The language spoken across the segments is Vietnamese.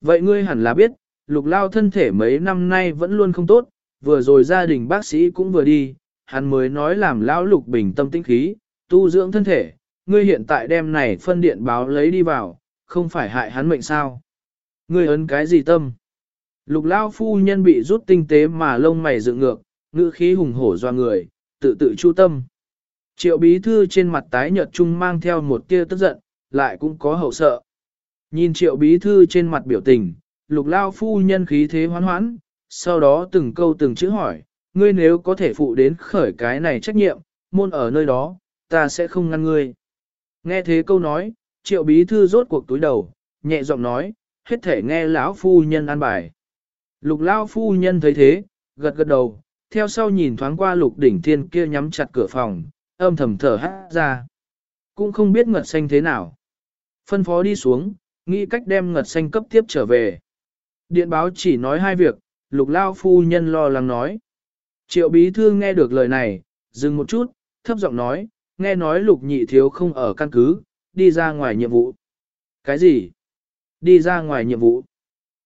Vậy ngươi hẳn là biết, lục lao thân thể mấy năm nay vẫn luôn không tốt, vừa rồi gia đình bác sĩ cũng vừa đi, hắn mới nói làm lão lục bình tâm tinh khí, tu dưỡng thân thể, ngươi hiện tại đem này phân điện báo lấy đi vào, không phải hại hắn mệnh sao. Ngươi ấn cái gì tâm? Lục lao phu nhân bị rút tinh tế mà lông mày dựng ngược, ngữ khí hùng hổ doa người, tự tự chu tâm. Triệu bí thư trên mặt tái nhợt trung mang theo một tia tức giận, lại cũng có hậu sợ. Nhìn triệu bí thư trên mặt biểu tình, lục lao phu nhân khí thế hoán hoãn, sau đó từng câu từng chữ hỏi, ngươi nếu có thể phụ đến khởi cái này trách nhiệm, môn ở nơi đó, ta sẽ không ngăn ngươi. Nghe thế câu nói, triệu bí thư rốt cuộc túi đầu, nhẹ giọng nói, hết thể nghe lão phu nhân an bài. Lục lao phu nhân thấy thế, gật gật đầu, theo sau nhìn thoáng qua lục đỉnh thiên kia nhắm chặt cửa phòng, âm thầm thở hát ra. Cũng không biết ngật xanh thế nào. Phân phó đi xuống, nghĩ cách đem ngật xanh cấp tiếp trở về. Điện báo chỉ nói hai việc, lục lao phu nhân lo lắng nói. Triệu bí thư nghe được lời này, dừng một chút, thấp giọng nói, nghe nói lục nhị thiếu không ở căn cứ, đi ra ngoài nhiệm vụ. Cái gì? Đi ra ngoài nhiệm vụ.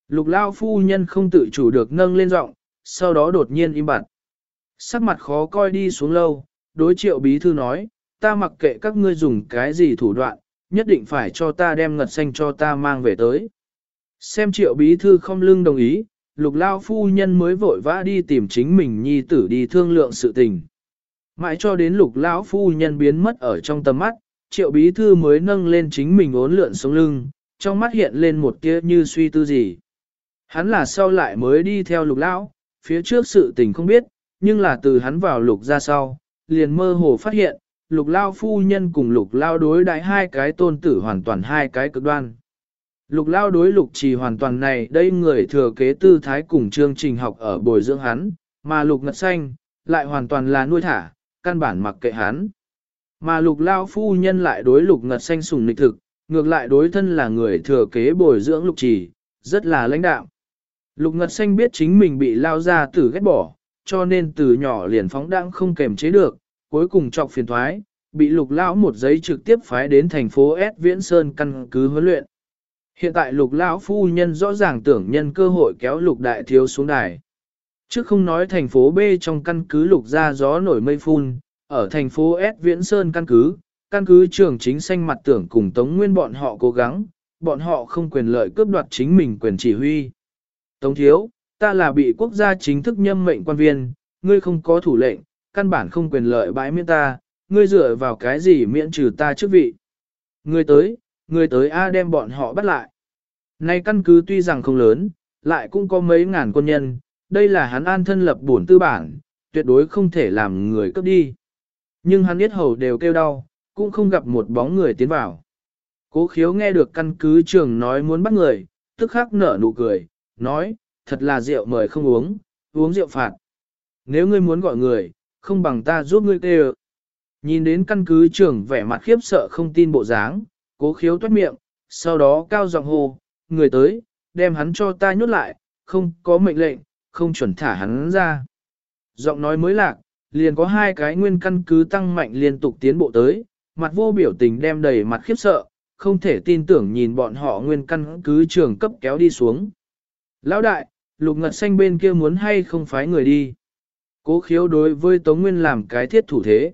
Lục lao phu nhân không tự chủ được nâng lên giọng, sau đó đột nhiên im bặt. Sắc mặt khó coi đi xuống lâu, đối triệu bí thư nói, ta mặc kệ các ngươi dùng cái gì thủ đoạn, nhất định phải cho ta đem ngật xanh cho ta mang về tới. Xem triệu bí thư không lưng đồng ý, lục lao phu nhân mới vội vã đi tìm chính mình nhi tử đi thương lượng sự tình. Mãi cho đến lục lão phu nhân biến mất ở trong tầm mắt, triệu bí thư mới nâng lên chính mình ốn lượn sống lưng, trong mắt hiện lên một tia như suy tư gì. Hắn là sau lại mới đi theo lục lão, phía trước sự tình không biết, nhưng là từ hắn vào lục ra sau, liền mơ hồ phát hiện, lục lao phu nhân cùng lục lao đối đại hai cái tôn tử hoàn toàn hai cái cực đoan. Lục lao đối lục trì hoàn toàn này đây người thừa kế tư thái cùng chương trình học ở bồi dưỡng hắn, mà lục ngật xanh, lại hoàn toàn là nuôi thả, căn bản mặc kệ hắn. Mà lục lao phu nhân lại đối lục ngật xanh sùng nịch thực, ngược lại đối thân là người thừa kế bồi dưỡng lục trì, rất là lãnh đạo. Lục ngật xanh biết chính mình bị lao ra tử ghét bỏ, cho nên từ nhỏ liền phóng đãng không kềm chế được, cuối cùng trọc phiền thoái, bị lục lão một giấy trực tiếp phái đến thành phố S Viễn Sơn căn cứ huấn luyện. Hiện tại lục lão phu nhân rõ ràng tưởng nhân cơ hội kéo lục đại thiếu xuống đài. Chứ không nói thành phố B trong căn cứ lục ra gió nổi mây phun, ở thành phố S Viễn Sơn căn cứ, căn cứ trưởng chính xanh mặt tưởng cùng Tống Nguyên bọn họ cố gắng, bọn họ không quyền lợi cướp đoạt chính mình quyền chỉ huy. Tống thiếu, ta là bị quốc gia chính thức nhâm mệnh quan viên, ngươi không có thủ lệnh, căn bản không quyền lợi bãi miễn ta, ngươi dựa vào cái gì miễn trừ ta chức vị. Ngươi tới, ngươi tới A đem bọn họ bắt lại. Nay căn cứ tuy rằng không lớn, lại cũng có mấy ngàn quân nhân, đây là hắn an thân lập bổn tư bản, tuyệt đối không thể làm người cấp đi. Nhưng hắn biết hầu đều kêu đau, cũng không gặp một bóng người tiến vào. Cố khiếu nghe được căn cứ trường nói muốn bắt người, tức khắc nở nụ cười, nói, thật là rượu mời không uống, uống rượu phạt. Nếu ngươi muốn gọi người, không bằng ta giúp ngươi kêu. Nhìn đến căn cứ trưởng vẻ mặt khiếp sợ không tin bộ dáng, cố khiếu toát miệng, sau đó cao giọng hô, người tới, đem hắn cho ta nhốt lại, không có mệnh lệnh, không chuẩn thả hắn ra. Giọng nói mới lạc, liền có hai cái nguyên căn cứ tăng mạnh liên tục tiến bộ tới, mặt vô biểu tình đem đầy mặt khiếp sợ, không thể tin tưởng nhìn bọn họ nguyên căn cứ trưởng cấp kéo đi xuống. Lão đại, lục ngật xanh bên kia muốn hay không phái người đi. Cố khiếu đối với Tống Nguyên làm cái thiết thủ thế.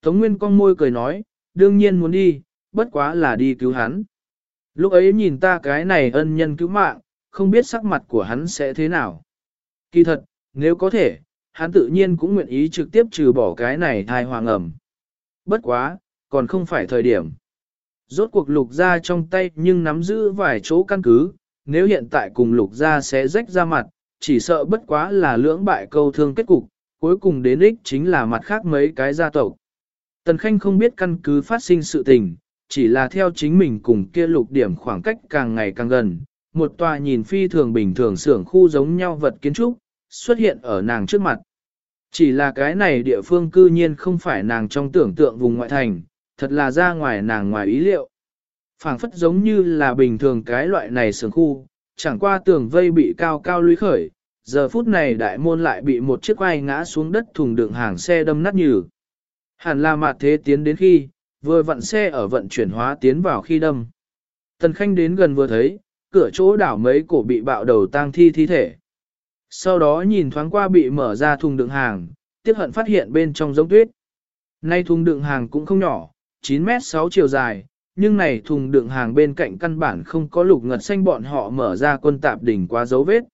Tống Nguyên con môi cười nói, đương nhiên muốn đi, bất quá là đi cứu hắn. Lúc ấy nhìn ta cái này ân nhân cứu mạng, không biết sắc mặt của hắn sẽ thế nào. Kỳ thật, nếu có thể, hắn tự nhiên cũng nguyện ý trực tiếp trừ bỏ cái này thai hoàng ẩm. Bất quá, còn không phải thời điểm. Rốt cuộc lục ra trong tay nhưng nắm giữ vài chỗ căn cứ, nếu hiện tại cùng lục ra sẽ rách ra mặt, chỉ sợ bất quá là lưỡng bại câu thương kết cục, cuối cùng đến ích chính là mặt khác mấy cái gia tộc. Tần Khanh không biết căn cứ phát sinh sự tình, chỉ là theo chính mình cùng kia lục điểm khoảng cách càng ngày càng gần, một tòa nhìn phi thường bình thường xưởng khu giống nhau vật kiến trúc, xuất hiện ở nàng trước mặt. Chỉ là cái này địa phương cư nhiên không phải nàng trong tưởng tượng vùng ngoại thành, thật là ra ngoài nàng ngoài ý liệu. phảng phất giống như là bình thường cái loại này xưởng khu, chẳng qua tường vây bị cao cao lũy khởi, giờ phút này đại môn lại bị một chiếc quay ngã xuống đất thùng đựng hàng xe đâm nát nhừ. Hẳn là mặt thế tiến đến khi, vừa vận xe ở vận chuyển hóa tiến vào khi đâm. Tần Khanh đến gần vừa thấy, cửa chỗ đảo mấy cổ bị bạo đầu tang thi thi thể. Sau đó nhìn thoáng qua bị mở ra thùng đựng hàng, tiếc hận phát hiện bên trong giống tuyết. Nay thùng đựng hàng cũng không nhỏ, 9 mét 6 chiều dài, nhưng này thùng đựng hàng bên cạnh căn bản không có lục ngật xanh bọn họ mở ra quân tạp đỉnh qua dấu vết.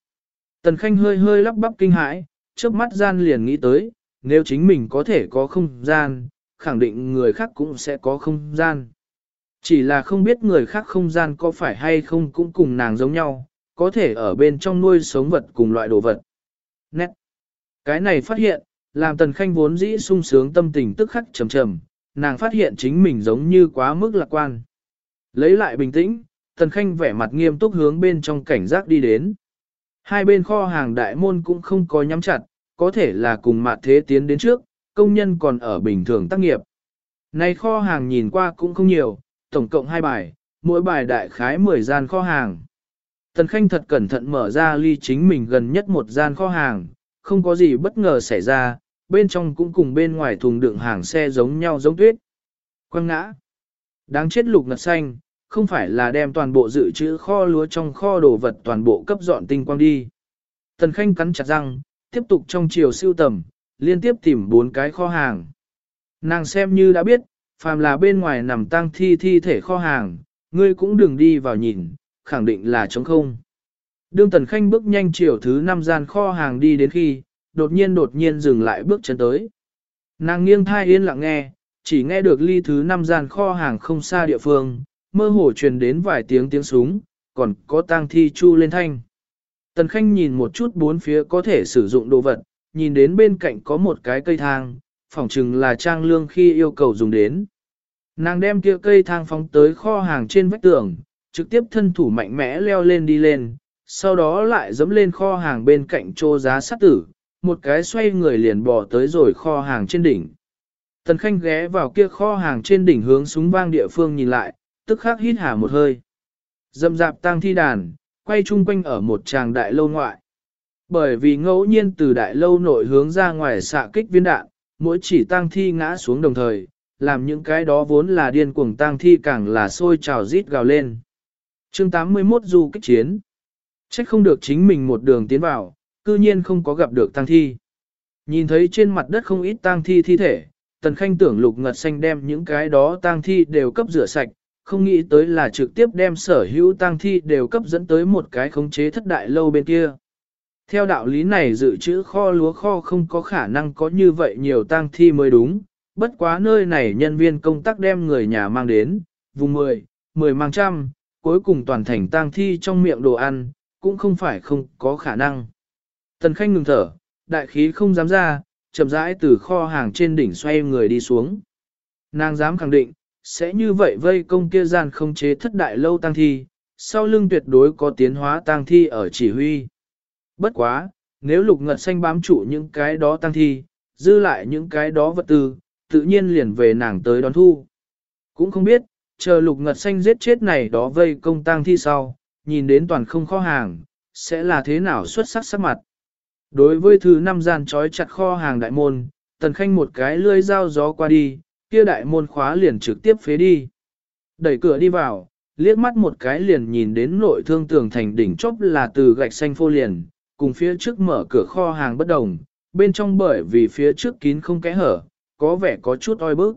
Tần Khanh hơi hơi lắp bắp kinh hãi, trước mắt gian liền nghĩ tới, nếu chính mình có thể có không gian, khẳng định người khác cũng sẽ có không gian. Chỉ là không biết người khác không gian có phải hay không cũng cùng nàng giống nhau, có thể ở bên trong nuôi sống vật cùng loại đồ vật. Nét. Cái này phát hiện, làm tần khanh vốn dĩ sung sướng tâm tình tức khắc trầm trầm, nàng phát hiện chính mình giống như quá mức lạc quan. Lấy lại bình tĩnh, tần khanh vẻ mặt nghiêm túc hướng bên trong cảnh giác đi đến. Hai bên kho hàng đại môn cũng không có nhắm chặt, có thể là cùng mặt thế tiến đến trước, công nhân còn ở bình thường tác nghiệp. Này kho hàng nhìn qua cũng không nhiều, tổng cộng hai bài, mỗi bài đại khái 10 gian kho hàng. Tần Khanh thật cẩn thận mở ra ly chính mình gần nhất một gian kho hàng, không có gì bất ngờ xảy ra, bên trong cũng cùng bên ngoài thùng đựng hàng xe giống nhau giống tuyết. Quăng ngã. Đáng chết lục ngật xanh, không phải là đem toàn bộ dự trữ kho lúa trong kho đồ vật toàn bộ cấp dọn tinh quang đi. Tần Khanh cắn chặt răng, tiếp tục trong chiều siêu tầm, liên tiếp tìm bốn cái kho hàng. Nàng xem như đã biết, phàm là bên ngoài nằm tang thi thi thể kho hàng, ngươi cũng đừng đi vào nhìn, khẳng định là trống không. Đương Tần Khanh bước nhanh chiều thứ năm gian kho hàng đi đến khi, đột nhiên đột nhiên dừng lại bước chân tới. Nàng nghiêng thai yên lặng nghe, chỉ nghe được ly thứ năm gian kho hàng không xa địa phương, mơ hồ truyền đến vài tiếng tiếng súng, còn có tang thi chu lên thanh. Tần Khanh nhìn một chút bốn phía có thể sử dụng đồ vật, nhìn đến bên cạnh có một cái cây thang, phỏng chừng là trang lương khi yêu cầu dùng đến. Nàng đem kia cây thang phóng tới kho hàng trên vách tường, trực tiếp thân thủ mạnh mẽ leo lên đi lên, sau đó lại dẫm lên kho hàng bên cạnh trô giá sắt tử, một cái xoay người liền bò tới rồi kho hàng trên đỉnh. Tần Khanh ghé vào kia kho hàng trên đỉnh hướng súng vang địa phương nhìn lại, tức khắc hít hà một hơi. Dâm dạp tang thi đàn, quay chung quanh ở một tràng đại lâu ngoại. Bởi vì ngẫu nhiên từ đại lâu nội hướng ra ngoài xạ kích viên đạn, mỗi chỉ tang thi ngã xuống đồng thời, làm những cái đó vốn là điên cuồng tang thi càng là sôi trào rít gào lên. chương 81 du kích chiến. Trách không được chính mình một đường tiến vào, cư nhiên không có gặp được tang thi. Nhìn thấy trên mặt đất không ít tang thi thi thể, tần khanh tưởng lục ngật xanh đem những cái đó tang thi đều cấp rửa sạch, không nghĩ tới là trực tiếp đem sở hữu tang thi đều cấp dẫn tới một cái khống chế thất đại lâu bên kia. Theo đạo lý này dự trữ kho lúa kho không có khả năng có như vậy nhiều tang thi mới đúng, bất quá nơi này nhân viên công tác đem người nhà mang đến, vùng 10, 10 mang trăm, cuối cùng toàn thành tang thi trong miệng đồ ăn, cũng không phải không có khả năng. Tần Khanh ngừng thở, đại khí không dám ra, chậm rãi từ kho hàng trên đỉnh xoay người đi xuống. Nàng dám khẳng định, sẽ như vậy vây công kia gian không chế thất đại lâu tăng thi, sau lưng tuyệt đối có tiến hóa tăng thi ở chỉ huy. Bất quá, nếu lục ngật xanh bám trụ những cái đó tăng thi, dư lại những cái đó vật tư, tự nhiên liền về nàng tới đón thu. Cũng không biết, chờ lục ngật xanh giết chết này đó vây công tăng thi sau, nhìn đến toàn không kho hàng, sẽ là thế nào xuất sắc sắc mặt. Đối với thứ năm gian trói chặt kho hàng đại môn, tần khanh một cái lươi dao gió qua đi, kia đại môn khóa liền trực tiếp phế đi. Đẩy cửa đi vào, liếc mắt một cái liền nhìn đến nội thương tường thành đỉnh chốc là từ gạch xanh phô liền, cùng phía trước mở cửa kho hàng bất đồng, bên trong bởi vì phía trước kín không kẽ hở, có vẻ có chút oi bức.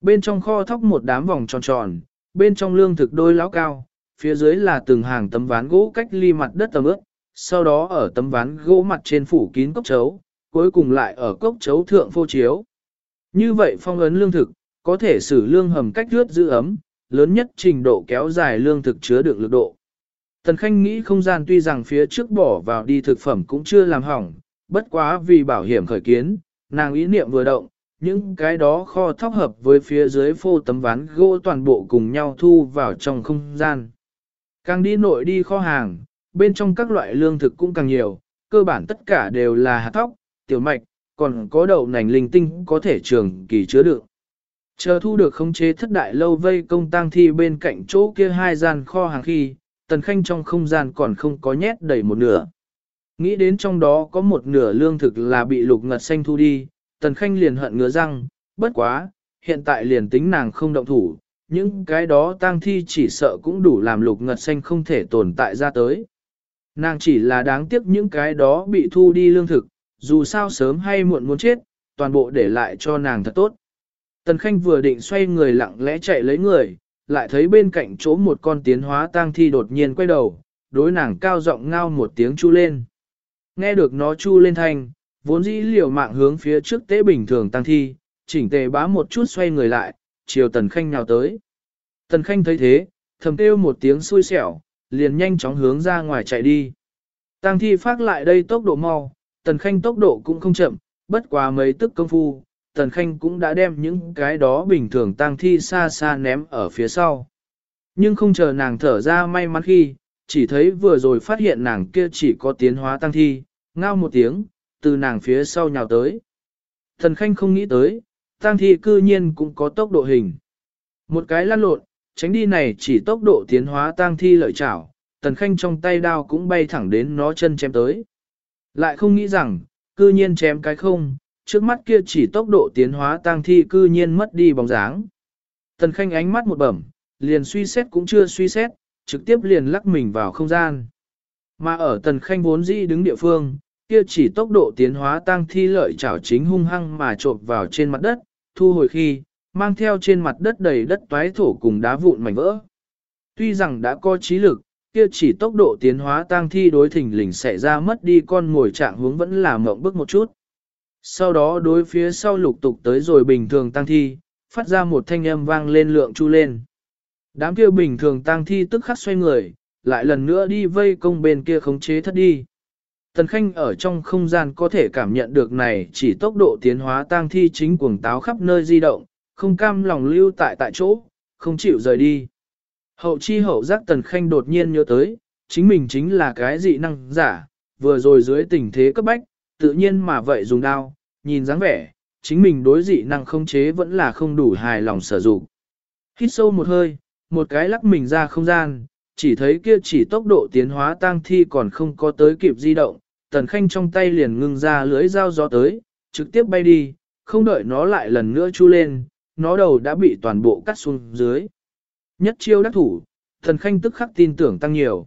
Bên trong kho thóc một đám vòng tròn tròn, bên trong lương thực đôi lão cao, phía dưới là từng hàng tấm ván gỗ cách ly mặt đất tầm ướp, sau đó ở tấm ván gỗ mặt trên phủ kín cốc chấu, cuối cùng lại ở cốc chấu thượng phô chiếu. Như vậy phong ấn lương thực, có thể xử lương hầm cách rước giữ ấm, lớn nhất trình độ kéo dài lương thực chứa đựng lực độ. Tần Khanh nghĩ không gian tuy rằng phía trước bỏ vào đi thực phẩm cũng chưa làm hỏng, bất quá vì bảo hiểm khởi kiến, nàng ý niệm vừa động, những cái đó kho thóc hợp với phía dưới phô tấm ván gỗ toàn bộ cùng nhau thu vào trong không gian. Càng đi nội đi kho hàng, bên trong các loại lương thực cũng càng nhiều, cơ bản tất cả đều là hạt thóc, tiểu mạch, còn có đậu nành linh tinh có thể trường kỳ chứa đựng. Chờ thu được khống chế thất đại lâu vây công tang thi bên cạnh chỗ kia hai gian kho hàng khi, tần khanh trong không gian còn không có nhét đầy một nửa. Nghĩ đến trong đó có một nửa lương thực là bị lục ngật xanh thu đi, tần khanh liền hận ngứa răng, bất quá, hiện tại liền tính nàng không động thủ, những cái đó tang thi chỉ sợ cũng đủ làm lục ngật xanh không thể tồn tại ra tới. Nàng chỉ là đáng tiếc những cái đó bị thu đi lương thực, dù sao sớm hay muộn muốn chết, toàn bộ để lại cho nàng thật tốt. Tần Khanh vừa định xoay người lặng lẽ chạy lấy người, lại thấy bên cạnh chỗ một con tiến hóa tang thi đột nhiên quay đầu, đối nàng cao giọng ngao một tiếng chu lên. Nghe được nó chu lên thanh, vốn dĩ liều mạng hướng phía trước tế bình thường tăng thi, chỉnh tề bá một chút xoay người lại, chiều Tần Khanh nào tới. Tần Khanh thấy thế, thầm kêu một tiếng xui xẻo, liền nhanh chóng hướng ra ngoài chạy đi. Tang thi phát lại đây tốc độ mau, Tần Khanh tốc độ cũng không chậm, bất quá mấy tức công phu, Tần Khanh cũng đã đem những cái đó bình thường tang thi xa xa ném ở phía sau. Nhưng không chờ nàng thở ra may mắn khi, chỉ thấy vừa rồi phát hiện nàng kia chỉ có tiến hóa tăng thi, ngao một tiếng, từ nàng phía sau nhào tới. Tần Khanh không nghĩ tới, tăng thi cư nhiên cũng có tốc độ hình. Một cái lăn lộn, tránh đi này chỉ tốc độ tiến hóa tăng thi lợi chảo, Tần Khanh trong tay đao cũng bay thẳng đến nó chân chém tới. Lại không nghĩ rằng, cư nhiên chém cái không, trước mắt kia chỉ tốc độ tiến hóa tang thi cư nhiên mất đi bóng dáng. Tần Khanh ánh mắt một bẩm, liền suy xét cũng chưa suy xét, trực tiếp liền lắc mình vào không gian. Mà ở Tần Khanh vốn dĩ đứng địa phương, kia chỉ tốc độ tiến hóa tang thi lợi chảo chính hung hăng mà trộn vào trên mặt đất, thu hồi khi, mang theo trên mặt đất đầy đất toái thổ cùng đá vụn mảnh vỡ. Tuy rằng đã có trí lực, kia chỉ tốc độ tiến hóa tang thi đối thình lình xảy ra mất đi con ngồi trạng hướng vẫn là mộng bức một chút. Sau đó đối phía sau lục tục tới rồi bình thường tăng thi, phát ra một thanh âm vang lên lượng chu lên. Đám kia bình thường tăng thi tức khắc xoay người, lại lần nữa đi vây công bên kia khống chế thất đi. Tần Khanh ở trong không gian có thể cảm nhận được này chỉ tốc độ tiến hóa tăng thi chính cuồng táo khắp nơi di động, không cam lòng lưu tại tại chỗ, không chịu rời đi. Hậu chi hậu giác Tần Khanh đột nhiên nhớ tới, chính mình chính là cái dị năng giả, vừa rồi dưới tình thế cấp bách, tự nhiên mà vậy dùng đao, nhìn dáng vẻ, chính mình đối dị năng không chế vẫn là không đủ hài lòng sử dụng. Hít sâu một hơi, một cái lắc mình ra không gian, chỉ thấy kia chỉ tốc độ tiến hóa tăng thi còn không có tới kịp di động, tần khanh trong tay liền ngưng ra lưới dao gió tới, trực tiếp bay đi, không đợi nó lại lần nữa chu lên, nó đầu đã bị toàn bộ cắt xuống dưới. Nhất chiêu đắc thủ, thần khanh tức khắc tin tưởng tăng nhiều.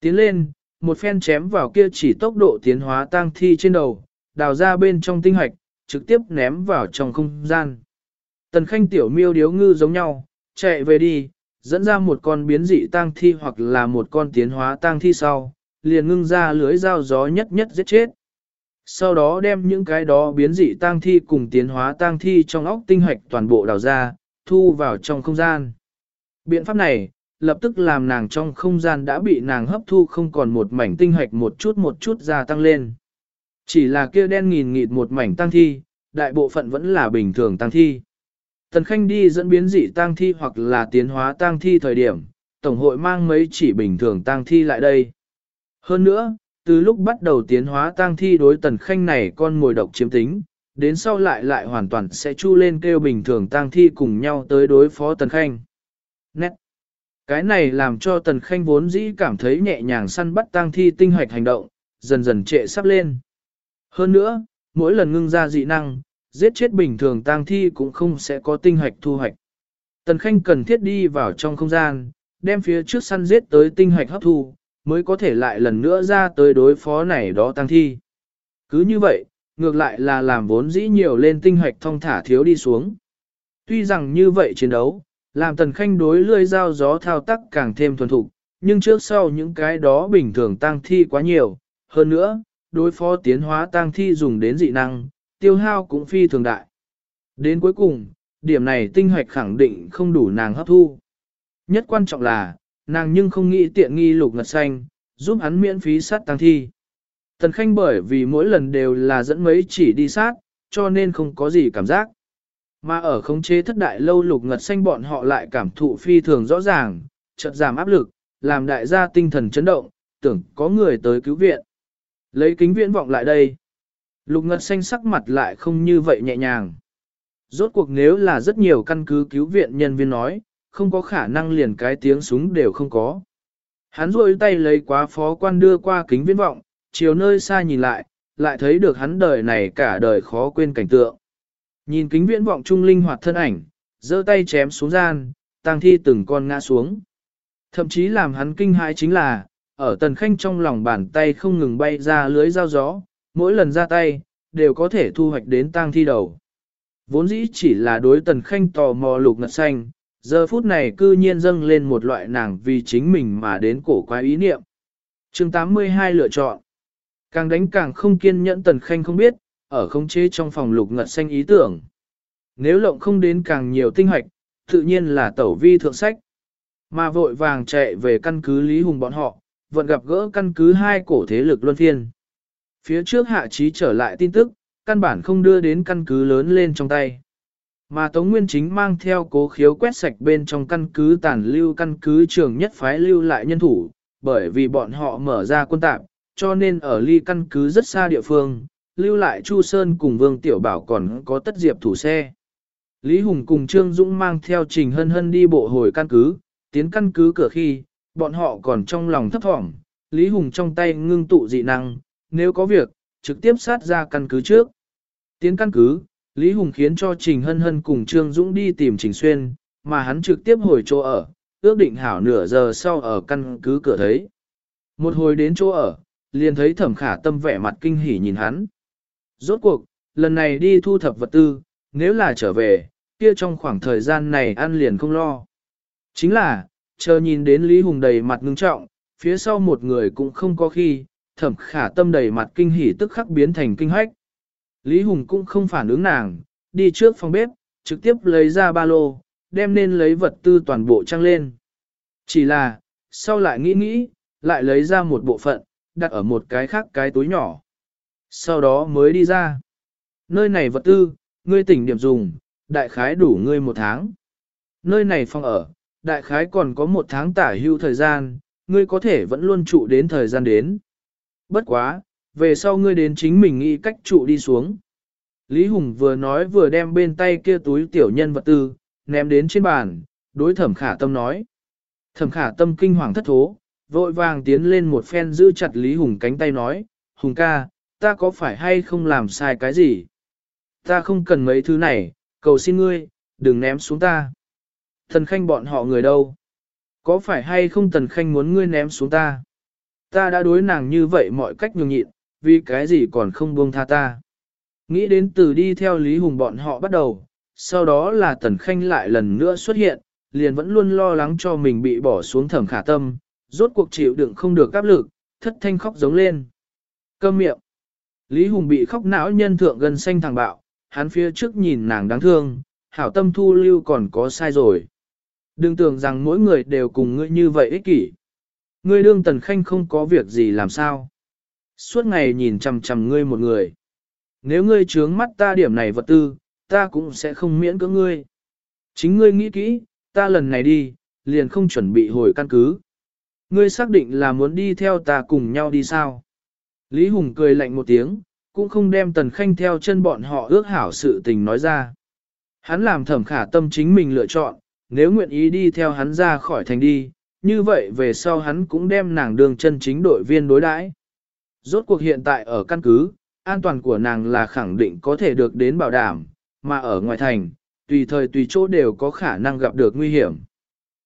Tiến lên, một phen chém vào kia chỉ tốc độ tiến hóa tăng thi trên đầu, đào ra bên trong tinh hoạch, trực tiếp ném vào trong không gian. Tần khanh tiểu miêu điếu ngư giống nhau, chạy về đi, dẫn ra một con biến dị tang thi hoặc là một con tiến hóa tang thi sau, liền ngưng ra lưới dao gió nhất nhất giết chết. Sau đó đem những cái đó biến dị tang thi cùng tiến hóa tang thi trong óc tinh hoạch toàn bộ đào ra, thu vào trong không gian. Biện pháp này, lập tức làm nàng trong không gian đã bị nàng hấp thu không còn một mảnh tinh hoạch một chút một chút gia tăng lên. Chỉ là kia đen nghìn nghịt một mảnh tăng thi, đại bộ phận vẫn là bình thường tăng thi. Tần Khanh đi dẫn biến dị tăng thi hoặc là tiến hóa tăng thi thời điểm, Tổng hội mang mấy chỉ bình thường tăng thi lại đây. Hơn nữa, từ lúc bắt đầu tiến hóa tăng thi đối Tần Khanh này con mồi độc chiếm tính, đến sau lại lại hoàn toàn sẽ chu lên kêu bình thường tăng thi cùng nhau tới đối phó Tần Khanh. Nét! Cái này làm cho Tần Khanh vốn dĩ cảm thấy nhẹ nhàng săn bắt tăng thi tinh hoạch hành động, dần dần trệ sắp lên. Hơn nữa, mỗi lần ngưng ra dị năng, giết chết bình thường tang thi cũng không sẽ có tinh hoạch thu hoạch. Tần Khanh cần thiết đi vào trong không gian, đem phía trước săn giết tới tinh hoạch hấp thu, mới có thể lại lần nữa ra tới đối phó này đó tăng thi. Cứ như vậy, ngược lại là làm vốn dĩ nhiều lên tinh hoạch thông thả thiếu đi xuống. Tuy rằng như vậy chiến đấu, làm tần khanh đối lươi dao gió thao tác càng thêm thuần thục, nhưng trước sau những cái đó bình thường tăng thi quá nhiều. Hơn nữa, đối phó tiến hóa tăng thi dùng đến dị năng, tiêu hao cũng phi thường đại. Đến cuối cùng, điểm này tinh hoạch khẳng định không đủ nàng hấp thu. Nhất quan trọng là, nàng nhưng không nghĩ tiện nghi lục ngật xanh, giúp hắn miễn phí sát tăng thi. Tần Khanh bởi vì mỗi lần đều là dẫn mấy chỉ đi sát, cho nên không có gì cảm giác. Mà ở khống chế thất đại lâu lục ngật xanh bọn họ lại cảm thụ phi thường rõ ràng, chợt giảm áp lực, làm đại gia tinh thần chấn động, tưởng có người tới cứu viện. Lấy kính viễn vọng lại đây. Lục ngật xanh sắc mặt lại không như vậy nhẹ nhàng. Rốt cuộc nếu là rất nhiều căn cứ cứu viện nhân viên nói, không có khả năng liền cái tiếng súng đều không có. Hắn rôi tay lấy quá phó quan đưa qua kính viễn vọng, chiều nơi xa nhìn lại, lại thấy được hắn đời này cả đời khó quên cảnh tượng. Nhìn kính viễn vọng trung linh hoạt thân ảnh, giơ tay chém xuống gian, tang thi từng con ngã xuống. Thậm chí làm hắn kinh hãi chính là, ở tần khanh trong lòng bàn tay không ngừng bay ra lưới dao gió, mỗi lần ra tay, đều có thể thu hoạch đến tang thi đầu. Vốn dĩ chỉ là đối tần khanh tò mò lục ngật xanh, giờ phút này cư nhiên dâng lên một loại nàng vì chính mình mà đến cổ quái ý niệm. chương 82 lựa chọn. Càng đánh càng không kiên nhẫn tần khanh không biết, ở không chế trong phòng lục ngật xanh ý tưởng. Nếu lộng không đến càng nhiều tinh hoạch, tự nhiên là tẩu vi thượng sách. Mà vội vàng chạy về căn cứ Lý Hùng bọn họ, vẫn gặp gỡ căn cứ hai cổ thế lực luân phiên. Phía trước hạ trí trở lại tin tức, căn bản không đưa đến căn cứ lớn lên trong tay. Mà Tống Nguyên Chính mang theo cố khiếu quét sạch bên trong căn cứ tàn lưu căn cứ trường nhất phái lưu lại nhân thủ, bởi vì bọn họ mở ra quân tạp, cho nên ở ly căn cứ rất xa địa phương, lưu lại Chu Sơn cùng Vương Tiểu Bảo còn có tất diệp thủ xe. Lý Hùng cùng Trương Dũng mang theo Trình Hân Hân đi bộ hồi căn cứ, tiến căn cứ cửa khi, bọn họ còn trong lòng thấp thỏm, Lý Hùng trong tay ngưng tụ dị năng, nếu có việc, trực tiếp sát ra căn cứ trước. Tiến căn cứ, Lý Hùng khiến cho Trình Hân Hân cùng Trương Dũng đi tìm Trình Xuyên, mà hắn trực tiếp hồi chỗ ở, ước định hảo nửa giờ sau ở căn cứ cửa thấy. Một hồi đến chỗ ở, liền thấy thẩm khả tâm vẻ mặt kinh hỉ nhìn hắn. Rốt cuộc, lần này đi thu thập vật tư, nếu là trở về, kia trong khoảng thời gian này ăn liền không lo. Chính là, chờ nhìn đến Lý Hùng đầy mặt ngưng trọng, phía sau một người cũng không có khi, thẩm khả tâm đầy mặt kinh hỉ tức khắc biến thành kinh hách. Lý Hùng cũng không phản ứng nàng, đi trước phòng bếp, trực tiếp lấy ra ba lô, đem nên lấy vật tư toàn bộ trăng lên. Chỉ là, sau lại nghĩ nghĩ, lại lấy ra một bộ phận, đặt ở một cái khác cái túi nhỏ. Sau đó mới đi ra. Nơi này vật tư, ngươi tỉnh điểm dùng, đại khái đủ ngươi một tháng. Nơi này phòng ở, đại khái còn có một tháng tả hưu thời gian, ngươi có thể vẫn luôn trụ đến thời gian đến. Bất quá, về sau ngươi đến chính mình nghĩ cách trụ đi xuống. Lý Hùng vừa nói vừa đem bên tay kia túi tiểu nhân vật tư, ném đến trên bàn, đối thẩm khả tâm nói. Thẩm khả tâm kinh hoàng thất thố, vội vàng tiến lên một phen giữ chặt Lý Hùng cánh tay nói, Hùng ca, ta có phải hay không làm sai cái gì? Ta không cần mấy thứ này, cầu xin ngươi, đừng ném xuống ta. Thần khanh bọn họ người đâu? Có phải hay không tần khanh muốn ngươi ném xuống ta? Ta đã đối nàng như vậy mọi cách nhường nhịn, vì cái gì còn không buông tha ta? Nghĩ đến từ đi theo Lý Hùng bọn họ bắt đầu, sau đó là tần khanh lại lần nữa xuất hiện, liền vẫn luôn lo lắng cho mình bị bỏ xuống thẩm khả tâm, rốt cuộc chịu đựng không được áp lực, thất thanh khóc giống lên. Câm miệng. Lý Hùng bị khóc não nhân thượng gần xanh thằng bạo, hắn phía trước nhìn nàng đáng thương, hảo tâm thu lưu còn có sai rồi. Đừng tưởng rằng mỗi người đều cùng ngươi như vậy ích kỷ. Ngươi đương tần khanh không có việc gì làm sao. Suốt ngày nhìn chằm chằm ngươi một người. Nếu ngươi trướng mắt ta điểm này vật tư, ta cũng sẽ không miễn cưỡng ngươi. Chính ngươi nghĩ kỹ, ta lần này đi, liền không chuẩn bị hồi căn cứ. Ngươi xác định là muốn đi theo ta cùng nhau đi sao? Lý Hùng cười lạnh một tiếng, cũng không đem tần khanh theo chân bọn họ ước hảo sự tình nói ra. Hắn làm thẩm khả tâm chính mình lựa chọn, nếu nguyện ý đi theo hắn ra khỏi thành đi, như vậy về sau hắn cũng đem nàng đường chân chính đội viên đối đãi. Rốt cuộc hiện tại ở căn cứ, an toàn của nàng là khẳng định có thể được đến bảo đảm, mà ở ngoài thành, tùy thời tùy chỗ đều có khả năng gặp được nguy hiểm.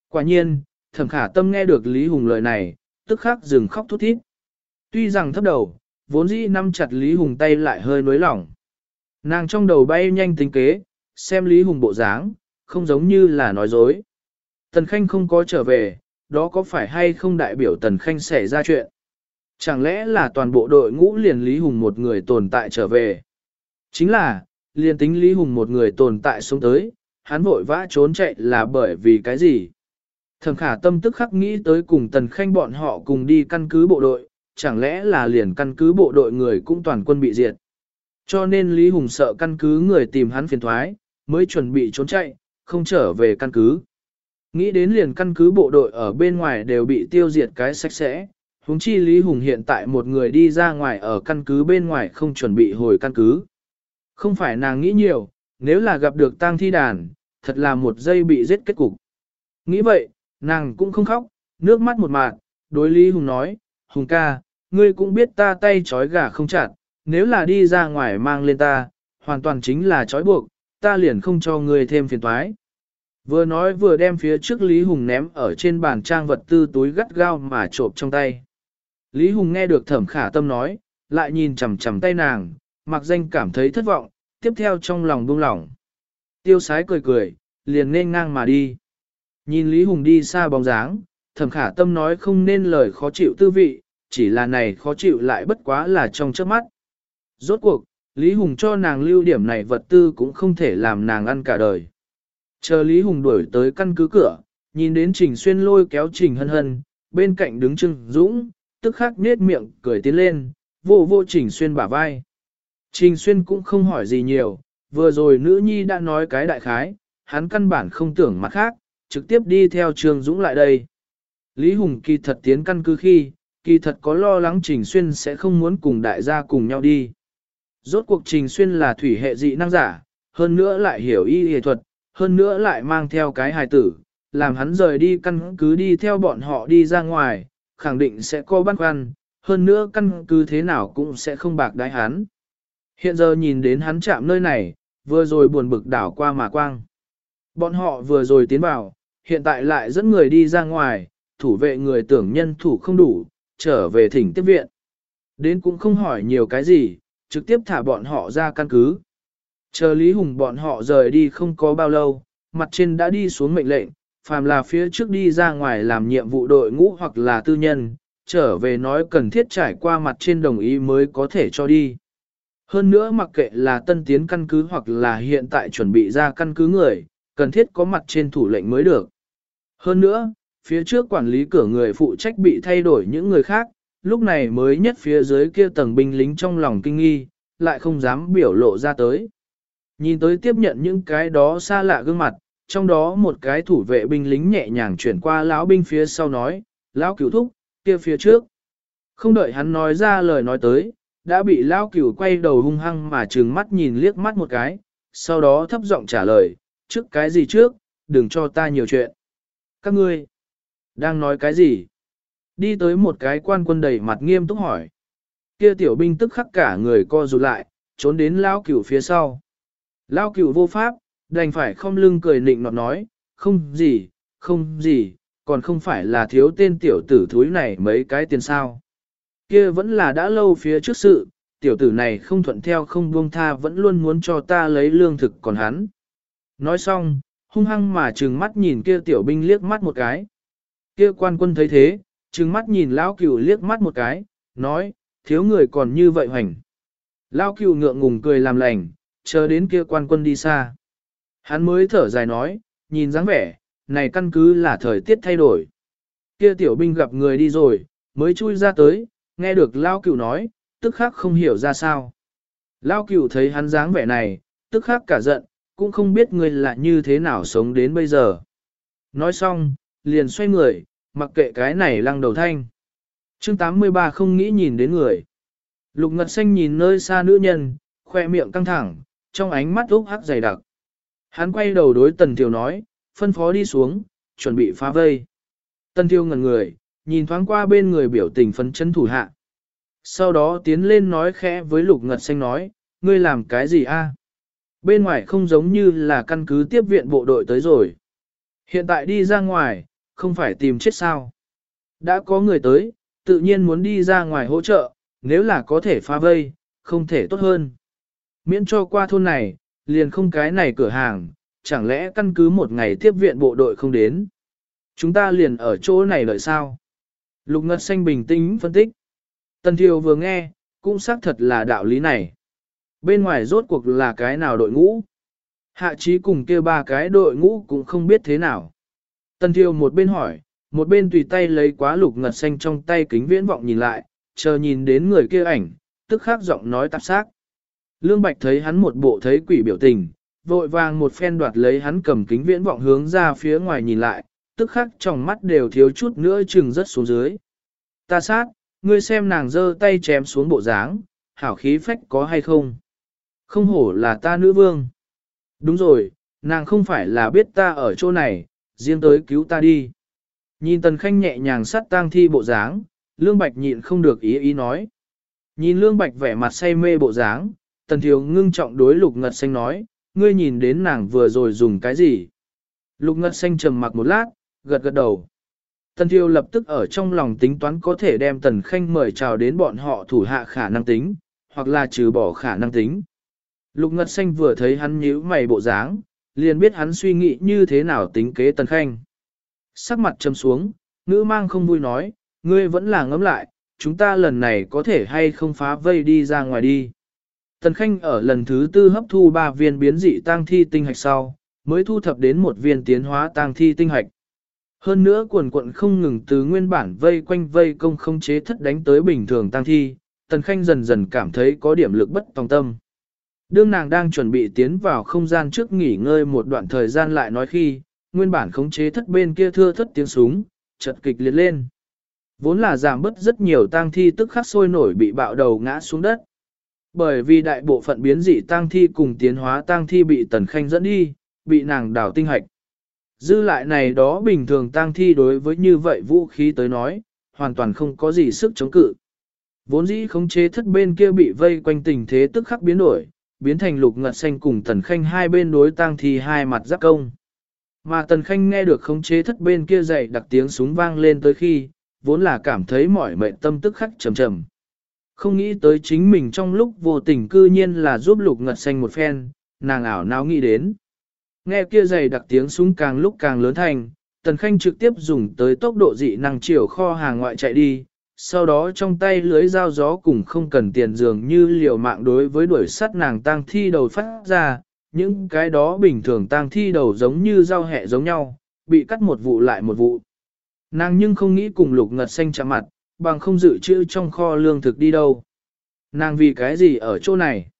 Quả nhiên, thẩm khả tâm nghe được Lý Hùng lời này, tức khắc dừng khóc thút thít. Tuy rằng thấp đầu, vốn dĩ nắm chặt Lý Hùng tay lại hơi nối lỏng. Nàng trong đầu bay nhanh tính kế, xem Lý Hùng bộ dáng, không giống như là nói dối. Tần Khanh không có trở về, đó có phải hay không đại biểu Tần Khanh xảy ra chuyện? Chẳng lẽ là toàn bộ đội ngũ liền Lý Hùng một người tồn tại trở về? Chính là, liền tính Lý Hùng một người tồn tại xuống tới, hắn vội vã trốn chạy là bởi vì cái gì? Thẩm khả tâm tức khắc nghĩ tới cùng Tần Khanh bọn họ cùng đi căn cứ bộ đội, chẳng lẽ là liền căn cứ bộ đội người cũng toàn quân bị diệt. Cho nên Lý Hùng sợ căn cứ người tìm hắn phiền thoái, mới chuẩn bị trốn chạy, không trở về căn cứ. Nghĩ đến liền căn cứ bộ đội ở bên ngoài đều bị tiêu diệt cái sạch sẽ, huống chi Lý Hùng hiện tại một người đi ra ngoài ở căn cứ bên ngoài không chuẩn bị hồi căn cứ. Không phải nàng nghĩ nhiều, nếu là gặp được tang thi đàn, thật là một giây bị giết kết cục. Nghĩ vậy, nàng cũng không khóc, nước mắt một mạt, đối Lý Hùng nói, Hùng ca, ngươi cũng biết ta tay trói gà không chặt, nếu là đi ra ngoài mang lên ta, hoàn toàn chính là trói buộc, ta liền không cho ngươi thêm phiền toái. Vừa nói vừa đem phía trước Lý Hùng ném ở trên bàn trang vật tư túi gắt gao mà trộm trong tay. Lý Hùng nghe được thẩm khả tâm nói, lại nhìn chằm chằm tay nàng, mặc danh cảm thấy thất vọng, tiếp theo trong lòng buông lỏng. Tiêu sái cười cười, liền nên ngang mà đi. Nhìn Lý Hùng đi xa bóng dáng, thẩm khả tâm nói không nên lời khó chịu tư vị, chỉ là này khó chịu lại bất quá là trong trước mắt. Rốt cuộc, Lý Hùng cho nàng lưu điểm này vật tư cũng không thể làm nàng ăn cả đời. Chờ Lý Hùng đuổi tới căn cứ cửa, nhìn đến Trình Xuyên lôi kéo Trình Hân Hân, bên cạnh đứng Trương Dũng, tức khắc nết miệng cười tiến lên, vô vô Trình Xuyên bả vai. Trình Xuyên cũng không hỏi gì nhiều, vừa rồi nữ nhi đã nói cái đại khái, hắn căn bản không tưởng mặt khác, trực tiếp đi theo Trương Dũng lại đây. Lý Hùng kỳ thật tiến căn cứ khi, kỳ thật có lo lắng Trình Xuyên sẽ không muốn cùng đại gia cùng nhau đi. Rốt cuộc Trình Xuyên là thủy hệ dị năng giả, hơn nữa lại hiểu y y thuật, hơn nữa lại mang theo cái hài tử, làm hắn rời đi căn cứ đi theo bọn họ đi ra ngoài, khẳng định sẽ có băn khoăn, hơn nữa căn cứ thế nào cũng sẽ không bạc đái hắn. Hiện giờ nhìn đến hắn chạm nơi này, vừa rồi buồn bực đảo qua mà quang. Bọn họ vừa rồi tiến vào, hiện tại lại dẫn người đi ra ngoài, thủ vệ người tưởng nhân thủ không đủ, trở về thỉnh tiếp viện. Đến cũng không hỏi nhiều cái gì, trực tiếp thả bọn họ ra căn cứ. Chờ Lý Hùng bọn họ rời đi không có bao lâu, mặt trên đã đi xuống mệnh lệnh, phàm là phía trước đi ra ngoài làm nhiệm vụ đội ngũ hoặc là tư nhân, trở về nói cần thiết trải qua mặt trên đồng ý mới có thể cho đi. Hơn nữa mặc kệ là tân tiến căn cứ hoặc là hiện tại chuẩn bị ra căn cứ người, cần thiết có mặt trên thủ lệnh mới được. Hơn nữa, phía trước quản lý cửa người phụ trách bị thay đổi những người khác, lúc này mới nhất phía dưới kia tầng binh lính trong lòng kinh nghi, lại không dám biểu lộ ra tới. Nhìn tới tiếp nhận những cái đó xa lạ gương mặt, trong đó một cái thủ vệ binh lính nhẹ nhàng chuyển qua lão binh phía sau nói, lão cửu thúc, kia phía trước. Không đợi hắn nói ra lời nói tới, đã bị lão cửu quay đầu hung hăng mà trừng mắt nhìn liếc mắt một cái, sau đó thấp giọng trả lời, trước cái gì trước, đừng cho ta nhiều chuyện. Các ngươi, đang nói cái gì? Đi tới một cái quan quân đầy mặt nghiêm túc hỏi. Kia tiểu binh tức khắc cả người co rụt lại, trốn đến lão cửu phía sau. Lão cửu vô pháp, đành phải không lưng cười nịnh nọt nói, không gì, không gì, còn không phải là thiếu tên tiểu tử thúi này mấy cái tiền sao. Kia vẫn là đã lâu phía trước sự, tiểu tử này không thuận theo không buông tha vẫn luôn muốn cho ta lấy lương thực còn hắn. Nói xong, hung hăng mà trừng mắt nhìn kia tiểu binh liếc mắt một cái. Kia quan quân thấy thế, trừng mắt nhìn lão cửu liếc mắt một cái, nói, thiếu người còn như vậy hoành. Lão cửu ngượng ngùng cười làm lành, chờ đến kia quan quân đi xa. Hắn mới thở dài nói, nhìn dáng vẻ, này căn cứ là thời tiết thay đổi. Kia tiểu binh gặp người đi rồi, mới chui ra tới, nghe được Lao Cửu nói, tức khắc không hiểu ra sao. Lao Cửu thấy hắn dáng vẻ này, tức khắc cả giận, cũng không biết người là như thế nào sống đến bây giờ. Nói xong, liền xoay người, mặc kệ cái này lăng đầu thanh. chương 83 không nghĩ nhìn đến người. Lục Ngật Xanh nhìn nơi xa nữ nhân, khoe miệng căng thẳng, trong ánh mắt úp hắc dày đặc. Hắn quay đầu đối Tần Thiều nói, phân phó đi xuống, chuẩn bị phá vây. Tần Thiều ngẩn người, nhìn thoáng qua bên người biểu tình phấn chân thủ hạ. Sau đó tiến lên nói khẽ với Lục Ngật Xanh nói, ngươi làm cái gì a? Bên ngoài không giống như là căn cứ tiếp viện bộ đội tới rồi. Hiện tại đi ra ngoài, không phải tìm chết sao. Đã có người tới, tự nhiên muốn đi ra ngoài hỗ trợ, nếu là có thể phá vây, không thể tốt hơn. Miễn cho qua thôn này, liền không cái này cửa hàng, chẳng lẽ căn cứ một ngày tiếp viện bộ đội không đến. Chúng ta liền ở chỗ này đợi sao? Lục Ngật Xanh bình tĩnh phân tích. Tần Thiều vừa nghe, cũng xác thật là đạo lý này. Bên ngoài rốt cuộc là cái nào đội ngũ? Hạ trí cùng kia ba cái đội ngũ cũng không biết thế nào. Tần Thiều một bên hỏi, một bên tùy tay lấy quá lục ngật xanh trong tay kính viễn vọng nhìn lại, chờ nhìn đến người kia ảnh, tức khắc giọng nói tạp xác. Lương Bạch thấy hắn một bộ thấy quỷ biểu tình, vội vàng một phen đoạt lấy hắn cầm kính viễn vọng hướng ra phía ngoài nhìn lại, tức khắc trong mắt đều thiếu chút nữa chừng rất xuống dưới. Ta sát, ngươi xem nàng giơ tay chém xuống bộ dáng, hảo khí phách có hay không? Không hổ là ta nữ vương. Đúng rồi, nàng không phải là biết ta ở chỗ này, riêng tới cứu ta đi. Nhìn Tần Khanh nhẹ nhàng sát tang thi bộ dáng, Lương Bạch nhịn không được ý ý nói. Nhìn Lương Bạch vẻ mặt say mê bộ dáng, Tần Thiếu ngưng trọng đối Lục Ngật Xanh nói, ngươi nhìn đến nàng vừa rồi dùng cái gì? Lục Ngật Xanh trầm mặc một lát, gật gật đầu. Tần Thiêu lập tức ở trong lòng tính toán có thể đem Tần Khanh mời chào đến bọn họ thủ hạ khả năng tính, hoặc là trừ bỏ khả năng tính. Lục Ngật Xanh vừa thấy hắn nhíu mày bộ dáng, liền biết hắn suy nghĩ như thế nào tính kế Tần Khanh. Sắc mặt trầm xuống, ngữ mang không vui nói, ngươi vẫn là ngấm lại, chúng ta lần này có thể hay không phá vây đi ra ngoài đi. Tần Khanh ở lần thứ tư hấp thu ba viên biến dị tang thi tinh hạch sau, mới thu thập đến một viên tiến hóa tang thi tinh hạch. Hơn nữa quần quận không ngừng từ nguyên bản vây quanh vây công không chế thất đánh tới bình thường tang thi, Tần Khanh dần dần cảm thấy có điểm lực bất tòng tâm. Đương nàng đang chuẩn bị tiến vào không gian trước nghỉ ngơi một đoạn thời gian lại nói khi, nguyên bản khống chế thất bên kia thưa thất tiếng súng, chật kịch liệt lên. Vốn là giảm bớt rất nhiều tang thi tức khắc sôi nổi bị bạo đầu ngã xuống đất. Bởi vì đại bộ phận biến dị tang thi cùng tiến hóa tang thi bị tần khanh dẫn đi, bị nàng đào tinh hạch. Dư lại này đó bình thường tang thi đối với như vậy vũ khí tới nói, hoàn toàn không có gì sức chống cự. Vốn dĩ khống chế thất bên kia bị vây quanh tình thế tức khắc biến đổi, biến thành lục ngật xanh cùng tần khanh hai bên đối tang thi hai mặt giáp công. Mà tần khanh nghe được khống chế thất bên kia dậy đặc tiếng súng vang lên tới khi, vốn là cảm thấy mỏi mệt tâm tức khắc trầm trầm. Không nghĩ tới chính mình trong lúc vô tình cư nhiên là giúp lục ngật xanh một phen, nàng ảo não nghĩ đến. Nghe kia dày đặc tiếng súng càng lúc càng lớn thành, Tần Khanh trực tiếp dùng tới tốc độ dị năng chiều kho hàng ngoại chạy đi, sau đó trong tay lưới dao gió cùng không cần tiền dường như liều mạng đối với đuổi sắt nàng tang thi đầu phát ra, những cái đó bình thường tang thi đầu giống như dao hẹ giống nhau, bị cắt một vụ lại một vụ. Nàng nhưng không nghĩ cùng lục ngật xanh chạm mặt, bằng không dự trữ trong kho lương thực đi đâu. Nàng vì cái gì ở chỗ này?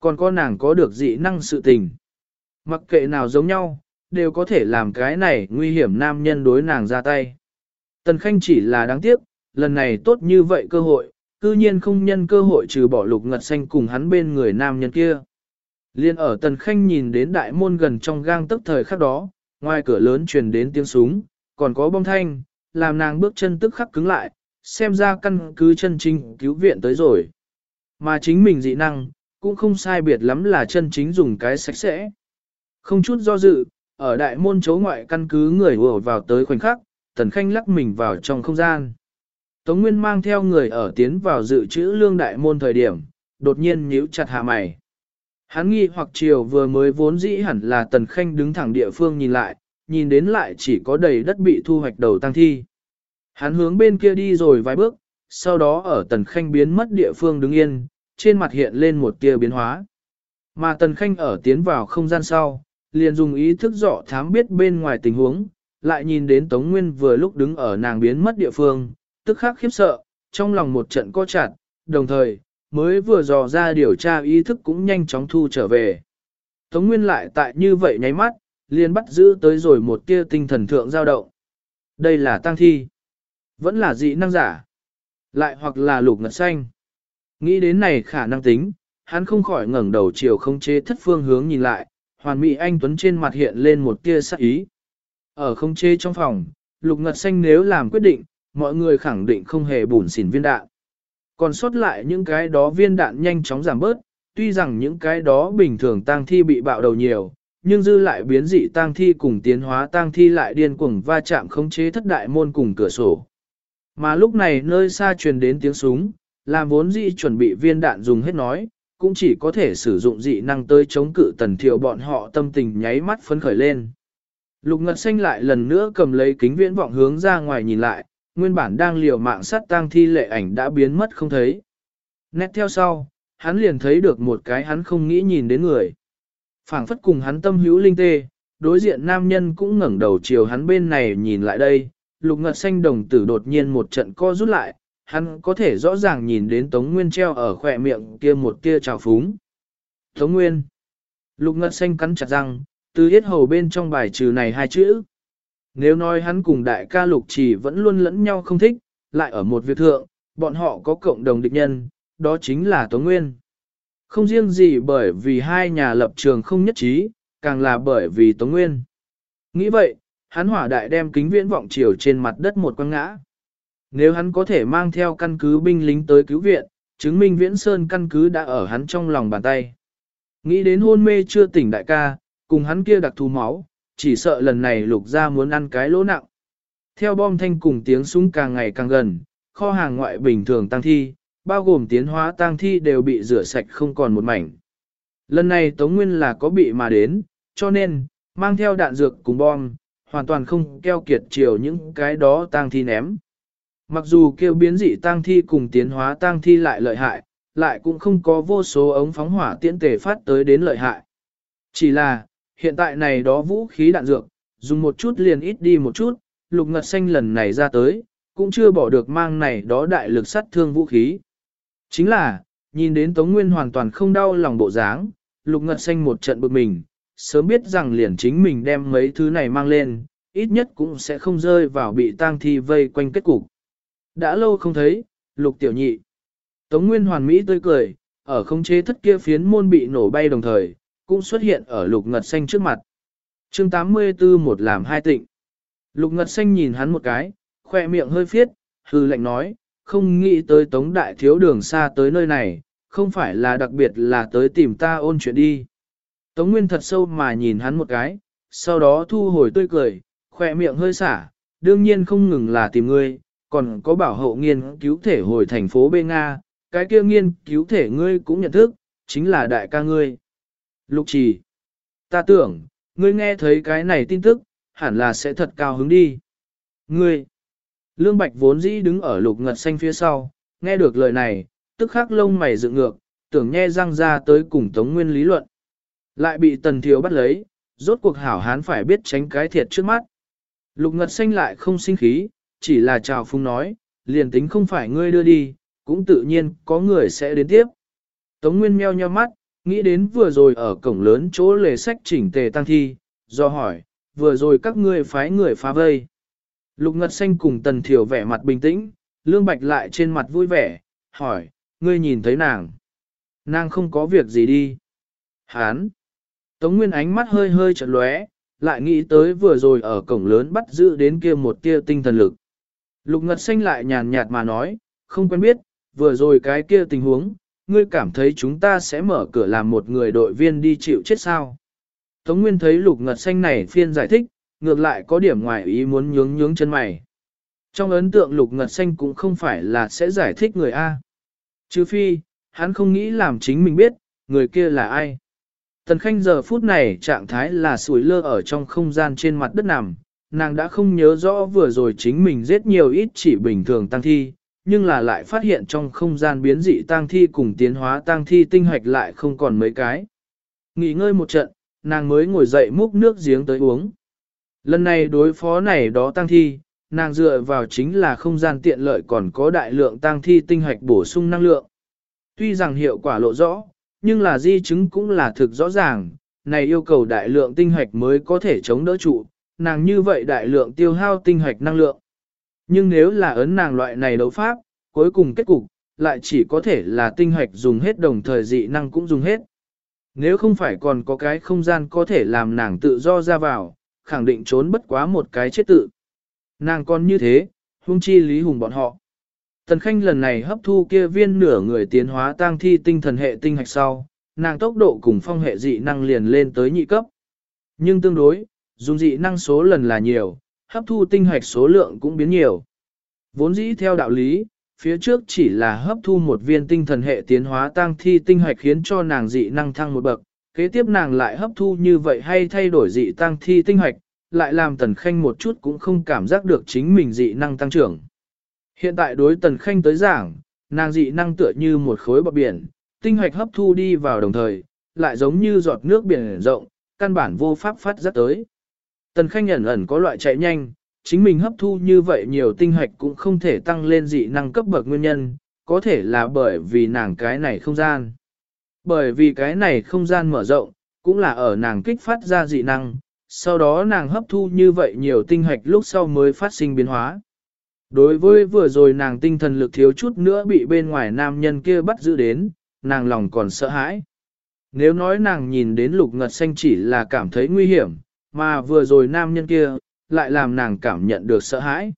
Còn có nàng có được dị năng sự tình. Mặc kệ nào giống nhau, đều có thể làm cái này nguy hiểm nam nhân đối nàng ra tay. Tần Khanh chỉ là đáng tiếc, lần này tốt như vậy cơ hội, cư nhiên không nhân cơ hội trừ bỏ lục ngật xanh cùng hắn bên người nam nhân kia. Liên ở Tần Khanh nhìn đến đại môn gần trong gang tức thời khắc đó, ngoài cửa lớn truyền đến tiếng súng, còn có bom thanh, làm nàng bước chân tức khắc cứng lại, xem ra căn cứ chân chính cứu viện tới rồi. Mà chính mình dị năng, cũng không sai biệt lắm là chân chính dùng cái sạch sẽ. Không chút do dự, ở đại môn chấu ngoại căn cứ người vừa vào tới khoảnh khắc, tần khanh lắc mình vào trong không gian. Tống Nguyên mang theo người ở tiến vào dự trữ lương đại môn thời điểm, đột nhiên nhíu chặt hạ mày. Hắn nghi hoặc chiều vừa mới vốn dĩ hẳn là tần khanh đứng thẳng địa phương nhìn lại, nhìn đến lại chỉ có đầy đất bị thu hoạch đầu tăng thi. Hắn hướng bên kia đi rồi vài bước, sau đó ở tần khanh biến mất địa phương đứng yên, trên mặt hiện lên một tia biến hóa. Mà tần khanh ở tiến vào không gian sau, liền dùng ý thức dọ thám biết bên ngoài tình huống, lại nhìn đến Tống Nguyên vừa lúc đứng ở nàng biến mất địa phương, tức khắc khiếp sợ, trong lòng một trận co chặt, đồng thời, mới vừa dò ra điều tra ý thức cũng nhanh chóng thu trở về. Tống Nguyên lại tại như vậy nháy mắt, liền bắt giữ tới rồi một tia tinh thần thượng dao động. Đây là tăng thi. Vẫn là dị năng giả. Lại hoặc là lục ngật xanh. Nghĩ đến này khả năng tính, hắn không khỏi ngẩng đầu chiều không chế thất phương hướng nhìn lại, hoàn mỹ anh Tuấn trên mặt hiện lên một tia sắc ý. Ở không chế trong phòng, lục ngật xanh nếu làm quyết định, mọi người khẳng định không hề bùn xỉn viên đạn. Còn sót lại những cái đó viên đạn nhanh chóng giảm bớt, tuy rằng những cái đó bình thường tang thi bị bạo đầu nhiều, nhưng dư lại biến dị tang thi cùng tiến hóa tang thi lại điên cuồng va chạm khống chế thất đại môn cùng cửa sổ. Mà lúc này nơi xa truyền đến tiếng súng, làm vốn dị chuẩn bị viên đạn dùng hết nói, cũng chỉ có thể sử dụng dị năng tới chống cự tần thiệu bọn họ tâm tình nháy mắt phấn khởi lên. Lục Ngật Xanh lại lần nữa cầm lấy kính viễn vọng hướng ra ngoài nhìn lại, nguyên bản đang liều mạng sát tang thi lệ ảnh đã biến mất không thấy. Nét theo sau, hắn liền thấy được một cái hắn không nghĩ nhìn đến người. phảng phất cùng hắn tâm hữu linh tê, đối diện nam nhân cũng ngẩng đầu chiều hắn bên này nhìn lại đây, lục ngật xanh đồng tử đột nhiên một trận co rút lại, hắn có thể rõ ràng nhìn đến Tống Nguyên treo ở khỏe miệng kia một tia trào phúng. Tống Nguyên. Lục ngật xanh cắn chặt răng, từ yết hầu bên trong bài trừ này hai chữ. Nếu nói hắn cùng đại ca lục chỉ vẫn luôn lẫn nhau không thích, lại ở một việc thượng, bọn họ có cộng đồng địch nhân, đó chính là Tống Nguyên. Không riêng gì bởi vì hai nhà lập trường không nhất trí, càng là bởi vì Tống Nguyên. Nghĩ vậy, hắn hỏa đại đem kính viễn vọng chiều trên mặt đất một quăng ngã. Nếu hắn có thể mang theo căn cứ binh lính tới cứu viện, chứng minh viễn sơn căn cứ đã ở hắn trong lòng bàn tay. Nghĩ đến hôn mê chưa tỉnh đại ca, cùng hắn kia đặc thù máu, chỉ sợ lần này lục ra muốn ăn cái lỗ nặng. Theo bom thanh cùng tiếng súng càng ngày càng gần, kho hàng ngoại bình thường tăng thi, bao gồm tiến hóa tăng thi đều bị rửa sạch không còn một mảnh. Lần này Tống Nguyên là có bị mà đến, cho nên, mang theo đạn dược cùng bom, hoàn toàn không keo kiệt chiều những cái đó tăng thi ném. Mặc dù kêu biến dị tăng thi cùng tiến hóa tăng thi lại lợi hại, lại cũng không có vô số ống phóng hỏa tiễn tề phát tới đến lợi hại. Chỉ là, hiện tại này đó vũ khí đạn dược, dùng một chút liền ít đi một chút, lục ngật xanh lần này ra tới, cũng chưa bỏ được mang này đó đại lực sát thương vũ khí. Chính là, nhìn đến Tống Nguyên hoàn toàn không đau lòng bộ dáng, lục ngật xanh một trận bực mình, sớm biết rằng liền chính mình đem mấy thứ này mang lên, ít nhất cũng sẽ không rơi vào bị tang thi vây quanh kết cục. Đã lâu không thấy, lục tiểu nhị. Tống Nguyên hoàn mỹ tươi cười, ở không chế thất kia phiến môn bị nổ bay đồng thời, cũng xuất hiện ở lục ngật xanh trước mặt. chương 84 một làm hai tịnh. Lục ngật xanh nhìn hắn một cái, khoe miệng hơi phiết, hư lệnh nói, không nghĩ tới tống đại thiếu đường xa tới nơi này, không phải là đặc biệt là tới tìm ta ôn chuyện đi. Tống Nguyên thật sâu mà nhìn hắn một cái, sau đó thu hồi tươi cười, khoe miệng hơi xả, đương nhiên không ngừng là tìm ngươi, còn có bảo hộ nghiên cứu thể hồi thành phố Bê Nga, cái kia nghiên cứu thể ngươi cũng nhận thức, chính là đại ca ngươi. Lục trì, ta tưởng, ngươi nghe thấy cái này tin tức, hẳn là sẽ thật cao hứng đi. Ngươi, Lương Bạch vốn dĩ đứng ở lục ngật xanh phía sau, nghe được lời này, tức khắc lông mày dựng ngược, tưởng nghe răng ra tới cùng Tống Nguyên lý luận. Lại bị Tần Thiếu bắt lấy, rốt cuộc hảo hán phải biết tránh cái thiệt trước mắt. Lục ngật xanh lại không sinh khí, chỉ là chào phung nói, liền tính không phải ngươi đưa đi, cũng tự nhiên có người sẽ đến tiếp. Tống Nguyên meo nheo mắt, nghĩ đến vừa rồi ở cổng lớn chỗ lề sách chỉnh tề tăng thi, do hỏi, vừa rồi các ngươi phái người phá vây. Lục Ngật Xanh cùng Tần Thiểu vẻ mặt bình tĩnh, Lương Bạch lại trên mặt vui vẻ, hỏi, ngươi nhìn thấy nàng. Nàng không có việc gì đi. Hán. Tống Nguyên ánh mắt hơi hơi chợt lóe, lại nghĩ tới vừa rồi ở cổng lớn bắt giữ đến kia một tia tinh thần lực. Lục Ngật Xanh lại nhàn nhạt mà nói, không quen biết, vừa rồi cái kia tình huống, ngươi cảm thấy chúng ta sẽ mở cửa làm một người đội viên đi chịu chết sao. Tống Nguyên thấy Lục Ngật Xanh này phiên giải thích, ngược lại có điểm ngoài ý muốn nhướng nhướng chân mày. Trong ấn tượng Lục Ngật Xanh cũng không phải là sẽ giải thích người A. Chứ phi, hắn không nghĩ làm chính mình biết, người kia là ai. Tần Khanh giờ phút này trạng thái là sủi lơ ở trong không gian trên mặt đất nằm, nàng đã không nhớ rõ vừa rồi chính mình giết nhiều ít chỉ bình thường tăng thi, nhưng là lại phát hiện trong không gian biến dị tăng thi cùng tiến hóa tăng thi tinh hoạch lại không còn mấy cái. Nghỉ ngơi một trận, nàng mới ngồi dậy múc nước giếng tới uống. Lần này đối phó này đó tăng thi, nàng dựa vào chính là không gian tiện lợi còn có đại lượng tăng thi tinh hoạch bổ sung năng lượng. Tuy rằng hiệu quả lộ rõ, nhưng là di chứng cũng là thực rõ ràng, này yêu cầu đại lượng tinh hoạch mới có thể chống đỡ trụ, nàng như vậy đại lượng tiêu hao tinh hoạch năng lượng. Nhưng nếu là ấn nàng loại này đấu pháp, cuối cùng kết cục, lại chỉ có thể là tinh hoạch dùng hết đồng thời dị năng cũng dùng hết. Nếu không phải còn có cái không gian có thể làm nàng tự do ra vào, khẳng định trốn bất quá một cái chết tự. Nàng còn như thế, hung chi lý hùng bọn họ. Tần Khanh lần này hấp thu kia viên nửa người tiến hóa tang thi tinh thần hệ tinh hạch sau, nàng tốc độ cùng phong hệ dị năng liền lên tới nhị cấp. Nhưng tương đối, dùng dị năng số lần là nhiều, hấp thu tinh hạch số lượng cũng biến nhiều. Vốn dĩ theo đạo lý, phía trước chỉ là hấp thu một viên tinh thần hệ tiến hóa tang thi tinh hạch khiến cho nàng dị năng thăng một bậc, kế tiếp nàng lại hấp thu như vậy hay thay đổi dị tăng thi tinh hạch, lại làm tần khanh một chút cũng không cảm giác được chính mình dị năng tăng trưởng. Hiện tại đối tần khanh tới giảng, nàng dị năng tựa như một khối bọc biển, tinh hạch hấp thu đi vào đồng thời, lại giống như giọt nước biển rộng, căn bản vô pháp phát rất tới. Tần khanh ẩn ẩn có loại chạy nhanh, chính mình hấp thu như vậy nhiều tinh hạch cũng không thể tăng lên dị năng cấp bậc nguyên nhân, có thể là bởi vì nàng cái này không gian. Bởi vì cái này không gian mở rộng, cũng là ở nàng kích phát ra dị năng, sau đó nàng hấp thu như vậy nhiều tinh hạch lúc sau mới phát sinh biến hóa. Đối với vừa rồi nàng tinh thần lực thiếu chút nữa bị bên ngoài nam nhân kia bắt giữ đến, nàng lòng còn sợ hãi. Nếu nói nàng nhìn đến lục ngật xanh chỉ là cảm thấy nguy hiểm, mà vừa rồi nam nhân kia, lại làm nàng cảm nhận được sợ hãi.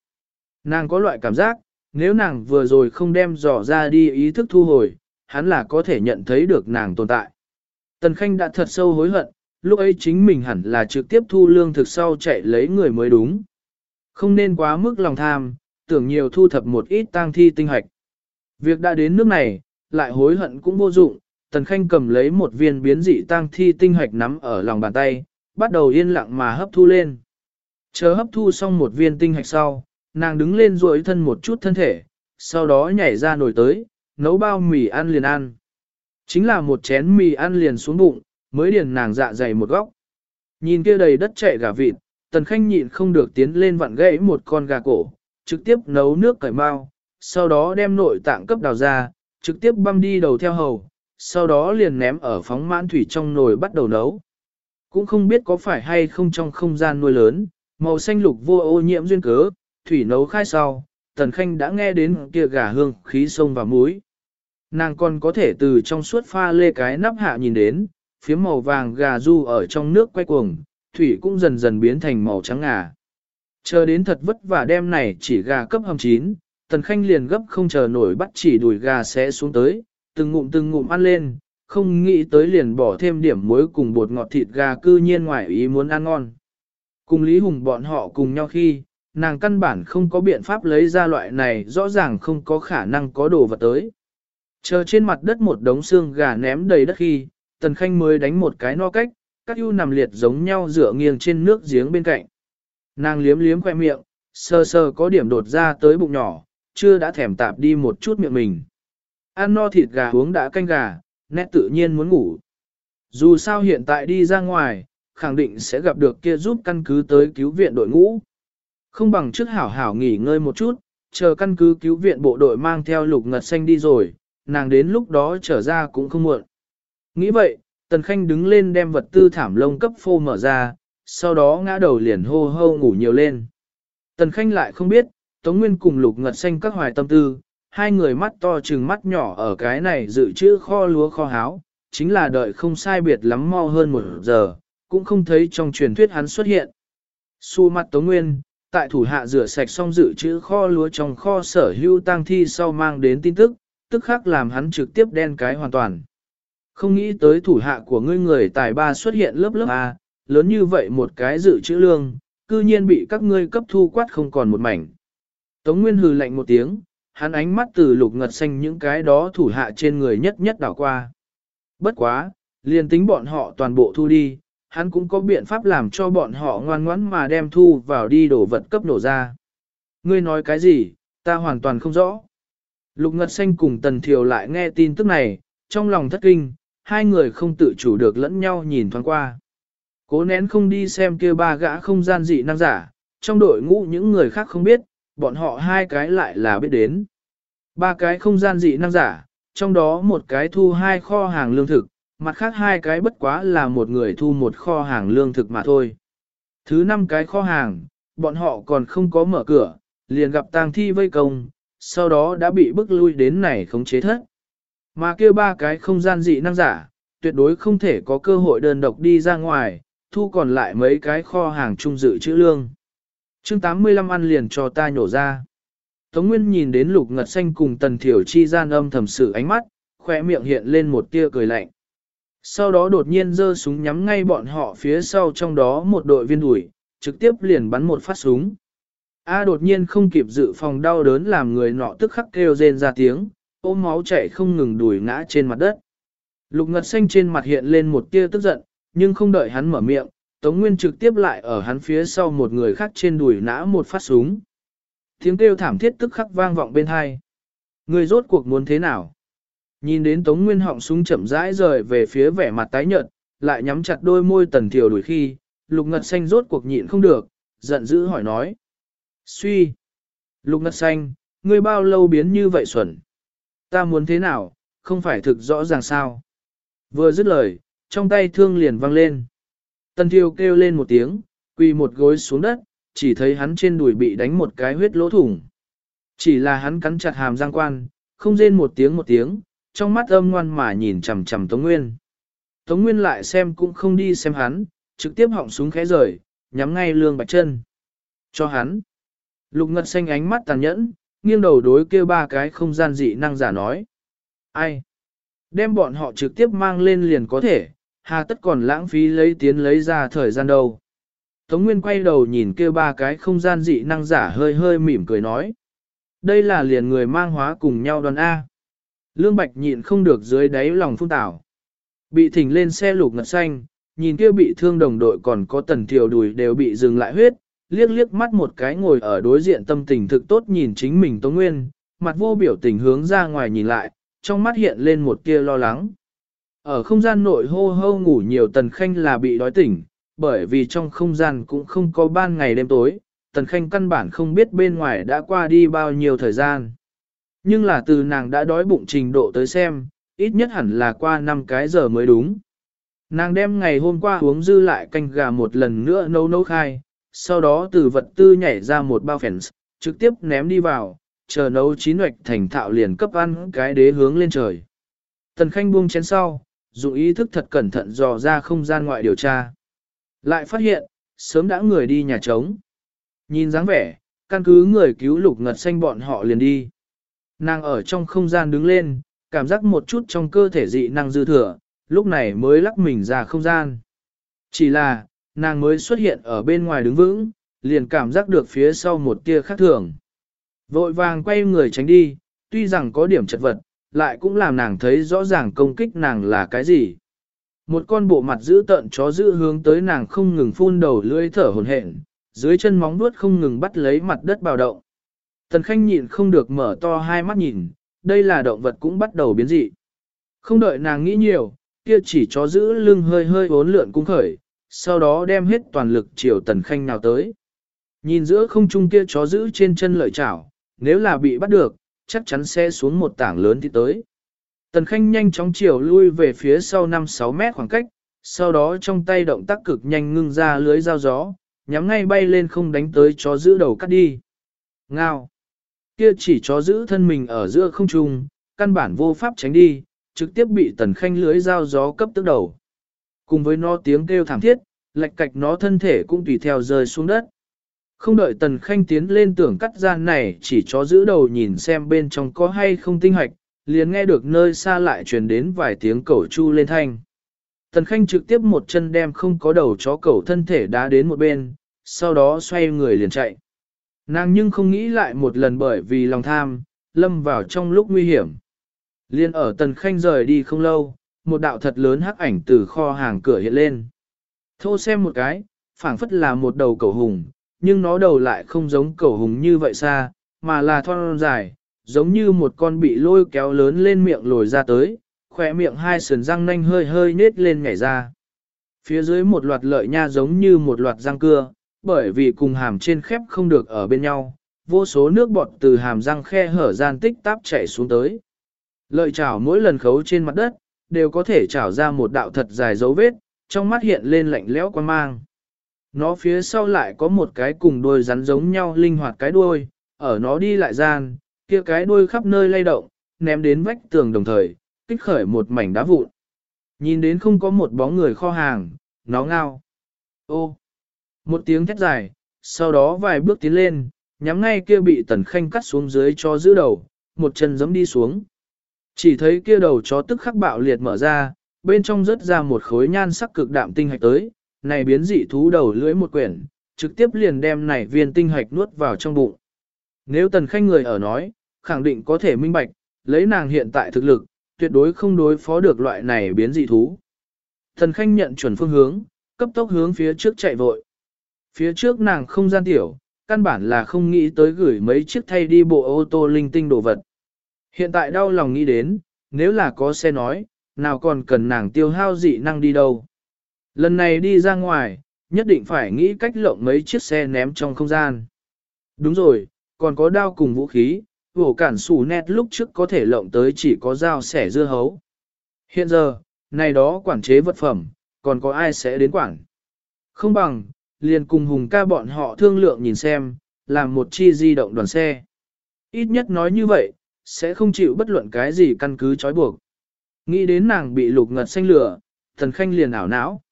Nàng có loại cảm giác, nếu nàng vừa rồi không đem dò ra đi ý thức thu hồi, hắn là có thể nhận thấy được nàng tồn tại. Tần Khanh đã thật sâu hối hận, lúc ấy chính mình hẳn là trực tiếp thu lương thực sau chạy lấy người mới đúng. Không nên quá mức lòng tham, tưởng nhiều thu thập một ít tang thi tinh hạch, Việc đã đến nước này, lại hối hận cũng vô dụng, Tần Khanh cầm lấy một viên biến dị tang thi tinh hạch nắm ở lòng bàn tay, bắt đầu yên lặng mà hấp thu lên. Chờ hấp thu xong một viên tinh hạch sau, nàng đứng lên duỗi thân một chút thân thể, sau đó nhảy ra nồi tới, nấu bao mì ăn liền ăn. Chính là một chén mì ăn liền xuống bụng, mới điền nàng dạ dày một góc. Nhìn kia đầy đất chạy gà vịt, tần khanh nhịn không được tiến lên vặn gãy một con gà cổ, trực tiếp nấu nước cởi mau, sau đó đem nội tạng cấp đào ra, trực tiếp băm đi đầu theo hầu, sau đó liền ném ở phóng mãn thủy trong nồi bắt đầu nấu. Cũng không biết có phải hay không trong không gian nuôi lớn, màu xanh lục vô ô nhiễm duyên cớ, thủy nấu khai sau, tần khanh đã nghe đến kia gà hương khí sông và muối. Nàng còn có thể từ trong suốt pha lê cái nắp hạ nhìn đến, phía màu vàng gà du ở trong nước quay cuồng, thủy cũng dần dần biến thành màu trắng ngà. Chờ đến thật vất vả đem này chỉ gà cấp hầm chín, tần khanh liền gấp không chờ nổi bắt chỉ đùi gà sẽ xuống tới, từng ngụm từng ngụm ăn lên, không nghĩ tới liền bỏ thêm điểm muối cùng bột ngọt thịt gà cư nhiên ngoài ý muốn ăn ngon. Cùng Lý Hùng bọn họ cùng nhau khi, nàng căn bản không có biện pháp lấy ra loại này rõ ràng không có khả năng có đồ vật tới. Chờ trên mặt đất một đống xương gà ném đầy đất khi, Tần Khanh mới đánh một cái no cách, các ưu nằm liệt giống nhau dựa nghiêng trên nước giếng bên cạnh. Nàng liếm liếm khoe miệng, sơ sơ có điểm đột ra tới bụng nhỏ, chưa đã thèm tạp đi một chút miệng mình. Ăn no thịt gà uống đã canh gà, nét tự nhiên muốn ngủ. Dù sao hiện tại đi ra ngoài, khẳng định sẽ gặp được kia giúp căn cứ tới cứu viện đội ngũ. Không bằng trước hảo hảo nghỉ ngơi một chút, chờ căn cứ cứu viện bộ đội mang theo lục ngật xanh đi rồi, nàng đến lúc đó trở ra cũng không muộn. Nghĩ vậy, Tần Khanh đứng lên đem vật tư thảm lông cấp phô mở ra, sau đó ngã đầu liền hô hô ngủ nhiều lên. Tần Khanh lại không biết, Tống Nguyên cùng lục ngật xanh các hoài tâm tư, hai người mắt to trừng mắt nhỏ ở cái này dự trữ kho lúa kho háo, chính là đợi không sai biệt lắm mau hơn một giờ, cũng không thấy trong truyền thuyết hắn xuất hiện. Xu mặt Tống Nguyên, tại thủ hạ rửa sạch xong dự trữ kho lúa trong kho sở hưu tang thi sau mang đến tin tức, tức khắc làm hắn trực tiếp đen cái hoàn toàn. Không nghĩ tới thủ hạ của ngươi người tài ba xuất hiện lớp lớp A, lớn như vậy một cái dự trữ lương, cư nhiên bị các ngươi cấp thu quát không còn một mảnh. Tống Nguyên hừ lạnh một tiếng, hắn ánh mắt từ lục ngật xanh những cái đó thủ hạ trên người nhất nhất đảo qua. Bất quá, liền tính bọn họ toàn bộ thu đi, hắn cũng có biện pháp làm cho bọn họ ngoan ngoãn mà đem thu vào đi đổ vật cấp nổ ra. Ngươi nói cái gì, ta hoàn toàn không rõ. Lục Ngật Xanh cùng Tần Thiều lại nghe tin tức này, trong lòng thất kinh, hai người không tự chủ được lẫn nhau nhìn thoáng qua. Cố nén không đi xem kia ba gã không gian dị năng giả, trong đội ngũ những người khác không biết, bọn họ hai cái lại là biết đến. Ba cái không gian dị năng giả, trong đó một cái thu hai kho hàng lương thực, mặt khác hai cái bất quá là một người thu một kho hàng lương thực mà thôi. Thứ năm cái kho hàng, bọn họ còn không có mở cửa, liền gặp tang thi vây công, sau đó đã bị bức lui đến này khống chế thất. Mà kêu ba cái không gian dị năng giả, tuyệt đối không thể có cơ hội đơn độc đi ra ngoài, thu còn lại mấy cái kho hàng trung dự chữ lương. chương 85 ăn liền cho ta nhổ ra. Tống Nguyên nhìn đến lục ngật xanh cùng tần thiểu chi gian âm thầm sự ánh mắt, khỏe miệng hiện lên một tia cười lạnh. Sau đó đột nhiên giơ súng nhắm ngay bọn họ phía sau trong đó một đội viên đuổi, trực tiếp liền bắn một phát súng. A đột nhiên không kịp dự phòng đau đớn làm người nọ tức khắc kêu rên ra tiếng, ôm máu chảy không ngừng đùi ngã trên mặt đất. Lục ngật xanh trên mặt hiện lên một tia tức giận, nhưng không đợi hắn mở miệng, Tống Nguyên trực tiếp lại ở hắn phía sau một người khác trên đùi nã một phát súng. Tiếng kêu thảm thiết tức khắc vang vọng bên hai. Người rốt cuộc muốn thế nào? Nhìn đến Tống Nguyên họng súng chậm rãi rời về phía vẻ mặt tái nhợt, lại nhắm chặt đôi môi tần thiểu đuổi khi, lục ngật xanh rốt cuộc nhịn không được, giận dữ hỏi nói. Suy! Lục ngật xanh, ngươi bao lâu biến như vậy xuẩn? Ta muốn thế nào, không phải thực rõ ràng sao? Vừa dứt lời, trong tay thương liền văng lên. Tần thiêu kêu lên một tiếng, quỳ một gối xuống đất, chỉ thấy hắn trên đùi bị đánh một cái huyết lỗ thủng. Chỉ là hắn cắn chặt hàm giang quan, không rên một tiếng một tiếng, trong mắt âm ngoan mà nhìn chằm chằm Tống Nguyên. Tống Nguyên lại xem cũng không đi xem hắn, trực tiếp họng súng khẽ rời, nhắm ngay lương bạch chân. Cho hắn. Lục ngật xanh ánh mắt tàn nhẫn, nghiêng đầu đối kêu ba cái không gian dị năng giả nói. Ai? Đem bọn họ trực tiếp mang lên liền có thể, hà tất còn lãng phí lấy tiến lấy ra thời gian đâu. Tống Nguyên quay đầu nhìn kia ba cái không gian dị năng giả hơi hơi mỉm cười nói. Đây là liền người mang hóa cùng nhau đoàn A. Lương Bạch nhịn không được dưới đáy lòng phun tảo. Bị thỉnh lên xe lục ngật xanh, nhìn kia bị thương đồng đội còn có tần thiểu đùi đều bị dừng lại huyết, liếc liếc mắt một cái ngồi ở đối diện tâm tình thực tốt nhìn chính mình Tống Nguyên, mặt vô biểu tình hướng ra ngoài nhìn lại, trong mắt hiện lên một tia lo lắng. Ở không gian nội hô hô ngủ nhiều tần khanh là bị đói tỉnh, bởi vì trong không gian cũng không có ban ngày đêm tối, tần khanh căn bản không biết bên ngoài đã qua đi bao nhiêu thời gian. Nhưng là từ nàng đã đói bụng trình độ tới xem, ít nhất hẳn là qua 5 cái giờ mới đúng. Nàng đem ngày hôm qua uống dư lại canh gà một lần nữa nấu nấu khai, sau đó từ vật tư nhảy ra một bao phèn, trực tiếp ném đi vào, chờ nấu chín hoạch thành thạo liền cấp ăn cái đế hướng lên trời. Tần Khanh buông chén sau, dùng ý thức thật cẩn thận dò ra không gian ngoại điều tra. Lại phát hiện, sớm đã người đi nhà trống. Nhìn dáng vẻ, căn cứ người cứu lục ngật xanh bọn họ liền đi. Nàng ở trong không gian đứng lên, cảm giác một chút trong cơ thể dị năng dư thừa, lúc này mới lắc mình ra không gian. Chỉ là, nàng mới xuất hiện ở bên ngoài đứng vững, liền cảm giác được phía sau một tia khác thường. Vội vàng quay người tránh đi, tuy rằng có điểm chật vật, lại cũng làm nàng thấy rõ ràng công kích nàng là cái gì. Một con bộ mặt giữ tợn chó giữ hướng tới nàng không ngừng phun đầu lưỡi thở hồn hển, dưới chân móng vuốt không ngừng bắt lấy mặt đất bào động. Tần Khanh nhịn không được mở to hai mắt nhìn, đây là động vật cũng bắt đầu biến dị. Không đợi nàng nghĩ nhiều, kia chỉ chó giữ lưng hơi hơi bốn lượn cung khởi, sau đó đem hết toàn lực chiều Tần Khanh nào tới. Nhìn giữa không trung kia chó giữ trên chân lợi chảo, nếu là bị bắt được, chắc chắn sẽ xuống một tảng lớn thì tới. Tần Khanh nhanh chóng chiều lui về phía sau 5-6 mét khoảng cách, sau đó trong tay động tác cực nhanh ngưng ra lưới dao gió, nhắm ngay bay lên không đánh tới chó giữ đầu cắt đi. Ngao! Kia chỉ chó giữ thân mình ở giữa không trung, căn bản vô pháp tránh đi, trực tiếp bị tần khanh lưới dao gió cấp tức đầu. Cùng với nó tiếng kêu thảm thiết, lệch cạch nó thân thể cũng tùy theo rơi xuống đất. Không đợi tần khanh tiến lên tưởng cắt gian này chỉ chó giữ đầu nhìn xem bên trong có hay không tinh hoạch, liền nghe được nơi xa lại truyền đến vài tiếng cẩu chu lên thanh. Tần khanh trực tiếp một chân đem không có đầu chó cẩu thân thể đá đến một bên, sau đó xoay người liền chạy. Nàng nhưng không nghĩ lại một lần bởi vì lòng tham, lâm vào trong lúc nguy hiểm. Liên ở tần khanh rời đi không lâu, một đạo thật lớn hắc ảnh từ kho hàng cửa hiện lên. Thô xem một cái, phảng phất là một đầu cầu hùng, nhưng nó đầu lại không giống cầu hùng như vậy xa, mà là thon dài, giống như một con bị lôi kéo lớn lên miệng lồi ra tới, khỏe miệng hai sườn răng nanh hơi hơi nết lên nhảy ra. Phía dưới một loạt lợi nha giống như một loạt răng cưa, bởi vì cùng hàm trên khép không được ở bên nhau, vô số nước bọt từ hàm răng khe hở gian tích táp chảy xuống tới. Lợi chảo mỗi lần khấu trên mặt đất, đều có thể chảo ra một đạo thật dài dấu vết, trong mắt hiện lên lạnh lẽo quan mang. Nó phía sau lại có một cái cùng đuôi rắn giống nhau linh hoạt cái đuôi, ở nó đi lại gian, kia cái đuôi khắp nơi lay động, ném đến vách tường đồng thời, kích khởi một mảnh đá vụn. Nhìn đến không có một bóng người kho hàng, nó ngao. Ô, một tiếng thét dài, sau đó vài bước tiến lên, nhắm ngay kia bị tần khanh cắt xuống dưới cho giữ đầu, một chân giẫm đi xuống. Chỉ thấy kia đầu chó tức khắc bạo liệt mở ra, bên trong rớt ra một khối nhan sắc cực đạm tinh hạch tới, này biến dị thú đầu lưỡi một quyển, trực tiếp liền đem này viên tinh hạch nuốt vào trong bụng. Nếu tần khanh người ở nói, khẳng định có thể minh bạch, lấy nàng hiện tại thực lực, tuyệt đối không đối phó được loại này biến dị thú. Tần khanh nhận chuẩn phương hướng, cấp tốc hướng phía trước chạy vội. Phía trước nàng không gian tiểu, căn bản là không nghĩ tới gửi mấy chiếc thay đi bộ ô tô linh tinh đồ vật. Hiện tại đau lòng nghĩ đến, nếu là có xe nói, nào còn cần nàng tiêu hao dị năng đi đâu. Lần này đi ra ngoài, nhất định phải nghĩ cách lộng mấy chiếc xe ném trong không gian. Đúng rồi, còn có đao cùng vũ khí, vổ cản sủ nét lúc trước có thể lộng tới chỉ có dao sẻ dưa hấu. Hiện giờ, này đó quản chế vật phẩm, còn có ai sẽ đến quản? Không bằng, liền cùng hùng ca bọn họ thương lượng nhìn xem, làm một chi di động đoàn xe. Ít nhất nói như vậy, sẽ không chịu bất luận cái gì căn cứ trói buộc. Nghĩ đến nàng bị lục ngật xanh lửa, thần khanh liền ảo não.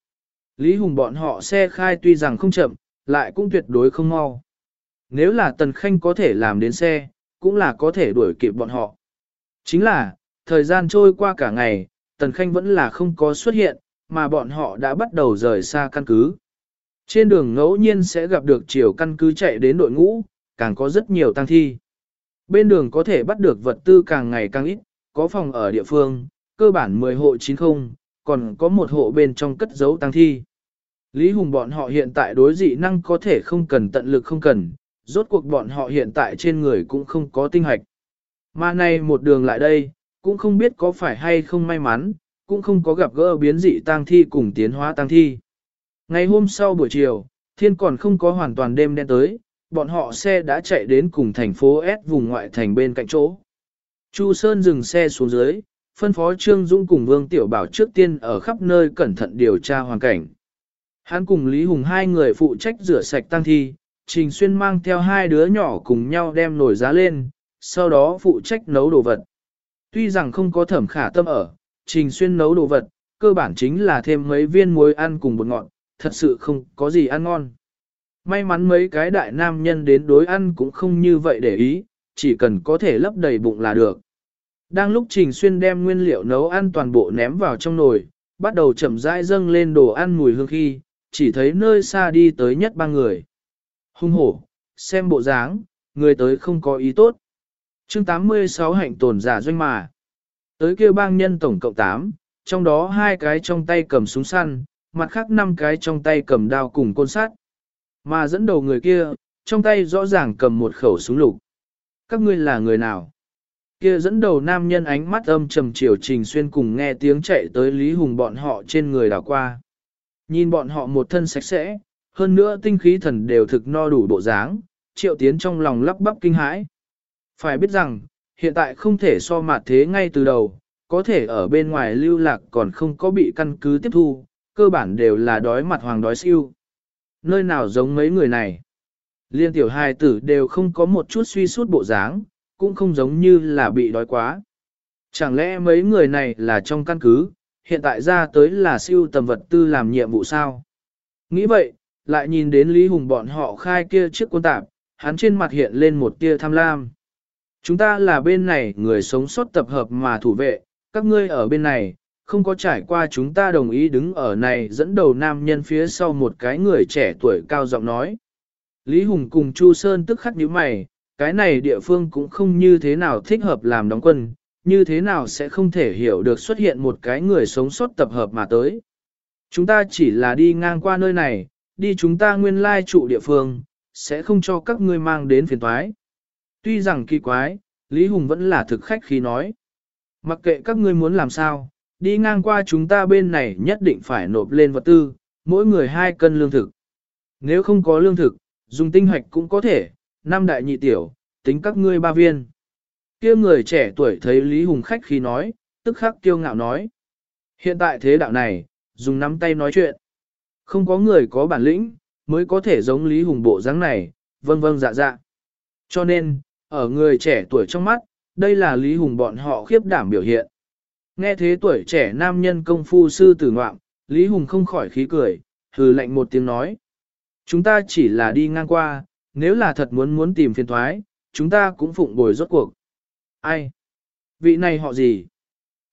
Lý Hùng bọn họ xe khai tuy rằng không chậm, lại cũng tuyệt đối không mau. Nếu là tần khanh có thể làm đến xe, cũng là có thể đuổi kịp bọn họ. Chính là, thời gian trôi qua cả ngày, tần khanh vẫn là không có xuất hiện, mà bọn họ đã bắt đầu rời xa căn cứ. Trên đường ngẫu nhiên sẽ gặp được chiều căn cứ chạy đến đội ngũ, càng có rất nhiều tăng thi. Bên đường có thể bắt được vật tư càng ngày càng ít, có phòng ở địa phương, cơ bản 10 hộ 90, còn có một hộ bên trong cất giấu tăng thi. Lý Hùng bọn họ hiện tại đối dị năng có thể không cần tận lực không cần, rốt cuộc bọn họ hiện tại trên người cũng không có tinh hạch, Mà nay một đường lại đây, cũng không biết có phải hay không may mắn, cũng không có gặp gỡ biến dị tang thi cùng tiến hóa tang thi. Ngày hôm sau buổi chiều, thiên còn không có hoàn toàn đêm đen tới, bọn họ xe đã chạy đến cùng thành phố S vùng ngoại thành bên cạnh chỗ. Chu Sơn dừng xe xuống dưới, phân phó Trương Dũng cùng Vương Tiểu Bảo trước tiên ở khắp nơi cẩn thận điều tra hoàn cảnh. Hắn cùng Lý Hùng hai người phụ trách rửa sạch tăng thi, Trình Xuyên mang theo hai đứa nhỏ cùng nhau đem nồi giá lên, sau đó phụ trách nấu đồ vật. Tuy rằng không có thẩm khả tâm ở, Trình Xuyên nấu đồ vật, cơ bản chính là thêm mấy viên muối ăn cùng bột ngọt, thật sự không có gì ăn ngon. May mắn mấy cái đại nam nhân đến đối ăn cũng không như vậy để ý, chỉ cần có thể lấp đầy bụng là được. Đang lúc Trình Xuyên đem nguyên liệu nấu ăn toàn bộ ném vào trong nồi, bắt đầu chậm rãi dâng lên đồ ăn mùi hương khi, chỉ thấy nơi xa đi tới nhất ba người. Hung hổ, xem bộ dáng, người tới không có ý tốt. chương 86 hạnh tồn giả doanh mà. Tới kêu bang nhân tổng cộng 8, trong đó hai cái trong tay cầm súng săn, mặt khác năm cái trong tay cầm đao cùng côn sát. Mà dẫn đầu người kia, trong tay rõ ràng cầm một khẩu súng lục. Các ngươi là người nào? Kia dẫn đầu nam nhân ánh mắt âm trầm chiều trình xuyên cùng nghe tiếng chạy tới Lý Hùng bọn họ trên người đảo qua. Nhìn bọn họ một thân sạch sẽ, hơn nữa tinh khí thần đều thực no đủ bộ dáng, triệu tiến trong lòng lắp bắp kinh hãi. Phải biết rằng, hiện tại không thể so mặt thế ngay từ đầu, có thể ở bên ngoài lưu lạc còn không có bị căn cứ tiếp thu, cơ bản đều là đói mặt hoàng đói siêu. Nơi nào giống mấy người này? Liên tiểu hài tử đều không có một chút suy suốt bộ dáng, cũng không giống như là bị đói quá. Chẳng lẽ mấy người này là trong căn cứ, hiện tại ra tới là siêu tầm vật tư làm nhiệm vụ sao? Nghĩ vậy, lại nhìn đến Lý Hùng bọn họ khai kia chiếc quân tạp, hắn trên mặt hiện lên một tia tham lam. Chúng ta là bên này người sống sót tập hợp mà thủ vệ, các ngươi ở bên này, không có trải qua chúng ta đồng ý đứng ở này dẫn đầu nam nhân phía sau một cái người trẻ tuổi cao giọng nói. Lý Hùng cùng Chu Sơn tức khắc nhíu mày, cái này địa phương cũng không như thế nào thích hợp làm đóng quân, như thế nào sẽ không thể hiểu được xuất hiện một cái người sống sót tập hợp mà tới. Chúng ta chỉ là đi ngang qua nơi này, đi chúng ta nguyên lai trụ địa phương, sẽ không cho các ngươi mang đến phiền toái. Tuy rằng kỳ quái, Lý Hùng vẫn là thực khách khi nói. Mặc kệ các ngươi muốn làm sao, đi ngang qua chúng ta bên này nhất định phải nộp lên vật tư, mỗi người hai cân lương thực. Nếu không có lương thực, dùng tinh hoạch cũng có thể, năm đại nhị tiểu, tính các ngươi ba viên kia người trẻ tuổi thấy Lý Hùng khách khi nói, tức khắc kiêu ngạo nói. Hiện tại thế đạo này, dùng nắm tay nói chuyện. Không có người có bản lĩnh, mới có thể giống Lý Hùng bộ dáng này, vâng vâng dạ dạ. Cho nên, ở người trẻ tuổi trong mắt, đây là Lý Hùng bọn họ khiếp đảm biểu hiện. Nghe thế tuổi trẻ nam nhân công phu sư tử ngoạm, Lý Hùng không khỏi khí cười, hừ lạnh một tiếng nói. Chúng ta chỉ là đi ngang qua, nếu là thật muốn muốn tìm phiền thoái, chúng ta cũng phụng bồi rốt cuộc. Ai? Vị này họ gì?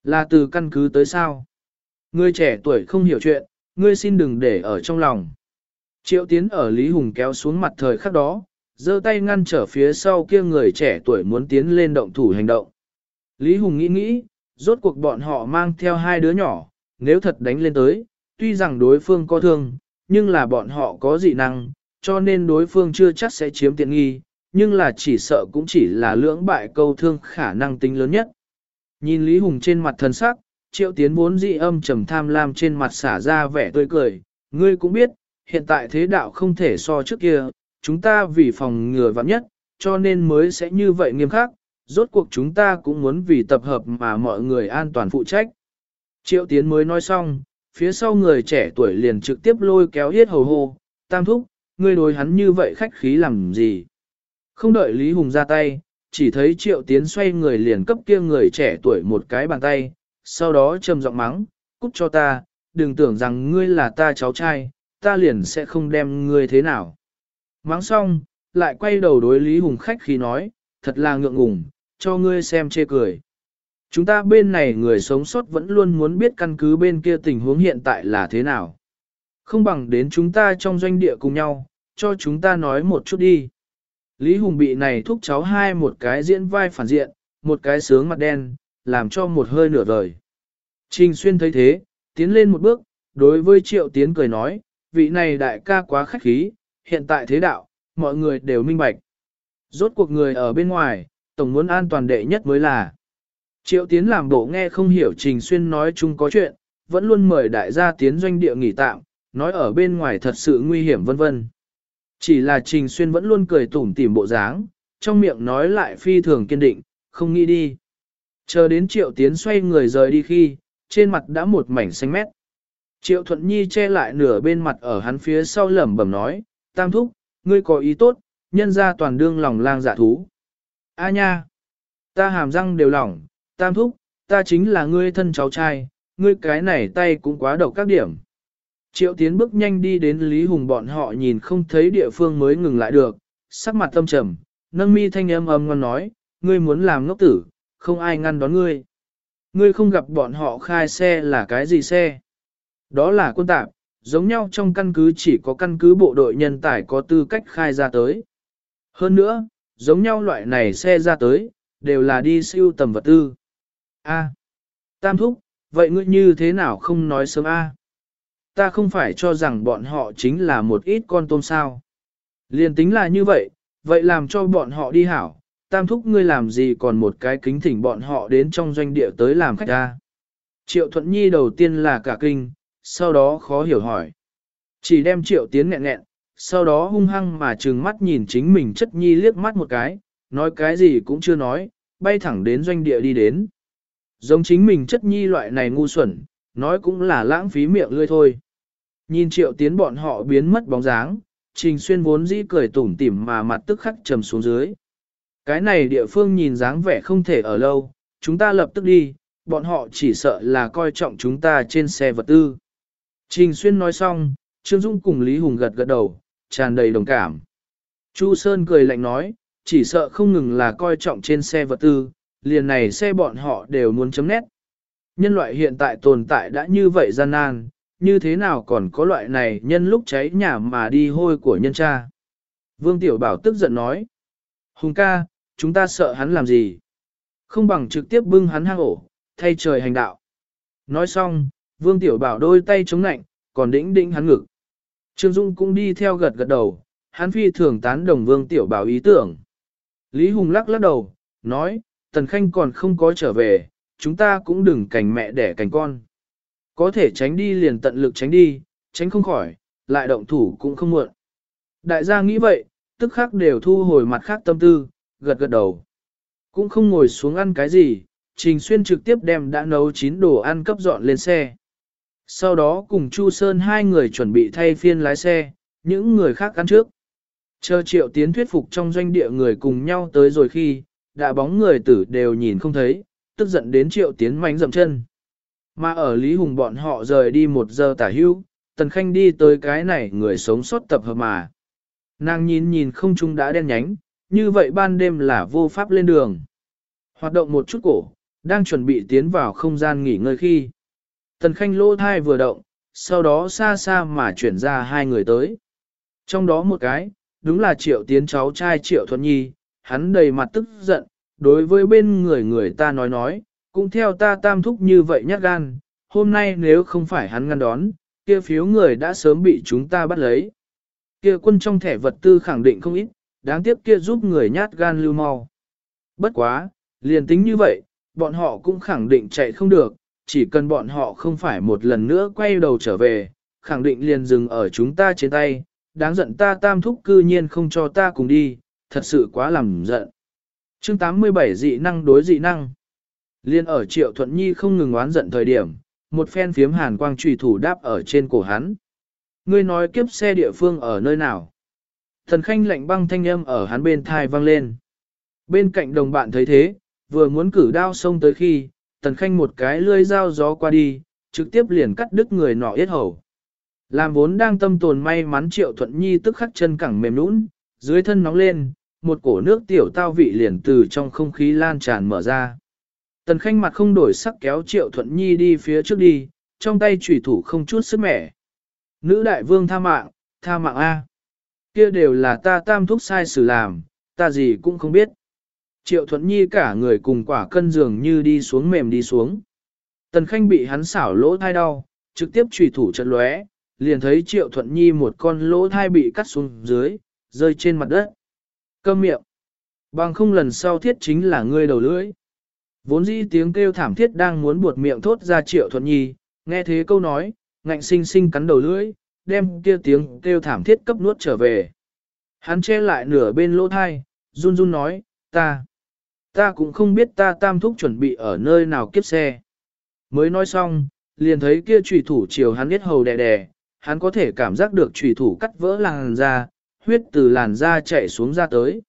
Là từ căn cứ tới sao? Người trẻ tuổi không hiểu chuyện, ngươi xin đừng để ở trong lòng. Triệu tiến ở Lý Hùng kéo xuống mặt thời khắc đó, giơ tay ngăn trở phía sau kia người trẻ tuổi muốn tiến lên động thủ hành động. Lý Hùng nghĩ nghĩ, rốt cuộc bọn họ mang theo hai đứa nhỏ, nếu thật đánh lên tới, tuy rằng đối phương có thương, nhưng là bọn họ có dị năng, cho nên đối phương chưa chắc sẽ chiếm tiện nghi, nhưng là chỉ sợ cũng chỉ là lưỡng bại câu thương khả năng tính lớn nhất. Nhìn Lý Hùng trên mặt thần sắc, triệu tiến vốn dị âm trầm tham lam trên mặt xả ra vẻ tươi cười, ngươi cũng biết, hiện tại thế đạo không thể so trước kia, chúng ta vì phòng ngừa vắng nhất, cho nên mới sẽ như vậy nghiêm khắc, rốt cuộc chúng ta cũng muốn vì tập hợp mà mọi người an toàn phụ trách. Triệu Tiến mới nói xong, phía sau người trẻ tuổi liền trực tiếp lôi kéo hết hầu hô, tam thúc, ngươi đối hắn như vậy khách khí làm gì. Không đợi Lý Hùng ra tay, chỉ thấy Triệu Tiến xoay người liền cấp kia người trẻ tuổi một cái bàn tay, sau đó trầm giọng mắng, cút cho ta, đừng tưởng rằng ngươi là ta cháu trai, ta liền sẽ không đem ngươi thế nào. Mắng xong, lại quay đầu đối Lý Hùng khách khí nói, thật là ngượng ngùng, cho ngươi xem chê cười. Chúng ta bên này người sống sót vẫn luôn muốn biết căn cứ bên kia tình huống hiện tại là thế nào. Không bằng đến chúng ta trong doanh địa cùng nhau, cho chúng ta nói một chút đi. Lý Hùng bị này thúc cháu hai một cái diễn vai phản diện, một cái sướng mặt đen, làm cho một hơi nửa vời. Trình Xuyên thấy thế, tiến lên một bước, đối với Triệu Tiến cười nói, vị này đại ca quá khách khí, hiện tại thế đạo, mọi người đều minh bạch. Rốt cuộc người ở bên ngoài, tổng muốn an toàn đệ nhất mới là. Triệu Tiến làm bộ nghe không hiểu Trình Xuyên nói chung có chuyện, vẫn luôn mời đại gia tiến doanh địa nghỉ tạm, nói ở bên ngoài thật sự nguy hiểm vân vân. Chỉ là Trình Xuyên vẫn luôn cười tủm tỉm bộ dáng, trong miệng nói lại phi thường kiên định, không nghĩ đi. Chờ đến Triệu Tiến xoay người rời đi khi, trên mặt đã một mảnh xanh mét. Triệu Thuận Nhi che lại nửa bên mặt ở hắn phía sau lẩm bẩm nói, Tam Thúc, ngươi có ý tốt, nhân ra toàn đương lòng lang dạ thú. A nha, ta hàm răng đều lỏng, Tam Thúc, ta chính là ngươi thân cháu trai, ngươi cái này tay cũng quá độc các điểm. Triệu Tiến bước nhanh đi đến Lý Hùng bọn họ nhìn không thấy địa phương mới ngừng lại được, sắc mặt tâm trầm, nâng mi thanh âm âm ngon nói, ngươi muốn làm ngốc tử, không ai ngăn đón ngươi. Ngươi không gặp bọn họ khai xe là cái gì xe? Đó là quân tạp, giống nhau trong căn cứ chỉ có căn cứ bộ đội nhân tài có tư cách khai ra tới. Hơn nữa, giống nhau loại này xe ra tới, đều là đi siêu tầm vật tư. A. Tam thúc, vậy ngươi như thế nào không nói sớm A? Ta không phải cho rằng bọn họ chính là một ít con tôm sao. Liên tính là như vậy, vậy làm cho bọn họ đi hảo, tam thúc ngươi làm gì còn một cái kính thỉnh bọn họ đến trong doanh địa tới làm khách ta. Triệu Thuận Nhi đầu tiên là cả kinh, sau đó khó hiểu hỏi. Chỉ đem Triệu Tiến nghẹn nghẹn, sau đó hung hăng mà trừng mắt nhìn chính mình chất nhi liếc mắt một cái, nói cái gì cũng chưa nói, bay thẳng đến doanh địa đi đến. Giống chính mình chất nhi loại này ngu xuẩn, nói cũng là lãng phí miệng lươi thôi. Nhìn Triệu Tiến bọn họ biến mất bóng dáng, Trình Xuyên vốn dĩ cười tủm tỉm mà mặt tức khắc trầm xuống dưới. Cái này địa phương nhìn dáng vẻ không thể ở lâu, chúng ta lập tức đi, bọn họ chỉ sợ là coi trọng chúng ta trên xe vật tư. Trình Xuyên nói xong, Trương Dung cùng Lý Hùng gật gật đầu, tràn đầy đồng cảm. Chu Sơn cười lạnh nói, chỉ sợ không ngừng là coi trọng trên xe vật tư, liền này xe bọn họ đều muốn chấm nét. Nhân loại hiện tại tồn tại đã như vậy gian nan, như thế nào còn có loại này nhân lúc cháy nhà mà đi hôi của nhân cha. Vương Tiểu Bảo tức giận nói, Hùng ca, chúng ta sợ hắn làm gì? Không bằng trực tiếp bưng hắn hang ổ, thay trời hành đạo. Nói xong, Vương Tiểu Bảo đôi tay chống nạnh, còn đĩnh đĩnh hắn ngực. Trương Dung cũng đi theo gật gật đầu, hắn phi thường tán đồng Vương Tiểu Bảo ý tưởng. Lý Hùng lắc lắc đầu, nói, Tần Khanh còn không có trở về, chúng ta cũng đừng cảnh mẹ đẻ cảnh con. Có thể tránh đi liền tận lực tránh đi, tránh không khỏi, lại động thủ cũng không muộn. Đại gia nghĩ vậy, tức khắc đều thu hồi mặt khác tâm tư, gật gật đầu. Cũng không ngồi xuống ăn cái gì, Trình Xuyên trực tiếp đem đã nấu chín đồ ăn cấp dọn lên xe. Sau đó cùng Chu Sơn hai người chuẩn bị thay phiên lái xe, những người khác ăn trước. Chờ triệu tiến thuyết phục trong doanh địa người cùng nhau tới rồi khi, đã bóng người tử đều nhìn không thấy, tức giận đến triệu tiến mánh dậm chân. Mà ở Lý Hùng bọn họ rời đi một giờ tả hưu, Tần Khanh đi tới cái này người sống sót tập hợp mà. Nàng nhìn nhìn không trung đã đen nhánh, như vậy ban đêm là vô pháp lên đường. Hoạt động một chút cổ, đang chuẩn bị tiến vào không gian nghỉ ngơi khi. Tần Khanh lô thai vừa động, sau đó xa xa mà chuyển ra hai người tới. Trong đó một cái, đúng là triệu tiến cháu trai triệu thuận nhi, hắn đầy mặt tức giận, đối với bên người người ta nói nói, cũng theo ta tam thúc như vậy nhát gan, hôm nay nếu không phải hắn ngăn đón, kia phiếu người đã sớm bị chúng ta bắt lấy. Kia quân trong thẻ vật tư khẳng định không ít, đáng tiếc kia giúp người nhát gan lưu mau. Bất quá, liền tính như vậy, bọn họ cũng khẳng định chạy không được, chỉ cần bọn họ không phải một lần nữa quay đầu trở về, khẳng định liền dừng ở chúng ta trên tay, đáng giận ta tam thúc cư nhiên không cho ta cùng đi, thật sự quá làm giận. Chương 87 dị năng đối dị năng. Liên ở Triệu Thuận Nhi không ngừng oán giận thời điểm, một phen phiếm hàn quang trùy thủ đáp ở trên cổ hắn. Ngươi nói kiếp xe địa phương ở nơi nào? Thần khanh lạnh băng thanh âm ở hắn bên thai vang lên. Bên cạnh đồng bạn thấy thế, vừa muốn cử đao xông tới khi, tần khanh một cái lươi dao gió qua đi, trực tiếp liền cắt đứt người nọ yết hầu. Làm vốn đang tâm tồn may mắn triệu thuận nhi tức khắc chân cẳng mềm nũng, dưới thân nóng lên, một cổ nước tiểu tao vị liền từ trong không khí lan tràn mở ra. Tần Khanh mặt không đổi sắc kéo Triệu Thuận Nhi đi phía trước đi, trong tay trùy thủ không chút sức mẻ. Nữ đại vương tha mạng, tha mạng A. Kia đều là ta tam thúc sai xử làm, ta gì cũng không biết. Triệu Thuận Nhi cả người cùng quả cân dường như đi xuống mềm đi xuống. Tần Khanh bị hắn xảo lỗ thai đau, trực tiếp trùy thủ chật lóe, liền thấy Triệu Thuận Nhi một con lỗ thai bị cắt xuống dưới, rơi trên mặt đất. Cơm miệng. Bằng không lần sau thiết chính là ngươi đầu lưỡi. Vốn dĩ tiếng kêu thảm thiết đang muốn buột miệng thốt ra Triệu Thuận Nhi, nghe thế câu nói, ngạnh sinh sinh cắn đầu lưỡi, đem kia tiếng kêu thảm thiết cấp nuốt trở về. Hắn che lại nửa bên lỗ thai, run run nói, ta, ta cũng không biết ta tam thúc chuẩn bị ở nơi nào kiếp xe. Mới nói xong, liền thấy kia trùy thủ chiều hắn biết hầu đè đè, hắn có thể cảm giác được trùy thủ cắt vỡ làn da, huyết từ làn da chạy xuống ra tới.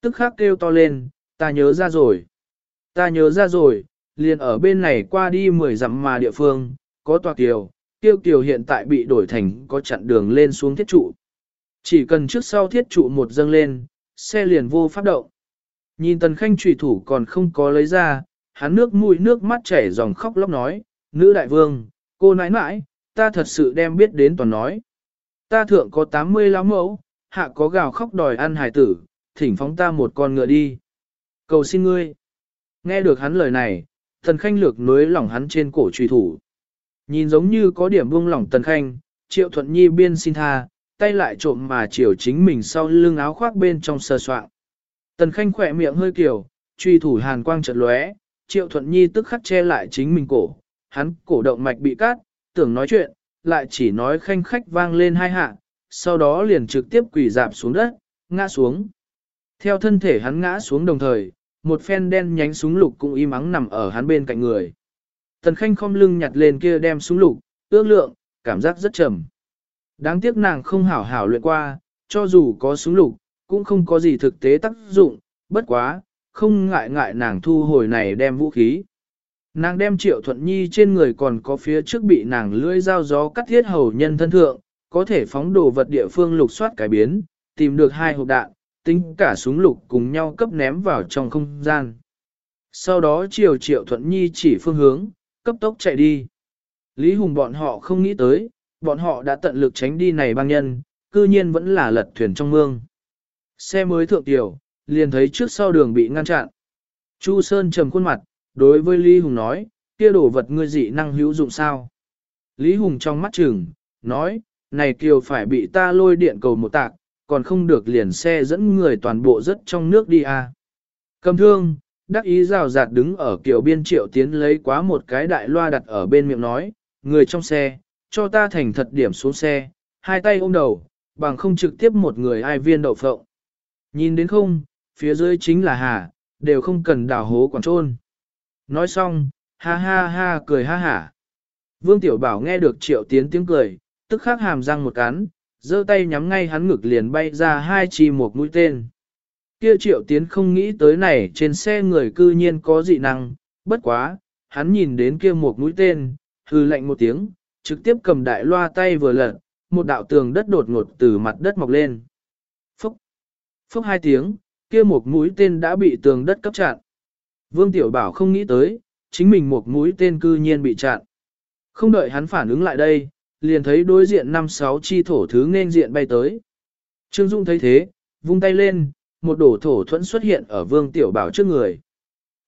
Tức khắc kêu to lên, ta nhớ ra rồi. Ta nhớ ra rồi, liền ở bên này qua đi 10 dặm mà địa phương, có tòa kiều, tiêu kiều hiện tại bị đổi thành có chặn đường lên xuống thiết trụ. Chỉ cần trước sau thiết trụ một dâng lên, xe liền vô pháp động. Nhìn tần khanh trùy thủ còn không có lấy ra, hắn nước mũi nước mắt chảy dòng khóc lóc nói, nữ đại vương, cô nãi nãi, ta thật sự đem biết đến toàn nói. Ta thượng có 80 lão mẫu, hạ có gào khóc đòi ăn hải tử, thỉnh phóng ta một con ngựa đi. Cầu xin ngươi. Nghe được hắn lời này, tần khanh lược nối lỏng hắn trên cổ truy thủ. Nhìn giống như có điểm buông lỏng tần khanh, triệu thuận nhi biên xin tha, tay lại trộm mà chiều chính mình sau lưng áo khoác bên trong sờ soạn. Tần khanh khỏe miệng hơi kiểu, truy thủ hàn quang chợt lóe, triệu thuận nhi tức khắc che lại chính mình cổ, hắn cổ động mạch bị cắt, tưởng nói chuyện, lại chỉ nói khanh khách vang lên hai hạ, sau đó liền trực tiếp quỳ dạp xuống đất, ngã xuống. Theo thân thể hắn ngã xuống đồng thời, một phen đen nhánh súng lục cũng im ắng nằm ở hắn bên cạnh người. Tần khanh không lưng nhặt lên kia đem súng lục, ước lượng, cảm giác rất trầm. Đáng tiếc nàng không hảo hảo luyện qua, cho dù có súng lục, cũng không có gì thực tế tác dụng, bất quá, không ngại ngại nàng thu hồi này đem vũ khí. Nàng đem triệu thuận nhi trên người còn có phía trước bị nàng lưỡi dao gió cắt thiết hầu nhân thân thượng, có thể phóng đồ vật địa phương lục soát cải biến, tìm được hai hộp đạn, tính cả súng lục cùng nhau cấp ném vào trong không gian. Sau đó chiều triệu thuận nhi chỉ phương hướng, cấp tốc chạy đi. Lý Hùng bọn họ không nghĩ tới, bọn họ đã tận lực tránh đi này băng nhân, cư nhiên vẫn là lật thuyền trong mương. Xe mới thượng tiểu, liền thấy trước sau đường bị ngăn chặn. Chu Sơn trầm khuôn mặt, đối với Lý Hùng nói, kia đồ vật ngươi dị năng hữu dụng sao? Lý Hùng trong mắt chừng, nói, này kiều phải bị ta lôi điện cầu một tạc, còn không được liền xe dẫn người toàn bộ rất trong nước đi à. Cầm thương, đắc ý rào rạt đứng ở kiểu biên triệu tiến lấy quá một cái đại loa đặt ở bên miệng nói, người trong xe, cho ta thành thật điểm xuống xe, hai tay ôm đầu, bằng không trực tiếp một người ai viên đậu phộng. Nhìn đến không, phía dưới chính là hà, đều không cần đào hố quản trôn. Nói xong, ha ha ha cười ha hả. Vương Tiểu Bảo nghe được triệu tiến tiếng cười, tức khắc hàm răng một cắn, giơ tay nhắm ngay hắn ngực liền bay ra hai chi một mũi tên. Kia triệu tiến không nghĩ tới này trên xe người cư nhiên có dị năng, bất quá, hắn nhìn đến kia một mũi tên, hư lạnh một tiếng, trực tiếp cầm đại loa tay vừa lật, một đạo tường đất đột ngột từ mặt đất mọc lên. Phúc! Phúc hai tiếng, kia một mũi tên đã bị tường đất cấp chặn. Vương Tiểu Bảo không nghĩ tới, chính mình một mũi tên cư nhiên bị chặn. Không đợi hắn phản ứng lại đây, liền thấy đối diện năm sáu chi thổ thứ nên diện bay tới. Trương Dung thấy thế, vung tay lên, một đổ thổ thuẫn xuất hiện ở Vương Tiểu Bảo trước người.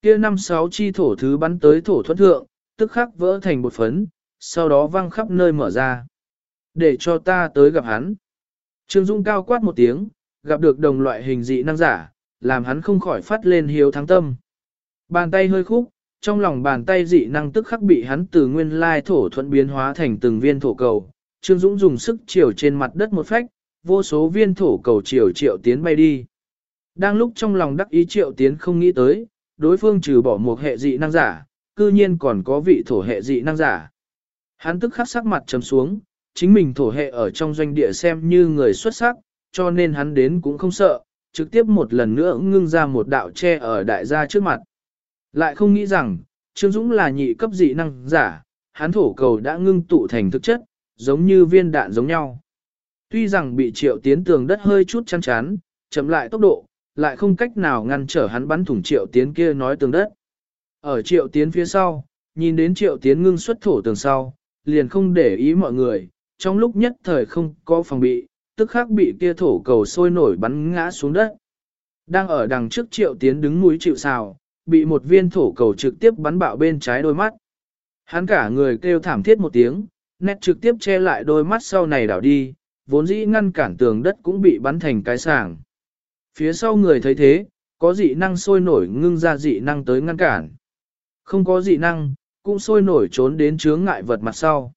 Kia năm sáu chi thổ thứ bắn tới thổ thuẫn thượng, tức khắc vỡ thành một phấn, sau đó văng khắp nơi mở ra. Để cho ta tới gặp hắn. Trương Dung cao quát một tiếng, gặp được đồng loại hình dị năng giả, làm hắn không khỏi phát lên hiếu thắng tâm. Bàn tay hơi khúc, trong lòng bàn tay dị năng tức khắc bị hắn từ nguyên lai thổ thuận biến hóa thành từng viên thổ cầu. Trương Dũng dùng sức chiều trên mặt đất một phách, vô số viên thổ cầu chiều triệu tiến bay đi. Đang lúc trong lòng đắc ý triệu tiến không nghĩ tới, đối phương trừ bỏ một hệ dị năng giả, cư nhiên còn có vị thổ hệ dị năng giả. Hắn tức khắc sắc mặt trầm xuống, chính mình thổ hệ ở trong doanh địa xem như người xuất sắc, cho nên hắn đến cũng không sợ, trực tiếp một lần nữa ngưng ra một đạo che ở đại gia trước mặt. Lại không nghĩ rằng, Trương Dũng là nhị cấp dị năng giả, hắn thổ cầu đã ngưng tụ thành thực chất, giống như viên đạn giống nhau. Tuy rằng bị triệu tiến tường đất hơi chút chăn chán, chậm lại tốc độ, lại không cách nào ngăn trở hắn bắn thủng triệu tiến kia nói tường đất. Ở triệu tiến phía sau, nhìn đến triệu tiến ngưng xuất thổ tường sau, liền không để ý mọi người, trong lúc nhất thời không có phòng bị, tức khắc bị kia thổ cầu sôi nổi bắn ngã xuống đất. Đang ở đằng trước triệu tiến đứng núi chịu xào, bị một viên thổ cầu trực tiếp bắn bạo bên trái đôi mắt. Hắn cả người kêu thảm thiết một tiếng, nét trực tiếp che lại đôi mắt sau này đảo đi, vốn dĩ ngăn cản tường đất cũng bị bắn thành cái sàng. Phía sau người thấy thế, có dị năng sôi nổi ngưng ra dị năng tới ngăn cản. Không có dị năng, cũng sôi nổi trốn đến chướng ngại vật mặt sau.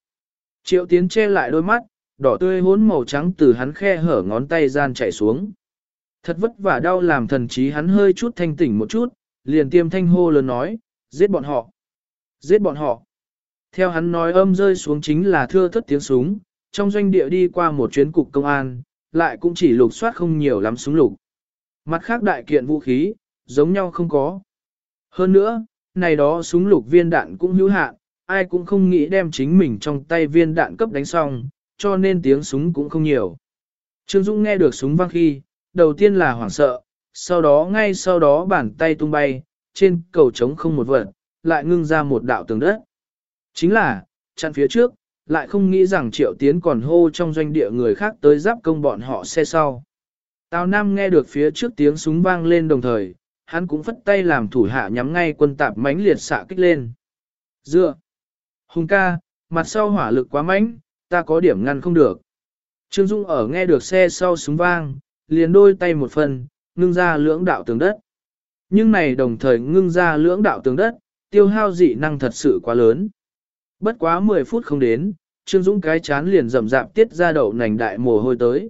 Triệu tiến che lại đôi mắt, đỏ tươi hốn màu trắng từ hắn khe hở ngón tay gian chạy xuống. Thật vất vả đau làm thần trí hắn hơi chút thanh tỉnh một chút, liền tiêm thanh hô lớn nói, giết bọn họ, giết bọn họ. Theo hắn nói âm rơi xuống chính là thưa thất tiếng súng, trong doanh địa đi qua một chuyến cục công an, lại cũng chỉ lục soát không nhiều lắm súng lục. Mặt khác đại kiện vũ khí, giống nhau không có. Hơn nữa, này đó súng lục viên đạn cũng hữu hạn, ai cũng không nghĩ đem chính mình trong tay viên đạn cấp đánh xong, cho nên tiếng súng cũng không nhiều. Trương Dũng nghe được súng vang khi, đầu tiên là hoảng sợ, sau đó ngay sau đó bàn tay tung bay, trên cầu trống không một vật, lại ngưng ra một đạo tường đất. Chính là, chặn phía trước, lại không nghĩ rằng triệu tiến còn hô trong doanh địa người khác tới giáp công bọn họ xe sau. Tào Nam nghe được phía trước tiếng súng vang lên đồng thời, hắn cũng phất tay làm thủ hạ nhắm ngay quân tạp mãnh liệt xạ kích lên. Dựa! Hùng ca, mặt sau hỏa lực quá mãnh, ta có điểm ngăn không được. Trương Dung ở nghe được xe sau súng vang, liền đôi tay một phần, ngưng ra lưỡng đạo tường đất. Nhưng này đồng thời ngưng ra lưỡng đạo tường đất, tiêu hao dị năng thật sự quá lớn. Bất quá 10 phút không đến, Trương Dũng cái chán liền rầm rạp tiết ra đậu nành đại mồ hôi tới.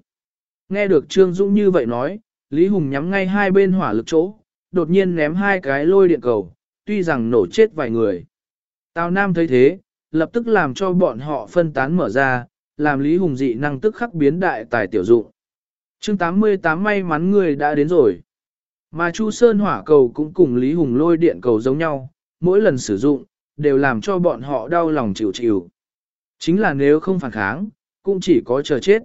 Nghe được Trương Dũng như vậy nói, Lý Hùng nhắm ngay hai bên hỏa lực chỗ, đột nhiên ném hai cái lôi điện cầu, tuy rằng nổ chết vài người. Tào Nam thấy thế, lập tức làm cho bọn họ phân tán mở ra, làm Lý Hùng dị năng tức khắc biến đại tài tiểu dụng chương 88 may mắn người đã đến rồi. Mà Chu Sơn hỏa cầu cũng cùng Lý Hùng lôi điện cầu giống nhau, mỗi lần sử dụng, đều làm cho bọn họ đau lòng chịu chịu. Chính là nếu không phản kháng, cũng chỉ có chờ chết.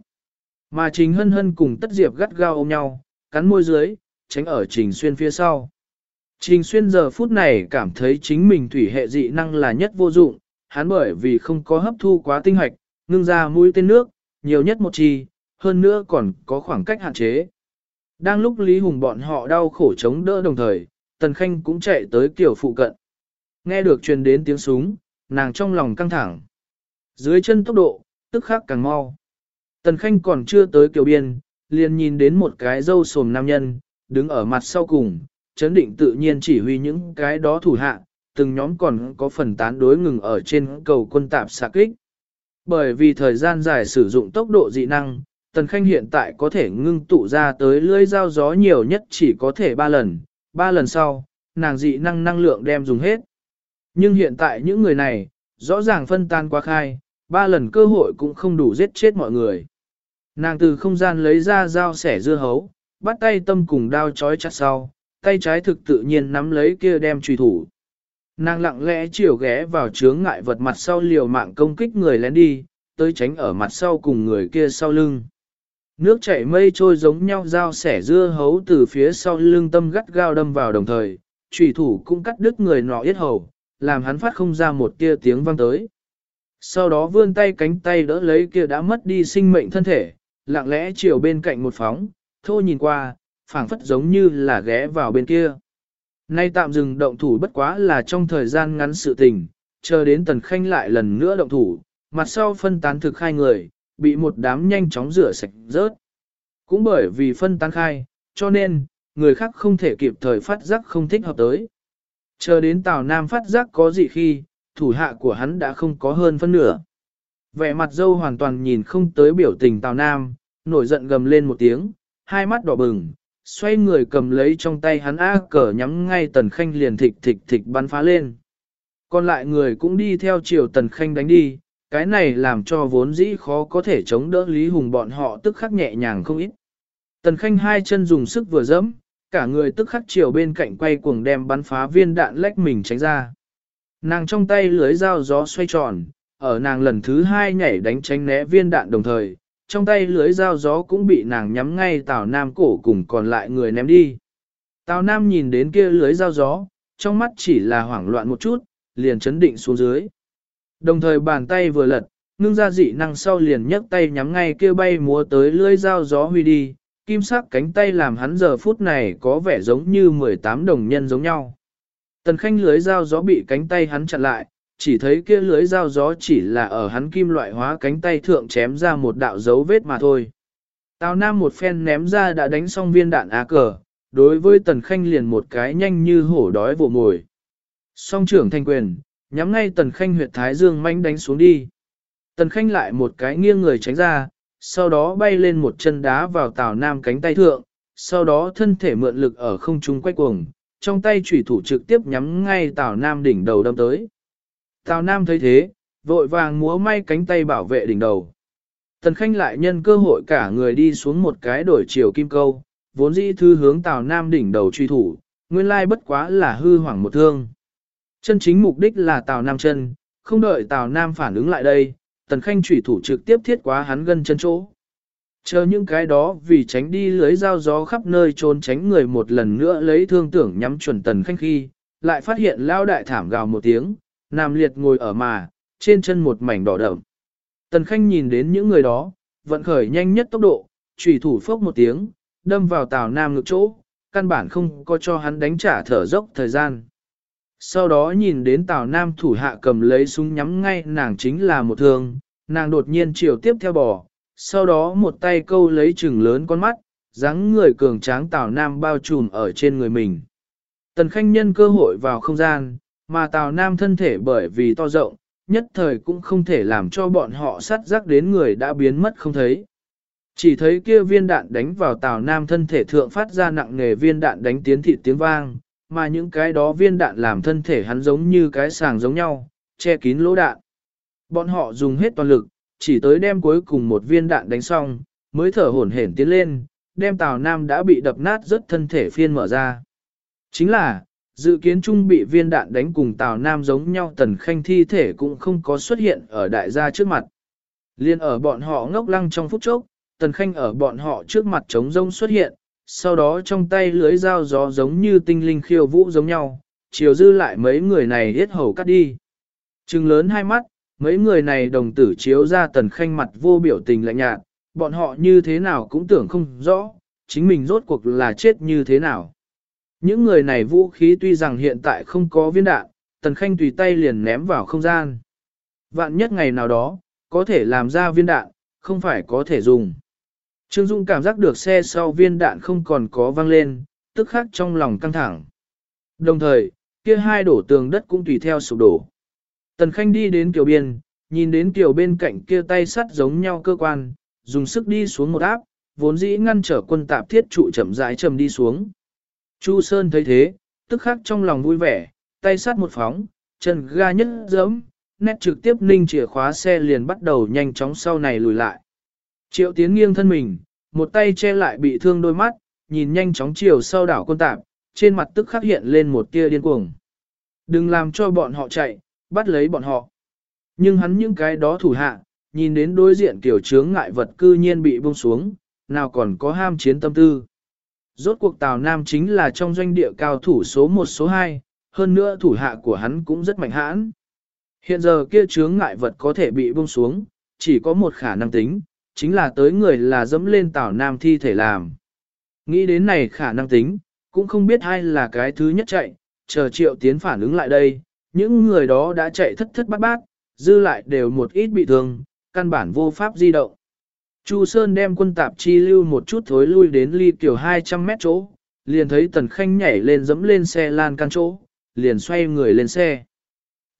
Mà Trình Hân Hân cùng Tất Diệp gắt gao ôm nhau, cắn môi dưới, tránh ở Trình Xuyên phía sau. Trình Xuyên giờ phút này cảm thấy chính mình thủy hệ dị năng là nhất vô dụng, hắn bởi vì không có hấp thu quá tinh hoạch, ngưng ra mũi tên nước, nhiều nhất một chi, hơn nữa còn có khoảng cách hạn chế. Đang lúc Lý Hùng bọn họ đau khổ chống đỡ đồng thời, Tần Khanh cũng chạy tới kiểu phụ cận. Nghe được truyền đến tiếng súng, nàng trong lòng căng thẳng. Dưới chân tốc độ, tức khắc càng mau. Tần Khanh còn chưa tới kiểu biên, liền nhìn đến một cái dâu sồm nam nhân, đứng ở mặt sau cùng, chấn định tự nhiên chỉ huy những cái đó thủ hạ, từng nhóm còn có phần tán đối ngừng ở trên cầu quân tạp xạ kích. Bởi vì thời gian dài sử dụng tốc độ dị năng, Tần Khanh hiện tại có thể ngưng tụ ra tới lưỡi dao gió nhiều nhất chỉ có thể 3 lần, 3 lần sau, nàng dị năng năng lượng đem dùng hết. Nhưng hiện tại những người này, rõ ràng phân tan quá khai, 3 lần cơ hội cũng không đủ giết chết mọi người. Nàng từ không gian lấy ra dao sẻ dưa hấu, bắt tay tâm cùng đao chói chặt sau, tay trái thực tự nhiên nắm lấy kia đem truy thủ. Nàng lặng lẽ chiều ghé vào chướng ngại vật mặt sau liều mạng công kích người lén đi, tới tránh ở mặt sau cùng người kia sau lưng. Nước chảy mây trôi giống nhau dao sẻ dưa hấu từ phía sau lưng tâm gắt gao đâm vào đồng thời, trùy thủ cũng cắt đứt người nọ yết hầu, làm hắn phát không ra một tia tiếng vang tới. Sau đó vươn tay cánh tay đỡ lấy kia đã mất đi sinh mệnh thân thể, lặng lẽ chiều bên cạnh một phóng, thô nhìn qua, phảng phất giống như là ghé vào bên kia. Nay tạm dừng động thủ bất quá là trong thời gian ngắn sự tình, chờ đến tần khanh lại lần nữa động thủ, mặt sau phân tán thực hai người, bị một đám nhanh chóng rửa sạch rớt. Cũng bởi vì phân tán khai, cho nên, người khác không thể kịp thời phát giác không thích hợp tới. Chờ đến Tào Nam phát giác có gì khi, thủ hạ của hắn đã không có hơn phân nửa. Vẻ mặt dâu hoàn toàn nhìn không tới biểu tình Tào Nam, nổi giận gầm lên một tiếng, hai mắt đỏ bừng, xoay người cầm lấy trong tay hắn A cờ nhắm ngay tần khanh liền thịch thịch thịch bắn phá lên. Còn lại người cũng đi theo chiều tần khanh đánh đi, cái này làm cho vốn dĩ khó có thể chống đỡ Lý Hùng bọn họ tức khắc nhẹ nhàng không ít. Tần khanh hai chân dùng sức vừa dẫm, cả người tức khắc chiều bên cạnh quay cuồng đem bắn phá viên đạn lách mình tránh ra. Nàng trong tay lưới dao gió xoay tròn, ở nàng lần thứ hai nhảy đánh tránh né viên đạn đồng thời, trong tay lưới dao gió cũng bị nàng nhắm ngay Tào Nam cổ cùng còn lại người ném đi. Tào Nam nhìn đến kia lưới dao gió, trong mắt chỉ là hoảng loạn một chút, liền chấn định xuống dưới. Đồng thời bàn tay vừa lật, ngưng ra dị năng sau liền nhấc tay nhắm ngay kia bay múa tới lưỡi dao gió huy đi, kim sắc cánh tay làm hắn giờ phút này có vẻ giống như 18 đồng nhân giống nhau. Tần khanh lưới dao gió bị cánh tay hắn chặn lại, chỉ thấy kia lưới dao gió chỉ là ở hắn kim loại hóa cánh tay thượng chém ra một đạo dấu vết mà thôi. Tào Nam một phen ném ra đã đánh xong viên đạn á cờ, đối với Tần Khanh liền một cái nhanh như hổ đói vồ mồi. Song trưởng thanh quyền, nhắm ngay Tần Khanh huyệt thái dương manh đánh xuống đi. Tần Khanh lại một cái nghiêng người tránh ra, sau đó bay lên một chân đá vào Tào Nam cánh tay thượng, sau đó thân thể mượn lực ở không trung quay cuồng, trong tay chủy thủ trực tiếp nhắm ngay Tào Nam đỉnh đầu đâm tới. Tào Nam thấy thế, vội vàng múa may cánh tay bảo vệ đỉnh đầu. Tần Khanh lại nhân cơ hội cả người đi xuống một cái đổi chiều kim câu, vốn dĩ thư hướng Tào Nam đỉnh đầu truy thủ, nguyên lai bất quá là hư hoảng một thương. Chân chính mục đích là Tào Nam chân, không đợi Tào Nam phản ứng lại đây, Tần Khanh chủy thủ trực tiếp thiết quá hắn gần chân chỗ. Chờ những cái đó vì tránh đi lưới dao gió khắp nơi trốn tránh người một lần nữa lấy thương tưởng nhắm chuẩn Tần Khanh khi, lại phát hiện lao đại thảm gào một tiếng, nằm liệt ngồi ở mà, trên chân một mảnh đỏ đậm. Tần Khanh nhìn đến những người đó, vận khởi nhanh nhất tốc độ, chủy thủ phốc một tiếng, đâm vào Tào Nam ngực chỗ, căn bản không có cho hắn đánh trả thở dốc thời gian. Sau đó nhìn đến Tào Nam thủ hạ cầm lấy súng nhắm ngay nàng chính là một thương, nàng đột nhiên chiều tiếp theo bỏ. sau đó một tay câu lấy chừng lớn con mắt, dáng người cường tráng Tào Nam bao trùm ở trên người mình. Tần Khanh nhân cơ hội vào không gian, mà Tào Nam thân thể bởi vì to rộng, nhất thời cũng không thể làm cho bọn họ sát giác đến người đã biến mất không thấy. Chỉ thấy kia viên đạn đánh vào Tào Nam thân thể thượng phát ra nặng nề viên đạn đánh tiến thị tiếng vang, mà những cái đó viên đạn làm thân thể hắn giống như cái sàng giống nhau, che kín lỗ đạn. Bọn họ dùng hết toàn lực, chỉ tới đem cuối cùng một viên đạn đánh xong, mới thở hổn hển tiến lên, đem Tào Nam đã bị đập nát rất thân thể phiên mở ra. Chính là, dự kiến trung bị viên đạn đánh cùng Tào Nam giống nhau tần khanh thi thể cũng không có xuất hiện ở đại gia trước mặt. Liên ở bọn họ ngốc lăng trong phút chốc, tần khanh ở bọn họ trước mặt trống rông xuất hiện, sau đó trong tay lưới dao gió giống như tinh linh khiêu vũ giống nhau, chiều dư lại mấy người này hết hầu cắt đi. Trừng lớn hai mắt, mấy người này đồng tử chiếu ra tần khanh mặt vô biểu tình lạnh nhạt, bọn họ như thế nào cũng tưởng không rõ, chính mình rốt cuộc là chết như thế nào. Những người này vũ khí tuy rằng hiện tại không có viên đạn, tần khanh tùy tay liền ném vào không gian. Vạn nhất ngày nào đó, có thể làm ra viên đạn, không phải có thể dùng. Trương Dung cảm giác được xe sau viên đạn không còn có vang lên, tức khắc trong lòng căng thẳng. Đồng thời, kia hai đổ tường đất cũng tùy theo sụp đổ. Tần Khanh đi đến kiều biên, nhìn đến kiều bên cạnh kia tay sắt giống nhau cơ quan, dùng sức đi xuống một áp, vốn dĩ ngăn trở quân tạp thiết trụ chậm rãi trầm đi xuống. Chu Sơn thấy thế, tức khắc trong lòng vui vẻ, tay sắt một phóng, chân ga nhất giẫm, nét trực tiếp ninh chìa khóa xe liền bắt đầu nhanh chóng sau này lùi lại. Triệu tiến nghiêng thân mình, một tay che lại bị thương đôi mắt, nhìn nhanh chóng chiều sau đảo quân tạp, trên mặt tức khắc hiện lên một tia điên cuồng. Đừng làm cho bọn họ chạy, bắt lấy bọn họ. Nhưng hắn những cái đó thủ hạ, nhìn đến đối diện tiểu chướng ngại vật cư nhiên bị buông xuống, nào còn có ham chiến tâm tư. Rốt cuộc Tào Nam chính là trong doanh địa cao thủ số 1 số 2, hơn nữa thủ hạ của hắn cũng rất mạnh hãn. Hiện giờ kia chướng ngại vật có thể bị buông xuống, chỉ có một khả năng tính, chính là tới người là dẫm lên tảo Nam thi thể làm. Nghĩ đến này khả năng tính, cũng không biết ai là cái thứ nhất chạy, chờ triệu tiến phản ứng lại đây, những người đó đã chạy thất thất bát bát, dư lại đều một ít bị thương, căn bản vô pháp di động. Chu Sơn đem quân tạp chi lưu một chút thối lui đến ly kiểu 200 mét chỗ, liền thấy Tần Khanh nhảy lên dẫm lên xe lan can chỗ, liền xoay người lên xe.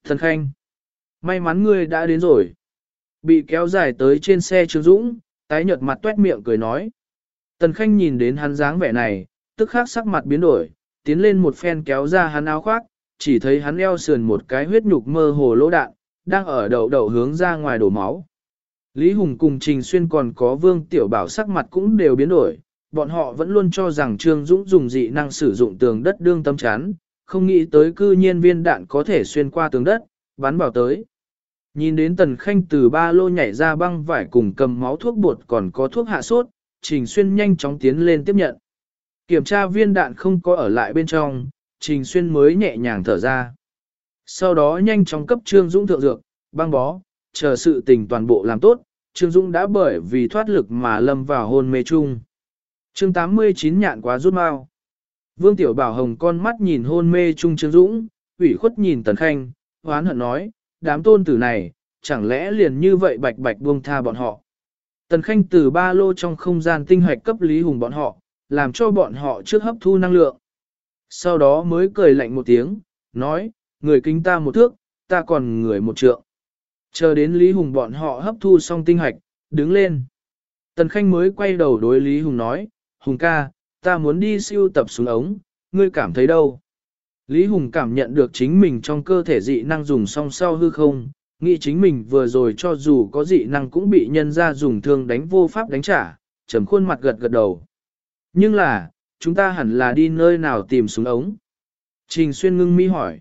Tần Khanh, may mắn ngươi đã đến rồi. Bị kéo dài tới trên xe Trương Dũng, tái nhợt mặt tuét miệng cười nói. Tần Khanh nhìn đến hắn dáng vẻ này, tức khắc sắc mặt biến đổi, tiến lên một phen kéo ra hắn áo khoác, chỉ thấy hắn eo sườn một cái huyết nhục mơ hồ lỗ đạn, đang ở đầu đầu hướng ra ngoài đổ máu. Lý Hùng cùng Trình Xuyên còn có Vương Tiểu Bảo sắc mặt cũng đều biến đổi, bọn họ vẫn luôn cho rằng Trương Dũng dùng dị năng sử dụng tường đất đương tâm chán, không nghĩ tới cư nhiên viên đạn có thể xuyên qua tường đất, bắn vào tới. Nhìn đến Tần Khanh từ ba lô nhảy ra băng vải cùng cầm máu thuốc bột còn có thuốc hạ sốt, Trình Xuyên nhanh chóng tiến lên tiếp nhận. Kiểm tra viên đạn không có ở lại bên trong, Trình Xuyên mới nhẹ nhàng thở ra. Sau đó nhanh chóng cấp Trương Dũng thượng dược, băng bó, chờ sự tình toàn bộ làm tốt, Trương Dũng đã bởi vì thoát lực mà lâm vào hôn mê chung. Chương 89 nhạn quá rút mau. Vương Tiểu Bảo Hồng con mắt nhìn hôn mê chung Trương Dũng, ủy khuất nhìn Tần Khanh, hoán hận nói, đám tôn tử này, chẳng lẽ liền như vậy bạch bạch buông tha bọn họ. Tần Khanh từ ba lô trong không gian tinh hoạch cấp Lý Hùng bọn họ, làm cho bọn họ trước hấp thu năng lượng. Sau đó mới cười lạnh một tiếng, nói, người kính ta một thước, ta còn người một trượng. Chờ đến Lý Hùng bọn họ hấp thu xong tinh hoạch, đứng lên. Tần Khanh mới quay đầu đối Lý Hùng nói, Hùng ca, ta muốn đi siêu tập xuống ống, ngươi cảm thấy đâu? Lý Hùng cảm nhận được chính mình trong cơ thể dị năng dùng song sau hư không, nghĩ chính mình vừa rồi cho dù có dị năng cũng bị nhân ra dùng thương đánh vô pháp đánh trả, trầm khuôn mặt gật gật đầu. Nhưng là, chúng ta hẳn là đi nơi nào tìm xuống ống. Trình xuyên ngưng mi hỏi.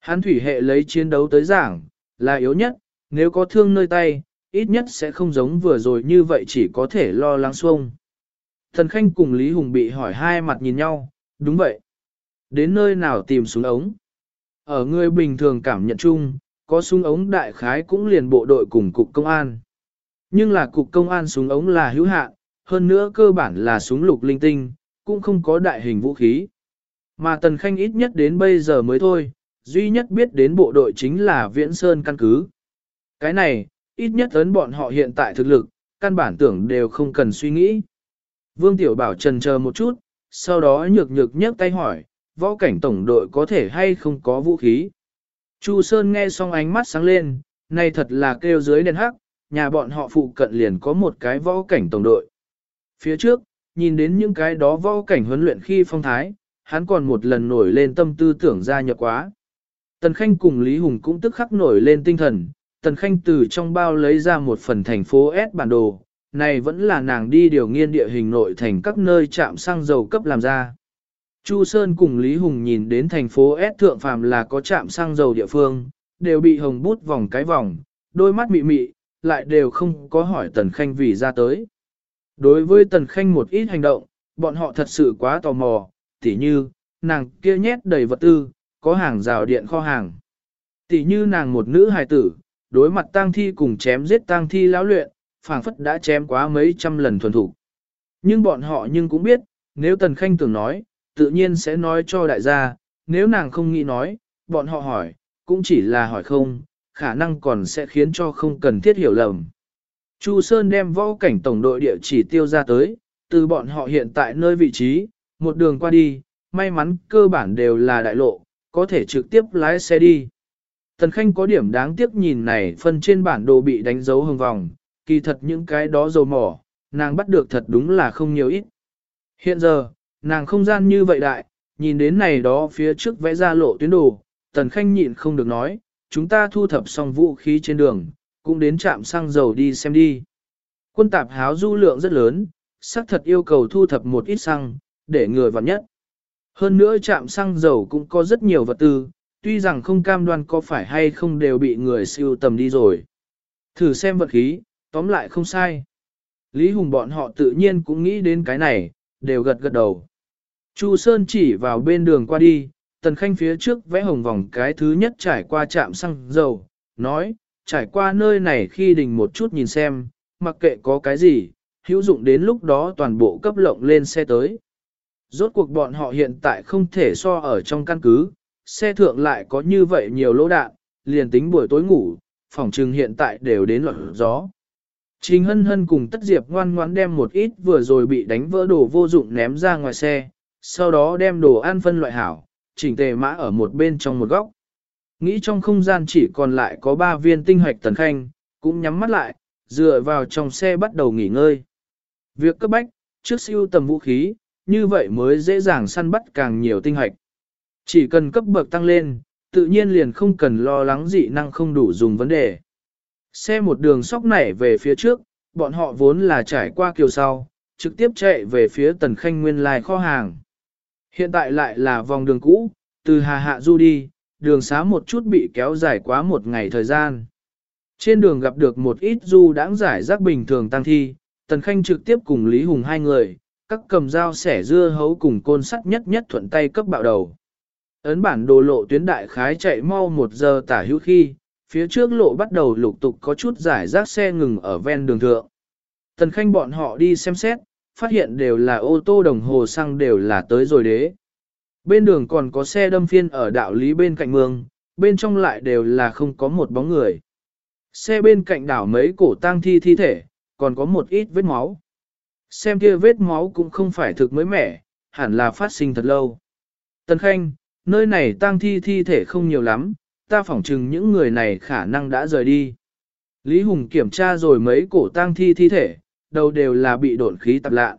Hán thủy hệ lấy chiến đấu tới giảng, là yếu nhất, nếu có thương nơi tay, ít nhất sẽ không giống vừa rồi như vậy chỉ có thể lo lắng xuông. Thần Khanh cùng Lý Hùng bị hỏi hai mặt nhìn nhau, đúng vậy. Đến nơi nào tìm súng ống? Ở người bình thường cảm nhận chung, có súng ống đại khái cũng liền bộ đội cùng cục công an. Nhưng là cục công an súng ống là hữu hạn, hơn nữa cơ bản là súng lục linh tinh, cũng không có đại hình vũ khí. Mà Tần Khanh ít nhất đến bây giờ mới thôi, duy nhất biết đến bộ đội chính là Viễn Sơn căn cứ. Cái này, ít nhất ấn bọn họ hiện tại thực lực, căn bản tưởng đều không cần suy nghĩ. Vương Tiểu Bảo trần chờ một chút, sau đó nhược nhược nhấc tay hỏi, võ cảnh tổng đội có thể hay không có vũ khí. Chu Sơn nghe xong ánh mắt sáng lên, này thật là kêu dưới đèn hắc, nhà bọn họ phụ cận liền có một cái võ cảnh tổng đội. Phía trước, nhìn đến những cái đó võ cảnh huấn luyện khi phong thái, hắn còn một lần nổi lên tâm tư tưởng ra nhập quá. Tần Khanh cùng Lý Hùng cũng tức khắc nổi lên tinh thần, Tần Khanh từ trong bao lấy ra một phần thành phố S bản đồ, này vẫn là nàng đi điều nghiên địa hình nội thành các nơi chạm xăng dầu cấp làm ra. Chu Sơn cùng Lý Hùng nhìn đến thành phố S thượng phàm là có chạm xăng dầu địa phương, đều bị hồng bút vòng cái vòng, đôi mắt mị mị, lại đều không có hỏi Tần Khanh vì ra tới. Đối với Tần Khanh một ít hành động, bọn họ thật sự quá tò mò, tỉ như, nàng kia nhét đầy vật tư, có hàng rào điện kho hàng. Tỉ như nàng một nữ hài tử, đối mặt tang thi cùng chém giết tang thi lão luyện, phảng phất đã chém quá mấy trăm lần thuần thủ. Nhưng bọn họ nhưng cũng biết, nếu Tần Khanh tưởng nói, tự nhiên sẽ nói cho đại gia, nếu nàng không nghĩ nói, bọn họ hỏi, cũng chỉ là hỏi không, khả năng còn sẽ khiến cho không cần thiết hiểu lầm. Chu Sơn đem võ cảnh tổng đội địa chỉ tiêu ra tới, từ bọn họ hiện tại nơi vị trí, một đường qua đi, may mắn cơ bản đều là đại lộ, có thể trực tiếp lái xe đi. Tần Khanh có điểm đáng tiếc nhìn này phần trên bản đồ bị đánh dấu hồng vòng, kỳ thật những cái đó dầu mỏ, nàng bắt được thật đúng là không nhiều ít. Hiện giờ, nàng không gian như vậy đại, nhìn đến này đó phía trước vẽ ra lộ tuyến đồ, Tần Khanh nhịn không được nói, chúng ta thu thập xong vũ khí trên đường, cũng đến trạm xăng dầu đi xem đi. Quân tạp háo du lượng rất lớn, xác thật yêu cầu thu thập một ít xăng, để người vặn nhất. Hơn nữa trạm xăng dầu cũng có rất nhiều vật tư, tuy rằng không cam đoan có phải hay không đều bị người siêu tầm đi rồi. Thử xem vật khí, tóm lại không sai. Lý Hùng bọn họ tự nhiên cũng nghĩ đến cái này, đều gật gật đầu. Chu Sơn chỉ vào bên đường qua đi, Tần Khanh phía trước vẽ hồng vòng cái thứ nhất trải qua trạm xăng dầu, nói, trải qua nơi này khi đình một chút nhìn xem, mặc kệ có cái gì, hữu dụng đến lúc đó toàn bộ cấp lộng lên xe tới. Rốt cuộc bọn họ hiện tại không thể so ở trong căn cứ, xe thượng lại có như vậy nhiều lỗ đạn, liền tính buổi tối ngủ, phòng trừng hiện tại đều đến loại gió. Trình hân hân cùng tất diệp ngoan ngoãn đem một ít vừa rồi bị đánh vỡ đồ vô dụng ném ra ngoài xe, sau đó đem đồ ăn phân loại hảo, chỉnh tề mã ở một bên trong một góc. Nghĩ trong không gian chỉ còn lại có ba viên tinh hoạch tần khanh, cũng nhắm mắt lại, dựa vào trong xe bắt đầu nghỉ ngơi. Việc cấp bách, trước siêu tầm vũ khí, như vậy mới dễ dàng săn bắt càng nhiều tinh hoạch. Chỉ cần cấp bậc tăng lên, tự nhiên liền không cần lo lắng dị năng không đủ dùng vấn đề. Xe một đường sóc nảy về phía trước, bọn họ vốn là trải qua kiều sau, trực tiếp chạy về phía tần khanh nguyên lai kho hàng. Hiện tại lại là vòng đường cũ, từ Hà Hạ Du đi, đường xá một chút bị kéo dài quá một ngày thời gian. Trên đường gặp được một ít du đãng giải rác bình thường tăng thi, Tần Khanh trực tiếp cùng Lý Hùng hai người, các cầm dao sẻ dưa hấu cùng côn sắt nhất nhất thuận tay cấp bạo đầu. Ấn bản đồ lộ tuyến đại khái chạy mau một giờ tả hữu khi, phía trước lộ bắt đầu lục tục có chút giải rác xe ngừng ở ven đường thượng. Tần khanh bọn họ đi xem xét, phát hiện đều là ô tô đồng hồ xăng đều là tới rồi đế. Bên đường còn có xe đâm phiên ở đạo lý bên cạnh mương, bên trong lại đều là không có một bóng người. Xe bên cạnh đảo mấy cổ tang thi thi thể, còn có một ít vết máu. Xem kia vết máu cũng không phải thực mới mẻ, hẳn là phát sinh thật lâu. Tần Khanh, nơi này tang thi thi thể không nhiều lắm, ta phỏng chừng những người này khả năng đã rời đi. Lý Hùng kiểm tra rồi mấy cổ tang thi thi thể, đầu đều là bị độn khí tạp lạ.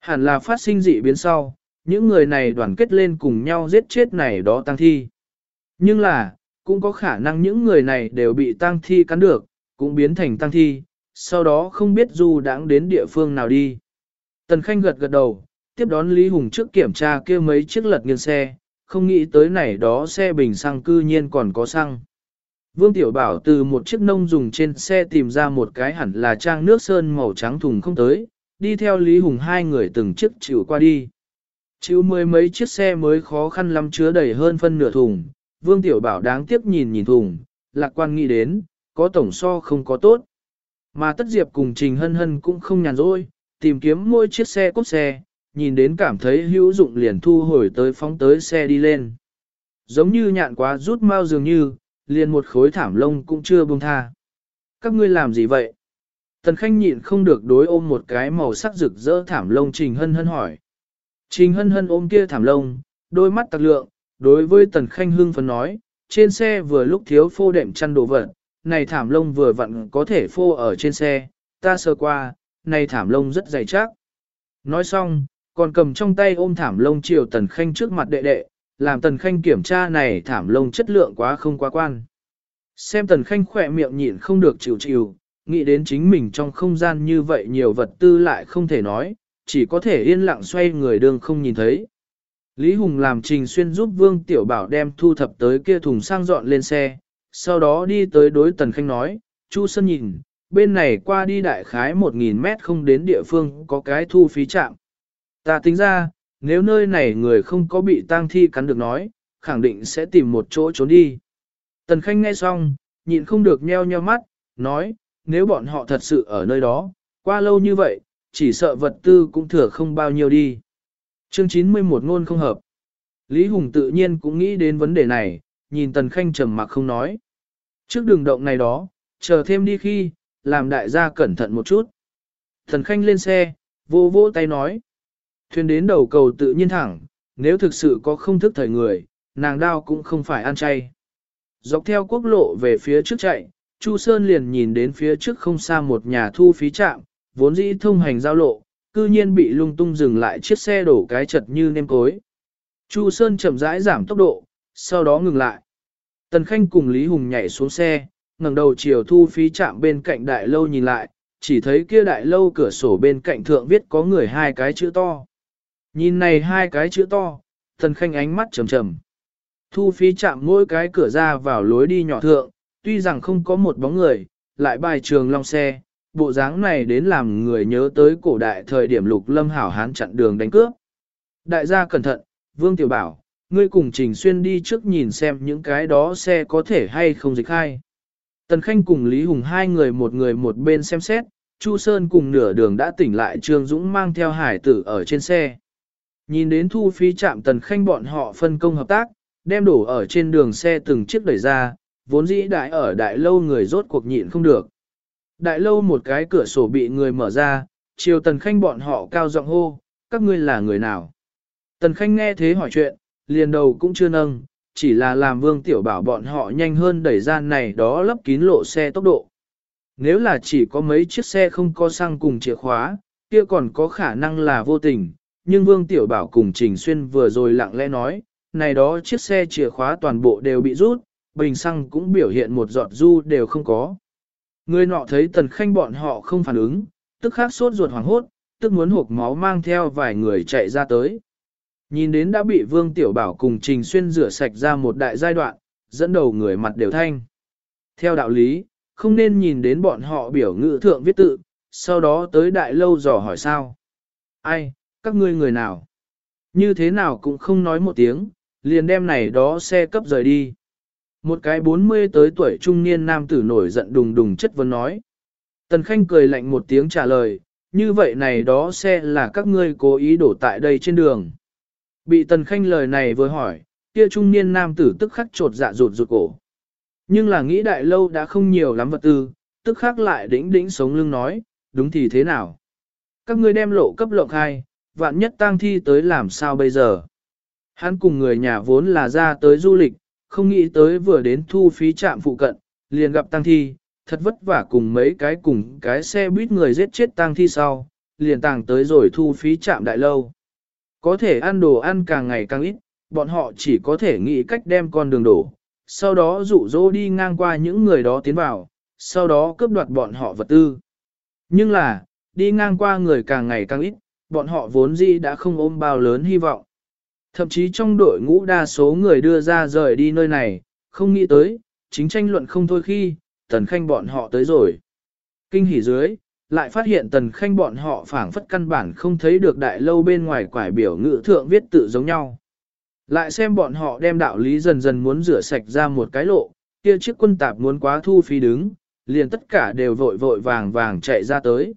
Hẳn là phát sinh dị biến sau, những người này đoàn kết lên cùng nhau giết chết này đó tang thi. Nhưng là, cũng có khả năng những người này đều bị tang thi cắn được, cũng biến thành tang thi, sau đó không biết du đãng đến địa phương nào đi. Tần Khanh gật gật đầu, tiếp đón Lý Hùng trước kiểm tra kia mấy chiếc lật nghiêng xe, không nghĩ tới này đó xe bình xăng cư nhiên còn có xăng. Vương Tiểu Bảo từ một chiếc nông dùng trên xe tìm ra một cái hẳn là trang nước sơn màu trắng thùng không tới, đi theo Lý Hùng hai người từng chiếc chịu qua đi. Chịu mười mấy chiếc xe mới khó khăn lắm chứa đầy hơn phân nửa thùng, Vương Tiểu Bảo đáng tiếc nhìn nhìn thùng, lạc quan nghĩ đến, có tổng so không có tốt. Mà Tất Diệp cùng Trình Hân Hân cũng không nhàn rỗi, tìm kiếm mỗi chiếc xe cốt xe, nhìn đến cảm thấy hữu dụng liền thu hồi tới phóng tới xe đi lên. Giống như nhạn quá rút mau dường như, liền một khối thảm lông cũng chưa buông tha. Các ngươi làm gì vậy? Tần Khanh nhịn không được đối ôm một cái màu sắc rực rỡ thảm lông Trình Hân Hân hỏi. Trình Hân Hân ôm kia thảm lông, đôi mắt tạc lượng, đối với Tần Khanh hưng phấn nói, trên xe vừa lúc thiếu phô đệm chăn đồ vật, này thảm lông vừa vặn có thể phô ở trên xe, ta sơ qua, này thảm lông rất dày chắc. Nói xong, còn cầm trong tay ôm thảm lông chiều Tần Khanh trước mặt đệ đệ, làm Tần Khanh kiểm tra này thảm lông chất lượng quá không quá quan. Xem Tần Khanh khỏe miệng nhịn không được chịu chịu, nghĩ đến chính mình trong không gian như vậy nhiều vật tư lại không thể nói, chỉ có thể yên lặng xoay người đường không nhìn thấy. Lý Hùng làm trình xuyên giúp Vương Tiểu Bảo đem thu thập tới kia thùng sang dọn lên xe, sau đó đi tới đối Tần Khanh nói, Chu Sơn nhìn, bên này qua đi đại khái 1.000 mét không đến địa phương có cái thu phí trạm. Ta tính ra, nếu nơi này người không có bị tang thi cắn được nói, khẳng định sẽ tìm một chỗ trốn đi. Tần Khanh nghe xong, nhịn không được nheo nheo mắt, nói, nếu bọn họ thật sự ở nơi đó, qua lâu như vậy, chỉ sợ vật tư cũng thừa không bao nhiêu đi. Chương 91 ngôn không hợp. Lý Hùng tự nhiên cũng nghĩ đến vấn đề này, nhìn Tần Khanh trầm mặc không nói. Trước đường động này đó, chờ thêm đi khi, làm đại gia cẩn thận một chút. Tần Khanh lên xe, vô vô tay nói. Thuyền đến đầu cầu tự nhiên thẳng, nếu thực sự có không thức thời người, nàng đao cũng không phải ăn chay. Dọc theo quốc lộ về phía trước chạy, Chu Sơn liền nhìn đến phía trước không xa một nhà thu phí trạm, vốn dĩ thông hành giao lộ, cư nhiên bị lung tung dừng lại chiếc xe đổ cái chật như nêm cối. Chu Sơn chậm rãi giảm tốc độ, sau đó ngừng lại. Tần Khanh cùng Lý Hùng nhảy xuống xe, ngẩng đầu chiều thu phí trạm bên cạnh đại lâu nhìn lại, chỉ thấy kia đại lâu cửa sổ bên cạnh thượng viết có người hai cái chữ to. Nhìn này hai cái chữ to, Tần Khanh ánh mắt trầm trầm. Thu phí chạm mỗi cái cửa ra vào lối đi nhỏ thượng, tuy rằng không có một bóng người, lại bài trường long xe, bộ dáng này đến làm người nhớ tới cổ đại thời điểm lục lâm hảo hán chặn đường đánh cướp. Đại gia cẩn thận, Vương Tiểu Bảo, ngươi cùng Trình Xuyên đi trước nhìn xem những cái đó xe có thể hay không dịch khai. Tần Khanh cùng Lý Hùng hai người một người một bên xem xét, Chu Sơn cùng nửa đường đã tỉnh lại Trương Dũng mang theo hải tử ở trên xe. Nhìn đến thu phí chạm Tần Khanh bọn họ phân công hợp tác, đem đổ ở trên đường xe từng chiếc đẩy ra, vốn dĩ đại ở đại lâu người rốt cuộc nhịn không được. Đại lâu một cái cửa sổ bị người mở ra, chiều Tần Khanh bọn họ cao giọng hô, các ngươi là người nào? Tần Khanh nghe thế hỏi chuyện, liền đầu cũng chưa nâng, chỉ là làm vương tiểu bảo bọn họ nhanh hơn đẩy ra này đó lấp kín lộ xe tốc độ. Nếu là chỉ có mấy chiếc xe không có xăng cùng chìa khóa, kia còn có khả năng là vô tình, nhưng vương tiểu bảo cùng Trình Xuyên vừa rồi lặng lẽ nói, này đó chiếc xe chìa khóa toàn bộ đều bị rút, bình xăng cũng biểu hiện một giọt du đều không có. Người nọ thấy tần khanh bọn họ không phản ứng, tức khắc sốt ruột hoảng hốt, tức muốn hộp máu mang theo vài người chạy ra tới. Nhìn đến đã bị Vương Tiểu Bảo cùng Trình Xuyên rửa sạch ra một đại giai đoạn, dẫn đầu người mặt đều thanh. Theo đạo lý, không nên nhìn đến bọn họ biểu ngữ thượng viết tự, sau đó tới đại lâu dò hỏi sao. Ai, các ngươi người nào? Như thế nào cũng không nói một tiếng, liền đem này đó xe cấp rời đi. Một cái 40 tới tuổi trung niên nam tử nổi giận đùng đùng chất vấn nói. Tần Khanh cười lạnh một tiếng trả lời, như vậy này đó xe là các ngươi cố ý đổ tại đây trên đường. Bị Tần Khanh lời này vừa hỏi, kia trung niên nam tử tức khắc trột dạ rụt rụt cổ. Nhưng là nghĩ đại lâu đã không nhiều lắm vật tư, tức khắc lại đĩnh đĩnh sống lưng nói, đúng thì thế nào? Các ngươi đem lộ cấp lộng hai, vạn nhất tang thi tới làm sao bây giờ? Hắn cùng người nhà vốn là ra tới du lịch, không nghĩ tới vừa đến thu phí trạm phụ cận, liền gặp tang thi, thật vất vả cùng mấy cái cùng cái xe buýt người giết chết tang thi sau, liền tàng tới rồi thu phí trạm đại lâu. Có thể ăn đồ ăn càng ngày càng ít, bọn họ chỉ có thể nghĩ cách đem con đường đổ, sau đó dụ dỗ đi ngang qua những người đó tiến vào, sau đó cướp đoạt bọn họ vật tư. Nhưng là, đi ngang qua người càng ngày càng ít, bọn họ vốn dĩ đã không ôm bao lớn hy vọng. Thậm chí trong đội ngũ đa số người đưa ra rời đi nơi này, không nghĩ tới, chính tranh luận không thôi khi, tần khanh bọn họ tới rồi. Kinh hỉ dưới, lại phát hiện tần khanh bọn họ phảng phất căn bản không thấy được đại lâu bên ngoài quải biểu ngữ thượng viết tự giống nhau. Lại xem bọn họ đem đạo lý dần dần muốn rửa sạch ra một cái lộ, kia chiếc quân tạp muốn quá thu phí đứng, liền tất cả đều vội vội vàng vàng chạy ra tới.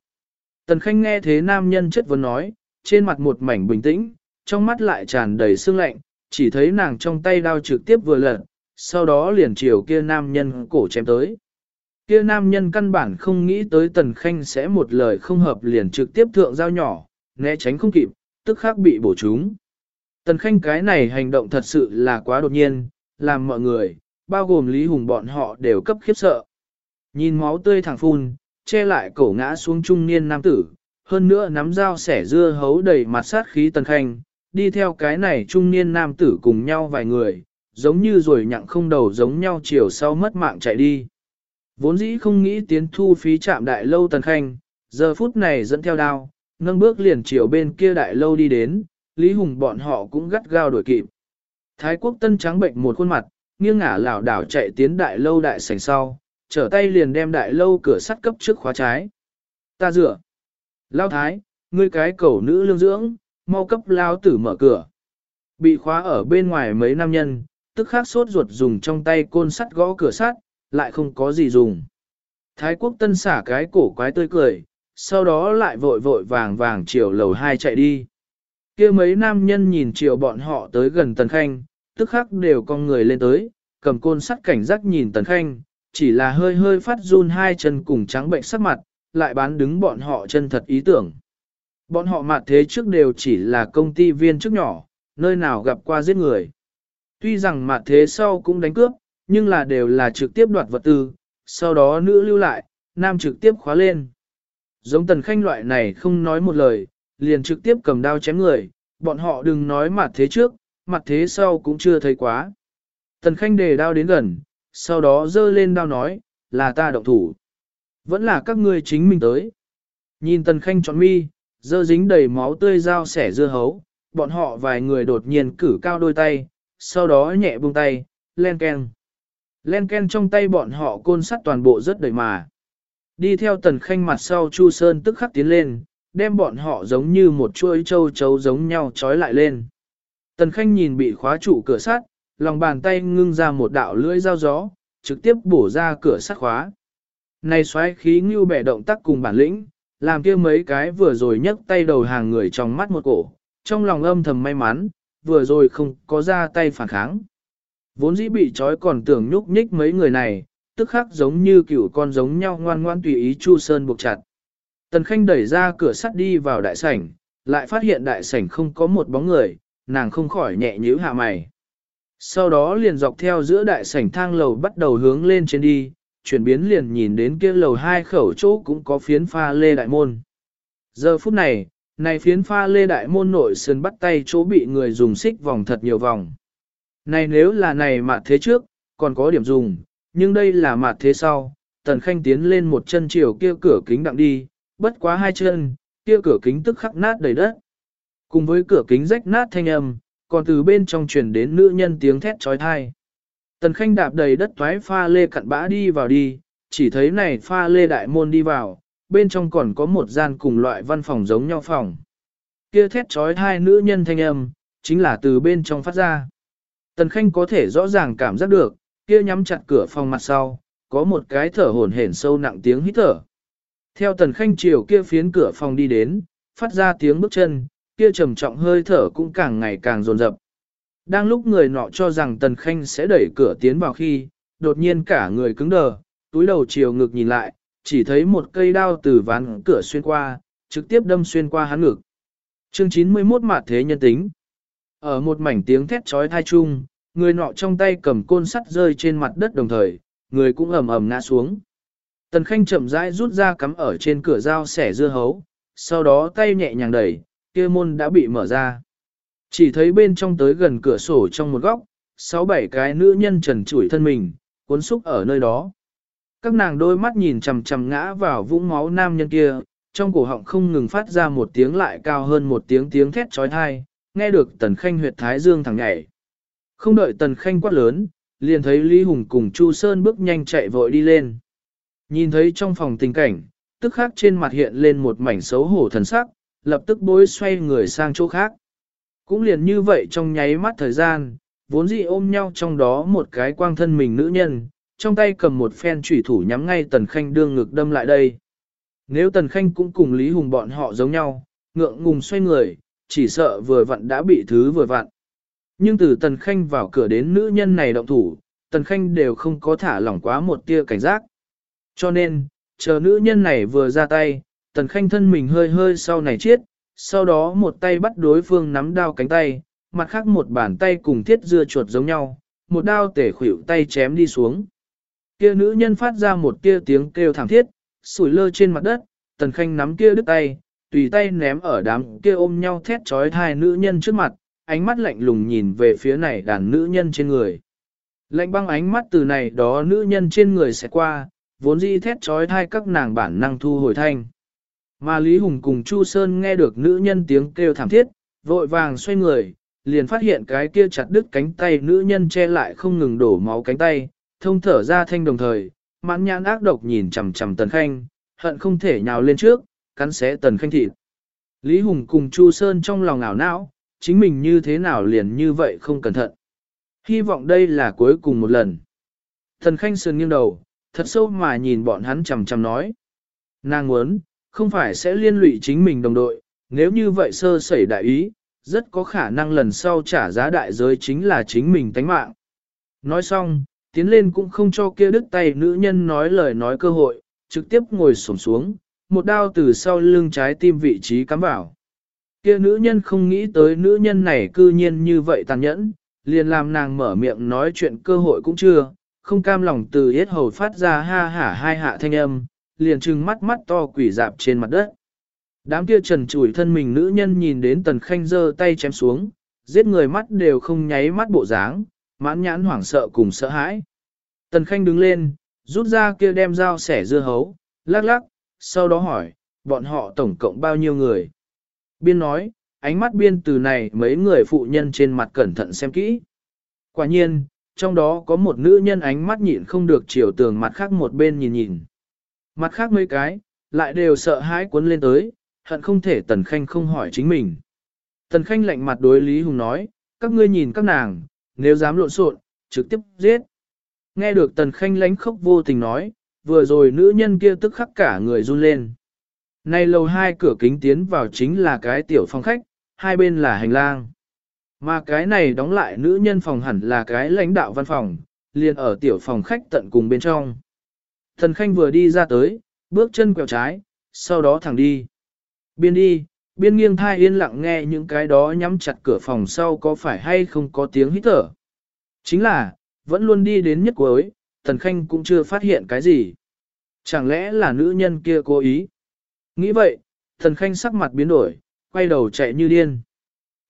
Tần Khanh nghe thế nam nhân chất vấn nói, trên mặt một mảnh bình tĩnh, trong mắt lại tràn đầy sương lạnh, chỉ thấy nàng trong tay đao trực tiếp vừa lật, sau đó liền chiều kia nam nhân cổ chém tới. Kia nam nhân căn bản không nghĩ tới Tần Khanh sẽ một lời không hợp liền trực tiếp thượng dao nhỏ, né tránh không kịp, tức khắc bị bổ trúng. Tần Khanh cái này hành động thật sự là quá đột nhiên, làm mọi người, bao gồm Lý Hùng bọn họ đều cấp khiếp sợ. Nhìn máu tươi thẳng phun, che lại cổ ngã xuống trung niên nam tử, hơn nữa nắm dao sẻ dưa hấu đầy mặt sát khí Tần Khanh, đi theo cái này trung niên nam tử cùng nhau vài người, giống như rồi nhặng không đầu giống nhau chiều sau mất mạng chạy đi. Vốn dĩ không nghĩ tiến thu phí chạm đại lâu Tần Khanh, giờ phút này dẫn theo đao, nâng bước liền chiều bên kia đại lâu đi đến, Lý Hùng bọn họ cũng gắt gao đuổi kịp. Thái quốc tân trắng bệnh một khuôn mặt, nghiêng ngả lảo đảo chạy tiến đại lâu đại sảnh sau, trở tay liền đem đại lâu cửa sắt cấp trước khóa trái. Ta dựa. Lao thái, ngươi cái cầu nữ lương dưỡng, mau cấp lao tử mở cửa. Bị khóa ở bên ngoài mấy nam nhân, tức khắc sốt ruột dùng trong tay côn sắt gõ cửa sắt, lại không có gì dùng. Thái quốc tân xả cái cổ quái tươi cười, sau đó lại vội vội vàng vàng chiều lầu hai chạy đi kia mấy nam nhân nhìn chiều bọn họ tới gần Tần Khanh, tức khắc đều con người lên tới, cầm côn sắt cảnh giác nhìn Tần Khanh, chỉ là hơi hơi phát run hai chân cùng trắng bệnh sắc mặt, lại bán đứng bọn họ chân thật ý tưởng. Bọn họ mặt thế trước đều chỉ là công ty viên chức nhỏ, nơi nào gặp qua giết người. Tuy rằng mặt thế sau cũng đánh cướp, nhưng là đều là trực tiếp đoạt vật tư, sau đó nữ lưu lại, nam trực tiếp khóa lên. Giống tần khanh loại này không nói một lời, liền trực tiếp cầm đao chém người, bọn họ đừng nói mặt thế trước, mặt thế sau cũng chưa thấy quá. Tần Khanh đề đao đến gần, sau đó dơ lên đao nói, là ta động thủ. Vẫn là các ngươi chính mình tới. Nhìn Tần Khanh trọn mi, dơ dính đầy máu tươi dao sẻ dưa hấu, bọn họ vài người đột nhiên cử cao đôi tay, sau đó nhẹ buông tay, len ken. Len ken trong tay bọn họ côn sắt toàn bộ rất đầy mà. Đi theo Tần Khanh mặt sau Chu Sơn tức khắc tiến lên, đem bọn họ giống như một chuỗi châu chấu giống nhau trói lại lên. Tần Khanh nhìn bị khóa trụ cửa sắt, lòng bàn tay ngưng ra một đạo lưỡi dao gió, trực tiếp bổ ra cửa sắt khóa. Này xoáy khí như bẻ động tác cùng bản lĩnh, làm kia mấy cái vừa rồi nhấc tay đầu hàng người trong mắt một cổ, trong lòng âm thầm may mắn, vừa rồi không có ra tay phản kháng. Vốn dĩ bị trói còn tưởng nhúc nhích mấy người này, tức khắc giống như cựu con giống nhau ngoan ngoan tùy ý Chu Sơn buộc chặt. Tần Khanh đẩy ra cửa sắt đi vào đại sảnh, lại phát hiện đại sảnh không có một bóng người, nàng không khỏi nhẹ nhíu hạ mày. Sau đó liền dọc theo giữa đại sảnh thang lầu bắt đầu hướng lên trên đi, chuyển biến liền nhìn đến kia lầu hai khẩu chỗ cũng có phiến pha lê đại môn. Giờ phút này, này phiến pha lê đại môn nội sơn bắt tay chỗ bị người dùng xích vòng thật nhiều vòng. Này nếu là này mà thế trước, còn có điểm dùng, nhưng đây là mặt thế sau, tần khanh tiến lên một chân chiều kia cửa kính đặng đi, bất quá hai chân, kia cửa kính tức khắc nát đầy đất. Cùng với cửa kính rách nát thanh âm, còn từ bên trong truyền đến nữ nhân tiếng thét trói thai. Tần Khanh đạp đầy đất toái pha lê cặn bã đi vào đi, chỉ thấy này pha lê đại môn đi vào, bên trong còn có một gian cùng loại văn phòng giống nhau phòng. Kia thét trói thai nữ nhân thanh âm, chính là từ bên trong phát ra. Tần Khanh có thể rõ ràng cảm giác được, kia nhắm chặt cửa phòng mặt sau, có một cái thở hổn hển sâu nặng tiếng hít thở. Theo Tần Khanh chiều kia phiến cửa phòng đi đến, phát ra tiếng bước chân, kia trầm trọng hơi thở cũng càng ngày càng dồn dập. Đang lúc người nọ cho rằng Tần Khanh sẽ đẩy cửa tiến vào khi, đột nhiên cả người cứng đờ, túi đầu chiều ngực nhìn lại, chỉ thấy một cây đao từ ván cửa xuyên qua, trực tiếp đâm xuyên qua hắn ngực. Chương 91 Mạt Thế Nhân Tính Ở một mảnh tiếng thét trói thai chung, người nọ trong tay cầm côn sắt rơi trên mặt đất đồng thời, người cũng ầm ầm ngã xuống. Tần Khanh chậm rãi rút ra cắm ở trên cửa dao xẻ dưa hấu, sau đó tay nhẹ nhàng đẩy, kia môn đã bị mở ra. Chỉ thấy bên trong tới gần cửa sổ trong một góc, sáu bảy cái nữ nhân trần trụi thân mình, cuốn xúc ở nơi đó. Các nàng đôi mắt nhìn chằm chằm ngã vào vũng máu nam nhân kia, trong cổ họng không ngừng phát ra một tiếng lại cao hơn một tiếng tiếng thét trói thai, nghe được tần khanh huyệt thái dương thẳng nhảy. Không đợi tần khanh quát lớn, liền thấy Lý Hùng cùng Chu Sơn bước nhanh chạy vội đi lên. Nhìn thấy trong phòng tình cảnh, tức khắc trên mặt hiện lên một mảnh xấu hổ thần sắc, lập tức bối xoay người sang chỗ khác. Cũng liền như vậy trong nháy mắt thời gian, vốn dĩ ôm nhau trong đó một cái quang thân mình nữ nhân, trong tay cầm một phen chủy thủ nhắm ngay Tần Khanh đương ngực đâm lại đây. Nếu Tần Khanh cũng cùng Lý Hùng bọn họ giống nhau, ngượng ngùng xoay người, chỉ sợ vừa vặn đã bị thứ vừa vặn. Nhưng từ Tần Khanh vào cửa đến nữ nhân này động thủ, Tần Khanh đều không có thả lỏng quá một tia cảnh giác. Cho nên, chờ nữ nhân này vừa ra tay, Tần Khanh thân mình hơi hơi sau này chết, sau đó một tay bắt đối phương nắm đao cánh tay, mặt khác một bàn tay cùng thiết dưa chuột giống nhau, một đao tể khuỷu tay chém đi xuống. Kia nữ nhân phát ra một kia tiếng kêu thảm thiết, sủi lơ trên mặt đất, Tần Khanh nắm kia đứt tay, tùy tay ném ở đám kia ôm nhau thét trói hai nữ nhân trước mặt, ánh mắt lạnh lùng nhìn về phía này đàn nữ nhân trên người. Lạnh băng ánh mắt từ này đó nữ nhân trên người sẽ qua, vốn dĩ thét trói thai các nàng bản năng thu hồi thanh. Mà Lý Hùng cùng Chu Sơn nghe được nữ nhân tiếng kêu thảm thiết, vội vàng xoay người, liền phát hiện cái kia chặt đứt cánh tay nữ nhân che lại không ngừng đổ máu cánh tay, thông thở ra thanh đồng thời, mãn nhãn ác độc nhìn chằm chằm Tần Khanh, hận không thể nhào lên trước, cắn xé Tần Khanh thịt. Lý Hùng cùng Chu Sơn trong lòng ảo não, chính mình như thế nào liền như vậy không cẩn thận. Hy vọng đây là cuối cùng một lần. Tần Khanh sườn nghiêng đầu, thật sâu mà nhìn bọn hắn chằm chằm nói. Nàng muốn, không phải sẽ liên lụy chính mình đồng đội, nếu như vậy sơ sẩy đại ý, rất có khả năng lần sau trả giá đại giới chính là chính mình tánh mạng. Nói xong, tiến lên cũng không cho kia đứt tay nữ nhân nói lời nói cơ hội, trực tiếp ngồi xổm xuống, một đao từ sau lưng trái tim vị trí cắm vào. Kia nữ nhân không nghĩ tới nữ nhân này cư nhiên như vậy tàn nhẫn, liền làm nàng mở miệng nói chuyện cơ hội cũng chưa, không cam lòng từ hết hầu phát ra ha hả hai hạ thanh âm, liền trừng mắt mắt to quỷ dạp trên mặt đất. Đám kia trần trụi thân mình nữ nhân nhìn đến tần khanh giơ tay chém xuống, giết người mắt đều không nháy mắt bộ dáng, mãn nhãn hoảng sợ cùng sợ hãi. Tần khanh đứng lên, rút ra kia đem dao sẻ dưa hấu, lắc lắc, sau đó hỏi, bọn họ tổng cộng bao nhiêu người. Biên nói, ánh mắt biên từ này mấy người phụ nhân trên mặt cẩn thận xem kỹ. Quả nhiên, trong đó có một nữ nhân ánh mắt nhịn không được chiều tường mặt khác một bên nhìn nhìn. Mặt khác mấy cái, lại đều sợ hãi cuốn lên tới, hận không thể Tần Khanh không hỏi chính mình. Tần Khanh lạnh mặt đối Lý Hùng nói, các ngươi nhìn các nàng, nếu dám lộn xộn, trực tiếp giết. Nghe được Tần Khanh lánh khóc vô tình nói, vừa rồi nữ nhân kia tức khắc cả người run lên. Này lầu hai cửa kính tiến vào chính là cái tiểu phòng khách, hai bên là hành lang. Mà cái này đóng lại nữ nhân phòng hẳn là cái lãnh đạo văn phòng, liền ở tiểu phòng khách tận cùng bên trong. Thần Khanh vừa đi ra tới, bước chân quẹo trái, sau đó thẳng đi. Biên đi, biên nghiêng thai yên lặng nghe những cái đó nhắm chặt cửa phòng sau có phải hay không có tiếng hít thở. Chính là, vẫn luôn đi đến nhất cuối, Thần Khanh cũng chưa phát hiện cái gì. Chẳng lẽ là nữ nhân kia cố ý? Nghĩ vậy, Thần Khanh sắc mặt biến đổi, quay đầu chạy như điên.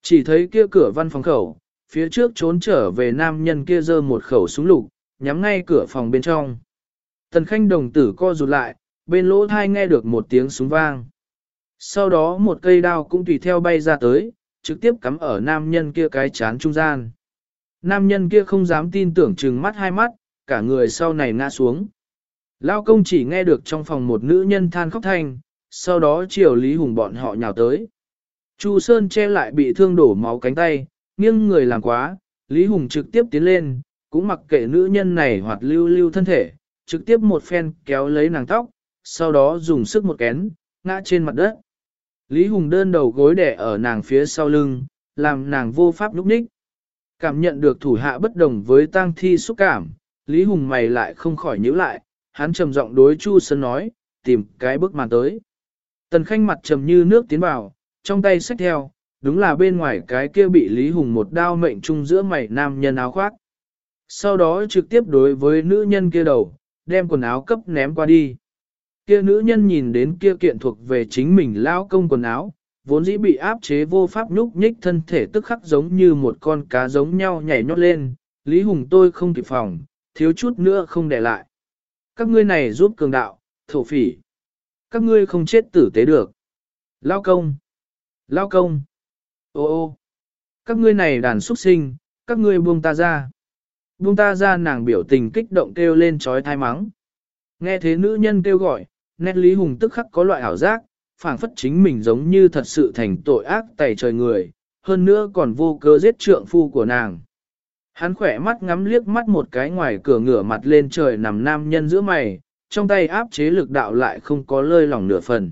Chỉ thấy kia cửa văn phòng khẩu, phía trước trốn trở về nam nhân kia giơ một khẩu súng lục, nhắm ngay cửa phòng bên trong. Tần khanh đồng tử co rụt lại, bên lỗ thai nghe được một tiếng súng vang. Sau đó một cây đao cũng tùy theo bay ra tới, trực tiếp cắm ở nam nhân kia cái chán trung gian. Nam nhân kia không dám tin tưởng chừng mắt hai mắt, cả người sau này ngã xuống. Lao công chỉ nghe được trong phòng một nữ nhân than khóc thanh, sau đó chiều Lý Hùng bọn họ nhào tới. Chu Sơn che lại bị thương đổ máu cánh tay, nghiêng người làm quá, Lý Hùng trực tiếp tiến lên, cũng mặc kệ nữ nhân này hoạt lưu lưu thân thể, trực tiếp một phen kéo lấy nàng tóc, sau đó dùng sức một kén, ngã trên mặt đất. Lý Hùng đơn đầu gối đẻ ở nàng phía sau lưng, làm nàng vô pháp lúc ních. Cảm nhận được thủ hạ bất đồng với tang thi xúc cảm, Lý Hùng mày lại không khỏi nhíu lại, hắn trầm giọng đối Chu Sơn nói, tìm cái bước màn tới. Tần Khanh mặt trầm như nước tiến vào, trong tay xách theo, đúng là bên ngoài cái kia bị Lý Hùng một đao mệnh chung giữa mày nam nhân áo khoác. Sau đó trực tiếp đối với nữ nhân kia đầu, đem quần áo cấp ném qua đi. Kia nữ nhân nhìn đến kia kiện thuộc về chính mình lao công quần áo, vốn dĩ bị áp chế vô pháp nhúc nhích thân thể tức khắc giống như một con cá giống nhau nhảy nhót lên, Lý Hùng tôi không kịp phòng, thiếu chút nữa không để lại. Các ngươi này giúp cường đạo, thổ phỉ. Các ngươi không chết tử tế được. Lao công. Lao công. Ô ô. Các ngươi này đàn xuất sinh, các ngươi buông ta ra. Buông ta ra nàng biểu tình kích động kêu lên trói thai mắng. Nghe thế nữ nhân kêu gọi, nét Lý Hùng tức khắc có loại ảo giác, phảng phất chính mình giống như thật sự thành tội ác tày trời người, hơn nữa còn vô cớ giết trượng phu của nàng. Hắn khỏe mắt ngắm liếc mắt một cái ngoài cửa ngửa mặt lên trời nằm nam nhân giữa mày, trong tay áp chế lực đạo lại không có lơi lòng nửa phần.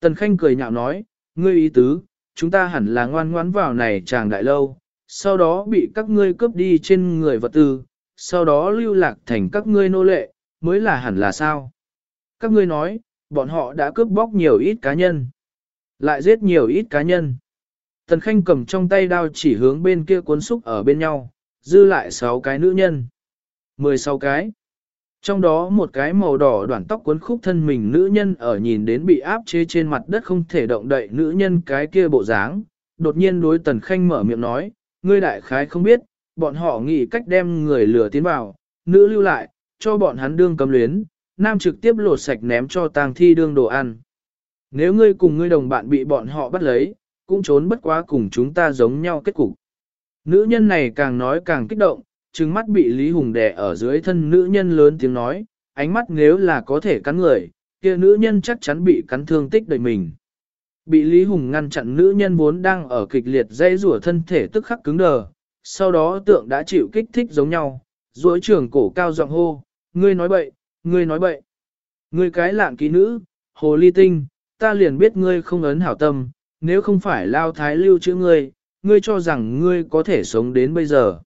Tần Khanh cười nhạo nói, ngươi ý tứ, chúng ta hẳn là ngoan ngoãn vào này chàng đại lâu, sau đó bị các ngươi cướp đi trên người vật tư, sau đó lưu lạc thành các ngươi nô lệ, mới là hẳn là sao. Các ngươi nói, bọn họ đã cướp bóc nhiều ít cá nhân, lại giết nhiều ít cá nhân. Tần Khanh cầm trong tay đao chỉ hướng bên kia cuốn xúc ở bên nhau, dư lại 6 cái nữ nhân. 16 cái. Trong đó một cái màu đỏ đoạn tóc cuốn khúc thân mình nữ nhân ở nhìn đến bị áp chế trên mặt đất không thể động đậy nữ nhân cái kia bộ dáng, đột nhiên đối Tần Khanh mở miệng nói, ngươi đại khái không biết, bọn họ nghĩ cách đem người lừa tiến vào, nữ lưu lại, cho bọn hắn đương cầm luyến, nam trực tiếp lột sạch ném cho tang thi đương đồ ăn. Nếu ngươi cùng ngươi đồng bạn bị bọn họ bắt lấy, cũng trốn bất quá cùng chúng ta giống nhau kết cục. Nữ nhân này càng nói càng kích động, trừng mắt bị Lý Hùng đè ở dưới thân nữ nhân lớn tiếng nói, ánh mắt nếu là có thể cắn người, kia nữ nhân chắc chắn bị cắn thương tích đời mình. Bị Lý Hùng ngăn chặn nữ nhân vốn đang ở kịch liệt dây rủa thân thể tức khắc cứng đờ, sau đó tượng đã chịu kích thích giống nhau, duỗi trường cổ cao giọng hô, ngươi nói bậy, ngươi nói bậy. Ngươi cái lạng ký nữ, hồ ly tinh, ta liền biết ngươi không ấn hảo tâm, nếu không phải lao thái lưu chữ ngươi, ngươi cho rằng ngươi có thể sống đến bây giờ.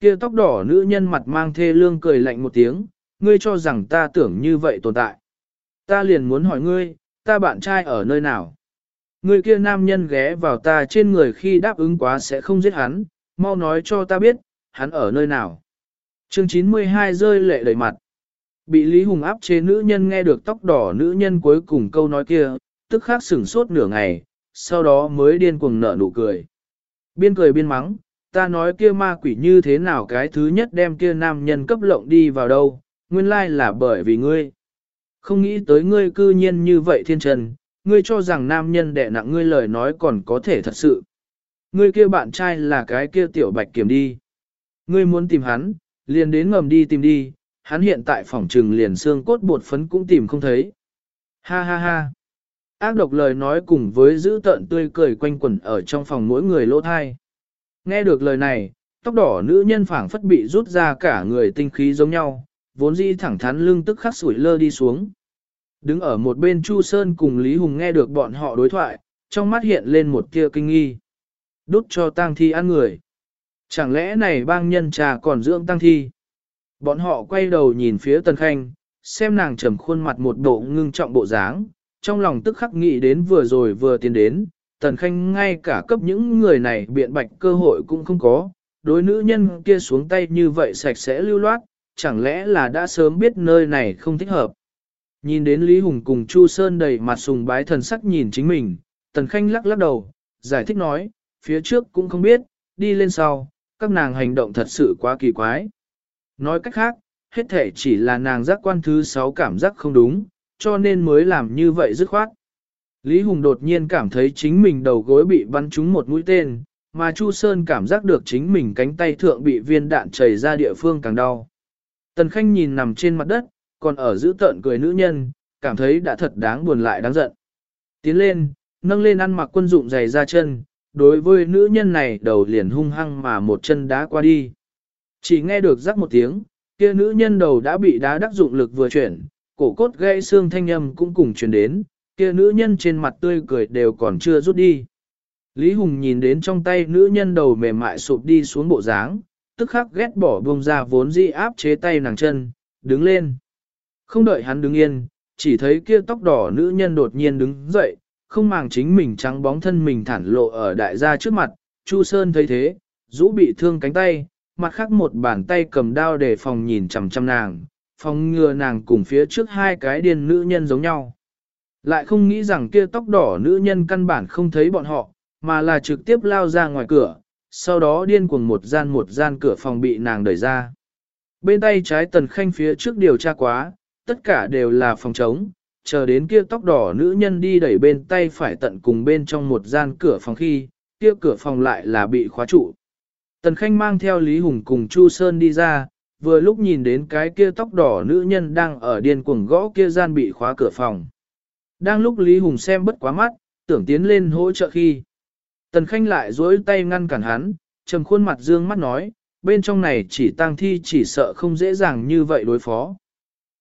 Kia tóc đỏ nữ nhân mặt mang thê lương cười lạnh một tiếng, ngươi cho rằng ta tưởng như vậy tồn tại. Ta liền muốn hỏi ngươi, ta bạn trai ở nơi nào? Người kia nam nhân ghé vào ta trên người khi đáp ứng quá sẽ không giết hắn, mau nói cho ta biết, hắn ở nơi nào. Chương 92 rơi lệ đầy mặt. Bị Lý Hùng áp chế nữ nhân nghe được tóc đỏ nữ nhân cuối cùng câu nói kia, tức khắc sửng sốt nửa ngày, sau đó mới điên cuồng nở nụ cười. Biên cười biên mắng, ta nói kia ma quỷ như thế nào cái thứ nhất đem kia nam nhân cấp lộng đi vào đâu, nguyên lai là bởi vì ngươi. Không nghĩ tới ngươi cư nhiên như vậy thiên trần, ngươi cho rằng nam nhân đẻ nặng ngươi lời nói còn có thể thật sự. Ngươi kia bạn trai là cái kia tiểu bạch kiểm đi. Ngươi muốn tìm hắn, liền đến ngầm đi tìm đi, hắn hiện tại phòng trừng liền xương cốt bột phấn cũng tìm không thấy. Ha ha ha. Ác độc lời nói cùng với giữ tợn tươi cười quanh quẩn ở trong phòng mỗi người lỗ thai. Nghe được lời này, tóc đỏ nữ nhân phảng phất bị rút ra cả người tinh khí giống nhau, vốn dĩ thẳng thắn lưng tức khắc sủi lơ đi xuống. Đứng ở một bên Chu Sơn cùng Lý Hùng nghe được bọn họ đối thoại, trong mắt hiện lên một tia kinh nghi. Đút cho tang thi ăn người. Chẳng lẽ này bang nhân trà còn dưỡng tang thi? Bọn họ quay đầu nhìn phía Tần Khanh, xem nàng trầm khuôn mặt một bộ ngưng trọng bộ dáng, trong lòng tức khắc nghĩ đến vừa rồi vừa tiến đến, Tần Khanh ngay cả cấp những người này biện bạch cơ hội cũng không có, đối nữ nhân kia xuống tay như vậy sạch sẽ lưu loát, chẳng lẽ là đã sớm biết nơi này không thích hợp. Nhìn đến Lý Hùng cùng Chu Sơn đầy mặt sùng bái thần sắc nhìn chính mình, Tần Khanh lắc lắc đầu, giải thích nói, phía trước cũng không biết, đi lên sau, các nàng hành động thật sự quá kỳ quái. Nói cách khác, hết thể chỉ là nàng giác quan thứ sáu cảm giác không đúng, cho nên mới làm như vậy dứt khoát. Lý Hùng đột nhiên cảm thấy chính mình đầu gối bị bắn trúng một mũi tên, mà Chu Sơn cảm giác được chính mình cánh tay thượng bị viên đạn chảy ra địa phương càng đau. Tần Khanh nhìn nằm trên mặt đất, còn ở giữ tợn cười nữ nhân, cảm thấy đã thật đáng buồn lại đáng giận. Tiến lên, nâng lên ăn mặc quân dụng giày ra chân, đối với nữ nhân này đầu liền hung hăng mà một chân đá qua đi. Chỉ nghe được rắc một tiếng, kia nữ nhân đầu đã bị đá đắc dụng lực vừa chuyển, cổ cốt gãy xương thanh âm cũng cùng truyền đến, kia nữ nhân trên mặt tươi cười đều còn chưa rút đi. Lý Hùng nhìn đến trong tay nữ nhân đầu mềm mại sụp đi xuống bộ dáng, tức khắc ghét bỏ bông ra vốn di áp chế tay nàng chân, đứng lên. Không đợi hắn đứng yên, chỉ thấy kia tóc đỏ nữ nhân đột nhiên đứng dậy, không màng chính mình trắng bóng thân mình thản lộ ở đại gia trước mặt, Chu Sơn thấy thế, rũ bị thương cánh tay, mặt khác một bàn tay cầm đao để phòng nhìn chằm chằm nàng, phòng ngừa nàng cùng phía trước hai cái điên nữ nhân giống nhau. Lại không nghĩ rằng kia tóc đỏ nữ nhân căn bản không thấy bọn họ, mà là trực tiếp lao ra ngoài cửa, sau đó điên cuồng một gian một gian cửa phòng bị nàng đẩy ra. Bên tay trái tần khanh phía trước điều tra quá, tất cả đều là phòng trống, chờ đến kia tóc đỏ nữ nhân đi đẩy bên tay phải tận cùng bên trong một gian cửa phòng khi, kia cửa phòng lại là bị khóa trụ. Tần Khanh mang theo Lý Hùng cùng Chu Sơn đi ra, vừa lúc nhìn đến cái kia tóc đỏ nữ nhân đang ở điên cuồng gõ kia gian bị khóa cửa phòng. Đang lúc Lý Hùng xem bất quá mắt, tưởng tiến lên hỗ trợ khi. Tần Khanh lại duỗi tay ngăn cản hắn, trầm khuôn mặt dương mắt nói, bên trong này chỉ tang thi chỉ sợ không dễ dàng như vậy đối phó.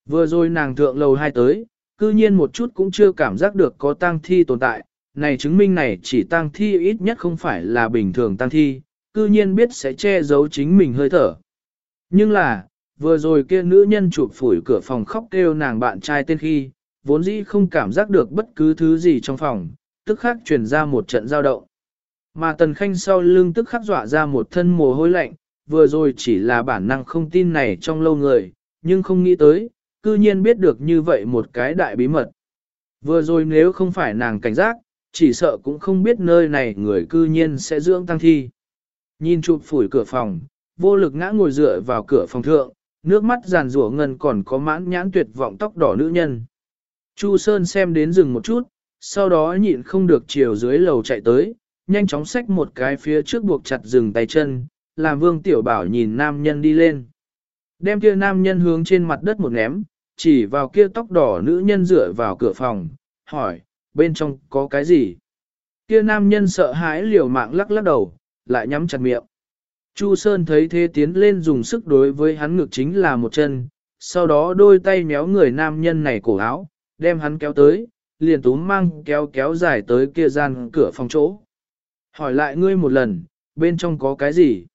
Vừa rồi nàng thượng lầu hai tới, cư nhiên một chút cũng chưa cảm giác được có tang thi tồn tại, này chứng minh này chỉ tang thi ít nhất không phải là bình thường tang thi, cư nhiên biết sẽ che giấu chính mình hơi thở. Nhưng là, vừa rồi kia nữ nhân chụp phủi cửa phòng khóc kêu nàng bạn trai tên khi, vốn dĩ không cảm giác được bất cứ thứ gì trong phòng, tức khắc truyền ra một trận giao động. Mà tần khanh sau lưng tức khắc dọa ra một thân mồ hôi lạnh, vừa rồi chỉ là bản năng không tin này trong lâu người, nhưng không nghĩ tới, cư nhiên biết được như vậy một cái đại bí mật. Vừa rồi nếu không phải nàng cảnh giác, chỉ sợ cũng không biết nơi này người cư nhiên sẽ dưỡng tăng thi. Nhìn chụp phủi cửa phòng, vô lực ngã ngồi dựa vào cửa phòng thượng, nước mắt giàn rủa ngân còn có mãn nhãn tuyệt vọng tóc đỏ nữ nhân. Chu Sơn xem đến rừng một chút, sau đó nhịn không được chiều dưới lầu chạy tới, nhanh chóng xách một cái phía trước buộc chặt rừng tay chân, làm vương tiểu bảo nhìn nam nhân đi lên. Đem kia nam nhân hướng trên mặt đất một ném, chỉ vào kia tóc đỏ nữ nhân dựa vào cửa phòng, hỏi, bên trong có cái gì? Kia nam nhân sợ hãi liều mạng lắc lắc đầu, lại nhắm chặt miệng. Chu Sơn thấy thế tiến lên dùng sức đối với hắn ngực chính là một chân, sau đó đôi tay méo người nam nhân này cổ áo, đem hắn kéo tới, liền túm mang kéo kéo dài tới kia gian cửa phòng chỗ. Hỏi lại ngươi một lần, bên trong có cái gì?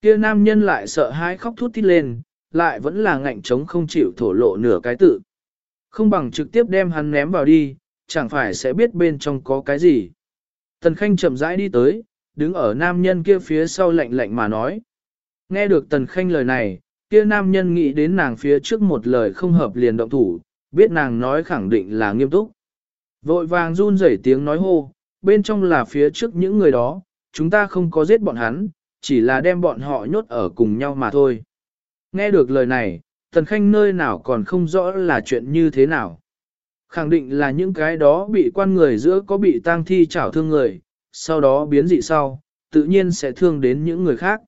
Kia nam nhân lại sợ hãi khóc thút thít lên, lại vẫn là ngạnh chống không chịu thổ lộ nửa cái tự. Không bằng trực tiếp đem hắn ném vào đi, chẳng phải sẽ biết bên trong có cái gì. Tần Khanh chậm rãi đi tới, đứng ở nam nhân kia phía sau lạnh lạnh mà nói. Nghe được Tần Khanh lời này, kia nam nhân nghĩ đến nàng phía trước một lời không hợp liền động thủ, biết nàng nói khẳng định là nghiêm túc. Vội vàng run rẩy tiếng nói hô, bên trong là phía trước những người đó, chúng ta không có giết bọn hắn, chỉ là đem bọn họ nhốt ở cùng nhau mà thôi. Nghe được lời này, Tần Khanh nơi nào còn không rõ là chuyện như thế nào. Khẳng định là những cái đó bị quan người giữa có bị tang thi chảo thương người, sau đó biến dị sau, tự nhiên sẽ thương đến những người khác.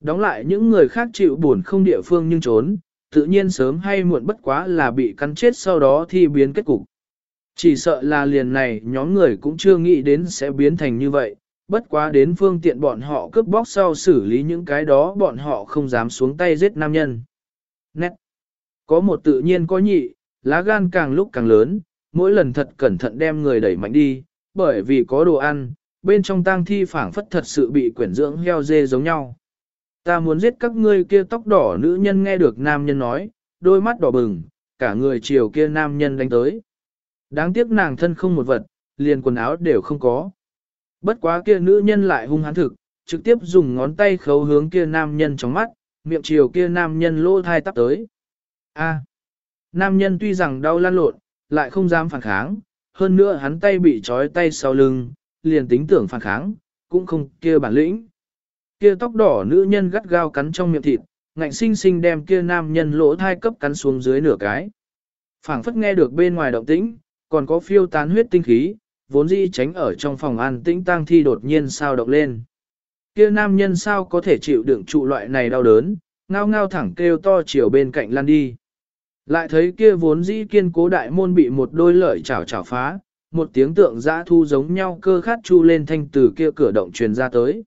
Đóng lại những người khác chịu buồn không địa phương nhưng trốn, tự nhiên sớm hay muộn bất quá là bị cắn chết sau đó thì biến kết cục. Chỉ sợ là liền này nhóm người cũng chưa nghĩ đến sẽ biến thành như vậy, bất quá đến phương tiện bọn họ cướp bóc sau xử lý những cái đó bọn họ không dám xuống tay giết nam nhân. Nét. Có một tự nhiên có nhị, lá gan càng lúc càng lớn, mỗi lần thật cẩn thận đem người đẩy mạnh đi, bởi vì có đồ ăn, bên trong tang thi phảng phất thật sự bị quyển dưỡng heo dê giống nhau. Ta muốn giết các ngươi kia tóc đỏ nữ nhân nghe được nam nhân nói, đôi mắt đỏ bừng, cả người chiều kia nam nhân đánh tới. Đáng tiếc nàng thân không một vật, liền quần áo đều không có. Bất quá kia nữ nhân lại hung hãn thực, trực tiếp dùng ngón tay khấu hướng kia nam nhân trong mắt, miệng chiều kia nam nhân lỗ thai tắp tới. A. nam nhân tuy rằng đau lan lộn, lại không dám phản kháng, hơn nữa hắn tay bị trói tay sau lưng, liền tính tưởng phản kháng, cũng không kia bản lĩnh. Kia tóc đỏ nữ nhân gắt gao cắn trong miệng thịt, ngạnh sinh sinh đem kia nam nhân lỗ thai cấp cắn xuống dưới nửa cái. phảng phất nghe được bên ngoài động tĩnh, còn có phiêu tán huyết tinh khí, vốn dĩ tránh ở trong phòng an tĩnh tang thi đột nhiên sao động lên. Kia nam nhân sao có thể chịu đựng trụ loại này đau đớn, ngao ngao thẳng kêu to chiều bên cạnh lăn đi. Lại thấy kia vốn dĩ kiên cố đại môn bị một đôi lợi chảo chảo phá, một tiếng tượng dã thu giống nhau cơ khát chu lên thanh từ kia cửa động truyền ra tới.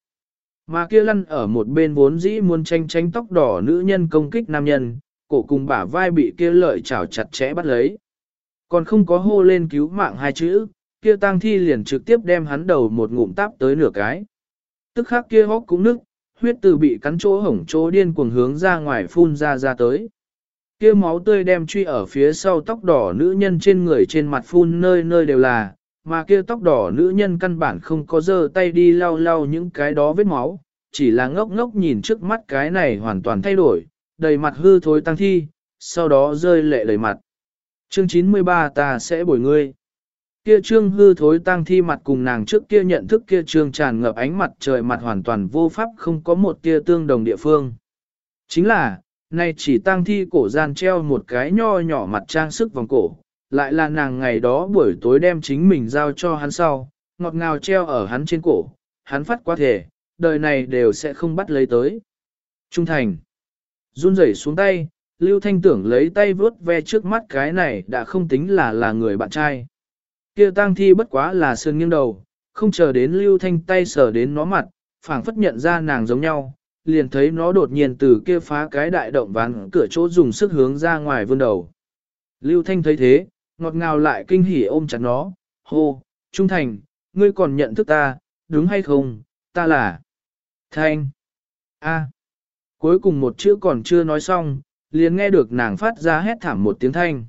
Mà kia lăn ở một bên vốn dĩ muốn tranh tranh tóc đỏ nữ nhân công kích nam nhân, cổ cùng bả vai bị kia lợi chảo chặt chẽ bắt lấy. Còn không có hô lên cứu mạng hai chữ, kia tang thi liền trực tiếp đem hắn đầu một ngụm táp tới nửa cái. Tức khắc kia hốc cũng nức, huyết từ bị cắn chỗ hổng chỗ điên cuồng hướng ra ngoài phun ra ra tới. Kia máu tươi đem truy ở phía sau tóc đỏ nữ nhân trên người trên mặt phun nơi nơi đều là, mà kia tóc đỏ nữ nhân căn bản không có dơ tay đi lau lau những cái đó vết máu, chỉ là ngốc ngốc nhìn trước mắt cái này hoàn toàn thay đổi, đầy mặt hư thối tăng thi, sau đó rơi lệ đầy mặt. Chương 93 ta sẽ bồi ngươi. Kia trương hư thối tang thi mặt cùng nàng trước kia nhận thức kia trương tràn ngập ánh mặt trời mặt hoàn toàn vô pháp không có một kia tương đồng địa phương. Chính là, nay chỉ tang thi cổ gian treo một cái nho nhỏ mặt trang sức vòng cổ, lại là nàng ngày đó buổi tối đem chính mình giao cho hắn sau, ngọt ngào treo ở hắn trên cổ, hắn phát quá thể, đời này đều sẽ không bắt lấy tới. Trung thành. Run rẩy xuống tay, Lưu Thanh tưởng lấy tay vướt ve trước mắt cái này đã không tính là là người bạn trai. Kia tang thi bất quá là sườn nghiêng đầu, không chờ đến Lưu Thanh tay sờ đến nó mặt, phảng phất nhận ra nàng giống nhau, liền thấy nó đột nhiên từ kia phá cái đại động ván cửa chỗ dùng sức hướng ra ngoài vươn đầu. Lưu Thanh thấy thế, ngọt ngào lại kinh hỉ ôm chặt nó, hô, Trung Thành, ngươi còn nhận thức ta, đúng hay không, ta là Thanh. A. À. Cuối cùng một chữ còn chưa nói xong, liền nghe được nàng phát ra hét thảm một tiếng thanh.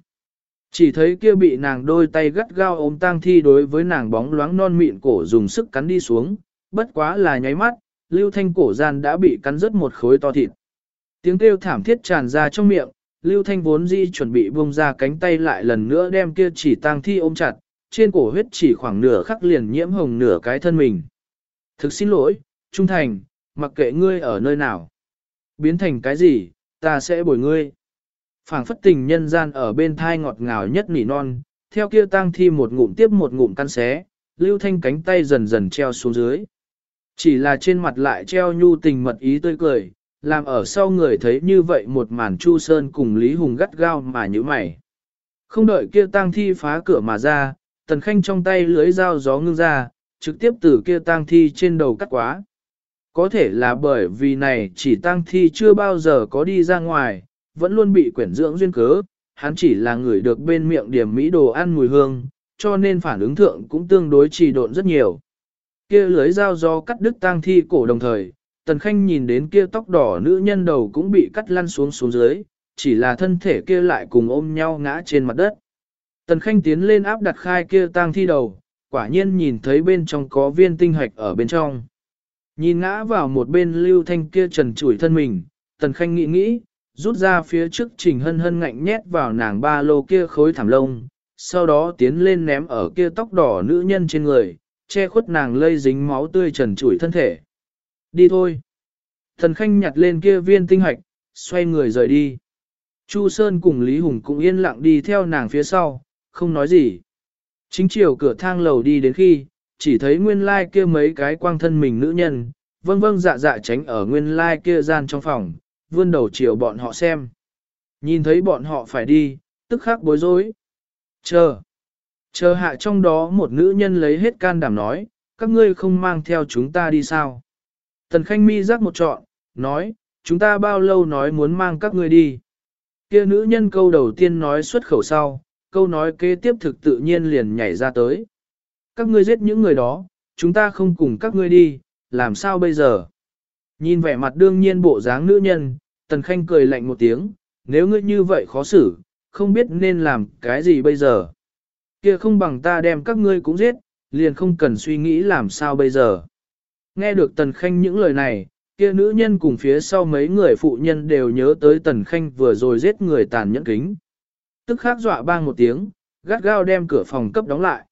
Chỉ thấy kia bị nàng đôi tay gắt gao ôm tang thi đối với nàng bóng loáng non mịn cổ dùng sức cắn đi xuống, bất quá là nháy mắt, lưu thanh cổ gian đã bị cắn rớt một khối to thịt. Tiếng kêu thảm thiết tràn ra trong miệng, lưu thanh vốn di chuẩn bị buông ra cánh tay lại lần nữa đem kia chỉ tang thi ôm chặt, trên cổ huyết chỉ khoảng nửa khắc liền nhiễm hồng nửa cái thân mình. Thực xin lỗi, trung thành, mặc kệ ngươi ở nơi nào. Biến thành cái gì, ta sẽ bồi ngươi phảng phất tình nhân gian ở bên thai ngọt ngào nhất nỉ non, theo kia tang thi một ngụm tiếp một ngụm căn xé, lưu thanh cánh tay dần dần treo xuống dưới. Chỉ là trên mặt lại treo nhu tình mật ý tươi cười, làm ở sau người thấy như vậy một màn chu sơn cùng Lý Hùng gắt gao mà như mày. Không đợi kia tang thi phá cửa mà ra, tần khanh trong tay lưới dao gió ngưng ra, trực tiếp từ kia tang thi trên đầu cắt quá. Có thể là bởi vì này chỉ tang thi chưa bao giờ có đi ra ngoài, vẫn luôn bị quyển dưỡng duyên cớ, hắn chỉ là người được bên miệng điểm mỹ đồ ăn mùi hương, cho nên phản ứng thượng cũng tương đối trì độn rất nhiều. Kia lưới dao do cắt đứt tang thi cổ đồng thời, Tần Khanh nhìn đến kia tóc đỏ nữ nhân đầu cũng bị cắt lăn xuống xuống dưới, chỉ là thân thể kia lại cùng ôm nhau ngã trên mặt đất. Tần Khanh tiến lên áp đặt khai kia tang thi đầu, quả nhiên nhìn thấy bên trong có viên tinh hạch ở bên trong. Nhìn ngã vào một bên lưu thanh kia trần chủi thân mình, tần khanh nghĩ nghĩ, rút ra phía trước trình hân hân ngạnh nhét vào nàng ba lô kia khối thảm lông, sau đó tiến lên ném ở kia tóc đỏ nữ nhân trên người, che khuất nàng lây dính máu tươi trần trụi thân thể. Đi thôi. thần khanh nhặt lên kia viên tinh hạch, xoay người rời đi. Chu Sơn cùng Lý Hùng cũng yên lặng đi theo nàng phía sau, không nói gì. Chính chiều cửa thang lầu đi đến khi, chỉ thấy nguyên lai kia mấy cái quang thân mình nữ nhân, vâng vâng dạ dạ tránh ở nguyên lai kia gian trong phòng, vươn đầu chiều bọn họ xem. Nhìn thấy bọn họ phải đi, tức khắc bối rối. Chờ. Chờ hạ trong đó một nữ nhân lấy hết can đảm nói, các ngươi không mang theo chúng ta đi sao. Tần Khanh mi rắc một trọn, nói, chúng ta bao lâu nói muốn mang các ngươi đi. Kia nữ nhân câu đầu tiên nói xuất khẩu sau, câu nói kế tiếp thực tự nhiên liền nhảy ra tới các ngươi giết những người đó, chúng ta không cùng các ngươi đi, làm sao bây giờ? Nhìn vẻ mặt đương nhiên bộ dáng nữ nhân, Tần Khanh cười lạnh một tiếng, nếu ngươi như vậy khó xử, không biết nên làm cái gì bây giờ. Kia không bằng ta đem các ngươi cũng giết, liền không cần suy nghĩ làm sao bây giờ. Nghe được Tần Khanh những lời này, kia nữ nhân cùng phía sau mấy người phụ nhân đều nhớ tới Tần Khanh vừa rồi giết người tàn nhẫn kính. Tức khắc dọa bang một tiếng, gắt gao đem cửa phòng cấp đóng lại.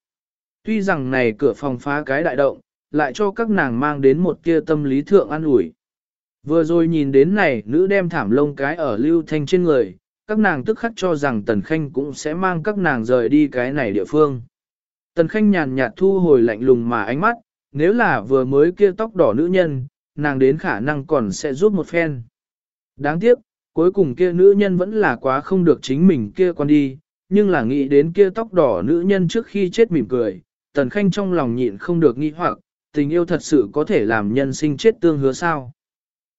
Tuy rằng này cửa phòng phá cái đại động, lại cho các nàng mang đến một kia tâm lý thượng an ủi. Vừa rồi nhìn đến này nữ đem thảm lông cái ở lưu thanh trên người, các nàng tức khắc cho rằng Tần Khanh cũng sẽ mang các nàng rời đi cái này địa phương. Tần Khanh nhàn nhạt thu hồi lạnh lùng mà ánh mắt, nếu là vừa mới kia tóc đỏ nữ nhân, nàng đến khả năng còn sẽ giúp một phen. Đáng tiếc, cuối cùng kia nữ nhân vẫn là quá không được chính mình kia con đi, nhưng là nghĩ đến kia tóc đỏ nữ nhân trước khi chết mỉm cười, Tần Khanh trong lòng nhịn không được nghĩ hoặc, tình yêu thật sự có thể làm nhân sinh chết tương hứa sao.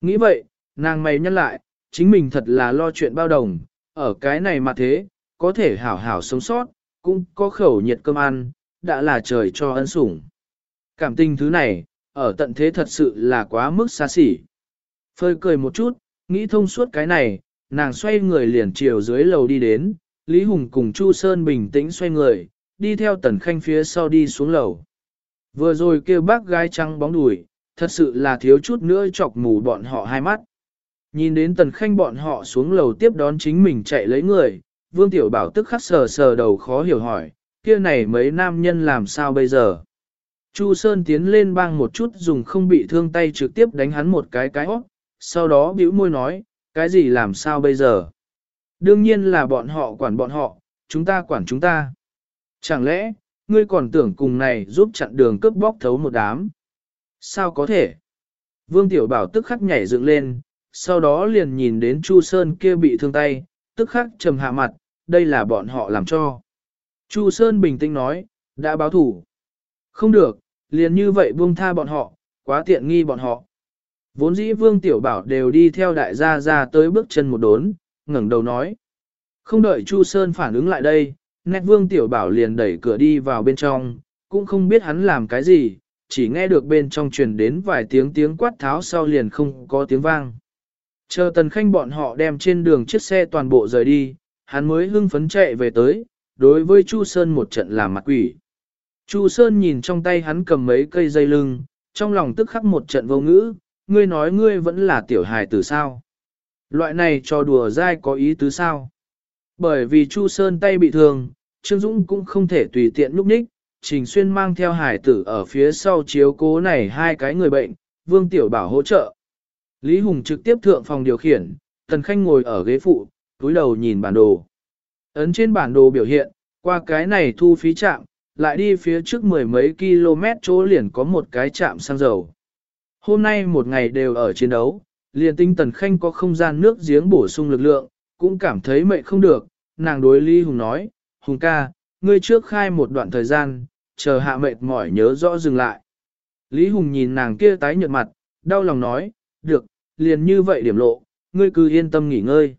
Nghĩ vậy, nàng mày nhân lại, chính mình thật là lo chuyện bao đồng, ở cái này mà thế, có thể hảo hảo sống sót, cũng có khẩu nhiệt cơm ăn, đã là trời cho ân sủng. Cảm tình thứ này, ở tận thế thật sự là quá mức xa xỉ. Phơi cười một chút, nghĩ thông suốt cái này, nàng xoay người liền chiều dưới lầu đi đến, Lý Hùng cùng Chu Sơn bình tĩnh xoay người, đi theo tần khanh phía sau đi xuống lầu. Vừa rồi kêu bác gái trắng bóng đùi, thật sự là thiếu chút nữa chọc mù bọn họ hai mắt. Nhìn đến tần khanh bọn họ xuống lầu tiếp đón chính mình chạy lấy người, Vương Tiểu Bảo tức khắc sờ sờ đầu khó hiểu hỏi, kia này mấy nam nhân làm sao bây giờ? Chu Sơn tiến lên bang một chút dùng không bị thương tay trực tiếp đánh hắn một cái cái hót, sau đó bĩu môi nói, cái gì làm sao bây giờ? Đương nhiên là bọn họ quản bọn họ, chúng ta quản chúng ta. Chẳng lẽ, ngươi còn tưởng cùng này giúp chặn đường cướp bóc thấu một đám? Sao có thể? Vương Tiểu Bảo tức khắc nhảy dựng lên, sau đó liền nhìn đến Chu Sơn kia bị thương tay, tức khắc trầm hạ mặt, đây là bọn họ làm cho. Chu Sơn bình tĩnh nói, đã báo thủ. Không được, liền như vậy buông tha bọn họ, quá tiện nghi bọn họ. Vốn dĩ Vương Tiểu Bảo đều đi theo đại gia ra tới bước chân một đốn, ngẩng đầu nói. Không đợi Chu Sơn phản ứng lại đây, nét Vương Tiểu Bảo liền đẩy cửa đi vào bên trong, cũng không biết hắn làm cái gì, chỉ nghe được bên trong truyền đến vài tiếng tiếng quát tháo sau liền không có tiếng vang. Chờ tần khanh bọn họ đem trên đường chiếc xe toàn bộ rời đi, hắn mới hưng phấn chạy về tới, đối với Chu Sơn một trận làm mặt quỷ. Chu Sơn nhìn trong tay hắn cầm mấy cây dây lưng, trong lòng tức khắc một trận vô ngữ, ngươi nói ngươi vẫn là tiểu hài tử sao. Loại này cho đùa dai có ý tứ sao. Bởi vì Chu Sơn tay bị thương, Trương Dũng cũng không thể tùy tiện lúc ních, Trình Xuyên mang theo hải tử ở phía sau chiếu cố này hai cái người bệnh, Vương Tiểu Bảo hỗ trợ. Lý Hùng trực tiếp thượng phòng điều khiển, Tần Khanh ngồi ở ghế phụ, túi đầu nhìn bản đồ. Ấn trên bản đồ biểu hiện, qua cái này thu phí trạm, lại đi phía trước mười mấy km chỗ liền có một cái trạm xăng dầu. Hôm nay một ngày đều ở chiến đấu, liền tinh Tần Khanh có không gian nước giếng bổ sung lực lượng, cũng cảm thấy mệt không được, nàng đối Lý Hùng nói, Hùng ca, ngươi trước khai một đoạn thời gian, chờ hạ mệt mỏi nhớ rõ dừng lại. Lý Hùng nhìn nàng kia tái nhợt mặt, đau lòng nói, được, liền như vậy điểm lộ, ngươi cứ yên tâm nghỉ ngơi.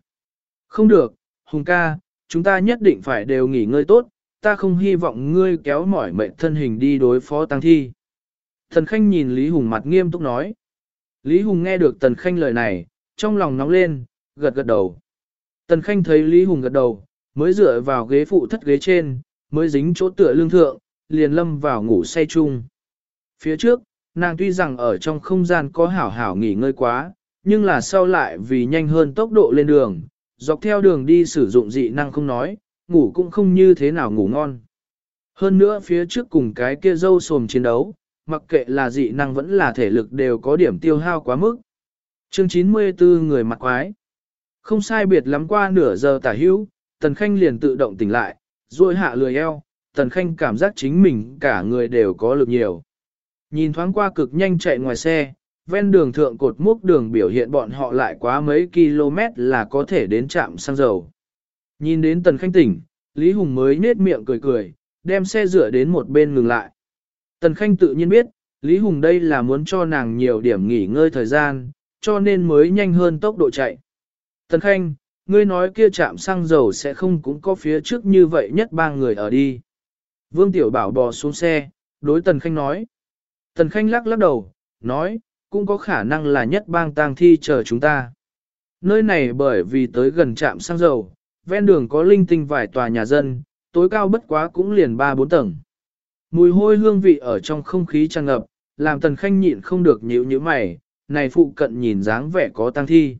Không được, Hùng ca, chúng ta nhất định phải đều nghỉ ngơi tốt, ta không hy vọng ngươi kéo mỏi mệnh thân hình đi đối phó tăng thi. thần Khanh nhìn Lý Hùng mặt nghiêm túc nói. Lý Hùng nghe được Tần Khanh lời này, trong lòng nóng lên, gật gật đầu. Tần Khanh thấy Lý Hùng gật đầu, mới dựa vào ghế phụ thất ghế trên, mới dính chỗ tựa lương thượng, liền lâm vào ngủ say chung. Phía trước, nàng tuy rằng ở trong không gian có hảo hảo nghỉ ngơi quá, nhưng là sau lại vì nhanh hơn tốc độ lên đường, dọc theo đường đi sử dụng dị năng không nói, ngủ cũng không như thế nào ngủ ngon. Hơn nữa phía trước cùng cái kia dâu sồm chiến đấu, mặc kệ là dị năng vẫn là thể lực đều có điểm tiêu hao quá mức. Chương 94 người mặt quái. Không sai biệt lắm qua nửa giờ tả hữu, Tần Khanh liền tự động tỉnh lại, rồi hạ lười eo, Tần Khanh cảm giác chính mình cả người đều có lực nhiều. Nhìn thoáng qua cực nhanh chạy ngoài xe, ven đường thượng cột múc đường biểu hiện bọn họ lại quá mấy km là có thể đến trạm xăng dầu. Nhìn đến Tần Khanh tỉnh, Lý Hùng mới nết miệng cười cười, đem xe dựa đến một bên ngừng lại. Tần Khanh tự nhiên biết, Lý Hùng đây là muốn cho nàng nhiều điểm nghỉ ngơi thời gian, cho nên mới nhanh hơn tốc độ chạy. Tần Khanh, ngươi nói kia trạm xăng dầu sẽ không cũng có phía trước như vậy nhất ba người ở đi. Vương Tiểu Bảo bò xuống xe, đối Tần Khanh nói. Tần Khanh lắc lắc đầu, nói, cũng có khả năng là nhất bang tang thi chờ chúng ta. Nơi này bởi vì tới gần trạm xăng dầu, ven đường có linh tinh vài tòa nhà dân, tối cao bất quá cũng liền 3-4 tầng. Mùi hôi hương vị ở trong không khí tràn ngập, làm tần khanh nhịn không được nhíu như mày, này phụ cận nhìn dáng vẻ có tang thi.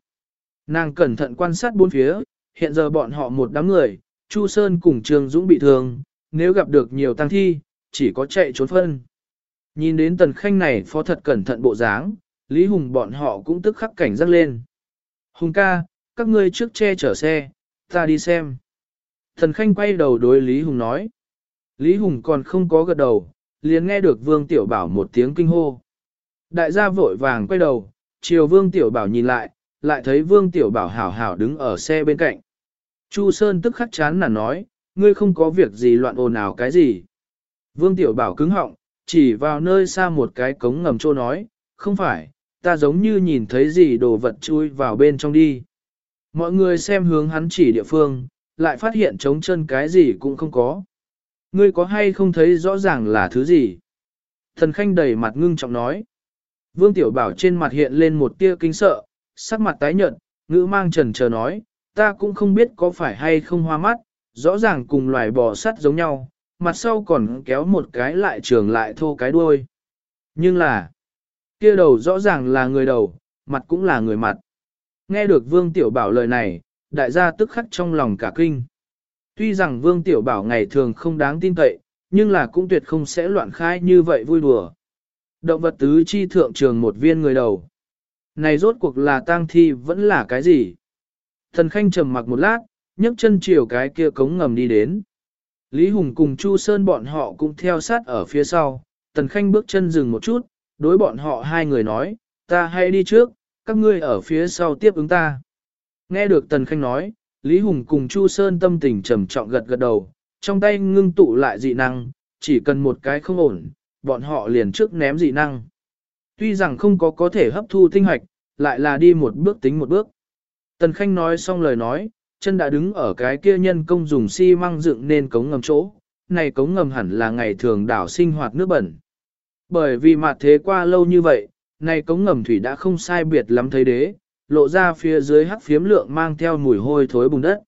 Nàng cẩn thận quan sát bốn phía, hiện giờ bọn họ một đám người, Chu Sơn cùng Trương Dũng bị thương, nếu gặp được nhiều tăng thi, chỉ có chạy trốn phân. Nhìn đến tần khanh này phó thật cẩn thận bộ dáng, Lý Hùng bọn họ cũng tức khắc cảnh giác lên. Hùng ca, các ngươi trước che chở xe, ta đi xem. Thần Khanh quay đầu đối Lý Hùng nói. Lý Hùng còn không có gật đầu, liền nghe được Vương Tiểu Bảo một tiếng kinh hô. Đại gia vội vàng quay đầu, chiều Vương Tiểu Bảo nhìn lại, lại thấy Vương Tiểu Bảo hảo hảo đứng ở xe bên cạnh. Chu Sơn tức khắc chán là nói, ngươi không có việc gì loạn ồn ào cái gì. Vương Tiểu Bảo cứng họng, chỉ vào nơi xa một cái cống ngầm trô nói, không phải, ta giống như nhìn thấy gì đồ vật chui vào bên trong đi. Mọi người xem hướng hắn chỉ địa phương, lại phát hiện trống chân cái gì cũng không có. Ngươi có hay không thấy rõ ràng là thứ gì? Thần Khanh đầy mặt ngưng trọng nói. Vương Tiểu Bảo trên mặt hiện lên một tia kinh sợ, sắc mặt tái nhợt, ngữ mang trần chờ nói, ta cũng không biết có phải hay không hoa mắt, rõ ràng cùng loài bò sắt giống nhau, mặt sau còn kéo một cái lại trường lại thô cái đuôi. Nhưng là, kia đầu rõ ràng là người đầu, mặt cũng là người mặt. Nghe được Vương Tiểu Bảo lời này, đại gia tức khắc trong lòng cả kinh. Tuy rằng Vương Tiểu Bảo ngày thường không đáng tin cậy, nhưng là cũng tuyệt không sẽ loạn khai như vậy vui đùa. Động vật tứ chi thượng trường một viên người đầu. Này rốt cuộc là tang thi vẫn là cái gì? Thần Khanh trầm mặc một lát, nhấc chân chiều cái kia cống ngầm đi đến. Lý Hùng cùng Chu Sơn bọn họ cũng theo sát ở phía sau, Tần Khanh bước chân dừng một chút, đối bọn họ hai người nói, ta hãy đi trước, các ngươi ở phía sau tiếp ứng ta. Nghe được Tần Khanh nói, Lý Hùng cùng Chu Sơn tâm tình trầm trọng gật gật đầu, trong tay ngưng tụ lại dị năng, chỉ cần một cái không ổn, bọn họ liền trước ném dị năng. Tuy rằng không có có thể hấp thu tinh hoạch, lại là đi một bước tính một bước. Tần Khanh nói xong lời nói, chân đã đứng ở cái kia nhân công dùng xi măng dựng nên cống ngầm chỗ, này cống ngầm hẳn là ngày thường đảo sinh hoạt nước bẩn. Bởi vì mặt thế qua lâu như vậy, này cống ngầm thủy đã không sai biệt lắm thấy đế, lộ ra phía dưới hắc phiếm lượng mang theo mùi hôi thối bùn đất.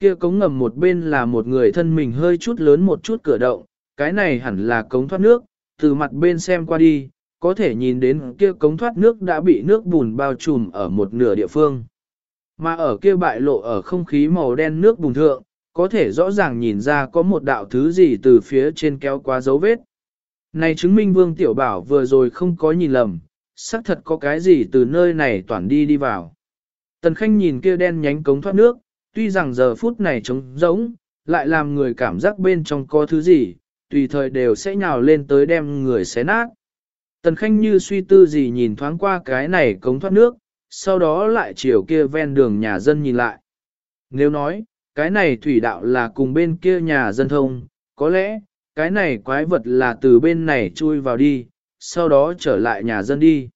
Kia cống ngầm một bên là một người thân mình hơi chút lớn một chút cửa động, cái này hẳn là cống thoát nước, từ mặt bên xem qua đi, có thể nhìn đến kia cống thoát nước đã bị nước bùn bao trùm ở một nửa địa phương. Mà ở kia bại lộ ở không khí màu đen nước bùng thượng, có thể rõ ràng nhìn ra có một đạo thứ gì từ phía trên kéo qua dấu vết. Này chứng minh Vương Tiểu Bảo vừa rồi không có nhìn lầm, xác thật có cái gì từ nơi này toàn đi đi vào. Tần Khanh nhìn kia đen nhánh cống thoát nước, tuy rằng giờ phút này trống rỗng, lại làm người cảm giác bên trong có thứ gì, tùy thời đều sẽ nhào lên tới đem người xé nát. Tần Khanh như suy tư gì nhìn thoáng qua cái này cống thoát nước, sau đó lại chiều kia ven đường nhà dân nhìn lại. Nếu nói, cái này thủy đạo là cùng bên kia nhà dân thông, có lẽ, cái này quái vật là từ bên này chui vào đi, sau đó trở lại nhà dân đi.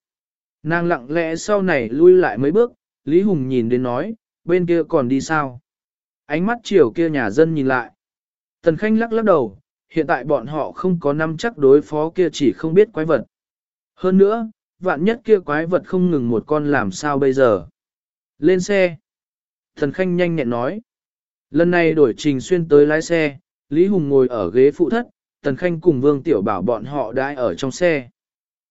Nàng lặng lẽ sau này lui lại mấy bước, Lý Hùng nhìn đến nói, bên kia còn đi sao? Ánh mắt chiều kia nhà dân nhìn lại. Tần Khanh lắc lắc đầu, hiện tại bọn họ không có năm chắc đối phó kia chỉ không biết quái vật. Hơn nữa, vạn nhất kia quái vật không ngừng một con làm sao bây giờ. Lên xe. Thần Khanh nhanh nhẹn nói. Lần này đổi trình xuyên tới lái xe, Lý Hùng ngồi ở ghế phụ thất, Tần Khanh cùng Vương Tiểu Bảo bọn họ đã ở trong xe.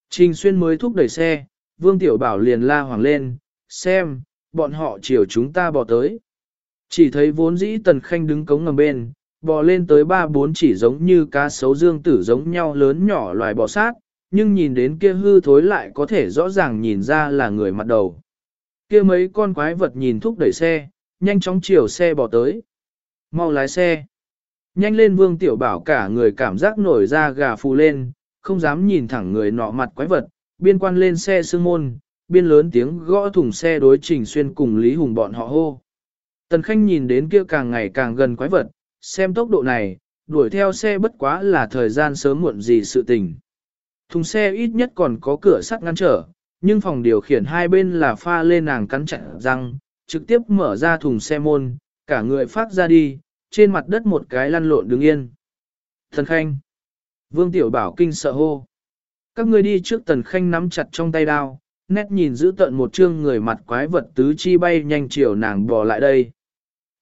Trình xuyên mới thúc đẩy xe, Vương Tiểu Bảo liền la hoàng lên, xem, bọn họ chiều chúng ta bỏ tới. Chỉ thấy vốn dĩ Tần Khanh đứng cống ngầm bên, bò lên tới ba bốn chỉ giống như cá sấu dương tử giống nhau lớn nhỏ loài bò sát, nhưng nhìn đến kia hư thối lại có thể rõ ràng nhìn ra là người mặt đầu. Kia mấy con quái vật nhìn thúc đẩy xe, nhanh chóng chiều xe bỏ tới. Mau lái xe. Nhanh lên vương tiểu bảo cả người cảm giác nổi ra gà phù lên, không dám nhìn thẳng người nọ mặt quái vật, biên quan lên xe sương môn, biên lớn tiếng gõ thùng xe đối trình xuyên cùng Lý Hùng bọn họ hô. Tần Khanh nhìn đến kia càng ngày càng gần quái vật, xem tốc độ này, đuổi theo xe bất quá là thời gian sớm muộn gì sự tình. Thùng xe ít nhất còn có cửa sắt ngăn trở, nhưng phòng điều khiển hai bên là pha lên nàng cắn chặt răng, trực tiếp mở ra thùng xe môn, cả người phát ra đi, trên mặt đất một cái lăn lộn đứng yên. Thần Khanh. Vương Tiểu Bảo kinh sợ hô. Các ngươi đi trước Tần Khanh nắm chặt trong tay đao, nét nhìn giữ tận một trương người mặt quái vật tứ chi bay nhanh chiều nàng bò lại đây.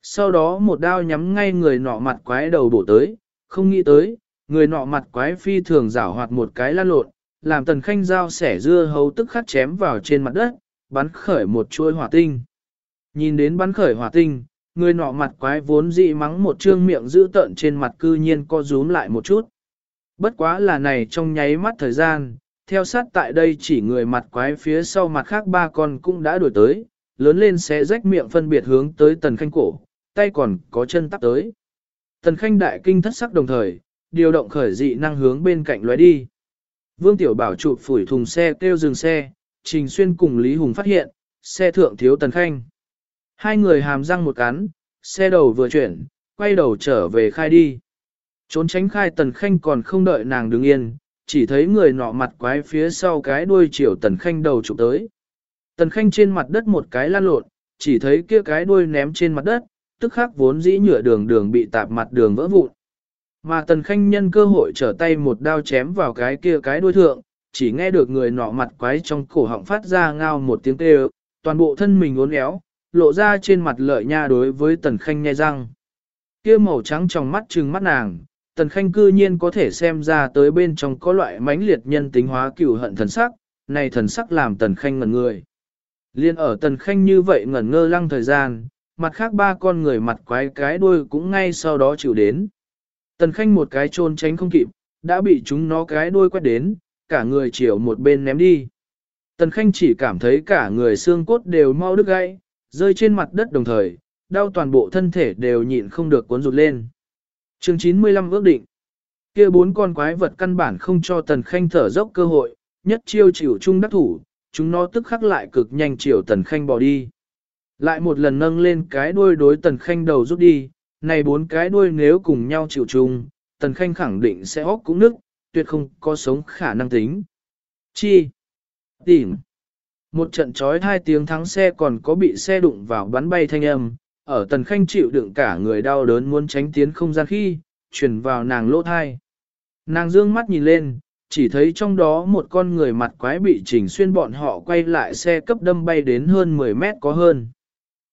Sau đó một đao nhắm ngay người nọ mặt quái đầu bổ tới, không nghĩ tới, người nọ mặt quái phi thường rảo hoạt một cái la lộn, làm tần khanh dao sẻ dưa hấu tức khắc chém vào trên mặt đất, bắn khởi một chuôi hỏa tinh. Nhìn đến bắn khởi hỏa tinh, người nọ mặt quái vốn dị mắng một trương miệng giữ tợn trên mặt cư nhiên co rúm lại một chút. Bất quá là này trong nháy mắt thời gian, theo sát tại đây chỉ người mặt quái phía sau mặt khác ba con cũng đã đuổi tới, lớn lên sẽ rách miệng phân biệt hướng tới tần khanh cổ, tay còn có chân tắp tới. Tần khanh đại kinh thất sắc đồng thời, điều động khởi dị năng hướng bên cạnh lóe đi. Vương Tiểu Bảo chụp phủi thùng xe kêu dừng xe, Trình Xuyên cùng Lý Hùng phát hiện, xe thượng thiếu Tần Khanh. Hai người hàm răng một cắn, xe đầu vừa chuyển, quay đầu trở về khai đi. Trốn tránh khai tần khanh còn không đợi nàng đứng yên, chỉ thấy người nọ mặt quái phía sau cái đuôi chiều tần khanh đầu chụp tới. Tần khanh trên mặt đất một cái lan lộn, chỉ thấy kia cái đuôi ném trên mặt đất, tức khắc vốn dĩ nhựa đường đường bị tạp mặt đường vỡ vụn. Mà tần khanh nhân cơ hội trở tay một đao chém vào cái kia cái đuôi thượng, chỉ nghe được người nọ mặt quái trong cổ họng phát ra ngao một tiếng kêu, toàn bộ thân mình uốn éo, lộ ra trên mặt lợi nha đối với tần khanh nhai răng. Kia màu trắng trong mắt trừng mắt nàng, tần khanh cư nhiên có thể xem ra tới bên trong có loại mãnh liệt nhân tính hóa cửu hận thần sắc, này thần sắc làm tần khanh ngẩn người. Liên ở tần khanh như vậy ngẩn ngơ lăng thời gian, mặt khác ba con người mặt quái cái đuôi cũng ngay sau đó chịu đến. Tần khanh một cái trôn tránh không kịp, đã bị chúng nó cái đuôi quét đến, cả người chiều một bên ném đi. Tần khanh chỉ cảm thấy cả người xương cốt đều mau đứt gãy, rơi trên mặt đất đồng thời, đau toàn bộ thân thể đều nhịn không được cuốn rụt lên. chương 95 ước định. kia bốn con quái vật căn bản không cho tần khanh thở dốc cơ hội, nhất chiêu chịu chung đắc thủ, chúng nó tức khắc lại cực nhanh chiều tần khanh bỏ đi. Lại một lần nâng lên cái đuôi đối tần khanh đầu rút đi, này bốn cái đuôi nếu cùng nhau chịu chung, tần khanh khẳng định sẽ hóc cũng nức, tuyệt không có sống khả năng tính. Chi? Tìm. Một trận trói hai tiếng thắng xe còn có bị xe đụng vào bắn bay thanh âm, ở tần khanh chịu đựng cả người đau đớn muốn tránh tiến không gian khi, chuyển vào nàng lỗ thai. Nàng dương mắt nhìn lên, chỉ thấy trong đó một con người mặt quái bị chỉnh xuyên bọn họ quay lại xe cấp đâm bay đến hơn 10 mét có hơn.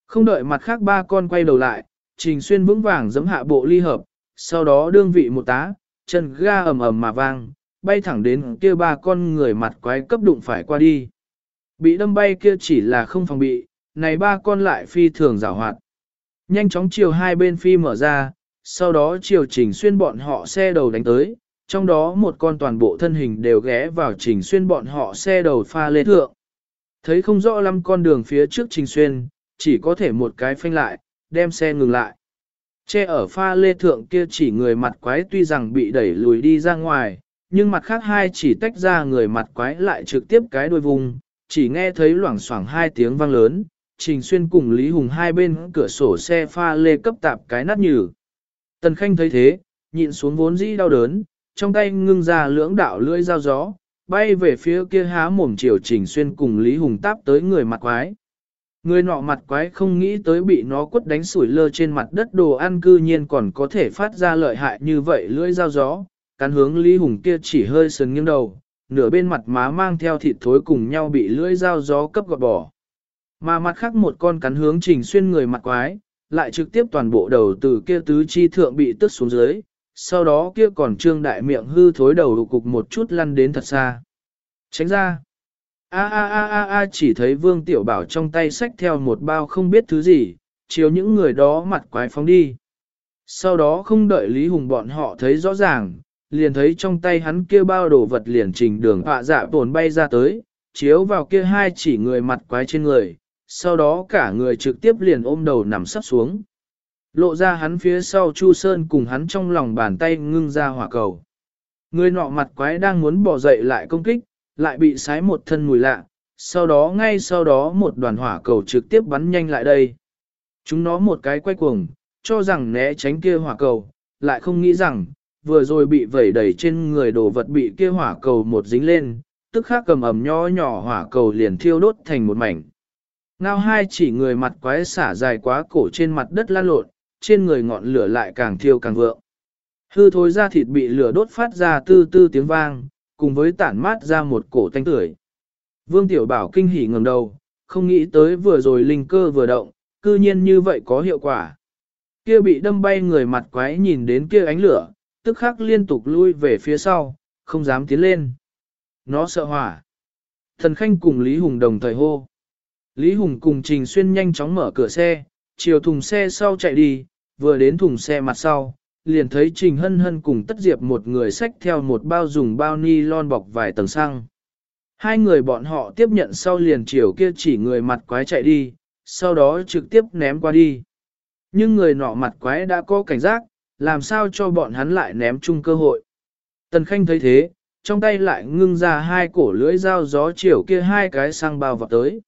Không đợi mặt khác ba con quay đầu lại, trình xuyên vững vàng giấm hạ bộ ly hợp, sau đó đương vị một tá, chân ga ầm ầm mà vang, bay thẳng đến kia ba con người mặt quái cấp đụng phải qua đi. Bị đâm bay kia chỉ là không phòng bị, này ba con lại phi thường giảo hoạt. Nhanh chóng chiều hai bên phi mở ra, sau đó chiều trình xuyên bọn họ xe đầu đánh tới, trong đó một con toàn bộ thân hình đều ghé vào trình xuyên bọn họ xe đầu pha lê thượng. Thấy không rõ lắm con đường phía trước trình xuyên, chỉ có thể một cái phanh lại, đem xe ngừng lại. Che ở pha lê thượng kia chỉ người mặt quái tuy rằng bị đẩy lùi đi ra ngoài, nhưng mặt khác hai chỉ tách ra người mặt quái lại trực tiếp cái đuôi vùng, chỉ nghe thấy loảng xoảng hai tiếng vang lớn, Trình Xuyên cùng Lý Hùng hai bên cửa sổ xe pha lê cấp tạp cái nát nhừ. Tần Khanh thấy thế, nhịn xuống vốn dĩ đau đớn, trong tay ngưng ra lưỡng đạo lưỡi dao gió, bay về phía kia há mồm chiều Trình Xuyên cùng Lý Hùng táp tới người mặt quái. Người nọ mặt quái không nghĩ tới bị nó quất đánh sủi lơ trên mặt đất đồ ăn cư nhiên còn có thể phát ra lợi hại như vậy lưỡi dao gió, cắn hướng Lý Hùng kia chỉ hơi sườn nghiêng đầu, nửa bên mặt má mang theo thịt thối cùng nhau bị lưỡi dao gió cấp gọt bỏ. Mà mặt khác một con cắn hướng trình xuyên người mặt quái, lại trực tiếp toàn bộ đầu từ kia tứ chi thượng bị tức xuống dưới, sau đó kia còn trương đại miệng hư thối đầu cục một chút lăn đến thật xa. Tránh ra. A a a a a chỉ thấy vương tiểu bảo trong tay xách theo một bao không biết thứ gì, chiếu những người đó mặt quái phóng đi. Sau đó không đợi Lý Hùng bọn họ thấy rõ ràng, liền thấy trong tay hắn kia bao đồ vật liền trình đường họa dạ tồn bay ra tới, chiếu vào kia hai chỉ người mặt quái trên người, sau đó cả người trực tiếp liền ôm đầu nằm sắp xuống. Lộ ra hắn phía sau Chu Sơn cùng hắn trong lòng bàn tay ngưng ra hỏa cầu. Người nọ mặt quái đang muốn bỏ dậy lại công kích, lại bị sái một thân mùi lạ, sau đó ngay sau đó một đoàn hỏa cầu trực tiếp bắn nhanh lại đây. Chúng nó một cái quay cuồng, cho rằng né tránh kia hỏa cầu, lại không nghĩ rằng, vừa rồi bị vẩy đẩy trên người đồ vật bị kia hỏa cầu một dính lên, tức khắc cầm ẩm nho nhỏ hỏa cầu liền thiêu đốt thành một mảnh. Ngao hai chỉ người mặt quái xả dài quá cổ trên mặt đất lan lộn, trên người ngọn lửa lại càng thiêu càng vượng. Hư thối ra thịt bị lửa đốt phát ra tư tư tiếng vang, cùng với tản mát ra một cổ thanh tưởi. Vương Tiểu Bảo kinh hỉ ngẩng đầu, không nghĩ tới vừa rồi linh cơ vừa động, cư nhiên như vậy có hiệu quả. Kia bị đâm bay người mặt quái nhìn đến kia ánh lửa, tức khắc liên tục lui về phía sau, không dám tiến lên. Nó sợ hỏa. Thần Khanh cùng Lý Hùng đồng thời hô. Lý Hùng cùng Trình Xuyên nhanh chóng mở cửa xe, chiều thùng xe sau chạy đi, vừa đến thùng xe mặt sau, liền thấy Trình Hân Hân cùng Tất Diệp một người xách theo một bao dùng bao ni lon bọc vài tầng xăng. Hai người bọn họ tiếp nhận sau liền chiều kia chỉ người mặt quái chạy đi, sau đó trực tiếp ném qua đi. Nhưng người nọ mặt quái đã có cảnh giác, làm sao cho bọn hắn lại ném chung cơ hội. Tần Khanh thấy thế, trong tay lại ngưng ra hai cổ lưỡi dao gió chiều kia hai cái xăng bao vào tới.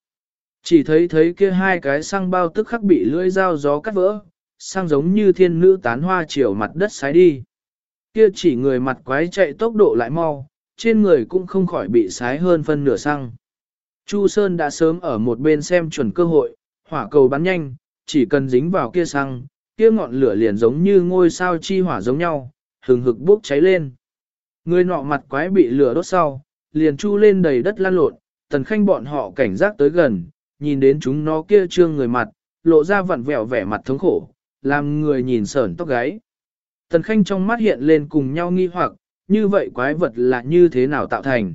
Chỉ thấy thấy kia hai cái xăng bao tức khắc bị lưỡi dao gió cắt vỡ, sang giống như thiên nữ tán hoa chiều mặt đất sái đi. Kia chỉ người mặt quái chạy tốc độ lại mau, trên người cũng không khỏi bị sái hơn phân nửa xăng. Chu Sơn đã sớm ở một bên xem chuẩn cơ hội, hỏa cầu bắn nhanh, chỉ cần dính vào kia xăng, kia ngọn lửa liền giống như ngôi sao chi hỏa giống nhau, hừng hực bốc cháy lên. Người nọ mặt quái bị lửa đốt sau, liền chu lên đầy đất lan lộn, tần khanh bọn họ cảnh giác tới gần, nhìn đến chúng nó kia trương người mặt, lộ ra vặn vẹo vẻ mặt thống khổ, làm người nhìn sởn tóc gáy. Tần khanh trong mắt hiện lên cùng nhau nghi hoặc, như vậy quái vật là như thế nào tạo thành.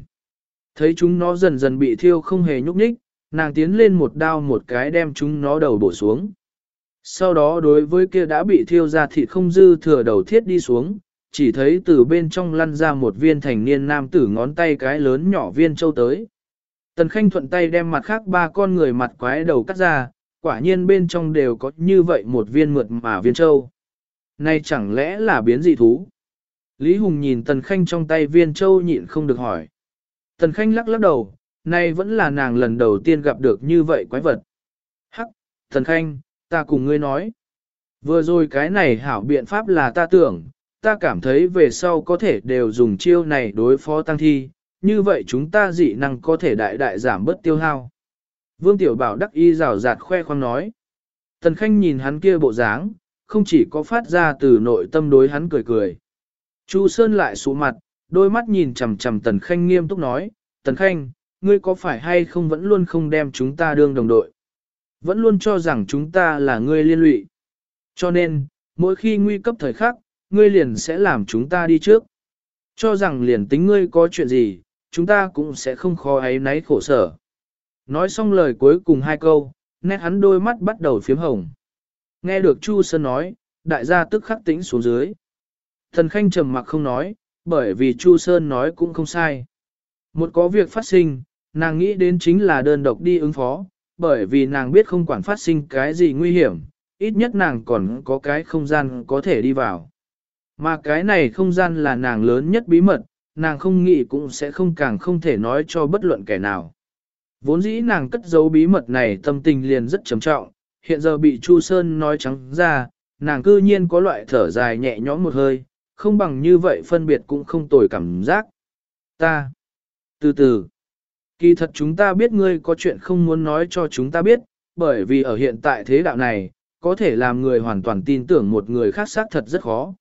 Thấy chúng nó dần dần bị thiêu không hề nhúc nhích, nàng tiến lên một đao một cái đem chúng nó đầu bổ xuống. Sau đó đối với kia đã bị thiêu ra thịt không dư thừa đầu thiết đi xuống, chỉ thấy từ bên trong lăn ra một viên thành niên nam tử ngón tay cái lớn nhỏ viên châu tới. Tần Khanh thuận tay đem mặt khác ba con người mặt quái đầu cắt ra, quả nhiên bên trong đều có như vậy một viên mượt mà viên châu. Này chẳng lẽ là biến dị thú? Lý Hùng nhìn Tần Khanh trong tay viên châu nhịn không được hỏi. Tần Khanh lắc lắc đầu, nay vẫn là nàng lần đầu tiên gặp được như vậy quái vật. Hắc, Tần Khanh, ta cùng ngươi nói. Vừa rồi cái này hảo biện pháp là ta tưởng, ta cảm thấy về sau có thể đều dùng chiêu này đối phó tăng thi, như vậy chúng ta dị năng có thể đại đại giảm bớt tiêu hao. Vương Tiểu Bảo đắc y rào rạt khoe khoang nói. Tần Khanh nhìn hắn kia bộ dáng, không chỉ có phát ra từ nội tâm đối hắn cười cười. Chu Sơn lại sụ mặt, đôi mắt nhìn chằm chằm Tần Khanh nghiêm túc nói, Tần Khanh, ngươi có phải hay không vẫn luôn không đem chúng ta đương đồng đội? Vẫn luôn cho rằng chúng ta là ngươi liên lụy. Cho nên, mỗi khi nguy cấp thời khắc, ngươi liền sẽ làm chúng ta đi trước. Cho rằng liền tính ngươi có chuyện gì, chúng ta cũng sẽ không khó ấy náy khổ sở. Nói xong lời cuối cùng hai câu, nét hắn đôi mắt bắt đầu phiếm hồng. Nghe được Chu Sơn nói, đại gia tức khắc tĩnh xuống dưới. Thần Khanh trầm mặc không nói, bởi vì Chu Sơn nói cũng không sai. Một có việc phát sinh, nàng nghĩ đến chính là đơn độc đi ứng phó, bởi vì nàng biết không quản phát sinh cái gì nguy hiểm, ít nhất nàng còn có cái không gian có thể đi vào. Mà cái này không gian là nàng lớn nhất bí mật, nàng không nghĩ cũng sẽ không càng không thể nói cho bất luận kẻ nào. Vốn dĩ nàng cất giấu bí mật này tâm tình liền rất trầm trọng, hiện giờ bị Chu Sơn nói trắng ra, nàng cư nhiên có loại thở dài nhẹ nhõm một hơi, không bằng như vậy phân biệt cũng không tồi cảm giác. Ta, từ từ, kỳ thật chúng ta biết ngươi có chuyện không muốn nói cho chúng ta biết, bởi vì ở hiện tại thế đạo này, có thể làm người hoàn toàn tin tưởng một người khác xác thật rất khó.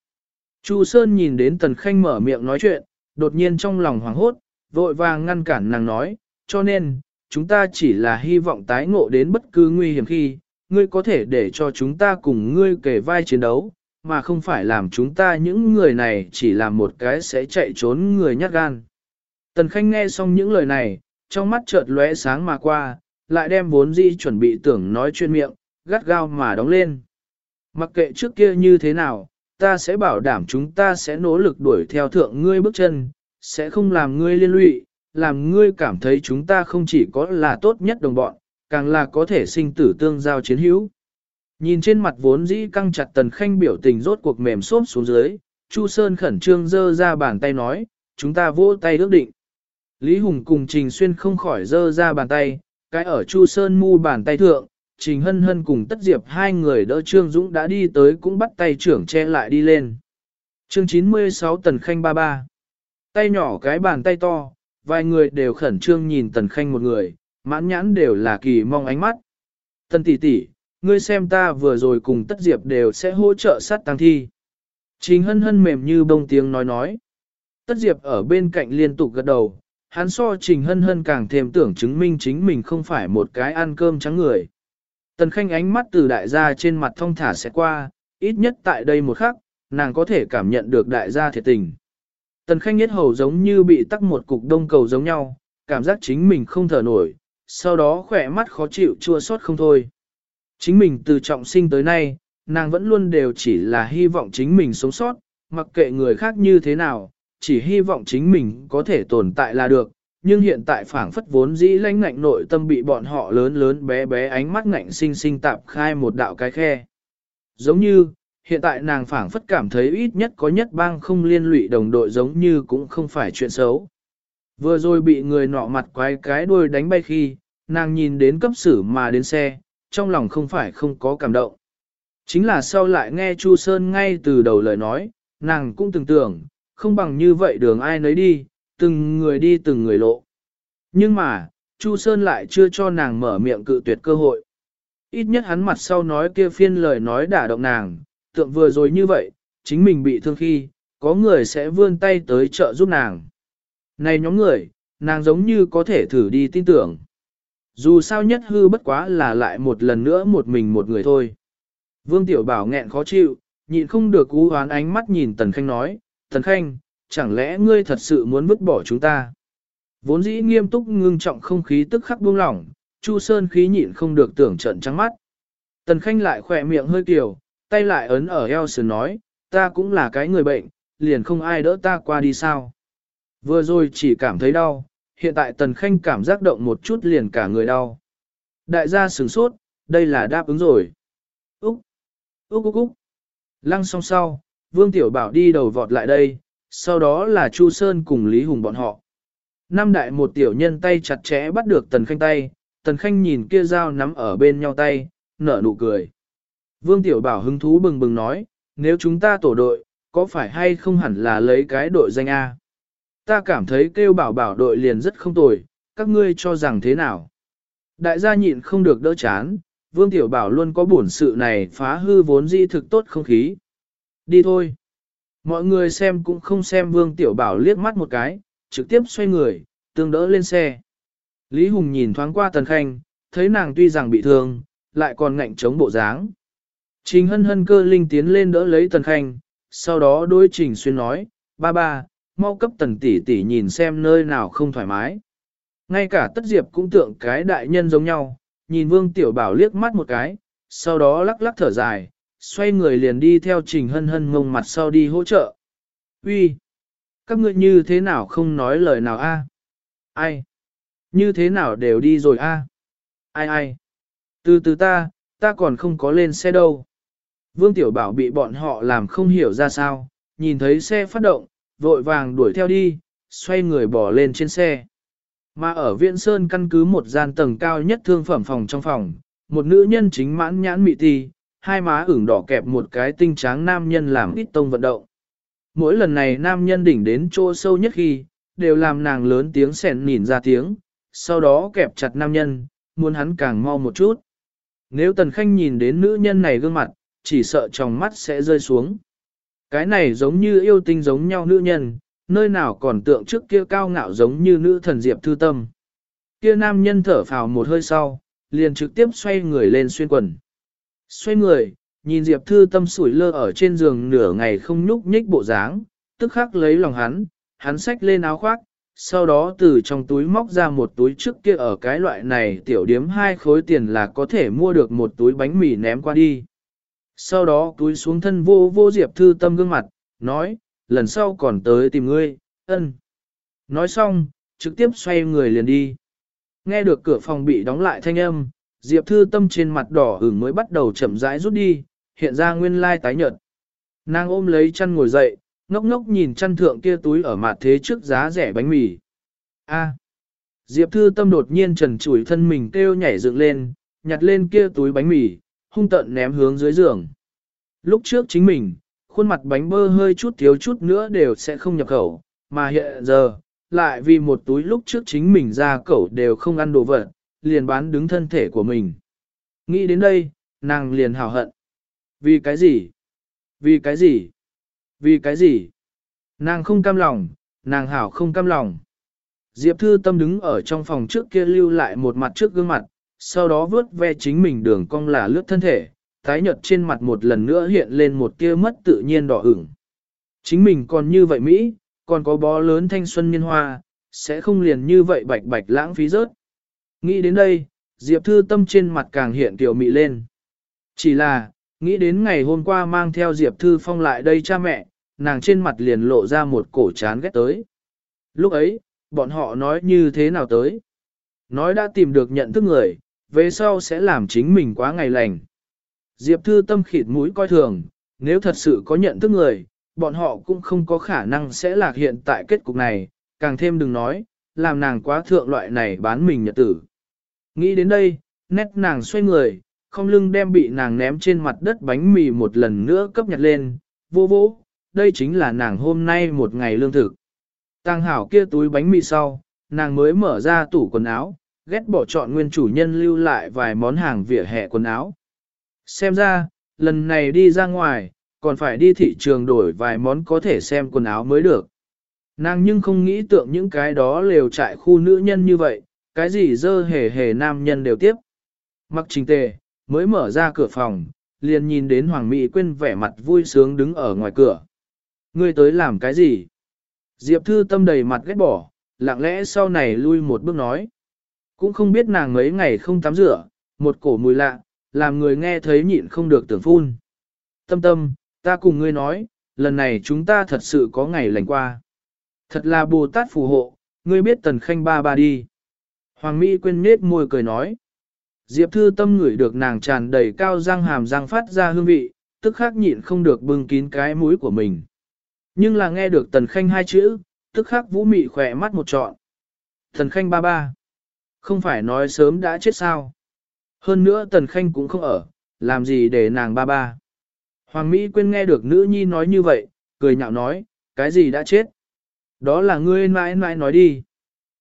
Chu Sơn nhìn đến Tần Khanh mở miệng nói chuyện, đột nhiên trong lòng hoảng hốt, vội vàng ngăn cản nàng nói, cho nên, chúng ta chỉ là hy vọng tái ngộ đến bất cứ nguy hiểm khi, ngươi có thể để cho chúng ta cùng ngươi kể vai chiến đấu, mà không phải làm chúng ta những người này chỉ làm một cái sẽ chạy trốn người nhát gan. Tần Khanh nghe xong những lời này, trong mắt chợt lóe sáng mà qua, lại đem vốn dĩ chuẩn bị tưởng nói chuyên miệng, gắt gao mà đóng lên. Mặc kệ trước kia như thế nào, ta sẽ bảo đảm chúng ta sẽ nỗ lực đuổi theo thượng ngươi bước chân, sẽ không làm ngươi liên lụy, làm ngươi cảm thấy chúng ta không chỉ có là tốt nhất đồng bọn, càng là có thể sinh tử tương giao chiến hữu. Nhìn trên mặt vốn dĩ căng chặt tần khanh biểu tình rốt cuộc mềm xốp xuống dưới, Chu Sơn khẩn trương giơ ra bàn tay nói, chúng ta vỗ tay ước định. Lý Hùng cùng Trình Xuyên không khỏi giơ ra bàn tay, cái ở Chu Sơn mu bàn tay thượng, Trình Hân Hân cùng Tất Diệp hai người đỡ Trương Dũng đã đi tới cũng bắt tay trưởng che lại đi lên. Chương 96 Tần Khanh ba ba Tay nhỏ cái bàn tay to, vài người đều khẩn trương nhìn Tần Khanh một người, mãn nhãn đều là kỳ mong ánh mắt. Tần tỷ tỷ, ngươi xem ta vừa rồi cùng Tất Diệp đều sẽ hỗ trợ sát tăng thi. Trình Hân Hân mềm như bông tiếng nói nói. Tất Diệp ở bên cạnh liên tục gật đầu, hắn so Trình Hân Hân càng thêm tưởng chứng minh chính mình không phải một cái ăn cơm trắng người. Tần Khanh ánh mắt từ đại gia trên mặt thông thả sẽ qua, ít nhất tại đây một khắc, nàng có thể cảm nhận được đại gia thiệt tình. Tần Khanh nhất hầu giống như bị tắc một cục đông cầu giống nhau, cảm giác chính mình không thở nổi, sau đó khỏe mắt khó chịu chua xót không thôi. Chính mình từ trọng sinh tới nay, nàng vẫn luôn đều chỉ là hy vọng chính mình sống sót, mặc kệ người khác như thế nào, chỉ hy vọng chính mình có thể tồn tại là được, nhưng hiện tại phảng phất vốn dĩ lãnh ngạnh nội tâm bị bọn họ lớn lớn bé bé ánh mắt ngạnh sinh sinh tạp khai một đạo cái khe. Giống như, hiện tại nàng phảng phất cảm thấy ít nhất có nhất bang không liên lụy đồng đội giống như cũng không phải chuyện xấu. Vừa rồi bị người nọ mặt quái cái đuôi đánh bay khi, nàng nhìn đến cấp xử mà đến xe, trong lòng không phải không có cảm động. Chính là sau lại nghe Chu Sơn ngay từ đầu lời nói, nàng cũng từng tưởng, không bằng như vậy đường ai nấy đi, từng người đi từng người lộ. Nhưng mà, Chu Sơn lại chưa cho nàng mở miệng cự tuyệt cơ hội. Ít nhất hắn mặt sau nói kia phiên lời nói đả động nàng, tượng vừa rồi như vậy, chính mình bị thương khi, có người sẽ vươn tay tới trợ giúp nàng. Này nhóm người, nàng giống như có thể thử đi tin tưởng. Dù sao nhất hư bất quá là lại một lần nữa một mình một người thôi. Vương Tiểu Bảo nghẹn khó chịu, nhịn không được cú hoán ánh mắt nhìn Tần Khanh nói, Tần Khanh, chẳng lẽ ngươi thật sự muốn vứt bỏ chúng ta? Vốn dĩ nghiêm túc ngưng trọng không khí tức khắc buông lỏng, Chu Sơn khí nhịn không được tưởng trận trắng mắt. Tần Khanh lại khỏe miệng hơi kiểu, tay lại ấn ở eo sườn nói, ta cũng là cái người bệnh, liền không ai đỡ ta qua đi sao. Vừa rồi chỉ cảm thấy đau, hiện tại Tần Khanh cảm giác động một chút liền cả người đau. Đại gia sửng sốt, đây là đáp ứng rồi. Úc, Úc Úc Úc. Lăng song sau, Vương Tiểu Bảo đi đầu vọt lại đây, sau đó là Chu Sơn cùng Lý Hùng bọn họ. Năm đại một tiểu nhân tay chặt chẽ bắt được Tần Khanh tay, Tần Khanh nhìn kia dao nắm ở bên nhau tay, nở nụ cười. Vương Tiểu Bảo hứng thú bừng bừng nói, nếu chúng ta tổ đội, có phải hay không hẳn là lấy cái đội danh A? Ta cảm thấy kêu bảo bảo đội liền rất không tồi, các ngươi cho rằng thế nào? Đại gia nhịn không được đỡ chán, Vương Tiểu Bảo luôn có bổn sự này phá hư vốn di thực tốt không khí. Đi thôi. Mọi người xem cũng không xem Vương Tiểu Bảo liếc mắt một cái, trực tiếp xoay người, tương đỡ lên xe. Lý Hùng nhìn thoáng qua Tần Khanh, thấy nàng tuy rằng bị thương, lại còn ngạnh chống bộ dáng. Trình hân hân cơ linh tiến lên đỡ lấy Tần Khanh, sau đó đối Trình Xuyên nói, ba ba, mau cấp Tần tỷ tỷ nhìn xem nơi nào không thoải mái. Ngay cả tất diệp cũng tượng cái đại nhân giống nhau, nhìn Vương Tiểu Bảo liếc mắt một cái, sau đó lắc lắc thở dài, xoay người liền đi theo Trình hân hân ngông mặt sau đi hỗ trợ. Uy, Các ngươi như thế nào không nói lời nào a? Ai? Như thế nào đều đi rồi a? Ai ai? Từ từ ta, ta còn không có lên xe đâu. Vương Tiểu Bảo bị bọn họ làm không hiểu ra sao, nhìn thấy xe phát động, vội vàng đuổi theo đi, xoay người bỏ lên trên xe. Mà ở Viễn Sơn căn cứ một gian tầng cao nhất thương phẩm phòng trong phòng, một nữ nhân chính mãn nhãn mị ti, hai má ửng đỏ kẹp một cái tinh tráng nam nhân làm ít tông vận động. Mỗi lần này nam nhân đỉnh đến chỗ sâu nhất khi, đều làm nàng lớn tiếng sẻn nhìn ra tiếng, sau đó kẹp chặt nam nhân, muốn hắn càng mau một chút. Nếu Tần Khanh nhìn đến nữ nhân này gương mặt, chỉ sợ trong mắt sẽ rơi xuống. Cái này giống như yêu tinh giống nhau nữ nhân, nơi nào còn tượng trước kia cao ngạo giống như nữ thần Diệp Thư Tâm. Kia nam nhân thở phào một hơi sau, liền trực tiếp xoay người lên xuyên quần. Xoay người, nhìn Diệp Thư Tâm sủi lơ ở trên giường nửa ngày không nhúc nhích bộ dáng, tức khắc lấy lòng hắn, hắn xách lên áo khoác, sau đó từ trong túi móc ra một túi trước kia ở cái loại này tiểu điếm hai khối tiền là có thể mua được một túi bánh mì ném qua đi. Sau đó túi xuống thân vô vô Diệp Thư Tâm gương mặt, nói, lần sau còn tới tìm ngươi, ân. Nói xong, trực tiếp xoay người liền đi. Nghe được cửa phòng bị đóng lại thanh âm, Diệp Thư Tâm trên mặt đỏ ửng mới bắt đầu chậm rãi rút đi, hiện ra nguyên lai tái nhợt. Nàng ôm lấy chăn ngồi dậy, ngốc ngốc nhìn chăn thượng kia túi ở mặt thế trước giá rẻ bánh mì. A. Diệp Thư Tâm đột nhiên trần chủi thân mình kêu nhảy dựng lên, nhặt lên kia túi bánh mì, hung tận ném hướng dưới giường. Lúc trước chính mình, khuôn mặt bánh bơ hơi chút thiếu chút nữa đều sẽ không nhập khẩu, mà hiện giờ, lại vì một túi lúc trước chính mình ra cẩu đều không ăn đồ vật, liền bán đứng thân thể của mình. Nghĩ đến đây, nàng liền hào hận. Vì cái gì? Vì cái gì? Vì cái gì? Nàng không cam lòng, nàng hảo không cam lòng. Diệp Thư Tâm đứng ở trong phòng trước kia lưu lại một mặt trước gương mặt, sau đó vớt ve chính mình đường cong là lướt thân thể, tái nhợt trên mặt một lần nữa hiện lên một tia mất tự nhiên đỏ ửng. Chính mình còn như vậy Mỹ, còn có bó lớn thanh xuân niên hoa, sẽ không liền như vậy bạch bạch lãng phí rớt. Nghĩ đến đây, Diệp Thư Tâm trên mặt càng hiện tiểu mị lên. Chỉ là, nghĩ đến ngày hôm qua mang theo Diệp Thư Phong lại đây cha mẹ, nàng trên mặt liền lộ ra một cổ chán ghét tới. Lúc ấy, bọn họ nói như thế nào tới? Nói đã tìm được nhận thức người, về sau sẽ làm chính mình quá ngày lành. Diệp Thư tâm khịt mũi coi thường, nếu thật sự có nhận thức người, bọn họ cũng không có khả năng sẽ lạc hiện tại kết cục này, càng thêm đừng nói, làm nàng quá thượng loại này bán mình nhật tử. Nghĩ đến đây, nét nàng xoay người, không lưng đem bị nàng ném trên mặt đất bánh mì một lần nữa cấp nhặt lên, vô vô, đây chính là nàng hôm nay một ngày lương thực. Tăng hảo kia túi bánh mì sau, nàng mới mở ra tủ quần áo, ghét bỏ chọn nguyên chủ nhân lưu lại vài món hàng vỉa hè quần áo. Xem ra, lần này đi ra ngoài, còn phải đi thị trường đổi vài món có thể xem quần áo mới được. Nàng nhưng không nghĩ tượng những cái đó lều trại khu nữ nhân như vậy, cái gì dơ hề hề nam nhân đều tiếp. Mặc trình tề, mới mở ra cửa phòng, liền nhìn đến Hoàng Mỹ Quyên vẻ mặt vui sướng đứng ở ngoài cửa. Ngươi tới làm cái gì? Diệp Thư tâm đầy mặt ghét bỏ, lặng lẽ sau này lui một bước nói. Cũng không biết nàng mấy ngày không tắm rửa, một cổ mùi lạ, làm người nghe thấy nhịn không được tưởng phun. Tâm tâm, ta cùng ngươi nói, lần này chúng ta thật sự có ngày lành qua. Thật là Bồ Tát phù hộ, ngươi biết tần khanh ba ba đi. Hoàng Mỹ quên nết môi cười nói. Diệp Thư Tâm ngửi được nàng tràn đầy cao răng hàm răng phát ra hương vị, tức khắc nhịn không được bưng kín cái mũi của mình. Nhưng là nghe được Tần Khanh hai chữ, tức khắc vũ mị khỏe mắt một trọn. Tần Khanh ba ba. Không phải nói sớm đã chết sao. Hơn nữa Tần Khanh cũng không ở, làm gì để nàng ba ba. Hoàng Mỹ quên nghe được nữ nhi nói như vậy, cười nhạo nói, cái gì đã chết. Đó là ngươi mãi mãi nói đi.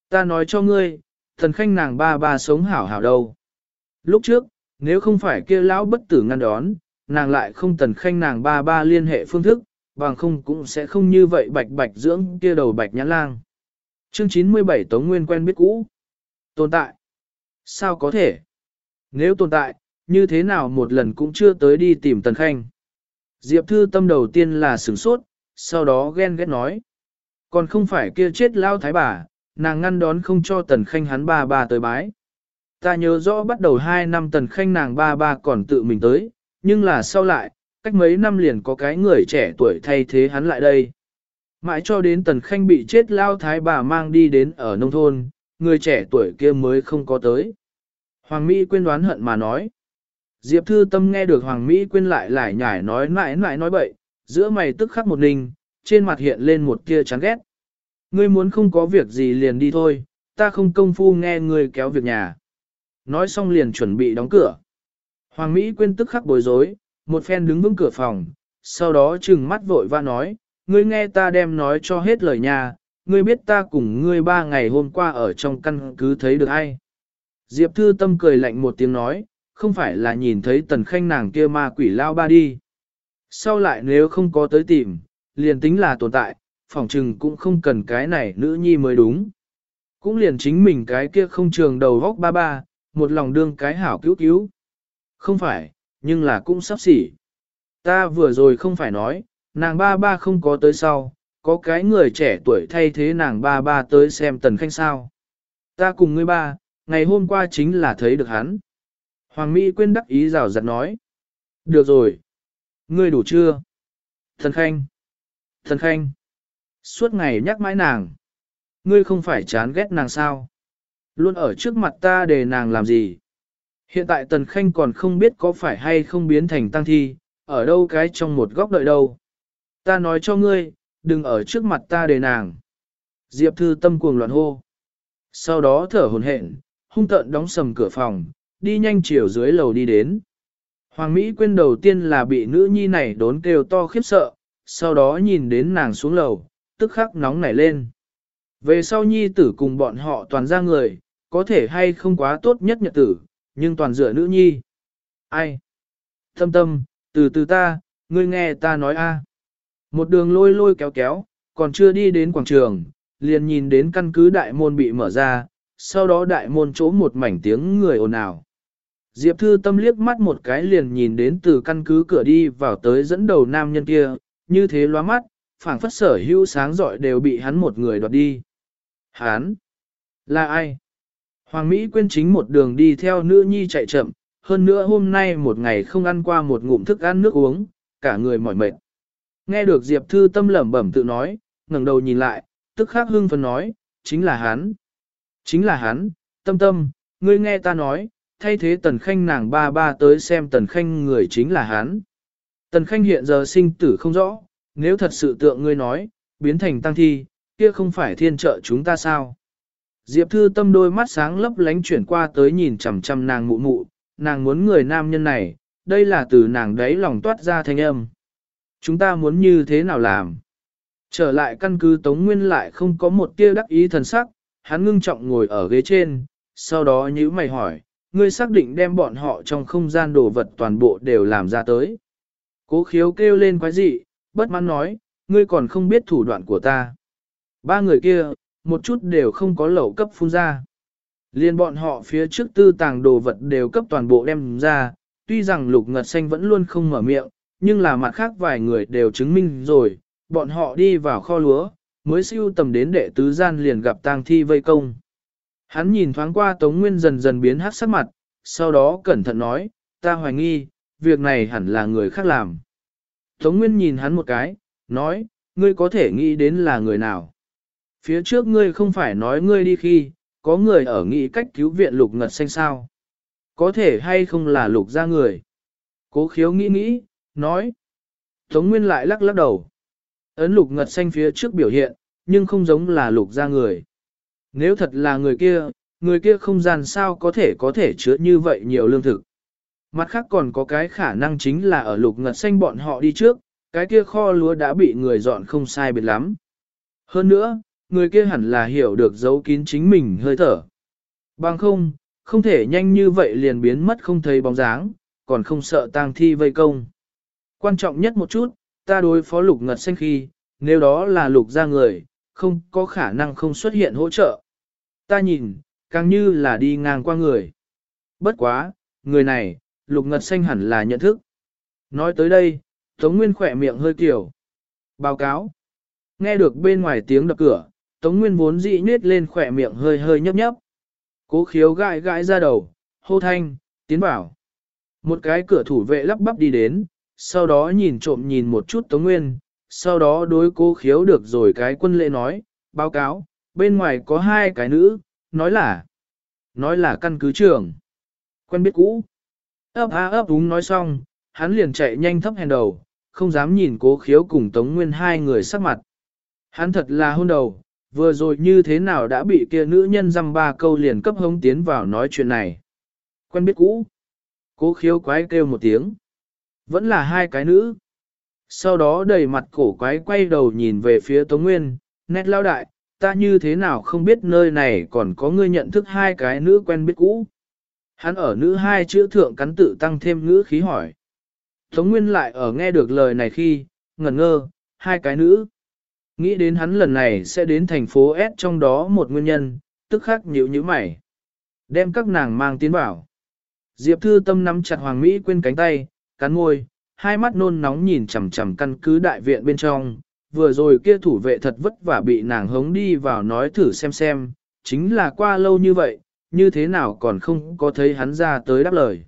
Ta nói cho ngươi, Tần Khanh nàng ba ba sống hảo hảo đâu. Lúc trước, nếu không phải kia lão bất tử ngăn đón, nàng lại không tần khanh nàng ba ba liên hệ phương thức, bằng không cũng sẽ không như vậy bạch bạch dưỡng kia đầu bạch nhãn lang. Chương 97 Tống Nguyên quen biết cũ. Tồn tại. Sao có thể? Nếu tồn tại, như thế nào một lần cũng chưa tới đi tìm tần khanh. Diệp thư tâm đầu tiên là sửng sốt, sau đó ghen ghét nói. Còn không phải kia chết lao thái bà, nàng ngăn đón không cho tần khanh hắn ba ba tới bái. Ta nhớ rõ bắt đầu 2 năm tần khanh nàng ba ba còn tự mình tới, nhưng là sau lại, cách mấy năm liền có cái người trẻ tuổi thay thế hắn lại đây. Mãi cho đến tần khanh bị chết lao thái bà mang đi đến ở nông thôn, người trẻ tuổi kia mới không có tới. Hoàng Mỹ quên đoán hận mà nói. Diệp Thư Tâm nghe được Hoàng Mỹ quên lại lại nhải nói mãi mãi nói bậy, giữa mày tức khắc một ninh, trên mặt hiện lên một tia chán ghét. Ngươi muốn không có việc gì liền đi thôi, ta không công phu nghe ngươi kéo việc nhà. Nói xong liền chuẩn bị đóng cửa. Hoàng Mỹ quên tức khắc bối rối, một phen đứng vững cửa phòng, sau đó trừng mắt vội và nói, ngươi nghe ta đem nói cho hết lời nhà, ngươi biết ta cùng ngươi ba ngày hôm qua ở trong căn cứ thấy được ai. Diệp Thư Tâm cười lạnh một tiếng nói, không phải là nhìn thấy tần khanh nàng kia ma quỷ lao ba đi. Sau lại nếu không có tới tìm, liền tính là tồn tại, phỏng trừng cũng không cần cái này nữ nhi mới đúng. Cũng liền chính mình cái kia không trường đầu góc ba ba, một lòng đương cái hảo cứu cứu. Không phải, nhưng là cũng sắp xỉ. Ta vừa rồi không phải nói, nàng ba ba không có tới sau, có cái người trẻ tuổi thay thế nàng ba ba tới xem tần khanh sao. Ta cùng ngươi ba, ngày hôm qua chính là thấy được hắn. Hoàng Mỹ quên đắc ý rào rặt nói. Được rồi. Ngươi đủ chưa? Thần khanh. Thần khanh. Suốt ngày nhắc mãi nàng. Ngươi không phải chán ghét nàng sao? Luôn ở trước mặt ta để nàng làm gì? Hiện tại Tần Khanh còn không biết có phải hay không biến thành tăng thi, ở đâu cái trong một góc đợi đâu. Ta nói cho ngươi, đừng ở trước mặt ta để nàng. Diệp Thư tâm cuồng loạn hô. Sau đó thở hồn hển, hung tợn đóng sầm cửa phòng, đi nhanh chiều dưới lầu đi đến. Hoàng Mỹ quên đầu tiên là bị nữ nhi này đốn kêu to khiếp sợ, sau đó nhìn đến nàng xuống lầu, tức khắc nóng nảy lên. Về sau nhi tử cùng bọn họ toàn ra người, có thể hay không quá tốt nhất nhật tử, nhưng toàn dựa nữ nhi. Ai? Tâm tâm, từ từ ta, ngươi nghe ta nói a. Một đường lôi lôi kéo kéo, còn chưa đi đến quảng trường, liền nhìn đến căn cứ đại môn bị mở ra, sau đó đại môn chỗ một mảnh tiếng người ồn ào. Diệp Thư Tâm liếc mắt một cái liền nhìn đến từ căn cứ cửa đi vào tới dẫn đầu nam nhân kia, như thế loa mắt, phảng phất sở hữu sáng giỏi đều bị hắn một người đoạt đi. Hán! Là ai? Hoàng Mỹ quên chính một đường đi theo nữ nhi chạy chậm, hơn nữa hôm nay một ngày không ăn qua một ngụm thức ăn nước uống, cả người mỏi mệt. Nghe được Diệp Thư tâm lẩm bẩm tự nói, ngẩng đầu nhìn lại, tức khắc hưng phấn nói, chính là hắn. Chính là hắn, tâm tâm, ngươi nghe ta nói, thay thế tần khanh nàng ba ba tới xem tần khanh người chính là hắn. Tần khanh hiện giờ sinh tử không rõ, nếu thật sự tượng ngươi nói, biến thành tăng thi, kia không phải thiên trợ chúng ta sao? Diệp Thư Tâm đôi mắt sáng lấp lánh chuyển qua tới nhìn chằm chằm nàng mụ mụ, nàng muốn người nam nhân này, đây là từ nàng đấy lòng toát ra thanh âm. Chúng ta muốn như thế nào làm? Trở lại căn cứ Tống Nguyên lại không có một tia đắc ý thần sắc, hắn ngưng trọng ngồi ở ghế trên, sau đó nhíu mày hỏi, ngươi xác định đem bọn họ trong không gian đồ vật toàn bộ đều làm ra tới. Cố khiếu kêu lên quái dị, bất mãn nói, ngươi còn không biết thủ đoạn của ta. Ba người kia, một chút đều không có lẩu cấp phun ra. Liên bọn họ phía trước tư tàng đồ vật đều cấp toàn bộ đem ra, tuy rằng lục ngật xanh vẫn luôn không mở miệng, nhưng là mặt khác vài người đều chứng minh rồi, bọn họ đi vào kho lúa, mới siêu tầm đến đệ tứ gian liền gặp tang thi vây công. Hắn nhìn thoáng qua Tống Nguyên dần dần biến hát sắc mặt, sau đó cẩn thận nói, ta hoài nghi, việc này hẳn là người khác làm. Tống Nguyên nhìn hắn một cái, nói, ngươi có thể nghĩ đến là người nào. Phía trước ngươi không phải nói ngươi đi khi, có người ở nghĩ cách cứu viện lục ngật xanh sao. Có thể hay không là lục ra người. Cố khiếu nghĩ nghĩ, nói. Tống Nguyên lại lắc lắc đầu. Ấn lục ngật xanh phía trước biểu hiện, nhưng không giống là lục ra người. Nếu thật là người kia, người kia không gian sao có thể có thể chứa như vậy nhiều lương thực. Mặt khác còn có cái khả năng chính là ở lục ngật xanh bọn họ đi trước, cái kia kho lúa đã bị người dọn không sai biệt lắm. Hơn nữa, người kia hẳn là hiểu được giấu kín chính mình hơi thở. Bằng không, không thể nhanh như vậy liền biến mất không thấy bóng dáng, còn không sợ tang thi vây công. Quan trọng nhất một chút, ta đối phó lục ngật xanh khi, nếu đó là lục ra người, không có khả năng không xuất hiện hỗ trợ. Ta nhìn, càng như là đi ngang qua người. Bất quá, người này, lục ngật xanh hẳn là nhận thức. Nói tới đây, Tống Nguyên khỏe miệng hơi kiểu. Báo cáo. Nghe được bên ngoài tiếng đập cửa, Tống Nguyên vốn dị nết lên khỏe miệng hơi hơi nhấp nhấp. Cố khiếu gãi gãi ra đầu, hô thanh, tiến bảo. Một cái cửa thủ vệ lắp bắp đi đến, sau đó nhìn trộm nhìn một chút Tống Nguyên, sau đó đối cố khiếu được rồi cái quân lệ nói, báo cáo, bên ngoài có hai cái nữ, nói là, nói là căn cứ trưởng. Quen biết cũ. ấp á ấp đúng nói xong, hắn liền chạy nhanh thấp hèn đầu, không dám nhìn cố khiếu cùng Tống Nguyên hai người sắc mặt. Hắn thật là hôn đầu, vừa rồi như thế nào đã bị kia nữ nhân dăm ba câu liền cấp hống tiến vào nói chuyện này. Quen biết cũ. Cố khiếu quái kêu một tiếng. Vẫn là hai cái nữ. Sau đó đầy mặt cổ quái quay đầu nhìn về phía Tống Nguyên, nét lao đại, ta như thế nào không biết nơi này còn có người nhận thức hai cái nữ quen biết cũ. Hắn ở nữ hai chữ thượng cắn tự tăng thêm ngữ khí hỏi. Tống Nguyên lại ở nghe được lời này khi, ngẩn ngơ, hai cái nữ. Nghĩ đến hắn lần này sẽ đến thành phố S trong đó một nguyên nhân, tức khắc nhíu nhíu mày. Đem các nàng mang tiến bảo. Diệp Thư Tâm nắm chặt Hoàng Mỹ quên cánh tay, cắn môi, hai mắt nôn nóng nhìn chằm chằm căn cứ đại viện bên trong. Vừa rồi kia thủ vệ thật vất vả bị nàng hống đi vào nói thử xem xem, chính là qua lâu như vậy, như thế nào còn không có thấy hắn ra tới đáp lời.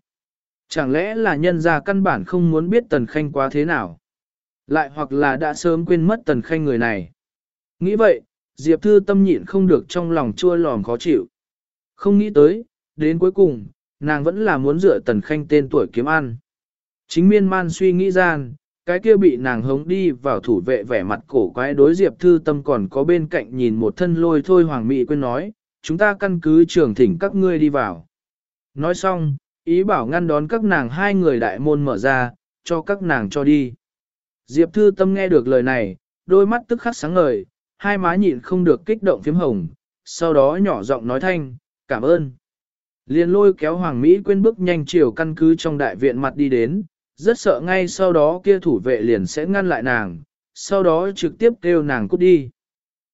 Chẳng lẽ là nhân gia căn bản không muốn biết Tần Khanh quá thế nào? Lại hoặc là đã sớm quên mất Tần Khanh người này. Nghĩ vậy, Diệp Thư tâm nhịn không được trong lòng chua lòm khó chịu. Không nghĩ tới, đến cuối cùng, nàng vẫn là muốn dựa Tần Khanh tên tuổi kiếm ăn. Chính miên man suy nghĩ gian, cái kia bị nàng hống đi vào thủ vệ vẻ mặt cổ quái đối Diệp Thư Tâm còn có bên cạnh nhìn một thân lôi thôi Hoàng Mỹ quên nói, chúng ta căn cứ trường thỉnh các ngươi đi vào. Nói xong, ý bảo ngăn đón các nàng hai người đại môn mở ra, cho các nàng cho đi. Diệp Thư Tâm nghe được lời này, đôi mắt tức khắc sáng ngời, hai má nhịn không được kích động phím hồng, sau đó nhỏ giọng nói thanh, cảm ơn. Liên lôi kéo Hoàng Mỹ quên bước nhanh chiều căn cứ trong đại viện mặt đi đến, rất sợ ngay sau đó kia thủ vệ liền sẽ ngăn lại nàng, sau đó trực tiếp kêu nàng cút đi.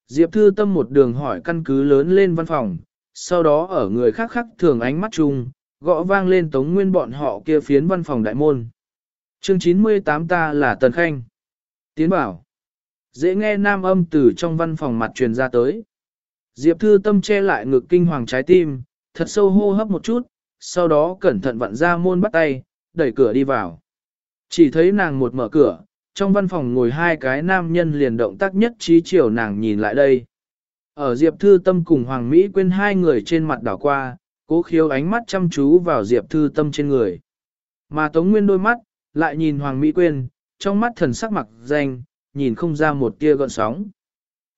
Diệp Thư Tâm một đường hỏi căn cứ lớn lên văn phòng, sau đó ở người khác khác thường ánh mắt chung, gõ vang lên tống nguyên bọn họ kia phiến văn phòng đại môn. Chương 98 ta là Tần Khanh. Tiến bảo. Dễ nghe nam âm từ trong văn phòng mặt truyền ra tới. Diệp Thư Tâm che lại ngực kinh hoàng trái tim, thật sâu hô hấp một chút, sau đó cẩn thận vặn ra môn bắt tay, đẩy cửa đi vào. Chỉ thấy nàng một mở cửa, trong văn phòng ngồi hai cái nam nhân liền động tác nhất trí chiều nàng nhìn lại đây. Ở Diệp Thư Tâm cùng Hoàng Mỹ quên hai người trên mặt đảo qua, cố khiếu ánh mắt chăm chú vào Diệp Thư Tâm trên người. Mà Tống Nguyên đôi mắt, lại nhìn Hoàng Mỹ quên, trong mắt thần sắc mặc danh, nhìn không ra một tia gợn sóng.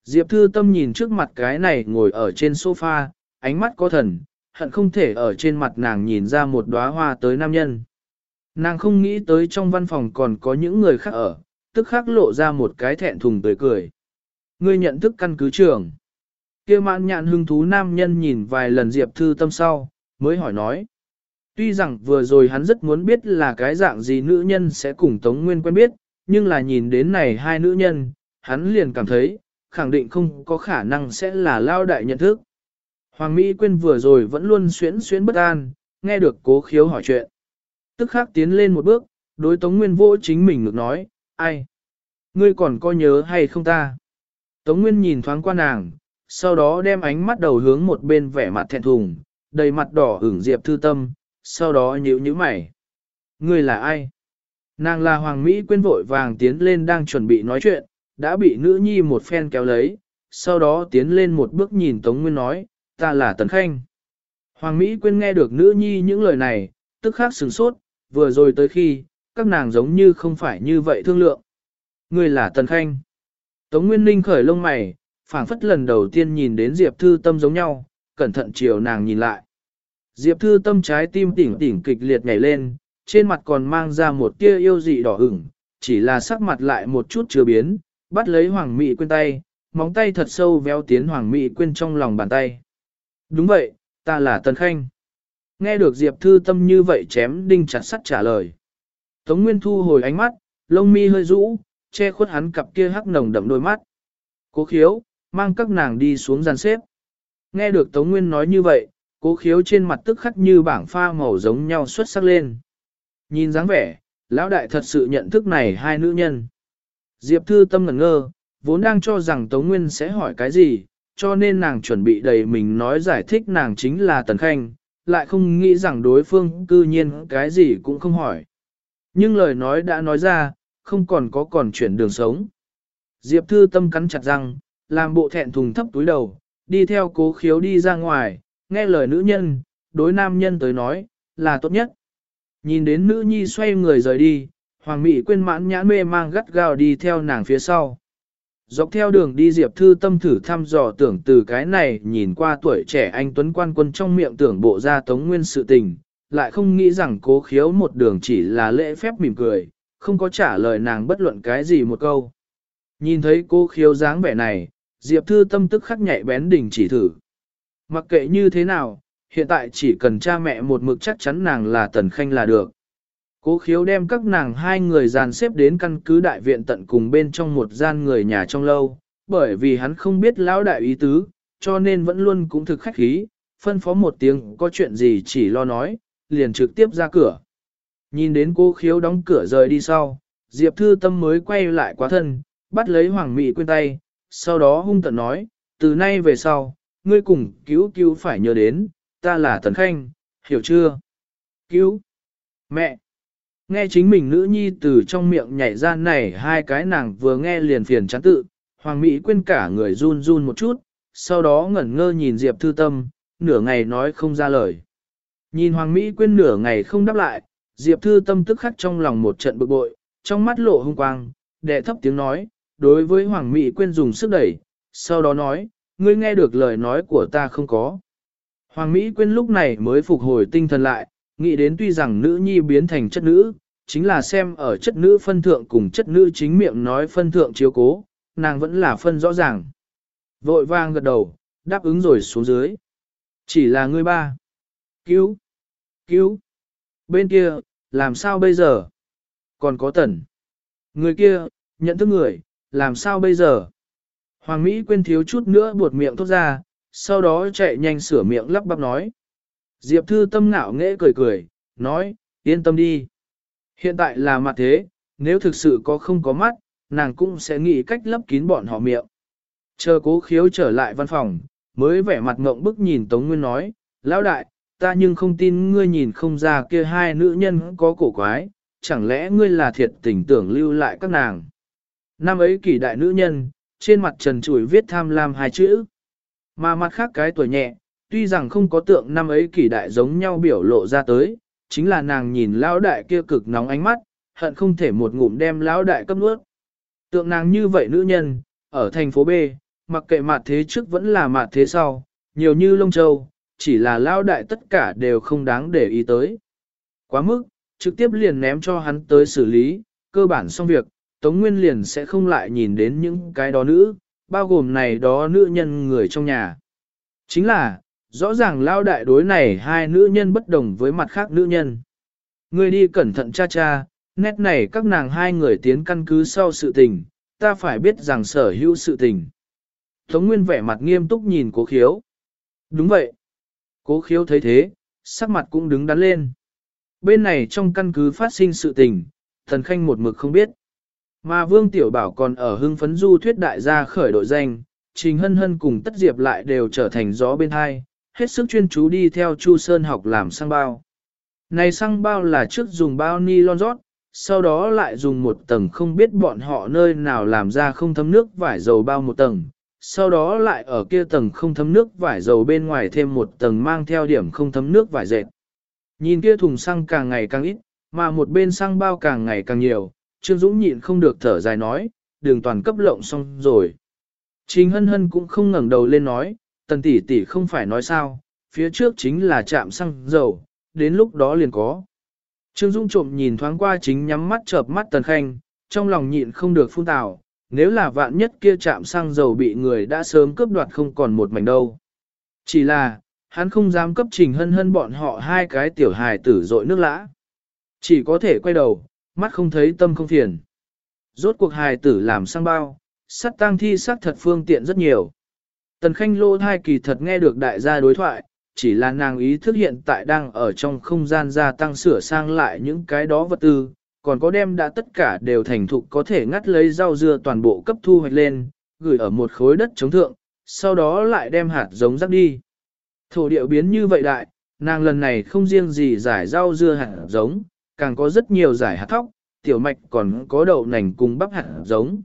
Diệp Thư Tâm nhìn trước mặt cái này ngồi ở trên sofa, ánh mắt có thần, hận không thể ở trên mặt nàng nhìn ra một đóa hoa tới nam nhân. Nàng không nghĩ tới trong văn phòng còn có những người khác ở, tức khắc lộ ra một cái thẹn thùng tươi cười. Ngươi nhận thức căn cứ trưởng. kia mạn nhạn hưng thú nam nhân nhìn vài lần Diệp Thư Tâm sau, mới hỏi nói. Tuy rằng vừa rồi hắn rất muốn biết là cái dạng gì nữ nhân sẽ cùng Tống Nguyên quen biết, nhưng là nhìn đến này hai nữ nhân, hắn liền cảm thấy, khẳng định không có khả năng sẽ là lao đại nhận thức. Hoàng Mỹ Quyên vừa rồi vẫn luôn xuyến xuyến bất an, nghe được cố khiếu hỏi chuyện. Tức khắc tiến lên một bước, đối Tống Nguyên vô chính mình ngược nói, ai? Ngươi còn có nhớ hay không ta? Tống Nguyên nhìn thoáng qua nàng, sau đó đem ánh mắt đầu hướng một bên vẻ mặt thẹn thùng, đầy mặt đỏ ửng Diệp Thư Tâm, sau đó nhíu nhíu mày. Ngươi là ai? Nàng là Hoàng Mỹ Quyên vội vàng tiến lên đang chuẩn bị nói chuyện, đã bị nữ nhi một phen kéo lấy, sau đó tiến lên một bước nhìn Tống Nguyên nói, ta là Tần Khanh. Hoàng Mỹ Quyên nghe được nữ nhi những lời này, tức khắc sừng sốt, vừa rồi tới khi, các nàng giống như không phải như vậy thương lượng. Người là Tần Khanh. Tống Nguyên Ninh khởi lông mày, phảng phất lần đầu tiên nhìn đến Diệp Thư Tâm giống nhau, cẩn thận chiều nàng nhìn lại. Diệp Thư Tâm trái tim tỉnh tỉnh kịch liệt nhảy lên, trên mặt còn mang ra một tia yêu dị đỏ ửng, chỉ là sắc mặt lại một chút chưa biến, bắt lấy Hoàng Mỹ Quyên tay, móng tay thật sâu véo tiến Hoàng Mỹ Quyên trong lòng bàn tay. Đúng vậy, ta là Tần Khanh. Nghe được Diệp Thư Tâm như vậy chém đinh chặt sắt trả lời. Tống Nguyên thu hồi ánh mắt, lông mi hơi rũ, che khuất hắn cặp kia hắc nồng đậm đôi mắt. Cố khiếu, mang các nàng đi xuống gian xếp. Nghe được Tống Nguyên nói như vậy, cố khiếu trên mặt tức khắc như bảng pha màu giống nhau xuất sắc lên. Nhìn dáng vẻ, lão đại thật sự nhận thức này hai nữ nhân. Diệp Thư Tâm ngẩn ngơ, vốn đang cho rằng Tống Nguyên sẽ hỏi cái gì, cho nên nàng chuẩn bị đầy mình nói giải thích nàng chính là Tần Khanh, lại không nghĩ rằng đối phương cư nhiên cái gì cũng không hỏi. Nhưng lời nói đã nói ra, không còn có còn chuyển đường sống. Diệp Thư Tâm cắn chặt răng, làm bộ thẹn thùng thấp túi đầu, đi theo cố khiếu đi ra ngoài, nghe lời nữ nhân, đối nam nhân tới nói, là tốt nhất. Nhìn đến nữ nhi xoay người rời đi, Hoàng Mỹ quên mãn nhãn mê mang gắt gao đi theo nàng phía sau. Dọc theo đường đi Diệp Thư Tâm thử thăm dò tưởng từ cái này nhìn qua tuổi trẻ anh Tuấn Quan Quân trong miệng tưởng bộ ra tống nguyên sự tình, lại không nghĩ rằng cố khiếu một đường chỉ là lễ phép mỉm cười, không có trả lời nàng bất luận cái gì một câu. Nhìn thấy cô khiếu dáng vẻ này, Diệp Thư Tâm tức khắc nhạy bén đỉnh chỉ thử. Mặc kệ như thế nào, hiện tại chỉ cần cha mẹ một mực chắc chắn nàng là Tần Khanh là được. Cố khiếu đem các nàng hai người dàn xếp đến căn cứ đại viện tận cùng bên trong một gian người nhà trong lâu, bởi vì hắn không biết lão đại ý tứ, cho nên vẫn luôn cũng thực khách khí, phân phó một tiếng có chuyện gì chỉ lo nói, liền trực tiếp ra cửa. Nhìn đến cô khiếu đóng cửa rời đi sau, Diệp Thư Tâm mới quay lại quá thân, bắt lấy Hoàng Mỹ quên tay, sau đó hung tận nói, từ nay về sau, ngươi cùng cứu cứu phải nhớ đến, ta là Tần Khanh, hiểu chưa? Cứu! Mẹ! Nghe chính mình nữ nhi từ trong miệng nhảy ra này hai cái nàng vừa nghe liền phiền chán tự, Hoàng Mỹ quên cả người run run một chút, sau đó ngẩn ngơ nhìn Diệp Thư Tâm, nửa ngày nói không ra lời. Nhìn Hoàng Mỹ quên nửa ngày không đáp lại, Diệp Thư Tâm tức khắc trong lòng một trận bực bội, trong mắt lộ hung quang, đệ thấp tiếng nói, đối với Hoàng Mỹ quên dùng sức đẩy, sau đó nói, ngươi nghe được lời nói của ta không có. Hoàng Mỹ quên lúc này mới phục hồi tinh thần lại, nghĩ đến tuy rằng nữ nhi biến thành chất nữ, chính là xem ở chất nữ phân thượng cùng chất nữ chính miệng nói phân thượng chiếu cố, nàng vẫn là phân rõ ràng. Vội vang gật đầu, đáp ứng rồi xuống dưới. Chỉ là ngươi ba. Cứu! Cứu! Bên kia, làm sao bây giờ? Còn có tần. Người kia, nhận thức người, làm sao bây giờ? Hoàng Mỹ quên thiếu chút nữa buột miệng thốt ra, sau đó chạy nhanh sửa miệng lắp bắp nói. Diệp Thư tâm ngạo nghễ cười cười, nói, yên tâm đi. Hiện tại là mặt thế, nếu thực sự có không có mắt, nàng cũng sẽ nghĩ cách lấp kín bọn họ miệng. Chờ cố khiếu trở lại văn phòng, mới vẻ mặt ngộng bức nhìn Tống Nguyên nói, Lão đại, ta nhưng không tin ngươi nhìn không ra kia hai nữ nhân có cổ quái, chẳng lẽ ngươi là thiệt tình tưởng lưu lại các nàng. Năm ấy kỷ đại nữ nhân, trên mặt trần chủi viết tham lam hai chữ. Mà mặt khác cái tuổi nhẹ, tuy rằng không có tượng năm ấy kỷ đại giống nhau biểu lộ ra tới, chính là nàng nhìn lão đại kia cực nóng ánh mắt, hận không thể một ngụm đem lão đại cấp nuốt. Tượng nàng như vậy nữ nhân, ở thành phố B, mặc kệ mặt thế trước vẫn là mặt thế sau, nhiều như lông châu, chỉ là lão đại tất cả đều không đáng để ý tới. Quá mức, trực tiếp liền ném cho hắn tới xử lý, cơ bản xong việc, Tống Nguyên liền sẽ không lại nhìn đến những cái đó nữ, bao gồm này đó nữ nhân người trong nhà. Chính là, rõ ràng lao đại đối này hai nữ nhân bất đồng với mặt khác nữ nhân. Người đi cẩn thận cha cha, nét này các nàng hai người tiến căn cứ sau sự tình, ta phải biết rằng sở hữu sự tình. Tống Nguyên vẻ mặt nghiêm túc nhìn cố khiếu. Đúng vậy. Cố khiếu thấy thế, sắc mặt cũng đứng đắn lên. Bên này trong căn cứ phát sinh sự tình, thần khanh một mực không biết. Mà Vương Tiểu Bảo còn ở hưng phấn du thuyết đại gia khởi đội danh, Trình Hân Hân cùng Tất Diệp lại đều trở thành gió bên hai, hết sức chuyên chú đi theo Chu Sơn học làm xăng bao. Này xăng bao là trước dùng bao ni lon rót, sau đó lại dùng một tầng không biết bọn họ nơi nào làm ra không thấm nước vải dầu bao một tầng, sau đó lại ở kia tầng không thấm nước vải dầu bên ngoài thêm một tầng mang theo điểm không thấm nước vải dệt. Nhìn kia thùng xăng càng ngày càng ít, mà một bên xăng bao càng ngày càng nhiều, Trương Dũng nhịn không được thở dài nói, đường toàn cấp lộng xong rồi. Trình hân hân cũng không ngẩng đầu lên nói, tần tỷ tỷ không phải nói sao, phía trước chính là trạm xăng dầu, đến lúc đó liền có. Trương Dung trộm nhìn thoáng qua chính nhắm mắt chợp mắt tần khanh, trong lòng nhịn không được phun tào, nếu là vạn nhất kia trạm xăng dầu bị người đã sớm cướp đoạt không còn một mảnh đâu. Chỉ là, hắn không dám cấp trình hân hân bọn họ hai cái tiểu hài tử dội nước lã. Chỉ có thể quay đầu, mắt không thấy tâm không phiền. Rốt cuộc hài tử làm sang bao, sắt tang thi sắc thật phương tiện rất nhiều. Tần Khanh Lô thai kỳ thật nghe được đại gia đối thoại, chỉ là nàng ý thức hiện tại đang ở trong không gian gia tăng sửa sang lại những cái đó vật tư, còn có đem đã tất cả đều thành thục có thể ngắt lấy rau dưa toàn bộ cấp thu hoạch lên, gửi ở một khối đất chống thượng, sau đó lại đem hạt giống rắc đi. Thổ điệu biến như vậy đại, nàng lần này không riêng gì giải rau dưa hạt giống, càng có rất nhiều giải hạt thóc, tiểu mạch còn có đậu nành cùng bắp hạt giống.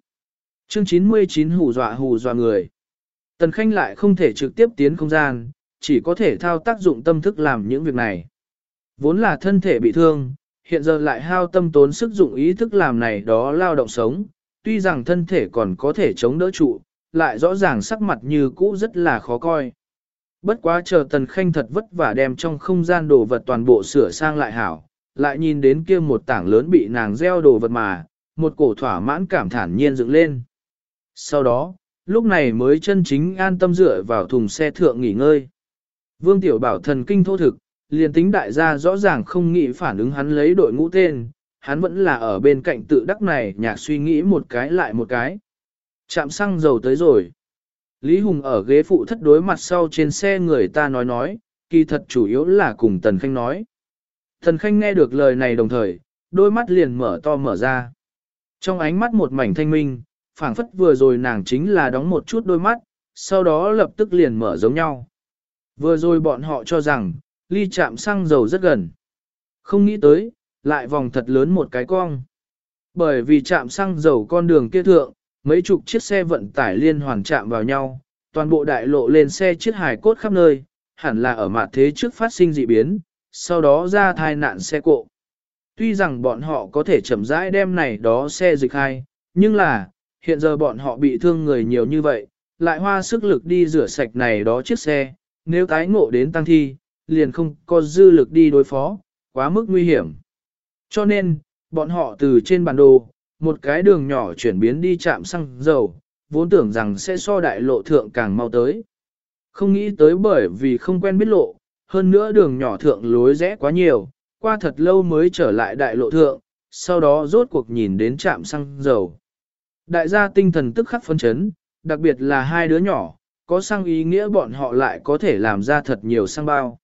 Chương 99 hù dọa hù dọa người. Tần Khanh lại không thể trực tiếp tiến không gian, chỉ có thể thao tác dụng tâm thức làm những việc này. Vốn là thân thể bị thương, hiện giờ lại hao tâm tốn sức dụng ý thức làm này đó lao động sống, tuy rằng thân thể còn có thể chống đỡ trụ, lại rõ ràng sắc mặt như cũ rất là khó coi. Bất quá chờ tần khanh thật vất vả đem trong không gian đồ vật toàn bộ sửa sang lại hảo, lại nhìn đến kia một tảng lớn bị nàng gieo đồ vật mà, một cổ thỏa mãn cảm thản nhiên dựng lên. Sau đó, lúc này mới chân chính an tâm dựa vào thùng xe thượng nghỉ ngơi. Vương Tiểu Bảo thần kinh thô thực, liền tính đại gia rõ ràng không nghĩ phản ứng hắn lấy đội ngũ tên, hắn vẫn là ở bên cạnh tự đắc này nhạc suy nghĩ một cái lại một cái. Chạm xăng dầu tới rồi. Lý Hùng ở ghế phụ thất đối mặt sau trên xe người ta nói nói, kỳ thật chủ yếu là cùng Tần Khanh nói. Tần Khanh nghe được lời này đồng thời, đôi mắt liền mở to mở ra. Trong ánh mắt một mảnh thanh minh, phảng phất vừa rồi nàng chính là đóng một chút đôi mắt, sau đó lập tức liền mở giống nhau. Vừa rồi bọn họ cho rằng, ly chạm xăng dầu rất gần. Không nghĩ tới, lại vòng thật lớn một cái cong. Bởi vì chạm xăng dầu con đường kia thượng, mấy chục chiếc xe vận tải liên hoàn chạm vào nhau, toàn bộ đại lộ lên xe chiếc hài cốt khắp nơi, hẳn là ở mặt thế trước phát sinh dị biến, sau đó ra thai nạn xe cộ. Tuy rằng bọn họ có thể chậm rãi đem này đó xe dịch hai, nhưng là, hiện giờ bọn họ bị thương người nhiều như vậy, lại hoa sức lực đi rửa sạch này đó chiếc xe, nếu tái ngộ đến tăng thi, liền không có dư lực đi đối phó, quá mức nguy hiểm. Cho nên, bọn họ từ trên bản đồ, một cái đường nhỏ chuyển biến đi chạm xăng dầu, vốn tưởng rằng sẽ so đại lộ thượng càng mau tới. Không nghĩ tới bởi vì không quen biết lộ, hơn nữa đường nhỏ thượng lối rẽ quá nhiều, qua thật lâu mới trở lại đại lộ thượng, sau đó rốt cuộc nhìn đến trạm xăng dầu. Đại gia tinh thần tức khắc phân chấn, đặc biệt là hai đứa nhỏ, có sang ý nghĩa bọn họ lại có thể làm ra thật nhiều sang bao.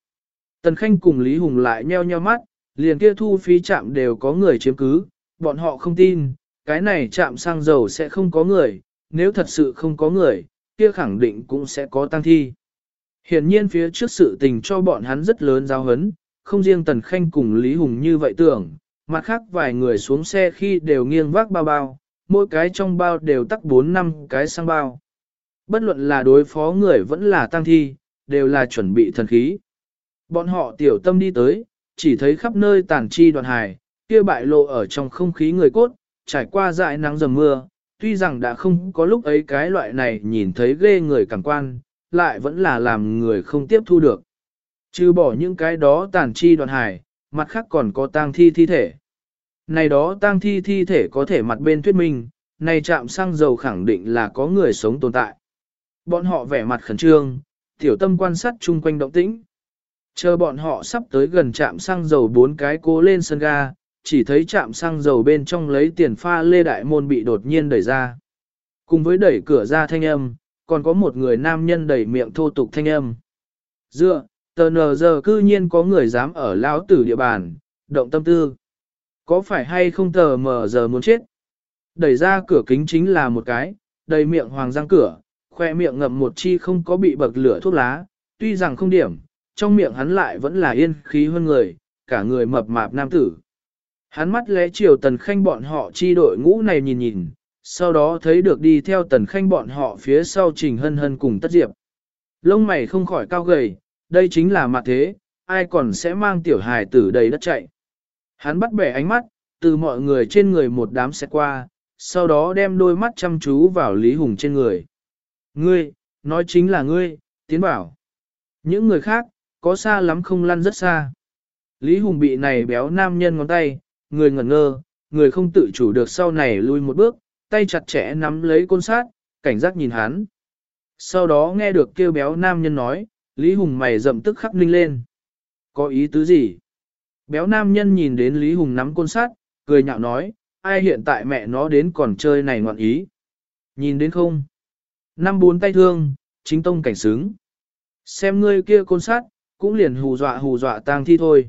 Tần Khanh cùng Lý Hùng lại nheo nheo mắt, liền kia thu phí chạm đều có người chiếm cứ, bọn họ không tin, cái này chạm sang dầu sẽ không có người, nếu thật sự không có người, kia khẳng định cũng sẽ có tăng thi. Hiển nhiên phía trước sự tình cho bọn hắn rất lớn giáo hấn, không riêng Tần Khanh cùng Lý Hùng như vậy tưởng, mặt khác vài người xuống xe khi đều nghiêng vác bao bao, mỗi cái trong bao đều tắc 4 năm cái sang bao. Bất luận là đối phó người vẫn là tăng thi, đều là chuẩn bị thần khí. Bọn họ tiểu tâm đi tới, chỉ thấy khắp nơi tàn chi đoạn hài, kia bại lộ ở trong không khí người cốt, trải qua dại nắng dầm mưa, tuy rằng đã không có lúc ấy cái loại này nhìn thấy ghê người cảm quan, lại vẫn là làm người không tiếp thu được. Trừ bỏ những cái đó tàn chi đoạn hải, mặt khác còn có tang thi thi thể. Này đó tang thi thi thể có thể mặt bên thuyết minh, này chạm xăng dầu khẳng định là có người sống tồn tại. Bọn họ vẻ mặt khẩn trương, tiểu tâm quan sát chung quanh động tĩnh. Chờ bọn họ sắp tới gần trạm xăng dầu bốn cái cố lên sân ga, chỉ thấy trạm xăng dầu bên trong lấy tiền pha lê đại môn bị đột nhiên đẩy ra. Cùng với đẩy cửa ra thanh âm, còn có một người nam nhân đẩy miệng thô tục thanh âm. Dựa, tờ nờ giờ cư nhiên có người dám ở lão tử địa bàn, động tâm tư. Có phải hay không tờ mờ giờ muốn chết? Đẩy ra cửa kính chính là một cái, đầy miệng hoàng răng cửa, khoe miệng ngậm một chi không có bị bậc lửa thuốc lá, tuy rằng không điểm, trong miệng hắn lại vẫn là yên khí hơn người, cả người mập mạp nam tử. Hắn mắt lẽ chiều tần khanh bọn họ chi đội ngũ này nhìn nhìn, sau đó thấy được đi theo tần khanh bọn họ phía sau trình hân hân cùng tất diệp. Lông mày không khỏi cao gầy, đây chính là mặt thế, ai còn sẽ mang tiểu hài tử đầy đất chạy. Hắn bắt bẻ ánh mắt, từ mọi người trên người một đám xe qua, sau đó đem đôi mắt chăm chú vào Lý Hùng trên người. Ngươi, nói chính là ngươi, tiến bảo. Những người khác, có xa lắm không lăn rất xa. Lý Hùng bị này béo nam nhân ngón tay, người ngẩn ngơ, người không tự chủ được sau này lui một bước, tay chặt chẽ nắm lấy côn sát, cảnh giác nhìn hắn. Sau đó nghe được kêu béo nam nhân nói, Lý Hùng mày rậm tức khắc ninh lên. Có ý tứ gì? Béo nam nhân nhìn đến Lý Hùng nắm côn sát, cười nhạo nói, ai hiện tại mẹ nó đến còn chơi này ngoạn ý. Nhìn đến không? Năm bốn tay thương, chính tông cảnh sướng. Xem ngươi kia côn sát, cũng liền hù dọa hù dọa tang thi thôi.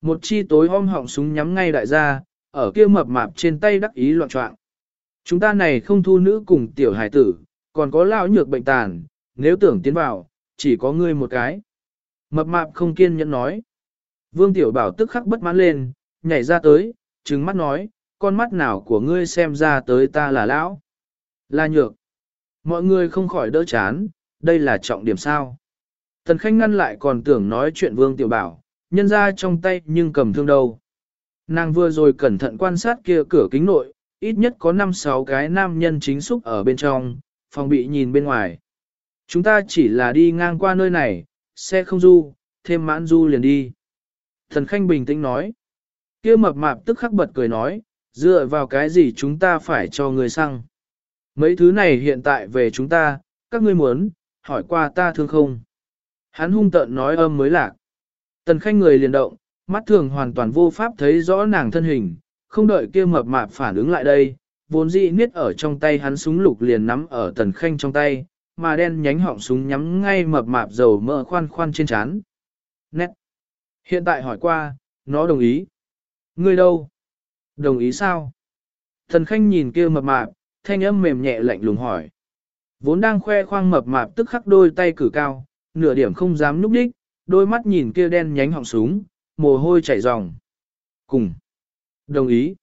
Một chi tối om họng súng nhắm ngay đại gia, ở kia mập mạp trên tay đắc ý loạn trọng. Chúng ta này không thu nữ cùng tiểu hải tử, còn có lão nhược bệnh tàn, nếu tưởng tiến vào, chỉ có ngươi một cái. Mập mạp không kiên nhẫn nói. Vương tiểu bảo tức khắc bất mãn lên, nhảy ra tới, trừng mắt nói, con mắt nào của ngươi xem ra tới ta là lão. Là nhược. Mọi người không khỏi đỡ chán, đây là trọng điểm sao. Tần Khanh ngăn lại còn tưởng nói chuyện Vương Tiểu Bảo, nhân ra trong tay nhưng cầm thương đâu. Nàng vừa rồi cẩn thận quan sát kia cửa kính nội, ít nhất có 5-6 cái nam nhân chính xúc ở bên trong, phòng bị nhìn bên ngoài. Chúng ta chỉ là đi ngang qua nơi này, xe không du, thêm mãn du liền đi. Thần Khanh bình tĩnh nói. kia mập mạp tức khắc bật cười nói, dựa vào cái gì chúng ta phải cho người xăng. Mấy thứ này hiện tại về chúng ta, các ngươi muốn, hỏi qua ta thương không. Hắn hung tợn nói âm mới lạc. Tần khanh người liền động, mắt thường hoàn toàn vô pháp thấy rõ nàng thân hình, không đợi kia mập mạp phản ứng lại đây, vốn dĩ niết ở trong tay hắn súng lục liền nắm ở tần khanh trong tay, mà đen nhánh họng súng nhắm ngay mập mạp dầu mỡ khoan khoan trên chán. Nét. Hiện tại hỏi qua, nó đồng ý. Ngươi đâu? Đồng ý sao? thần khanh nhìn kia mập mạp, thanh âm mềm nhẹ lạnh lùng hỏi. Vốn đang khoe khoang mập mạp tức khắc đôi tay cử cao, nửa điểm không dám núp đích, đôi mắt nhìn kia đen nhánh họng súng, mồ hôi chảy ròng. Cùng. Đồng ý.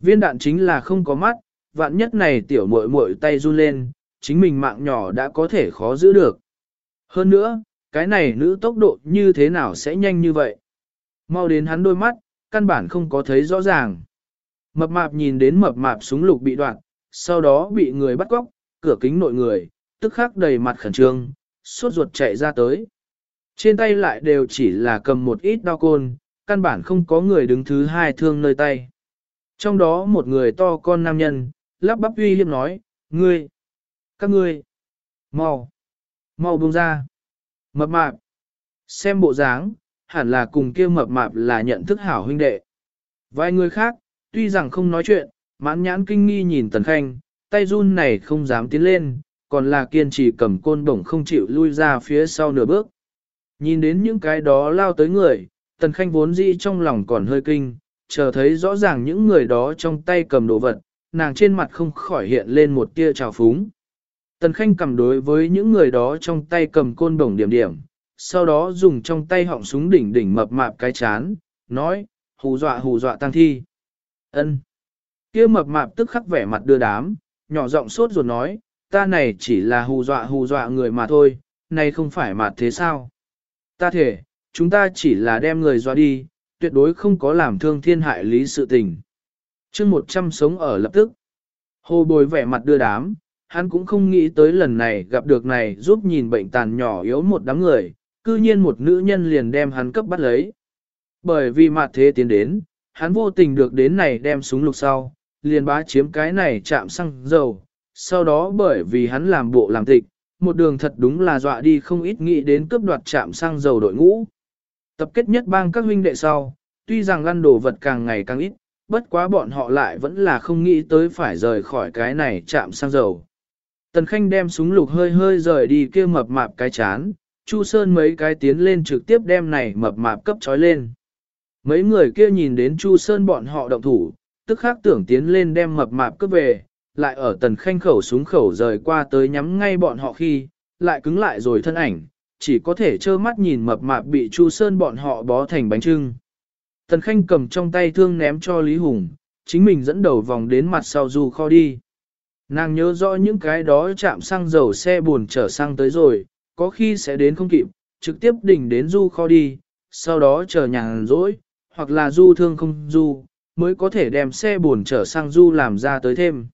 Viên đạn chính là không có mắt, vạn nhất này tiểu muội muội tay run lên, chính mình mạng nhỏ đã có thể khó giữ được. Hơn nữa, cái này nữ tốc độ như thế nào sẽ nhanh như vậy? Mau đến hắn đôi mắt, căn bản không có thấy rõ ràng. Mập mạp nhìn đến mập mạp súng lục bị đoạn, sau đó bị người bắt cóc, cửa kính nội người, tức khắc đầy mặt khẩn trương, suốt ruột chạy ra tới. Trên tay lại đều chỉ là cầm một ít đau côn, căn bản không có người đứng thứ hai thương nơi tay. Trong đó một người to con nam nhân, lắp bắp uy hiếp nói, ngươi, các ngươi, mau, mau buông ra, mập mạp, xem bộ dáng, hẳn là cùng kia mập mạp là nhận thức hảo huynh đệ. Vài người khác, tuy rằng không nói chuyện, mãn nhãn kinh nghi nhìn Tần Khanh, tay run này không dám tiến lên, còn là kiên trì cầm côn bổng không chịu lui ra phía sau nửa bước. Nhìn đến những cái đó lao tới người, Tần Khanh vốn dĩ trong lòng còn hơi kinh, chờ thấy rõ ràng những người đó trong tay cầm đồ vật, nàng trên mặt không khỏi hiện lên một tia trào phúng. Tần Khanh cầm đối với những người đó trong tay cầm côn bổng điểm điểm, sau đó dùng trong tay họng súng đỉnh đỉnh mập mạp cái chán, nói, hù dọa hù dọa tăng thi. ân kia mập mạp tức khắc vẻ mặt đưa đám, nhỏ giọng sốt ruột nói, ta này chỉ là hù dọa hù dọa người mà thôi, này không phải mà thế sao. Ta thể, chúng ta chỉ là đem người dọa đi, tuyệt đối không có làm thương thiên hại lý sự tình. chương 100 sống ở lập tức. Hồ bồi vẻ mặt đưa đám, hắn cũng không nghĩ tới lần này gặp được này giúp nhìn bệnh tàn nhỏ yếu một đám người, cư nhiên một nữ nhân liền đem hắn cấp bắt lấy. Bởi vì mặt thế tiến đến, hắn vô tình được đến này đem súng lục sau, liền bá chiếm cái này chạm xăng dầu, sau đó bởi vì hắn làm bộ làm tịch, một đường thật đúng là dọa đi không ít nghĩ đến cướp đoạt chạm xăng dầu đội ngũ. Tập kết nhất bang các huynh đệ sau, tuy rằng lăn đồ vật càng ngày càng ít, bất quá bọn họ lại vẫn là không nghĩ tới phải rời khỏi cái này chạm xăng dầu. Tần Khanh đem súng lục hơi hơi rời đi kia mập mạp cái chán, Chu Sơn mấy cái tiến lên trực tiếp đem này mập mạp cấp trói lên. Mấy người kia nhìn đến Chu Sơn bọn họ động thủ, tức khắc tưởng tiến lên đem mập mạp cướp về, lại ở tần khanh khẩu súng khẩu rời qua tới nhắm ngay bọn họ khi, lại cứng lại rồi thân ảnh, chỉ có thể trơ mắt nhìn mập mạp bị Chu Sơn bọn họ bó thành bánh trưng. Tần khanh cầm trong tay thương ném cho Lý Hùng, chính mình dẫn đầu vòng đến mặt sau du kho đi. Nàng nhớ rõ những cái đó chạm xăng dầu xe buồn chở xăng tới rồi, có khi sẽ đến không kịp, trực tiếp đỉnh đến du kho đi, sau đó chờ nhàn rỗi, hoặc là du thương không du, mới có thể đem xe buồn chở xăng du làm ra tới thêm.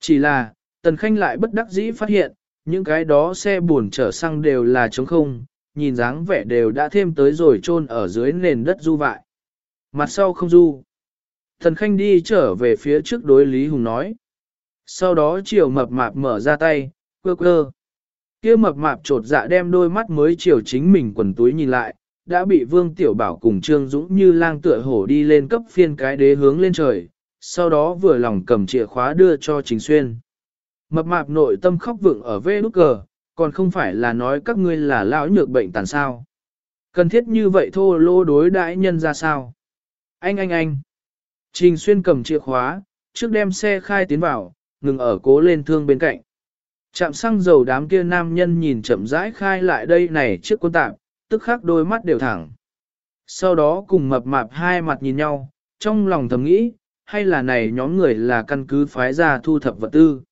Chỉ là, Tần Khanh lại bất đắc dĩ phát hiện, những cái đó xe buồn chở xăng đều là trống không, nhìn dáng vẻ đều đã thêm tới rồi chôn ở dưới nền đất du vại. Mặt sau không du. Tần Khanh đi trở về phía trước đối Lý Hùng nói. Sau đó chiều mập mạp mở ra tay, quơ quơ. kia mập mạp trột dạ đem đôi mắt mới chiều chính mình quần túi nhìn lại, đã bị Vương Tiểu Bảo cùng Trương Dũng như lang tựa hổ đi lên cấp phiên cái đế hướng lên trời, sau đó vừa lòng cầm chìa khóa đưa cho Trình Xuyên. Mập mạp nội tâm khóc vượng ở vê nút cờ, còn không phải là nói các ngươi là lão nhược bệnh tàn sao. Cần thiết như vậy thô lô đối đãi nhân ra sao? Anh anh anh! Trình Xuyên cầm chìa khóa, trước đem xe khai tiến vào, ngừng ở cố lên thương bên cạnh. Chạm xăng dầu đám kia nam nhân nhìn chậm rãi khai lại đây này trước quân tạm, tức khắc đôi mắt đều thẳng. Sau đó cùng mập mạp hai mặt nhìn nhau, trong lòng thầm nghĩ, hay là này nhóm người là căn cứ phái ra thu thập vật tư.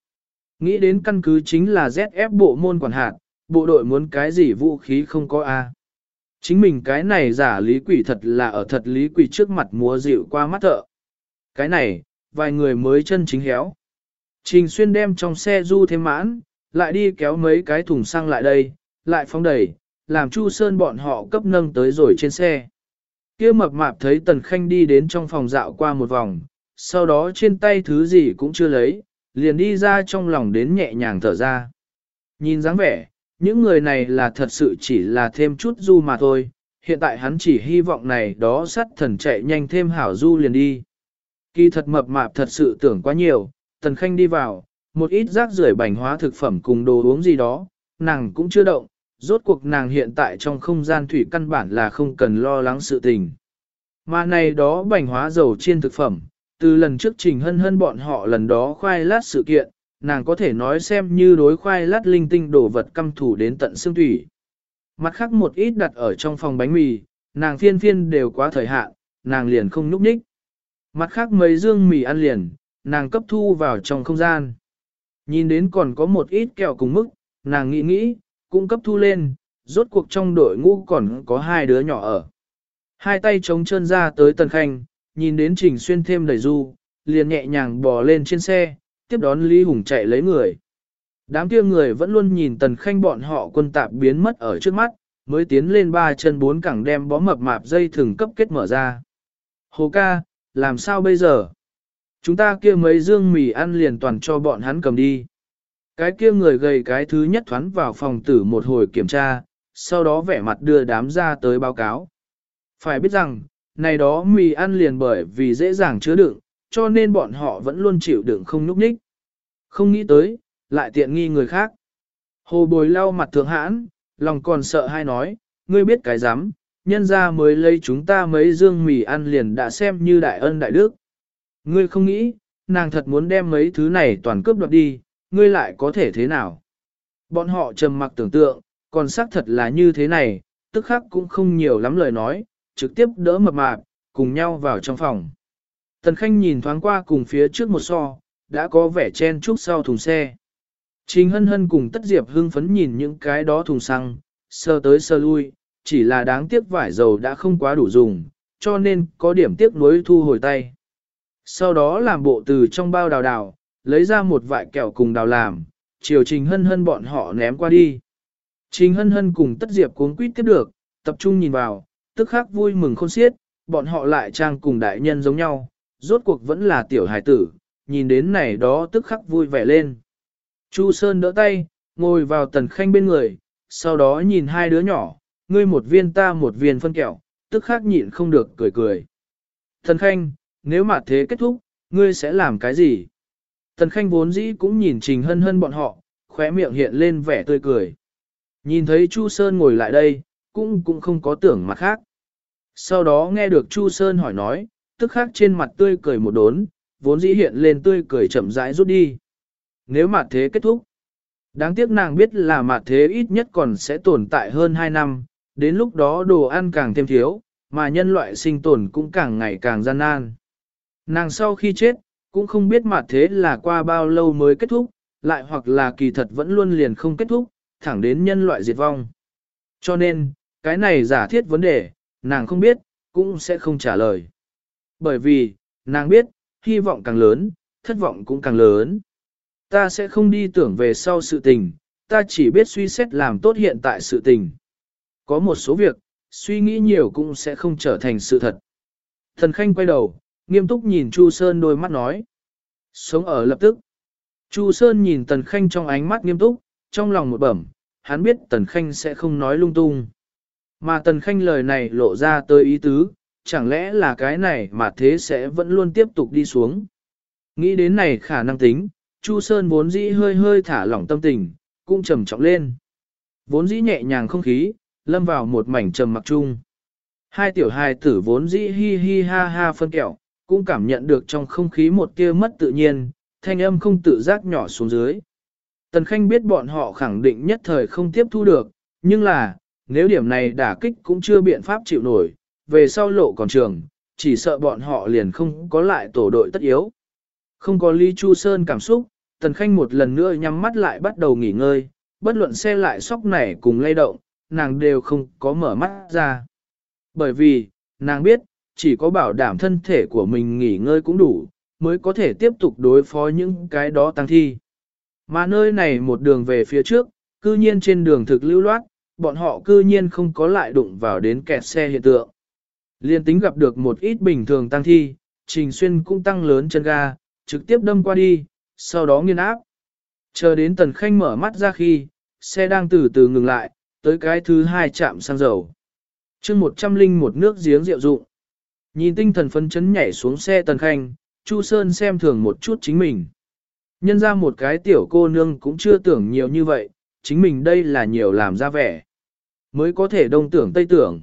Nghĩ đến căn cứ chính là ZF bộ môn quản hạt, bộ đội muốn cái gì vũ khí không có A. Chính mình cái này giả lý quỷ thật là ở thật lý quỷ trước mặt múa dịu qua mắt thợ. Cái này, vài người mới chân chính héo. Trình xuyên đem trong xe du thêm mãn, lại đi kéo mấy cái thùng xăng lại đây, lại phóng đẩy, làm Chu Sơn bọn họ cấp nâng tới rồi trên xe. Kia mập mạp thấy Tần Khanh đi đến trong phòng dạo qua một vòng, sau đó trên tay thứ gì cũng chưa lấy, liền đi ra trong lòng đến nhẹ nhàng thở ra. Nhìn dáng vẻ, những người này là thật sự chỉ là thêm chút du mà thôi, hiện tại hắn chỉ hy vọng này đó sắt thần chạy nhanh thêm hảo du liền đi. Kỳ thật mập mạp thật sự tưởng quá nhiều, Tần Khanh đi vào, một ít rác rưởi bánh hóa thực phẩm cùng đồ uống gì đó, nàng cũng chưa động, rốt cuộc nàng hiện tại trong không gian thủy căn bản là không cần lo lắng sự tình. Mà này đó bánh hóa dầu chiên thực phẩm, từ lần trước trình hân hân bọn họ lần đó khoai lát sự kiện, nàng có thể nói xem như đối khoai lát linh tinh đồ vật căm thủ đến tận xương thủy. Mặt khác một ít đặt ở trong phòng bánh mì, nàng phiên phiên đều quá thời hạn, nàng liền không núp ních. Mặt khác mấy dương mì ăn liền, nàng cấp thu vào trong không gian. Nhìn đến còn có một ít kẹo cùng mức, nàng nghĩ nghĩ, cũng cấp thu lên, rốt cuộc trong đội ngũ còn có hai đứa nhỏ ở. Hai tay chống chân ra tới tần khanh, nhìn đến trình xuyên thêm đầy du, liền nhẹ nhàng bò lên trên xe, tiếp đón Lý Hùng chạy lấy người. Đám kia người vẫn luôn nhìn tần khanh bọn họ quân tạp biến mất ở trước mắt, mới tiến lên ba chân bốn cẳng đem bó mập mạp dây thừng cấp kết mở ra. Hồ ca, làm sao bây giờ? Chúng ta kia mấy dương mì ăn liền toàn cho bọn hắn cầm đi. Cái kia người gầy cái thứ nhất thoán vào phòng tử một hồi kiểm tra, sau đó vẻ mặt đưa đám ra tới báo cáo. Phải biết rằng, này đó mì ăn liền bởi vì dễ dàng chứa đựng, cho nên bọn họ vẫn luôn chịu đựng không nhúc nhích. Không nghĩ tới, lại tiện nghi người khác. Hồ bồi lau mặt thượng hãn, lòng còn sợ hay nói, ngươi biết cái dám, nhân ra mới lấy chúng ta mấy dương mì ăn liền đã xem như đại ân đại đức. Ngươi không nghĩ, nàng thật muốn đem mấy thứ này toàn cướp đoạt đi, ngươi lại có thể thế nào? Bọn họ trầm mặc tưởng tượng, còn xác thật là như thế này, tức khắc cũng không nhiều lắm lời nói, trực tiếp đỡ mập mạp, cùng nhau vào trong phòng. Tần Khanh nhìn thoáng qua cùng phía trước một so, đã có vẻ chen chúc sau thùng xe. Trình hân hân cùng tất diệp hưng phấn nhìn những cái đó thùng xăng, sơ tới sơ lui, chỉ là đáng tiếc vải dầu đã không quá đủ dùng, cho nên có điểm tiếc nuối thu hồi tay. Sau đó làm bộ từ trong bao đào đào, lấy ra một vại kẹo cùng đào làm, chiều trình hân hân bọn họ ném qua đi. Trình hân hân cùng tất diệp cuốn quýt tiếp được, tập trung nhìn vào, tức khắc vui mừng khôn xiết, bọn họ lại trang cùng đại nhân giống nhau, rốt cuộc vẫn là tiểu hài tử, nhìn đến này đó tức khắc vui vẻ lên. Chu Sơn đỡ tay, ngồi vào tần khanh bên người, sau đó nhìn hai đứa nhỏ, ngươi một viên ta một viên phân kẹo, tức khắc nhịn không được cười cười. Tần khanh, nếu mà thế kết thúc, ngươi sẽ làm cái gì? Tần khanh vốn dĩ cũng nhìn trình hân hân bọn họ, khóe miệng hiện lên vẻ tươi cười. Nhìn thấy Chu Sơn ngồi lại đây, cũng cũng không có tưởng mặt khác. Sau đó nghe được Chu Sơn hỏi nói, tức khắc trên mặt tươi cười một đốn, vốn dĩ hiện lên tươi cười chậm rãi rút đi. Nếu mà thế kết thúc, đáng tiếc nàng biết là mặt thế ít nhất còn sẽ tồn tại hơn 2 năm, đến lúc đó đồ ăn càng thêm thiếu, mà nhân loại sinh tồn cũng càng ngày càng gian nan. Nàng sau khi chết, cũng không biết mặt thế là qua bao lâu mới kết thúc, lại hoặc là kỳ thật vẫn luôn liền không kết thúc, thẳng đến nhân loại diệt vong. Cho nên, cái này giả thiết vấn đề, nàng không biết, cũng sẽ không trả lời. Bởi vì, nàng biết, hy vọng càng lớn, thất vọng cũng càng lớn. Ta sẽ không đi tưởng về sau sự tình, ta chỉ biết suy xét làm tốt hiện tại sự tình. Có một số việc, suy nghĩ nhiều cũng sẽ không trở thành sự thật. Thần Khanh quay đầu, nghiêm túc nhìn Chu Sơn đôi mắt nói. Sống ở lập tức. Chu Sơn nhìn Tần Khanh trong ánh mắt nghiêm túc, trong lòng một bẩm, hắn biết Tần Khanh sẽ không nói lung tung. Mà Tần Khanh lời này lộ ra tới ý tứ, chẳng lẽ là cái này mà thế sẽ vẫn luôn tiếp tục đi xuống. Nghĩ đến này khả năng tính, Chu Sơn vốn dĩ hơi hơi thả lỏng tâm tình, cũng trầm trọng lên. Vốn dĩ nhẹ nhàng không khí, lâm vào một mảnh trầm mặc chung. Hai tiểu hài tử vốn dĩ hi hi ha ha phân kẹo, cũng cảm nhận được trong không khí một tia mất tự nhiên, thanh âm không tự giác nhỏ xuống dưới. Tần Khanh biết bọn họ khẳng định nhất thời không tiếp thu được, nhưng là, nếu điểm này đả kích cũng chưa biện pháp chịu nổi, về sau lộ còn trường, chỉ sợ bọn họ liền không có lại tổ đội tất yếu. Không có Lý Chu Sơn cảm xúc, Tần Khanh một lần nữa nhắm mắt lại bắt đầu nghỉ ngơi, bất luận xe lại sóc nảy cùng lay động, nàng đều không có mở mắt ra. Bởi vì, nàng biết, chỉ có bảo đảm thân thể của mình nghỉ ngơi cũng đủ, mới có thể tiếp tục đối phó những cái đó tăng thi. Mà nơi này một đường về phía trước, cư nhiên trên đường thực lưu loát, bọn họ cư nhiên không có lại đụng vào đến kẹt xe hiện tượng. Liên tính gặp được một ít bình thường tăng thi, Trình Xuyên cũng tăng lớn chân ga, trực tiếp đâm qua đi, sau đó nghiên áp. Chờ đến Tần Khanh mở mắt ra khi, xe đang từ từ ngừng lại, tới cái thứ hai chạm xăng dầu. chương một trăm linh một nước giếng rượu dụng. Nhìn tinh thần phấn chấn nhảy xuống xe Tần Khanh, Chu Sơn xem thường một chút chính mình. Nhân ra một cái tiểu cô nương cũng chưa tưởng nhiều như vậy, chính mình đây là nhiều làm ra vẻ. Mới có thể đông tưởng tây tưởng.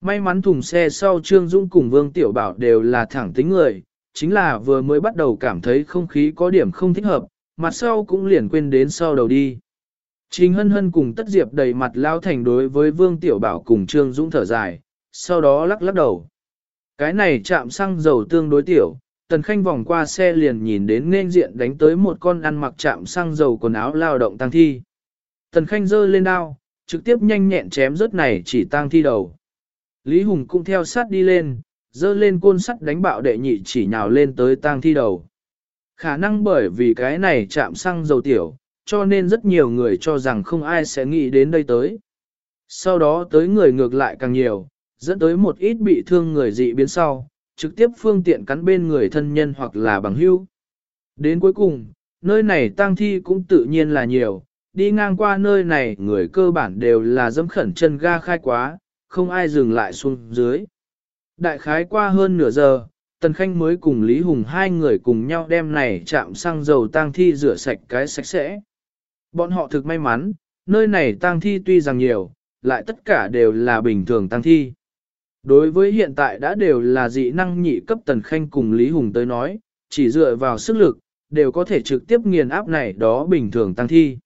May mắn thùng xe sau Trương Dung cùng Vương Tiểu Bảo đều là thẳng tính người, chính là vừa mới bắt đầu cảm thấy không khí có điểm không thích hợp, mặt sau cũng liền quên đến sau đầu đi. Trình hân hân cùng tất diệp đầy mặt lao thành đối với Vương Tiểu Bảo cùng Trương Dũng thở dài, sau đó lắc lắc đầu. Cái này chạm xăng dầu tương đối tiểu, Tần Khanh vòng qua xe liền nhìn đến nên diện đánh tới một con ăn mặc chạm xăng dầu quần áo lao động tăng thi. Tần Khanh giơ lên đao, trực tiếp nhanh nhẹn chém rớt này chỉ tăng thi đầu. Lý Hùng cũng theo sát đi lên, giơ lên côn sắt đánh bạo đệ nhị chỉ nhào lên tới tang thi đầu. Khả năng bởi vì cái này chạm xăng dầu tiểu, cho nên rất nhiều người cho rằng không ai sẽ nghĩ đến đây tới. Sau đó tới người ngược lại càng nhiều, dẫn tới một ít bị thương người dị biến sau, trực tiếp phương tiện cắn bên người thân nhân hoặc là bằng hữu. Đến cuối cùng, nơi này tang thi cũng tự nhiên là nhiều, đi ngang qua nơi này người cơ bản đều là dâm khẩn chân ga khai quá, không ai dừng lại xuống dưới. Đại khái qua hơn nửa giờ, Tần Khanh mới cùng Lý Hùng hai người cùng nhau đem này chạm xăng dầu tang thi rửa sạch cái sạch sẽ. Bọn họ thực may mắn, nơi này tang thi tuy rằng nhiều, lại tất cả đều là bình thường tang thi. Đối với hiện tại đã đều là dị năng nhị cấp Tần Khanh cùng Lý Hùng tới nói, chỉ dựa vào sức lực, đều có thể trực tiếp nghiền áp này đó bình thường tăng thi.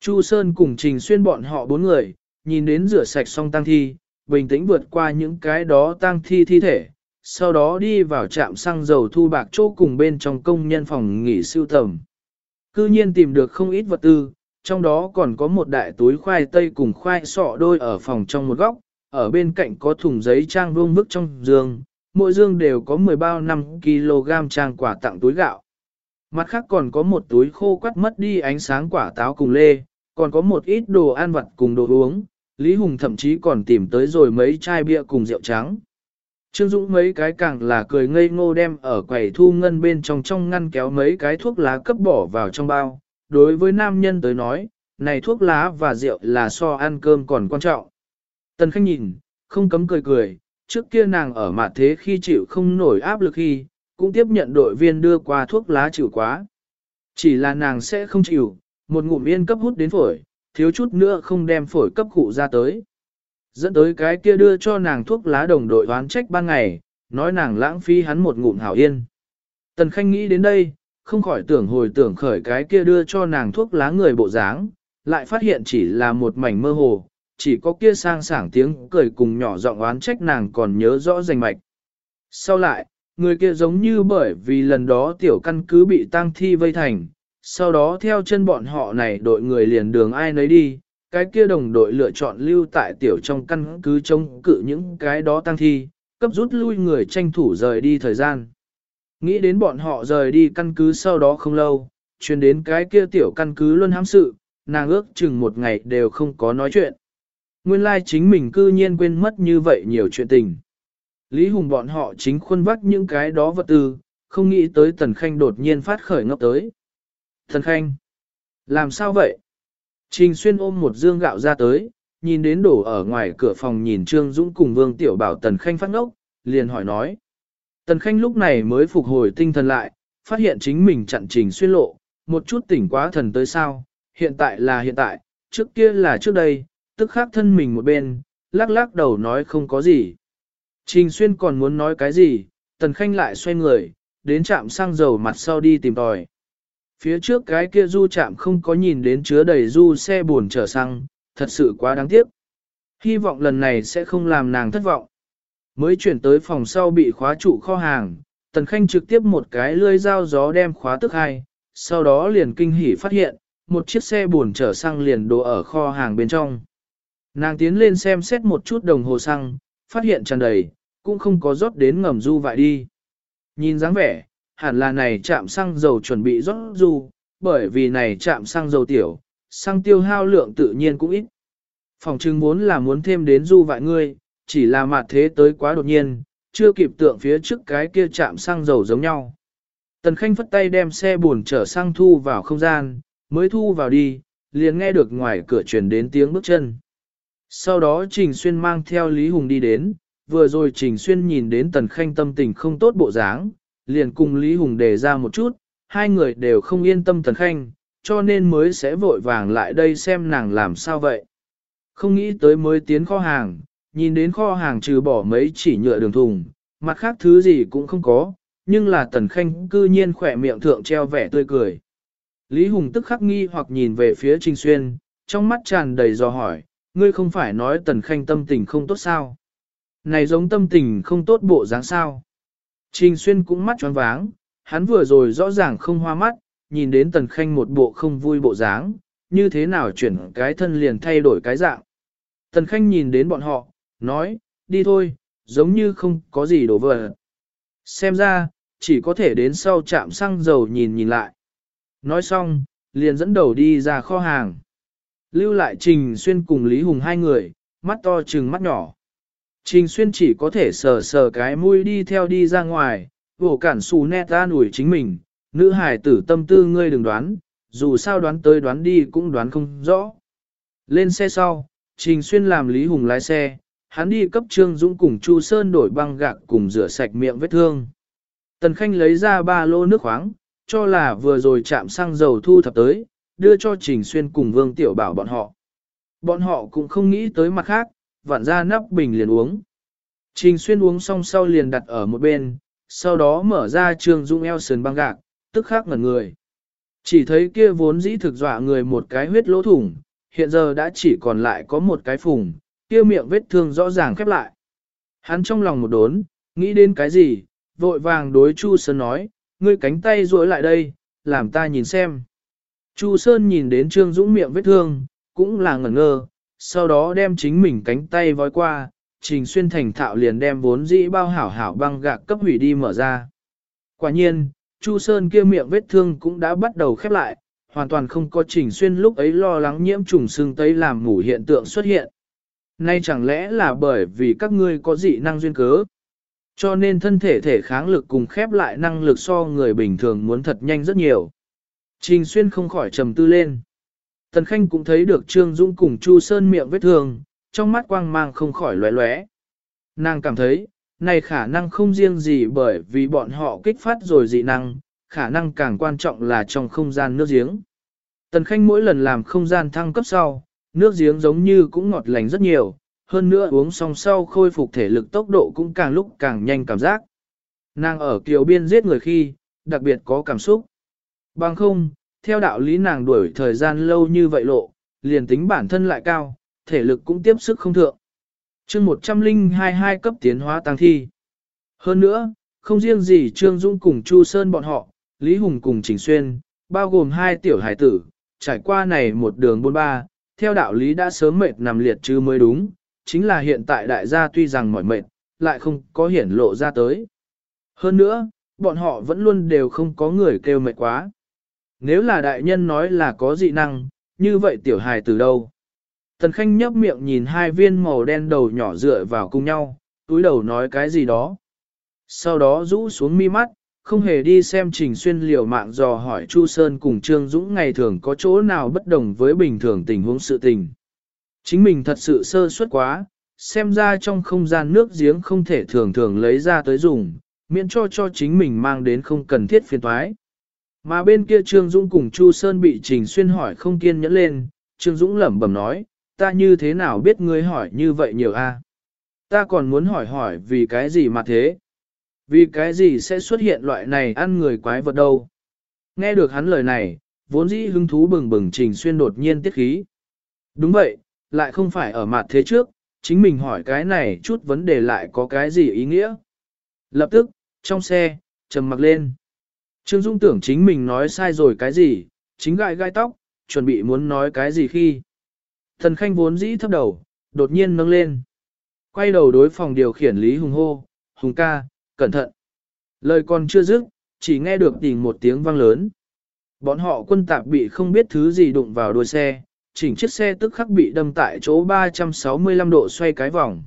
Chu Sơn cùng Trình Xuyên bọn họ bốn người, nhìn đến rửa sạch xong tăng thi, bình tĩnh vượt qua những cái đó tăng thi thi thể, sau đó đi vào trạm xăng dầu thu bạc chỗ cùng bên trong công nhân phòng nghỉ siêu tầm. Cư nhiên tìm được không ít vật tư, trong đó còn có một đại túi khoai tây cùng khoai sọ đôi ở phòng trong một góc, ở bên cạnh có thùng giấy trang vuông bức trong giường, mỗi dương đều có 10 bao 5 kg trang quả tặng túi gạo. Mặt khác còn có một túi khô quắt mất đi ánh sáng quả táo cùng lê, còn có một ít đồ ăn vặt cùng đồ uống, Lý Hùng thậm chí còn tìm tới rồi mấy chai bia cùng rượu trắng. Trương Dũng mấy cái càng là cười ngây ngô đem ở quầy thu ngân bên trong trong ngăn kéo mấy cái thuốc lá cấp bỏ vào trong bao. Đối với nam nhân tới nói, này thuốc lá và rượu là so ăn cơm còn quan trọng. Tần Khanh nhìn, không cấm cười cười, trước kia nàng ở mặt thế khi chịu không nổi áp lực khi, cũng tiếp nhận đội viên đưa qua thuốc lá chịu quá. Chỉ là nàng sẽ không chịu, một ngụm yên cấp hút đến phổi, thiếu chút nữa không đem phổi cấp cụ ra tới. Dẫn tới cái kia đưa cho nàng thuốc lá đồng đội oán trách ban ngày, nói nàng lãng phí hắn một ngụm hảo yên. Tần Khanh nghĩ đến đây, không khỏi tưởng hồi tưởng khởi cái kia đưa cho nàng thuốc lá người bộ dáng, lại phát hiện chỉ là một mảnh mơ hồ, chỉ có kia sang sảng tiếng cười cùng nhỏ giọng oán trách nàng còn nhớ rõ rành mạch. Sau lại, người kia giống như bởi vì lần đó tiểu căn cứ bị tang thi vây thành, sau đó theo chân bọn họ này đội người liền đường ai nấy đi, cái kia đồng đội lựa chọn lưu tại tiểu trong căn cứ chống cự những cái đó tăng thi, cấp rút lui người tranh thủ rời đi thời gian. Nghĩ đến bọn họ rời đi căn cứ sau đó không lâu, truyền đến cái kia tiểu căn cứ luôn hám sự, nàng ước chừng một ngày đều không có nói chuyện. Nguyên lai like chính mình cư nhiên quên mất như vậy nhiều chuyện tình. Lý Hùng bọn họ chính khuôn vắt những cái đó vật tư, không nghĩ tới Tần Khanh đột nhiên phát khởi ngốc tới. Tần Khanh, làm sao vậy? Trình Xuyên ôm một dương gạo ra tới, nhìn đến đổ ở ngoài cửa phòng nhìn Trương Dũng cùng Vương Tiểu Bảo Tần Khanh phát ngốc, liền hỏi nói. Tần Khanh lúc này mới phục hồi tinh thần lại, phát hiện chính mình chặn Trình Xuyên lộ, một chút tỉnh quá thần tới sao, hiện tại là hiện tại, trước kia là trước đây, tức khắc thân mình một bên, lắc lắc đầu nói không có gì. Trình Xuyên còn muốn nói cái gì, Tần Khanh lại xoay người, đến trạm xăng dầu mặt sau đi tìm tòi. Phía trước cái kia du chạm không có nhìn đến chứa đầy du xe buồn chở xăng, thật sự quá đáng tiếc. Hy vọng lần này sẽ không làm nàng thất vọng. Mới chuyển tới phòng sau bị khóa trụ kho hàng, Tần Khanh trực tiếp một cái lưỡi dao gió đem khóa tức hai, sau đó liền kinh hỉ phát hiện, một chiếc xe buồn chở xăng liền đổ ở kho hàng bên trong. Nàng tiến lên xem xét một chút đồng hồ xăng, phát hiện tràn đầy, cũng không có rót đến ngầm du vại đi. Nhìn dáng vẻ, hẳn là này chạm xăng dầu chuẩn bị rót du, bởi vì này chạm xăng dầu tiểu, xăng tiêu hao lượng tự nhiên cũng ít. Phòng trưng muốn là muốn thêm đến du vại ngươi, chỉ là mặt thế tới quá đột nhiên, chưa kịp tượng phía trước cái kia chạm xăng dầu giống nhau. Tần Khanh phất tay đem xe buồn chở xăng thu vào không gian, mới thu vào đi, liền nghe được ngoài cửa truyền đến tiếng bước chân. Sau đó Trình Xuyên mang theo Lý Hùng đi đến, vừa rồi Trình Xuyên nhìn đến Tần Khanh tâm tình không tốt bộ dáng, liền cùng Lý Hùng đề ra một chút, hai người đều không yên tâm Tần Khanh, cho nên mới sẽ vội vàng lại đây xem nàng làm sao vậy. Không nghĩ tới mới tiến kho hàng, nhìn đến kho hàng trừ bỏ mấy chỉ nhựa đường thùng, mặt khác thứ gì cũng không có, nhưng là Tần Khanh cư nhiên khỏe miệng thượng treo vẻ tươi cười. Lý Hùng tức khắc nghi hoặc nhìn về phía Trình Xuyên, trong mắt tràn đầy dò hỏi, ngươi không phải nói Tần Khanh tâm tình không tốt sao? Này giống tâm tình không tốt bộ dáng sao? Trình Xuyên cũng mắt tròn váng, hắn vừa rồi rõ ràng không hoa mắt, nhìn đến Tần Khanh một bộ không vui bộ dáng, như thế nào chuyển cái thân liền thay đổi cái dạng. Tần Khanh nhìn đến bọn họ, nói, đi thôi, giống như không có gì đổ vỡ. Xem ra, chỉ có thể đến sau trạm xăng dầu nhìn nhìn lại. Nói xong, liền dẫn đầu đi ra kho hàng. Lưu lại Trình Xuyên cùng Lý Hùng hai người, mắt to trừng mắt nhỏ. Trình Xuyên chỉ có thể sờ sờ cái mũi đi theo đi ra ngoài, vổ cản xù nét ta nủi chính mình, nữ hải tử tâm tư ngươi đừng đoán, dù sao đoán tới đoán đi cũng đoán không rõ. Lên xe sau, Trình Xuyên làm Lý Hùng lái xe, hắn đi cấp Trương Dũng cùng Chu Sơn đổi băng gạc cùng rửa sạch miệng vết thương. Tần Khanh lấy ra ba lô nước khoáng, cho là vừa rồi chạm xăng dầu thu thập tới, đưa cho Trình Xuyên cùng Vương Tiểu Bảo bọn họ. Bọn họ cũng không nghĩ tới mặt khác, vặn ra nắp bình liền uống. Trình Xuyên uống xong sau liền đặt ở một bên, sau đó mở ra trường Dung eo sườn băng gạc, tức khắc ngẩn người. Chỉ thấy kia vốn dĩ thực dọa người một cái huyết lỗ thủng, hiện giờ đã chỉ còn lại có một cái phùng, kia miệng vết thương rõ ràng khép lại. Hắn trong lòng một đốn, nghĩ đến cái gì, vội vàng đối Chu Sơn nói, ngươi cánh tay duỗi lại đây, làm ta nhìn xem. Chu Sơn nhìn đến Trương Dũng miệng vết thương, cũng là ngẩn ngơ, sau đó đem chính mình cánh tay vói qua, Trình Xuyên thành thạo liền đem vốn dĩ bao hảo hảo băng gạc cấp hủy đi mở ra. Quả nhiên, Chu Sơn kia miệng vết thương cũng đã bắt đầu khép lại, hoàn toàn không có trình xuyên lúc ấy lo lắng nhiễm trùng xương tấy làm ngủ hiện tượng xuất hiện. Nay chẳng lẽ là bởi vì các ngươi có dị năng duyên cớ? Cho nên thân thể thể kháng lực cùng khép lại năng lực so người bình thường muốn thật nhanh rất nhiều. Trình xuyên không khỏi trầm tư lên. Tần Khanh cũng thấy được Trương Dũng cùng Chu Sơn miệng vết thương, trong mắt quang mang không khỏi lóe lóe. Nàng cảm thấy, này khả năng không riêng gì bởi vì bọn họ kích phát rồi dị năng, khả năng càng quan trọng là trong không gian nước giếng. Tần Khanh mỗi lần làm không gian thăng cấp sau, nước giếng giống như cũng ngọt lành rất nhiều, hơn nữa uống xong sau khôi phục thể lực tốc độ cũng càng lúc càng nhanh cảm giác. Nàng ở kiều biên giết người khi, đặc biệt có cảm xúc. Bằng không, theo đạo lý nàng đuổi thời gian lâu như vậy lộ, liền tính bản thân lại cao, thể lực cũng tiếp sức không thượng. chương 1022 cấp tiến hóa tăng thi. Hơn nữa, không riêng gì Trương Dung cùng Chu Sơn bọn họ, Lý Hùng cùng Trình Xuyên, bao gồm hai tiểu hải tử, trải qua này một đường bôn ba, theo đạo lý đã sớm mệt nằm liệt chứ mới đúng, chính là hiện tại đại gia tuy rằng mỏi mệt, lại không có hiển lộ ra tới. Hơn nữa, bọn họ vẫn luôn đều không có người kêu mệt quá. Nếu là đại nhân nói là có dị năng, như vậy tiểu hài từ đâu? Tần Khanh nhấp miệng nhìn hai viên màu đen đầu nhỏ dựa vào cùng nhau, túi đầu nói cái gì đó. Sau đó rũ xuống mi mắt, không hề đi xem Trình Xuyên liều mạng dò hỏi Chu Sơn cùng Trương Dũng ngày thường có chỗ nào bất đồng với bình thường tình huống sự tình. Chính mình thật sự sơ suất quá, xem ra trong không gian nước giếng không thể thường thường lấy ra tới dùng, miễn cho cho chính mình mang đến không cần thiết phiền toái. Mà bên kia Trương Dũng cùng Chu Sơn bị Trình Xuyên hỏi không kiên nhẫn lên, Trương Dũng lẩm bẩm nói, ta như thế nào biết ngươi hỏi như vậy nhiều a? Ta còn muốn hỏi hỏi vì cái gì mà thế? Vì cái gì sẽ xuất hiện loại này ăn người quái vật đâu? Nghe được hắn lời này, vốn dĩ hứng thú bừng bừng Trình Xuyên đột nhiên tiết khí. Đúng vậy, lại không phải ở mặt thế trước, chính mình hỏi cái này chút vấn đề lại có cái gì ý nghĩa. Lập tức, trong xe, trầm mặc lên. Trương Dung tưởng chính mình nói sai rồi cái gì, chính gại gai tóc, chuẩn bị muốn nói cái gì khi. Thần Khanh vốn dĩ thấp đầu, đột nhiên nâng lên. Quay đầu đối phòng điều khiển Lý Hùng hô, Hùng ca, cẩn thận. Lời còn chưa dứt, chỉ nghe được tình một tiếng vang lớn. Bọn họ quân tạp bị không biết thứ gì đụng vào đuôi xe, chỉnh chiếc xe tức khắc bị đâm tại chỗ 365 độ xoay cái vòng.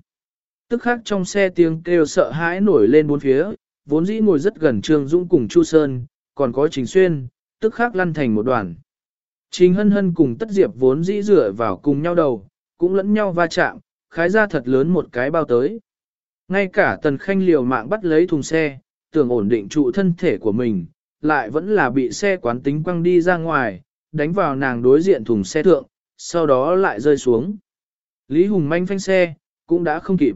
Tức khắc trong xe tiếng kêu sợ hãi nổi lên bốn phía, vốn dĩ ngồi rất gần Trương Dũng cùng Chu Sơn, còn có Trình Xuyên, tức khắc lăn thành một đoàn. Trình Hân Hân cùng Tất Diệp vốn dĩ rửa vào cùng nhau đầu, cũng lẫn nhau va chạm, khái ra thật lớn một cái bao tới. Ngay cả Tần Khanh liều mạng bắt lấy thùng xe, tưởng ổn định trụ thân thể của mình, lại vẫn là bị xe quán tính quăng đi ra ngoài, đánh vào nàng đối diện thùng xe thượng, sau đó lại rơi xuống. Lý Hùng manh phanh xe, cũng đã không kịp.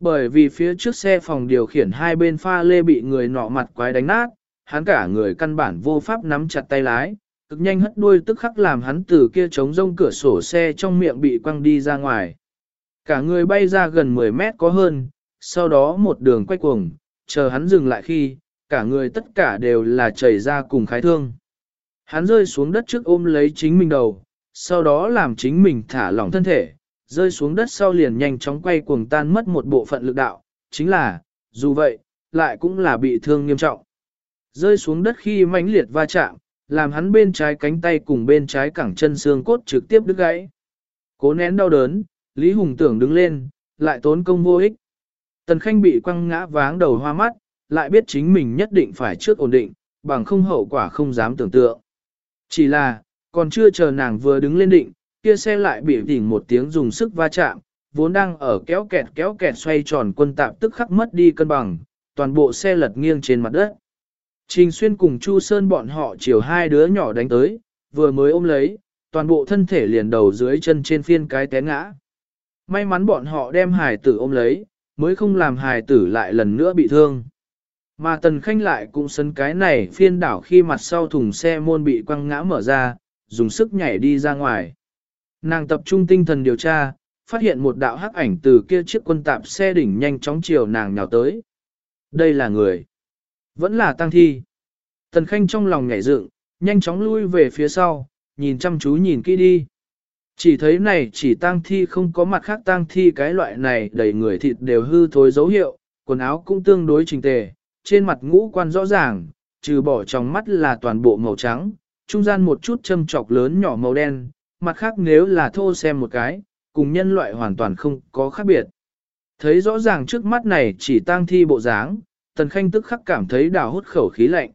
Bởi vì phía trước xe phòng điều khiển hai bên pha lê bị người nọ mặt quái đánh nát, hắn cả người căn bản vô pháp nắm chặt tay lái, cực nhanh hất đuôi tức khắc làm hắn từ kia chống rông cửa sổ xe trong miệng bị quăng đi ra ngoài. Cả người bay ra gần 10 mét có hơn, sau đó một đường quay cuồng, chờ hắn dừng lại khi, cả người tất cả đều là chảy ra cùng khái thương. Hắn rơi xuống đất trước ôm lấy chính mình đầu, sau đó làm chính mình thả lỏng thân thể, rơi xuống đất sau liền nhanh chóng quay cuồng tan mất một bộ phận lực đạo, chính là, dù vậy, lại cũng là bị thương nghiêm trọng. Rơi xuống đất khi mãnh liệt va chạm, làm hắn bên trái cánh tay cùng bên trái cẳng chân xương cốt trực tiếp đứt gãy. Cố nén đau đớn, Lý Hùng tưởng đứng lên, lại tốn công vô ích. Tần Khanh bị quăng ngã váng đầu hoa mắt, lại biết chính mình nhất định phải trước ổn định, bằng không hậu quả không dám tưởng tượng. Chỉ là, còn chưa chờ nàng vừa đứng lên định, kia xe lại bị đỉnh một tiếng dùng sức va chạm, vốn đang ở kéo kẹt kéo kẹt xoay tròn quân tạp tức khắc mất đi cân bằng, toàn bộ xe lật nghiêng trên mặt đất. Trình Xuyên cùng Chu Sơn bọn họ chiều hai đứa nhỏ đánh tới, vừa mới ôm lấy, toàn bộ thân thể liền đầu dưới chân trên phiên cái té ngã. May mắn bọn họ đem hài tử ôm lấy, mới không làm hài tử lại lần nữa bị thương. Mà Tần Khanh lại cũng sấn cái này phiên đảo khi mặt sau thùng xe môn bị quăng ngã mở ra, dùng sức nhảy đi ra ngoài. Nàng tập trung tinh thần điều tra, phát hiện một đạo hắc ảnh từ kia chiếc quân tạp xe đỉnh nhanh chóng chiều nàng nhào tới. Đây là người. Vẫn là tăng thi. Tần Khanh trong lòng nhảy dựng, nhanh chóng lui về phía sau, nhìn chăm chú nhìn kỹ đi. Chỉ thấy này chỉ tang thi không có mặt khác tang thi cái loại này đầy người thịt đều hư thối dấu hiệu, quần áo cũng tương đối trình tề, trên mặt ngũ quan rõ ràng, trừ bỏ trong mắt là toàn bộ màu trắng, trung gian một chút châm chọc lớn nhỏ màu đen, mặt khác nếu là thô xem một cái, cùng nhân loại hoàn toàn không có khác biệt. Thấy rõ ràng trước mắt này chỉ tang thi bộ dáng, tần khanh tức khắc cảm thấy đào hút khẩu khí lạnh.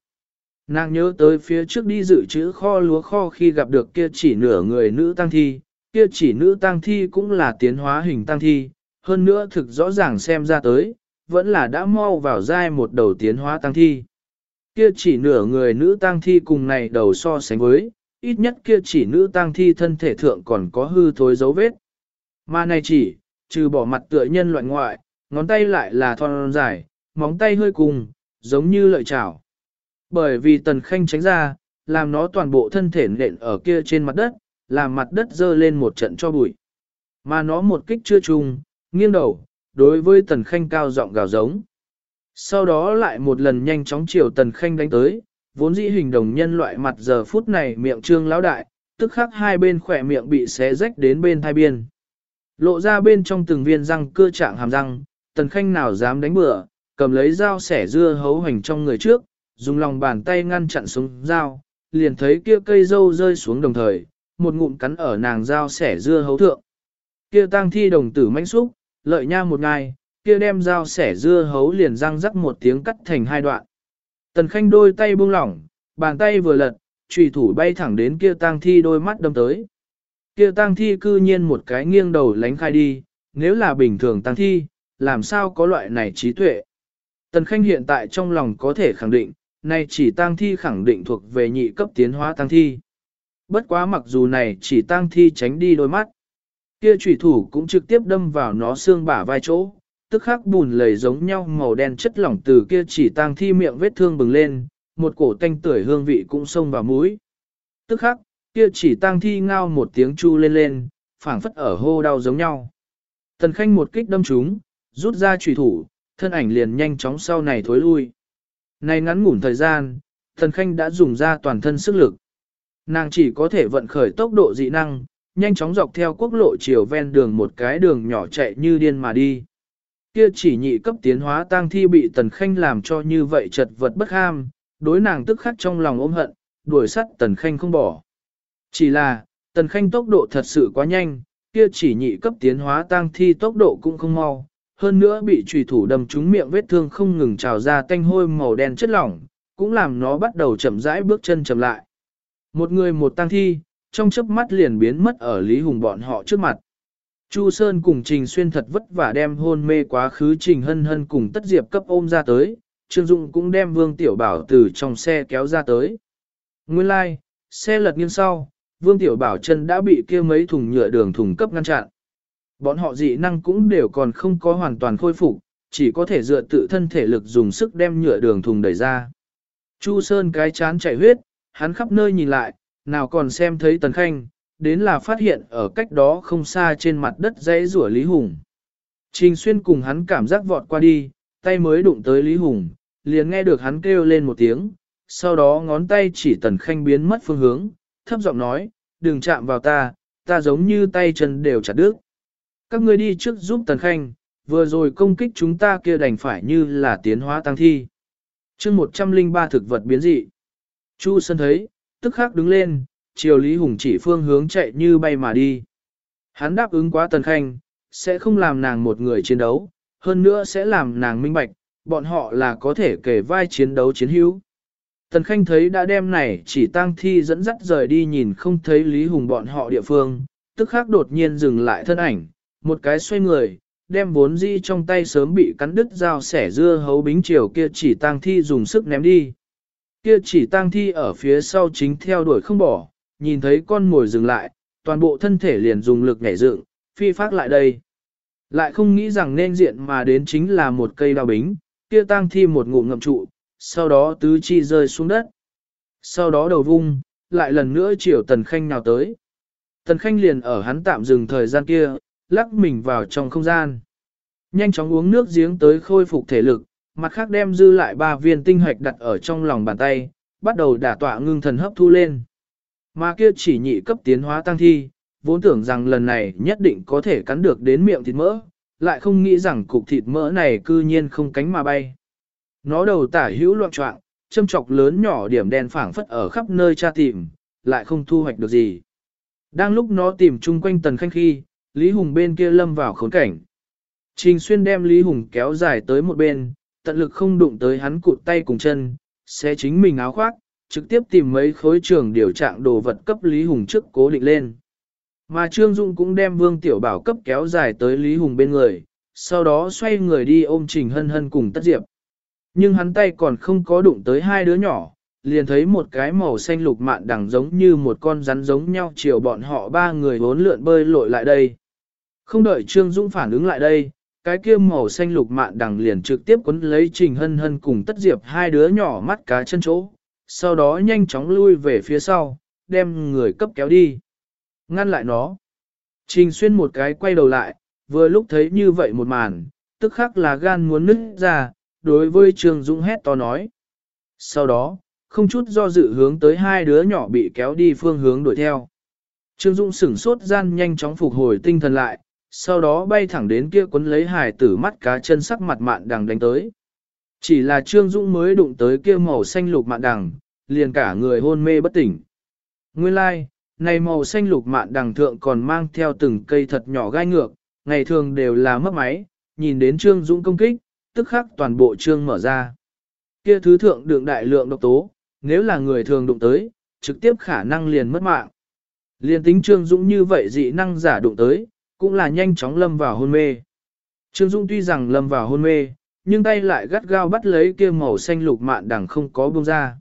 Nàng nhớ tới phía trước đi dự trữ kho lúa kho khi gặp được kia chỉ nửa người nữ tang thi, kia chỉ nữ tang thi cũng là tiến hóa hình tang thi, hơn nữa thực rõ ràng xem ra tới, vẫn là đã mau vào giai một đầu tiến hóa tang thi. Kia chỉ nửa người nữ tang thi cùng này đầu so sánh với, ít nhất kia chỉ nữ tang thi thân thể thượng còn có hư thối dấu vết. Mà này chỉ, trừ bỏ mặt tựa nhân loại ngoại, ngón tay lại là thon dài, móng tay hơi cùng, giống như lợi chảo. Bởi vì tần khanh tránh ra, làm nó toàn bộ thân thể nện ở kia trên mặt đất, làm mặt đất dơ lên một trận cho bụi. Mà nó một kích chưa trùng, nghiêng đầu, đối với tần khanh cao giọng gào giống. Sau đó lại một lần nhanh chóng chiều tần khanh đánh tới, vốn dĩ hình đồng nhân loại mặt giờ phút này miệng trương lão đại, tức khắc hai bên khỏe miệng bị xé rách đến bên thai biên. Lộ ra bên trong từng viên răng cưa trạng hàm răng, tần khanh nào dám đánh bừa, cầm lấy dao sẻ dưa hấu hành trong người trước, dùng lòng bàn tay ngăn chặn xuống dao, liền thấy kia cây dâu rơi xuống đồng thời, một ngụm cắn ở nàng dao sẻ dưa hấu thượng. Kia tang thi đồng tử mãnh xúc, lợi nha một ngày, kia đem dao sẻ dưa hấu liền răng rắc một tiếng cắt thành hai đoạn. Tần khanh đôi tay buông lỏng, bàn tay vừa lật, trùy thủ bay thẳng đến kia tang thi đôi mắt đâm tới. Kia tang thi cư nhiên một cái nghiêng đầu lánh khai đi, nếu là bình thường tang thi, làm sao có loại này trí tuệ. Tần khanh hiện tại trong lòng có thể khẳng định, này chỉ tang thi khẳng định thuộc về nhị cấp tiến hóa tang thi. Bất quá mặc dù này chỉ tang thi tránh đi đôi mắt. Kia trùy thủ cũng trực tiếp đâm vào nó xương bả vai chỗ, tức khắc bùn lầy giống nhau màu đen chất lỏng từ kia chỉ tang thi miệng vết thương bừng lên, một cổ tanh tưởi hương vị cũng xông vào mũi. Tức khắc, kia chỉ tang thi ngao một tiếng chu lên lên, phảng phất ở hô đau giống nhau. Tần khanh một kích đâm trúng, rút ra chủy thủ, thân ảnh liền nhanh chóng sau này thối lui. Này ngắn ngủn thời gian, Tần khanh đã dùng ra toàn thân sức lực. Nàng chỉ có thể vận khởi tốc độ dị năng, nhanh chóng dọc theo quốc lộ chiều ven đường một cái đường nhỏ chạy như điên mà đi. Kia chỉ nhị cấp tiến hóa tang thi bị tần khanh làm cho như vậy chật vật bất ham, đối nàng tức khắc trong lòng ôm hận, đuổi sắt tần khanh không bỏ. Chỉ là, tần khanh tốc độ thật sự quá nhanh, kia chỉ nhị cấp tiến hóa tang thi tốc độ cũng không mau, hơn nữa bị trùy thủ đâm trúng miệng vết thương không ngừng trào ra tanh hôi màu đen chất lỏng, cũng làm nó bắt đầu chậm rãi bước chân chậm lại. Một người một tang thi, trong chớp mắt liền biến mất ở Lý Hùng bọn họ trước mặt. Chu Sơn cùng Trình Xuyên thật vất vả đem hôn mê quá khứ Trình Hân Hân cùng Tất Diệp cấp ôm ra tới, Trương Dung cũng đem Vương Tiểu Bảo từ trong xe kéo ra tới. Nguyên lai, like, xe lật nghiêng sau, Vương Tiểu Bảo chân đã bị kia mấy thùng nhựa đường thùng cấp ngăn chặn. Bọn họ dị năng cũng đều còn không có hoàn toàn khôi phục, chỉ có thể dựa tự thân thể lực dùng sức đem nhựa đường thùng đẩy ra. Chu Sơn cái chán chảy huyết, hắn khắp nơi nhìn lại, nào còn xem thấy Tần Khanh, đến là phát hiện ở cách đó không xa trên mặt đất dãy rủa Lý Hùng. Trình Xuyên cùng hắn cảm giác vọt qua đi, tay mới đụng tới Lý Hùng, liền nghe được hắn kêu lên một tiếng, sau đó ngón tay chỉ Tần Khanh biến mất phương hướng, thấp giọng nói, đừng chạm vào ta, ta giống như tay chân đều chặt đứt. Các ngươi đi trước giúp Tần Khanh, vừa rồi công kích chúng ta kia đành phải như là tiến hóa tăng thi. chương 103 thực vật biến dị. Chu Sơn thấy, tức khắc đứng lên, chiều Lý Hùng chỉ phương hướng chạy như bay mà đi. Hắn đáp ứng quá Tần Khanh, sẽ không làm nàng một người chiến đấu, hơn nữa sẽ làm nàng minh bạch, bọn họ là có thể kể vai chiến đấu chiến hữu. Tần Khanh thấy đã đem này chỉ tang thi dẫn dắt rời đi nhìn không thấy Lý Hùng bọn họ địa phương, tức khắc đột nhiên dừng lại thân ảnh, một cái xoay người, đem vốn di trong tay sớm bị cắn đứt dao sẻ dưa hấu bính chiều kia chỉ tang thi dùng sức ném đi. Kia chỉ tang thi ở phía sau chính theo đuổi không bỏ, nhìn thấy con mồi dừng lại, toàn bộ thân thể liền dùng lực nhảy dựng, phi phát lại đây. Lại không nghĩ rằng nên diện mà đến chính là một cây đao bính, kia tang thi một ngụm ngậm trụ, sau đó tứ chi rơi xuống đất. Sau đó đầu vung, lại lần nữa chiều Tần Khanh nào tới. Tần Khanh liền ở hắn tạm dừng thời gian kia, lắc mình vào trong không gian. Nhanh chóng uống nước giếng tới khôi phục thể lực, mặt khác đem dư lại ba viên tinh hoạch đặt ở trong lòng bàn tay, bắt đầu đả tọa ngưng thần hấp thu lên. Mà kia chỉ nhị cấp tiến hóa tăng thi, vốn tưởng rằng lần này nhất định có thể cắn được đến miệng thịt mỡ, lại không nghĩ rằng cục thịt mỡ này cư nhiên không cánh mà bay. Nó đầu tả hữu loạn trọng, châm chọc lớn nhỏ điểm đen phảng phất ở khắp nơi tra tìm, lại không thu hoạch được gì. Đang lúc nó tìm chung quanh tần khanh khi, Lý Hùng bên kia lâm vào khốn cảnh. Trình Xuyên đem Lý Hùng kéo dài tới một bên, tận lực không đụng tới hắn cụt tay cùng chân, sẽ chính mình áo khoác, trực tiếp tìm mấy khối trường điều trạng đồ vật cấp Lý Hùng trước cố định lên. Mà Trương Dung cũng đem Vương Tiểu Bảo cấp kéo dài tới Lý Hùng bên người, sau đó xoay người đi ôm Trình Hân Hân cùng Tất Diệp. Nhưng hắn tay còn không có đụng tới hai đứa nhỏ, liền thấy một cái màu xanh lục mạn đằng giống như một con rắn giống nhau chiều bọn họ ba người vốn lượn bơi lội lại đây. Không đợi Trương Dung phản ứng lại đây, cái kia màu xanh lục mạn đằng liền trực tiếp quấn lấy Trình Hân Hân cùng Tất Diệp hai đứa nhỏ mắt cá chân chỗ, sau đó nhanh chóng lui về phía sau, đem người cấp kéo đi. Ngăn lại nó. Trình Xuyên một cái quay đầu lại, vừa lúc thấy như vậy một màn, tức khắc là gan muốn nứt ra, đối với Trương Dung hét to nói. Sau đó, không chút do dự hướng tới hai đứa nhỏ bị kéo đi phương hướng đuổi theo. Trương Dung sửng sốt gian nhanh chóng phục hồi tinh thần lại, sau đó bay thẳng đến kia quấn lấy hải tử mắt cá chân sắc mặt mạn đằng đánh tới. Chỉ là Trương dũng mới đụng tới kia màu xanh lục mạn đằng, liền cả người hôn mê bất tỉnh. Nguyên lai, like, này màu xanh lục mạn đằng thượng còn mang theo từng cây thật nhỏ gai ngược, ngày thường đều là mất máy, nhìn đến Trương dũng công kích, tức khắc toàn bộ Trương mở ra. Kia thứ thượng đựng đại lượng độc tố, nếu là người thường đụng tới, trực tiếp khả năng liền mất mạng. Liên tính Trương Dũng như vậy dị năng giả đụng tới, cũng là nhanh chóng lâm vào hôn mê. Trương Dũng tuy rằng lâm vào hôn mê, nhưng tay lại gắt gao bắt lấy kia màu xanh lục mạn đằng không có buông ra.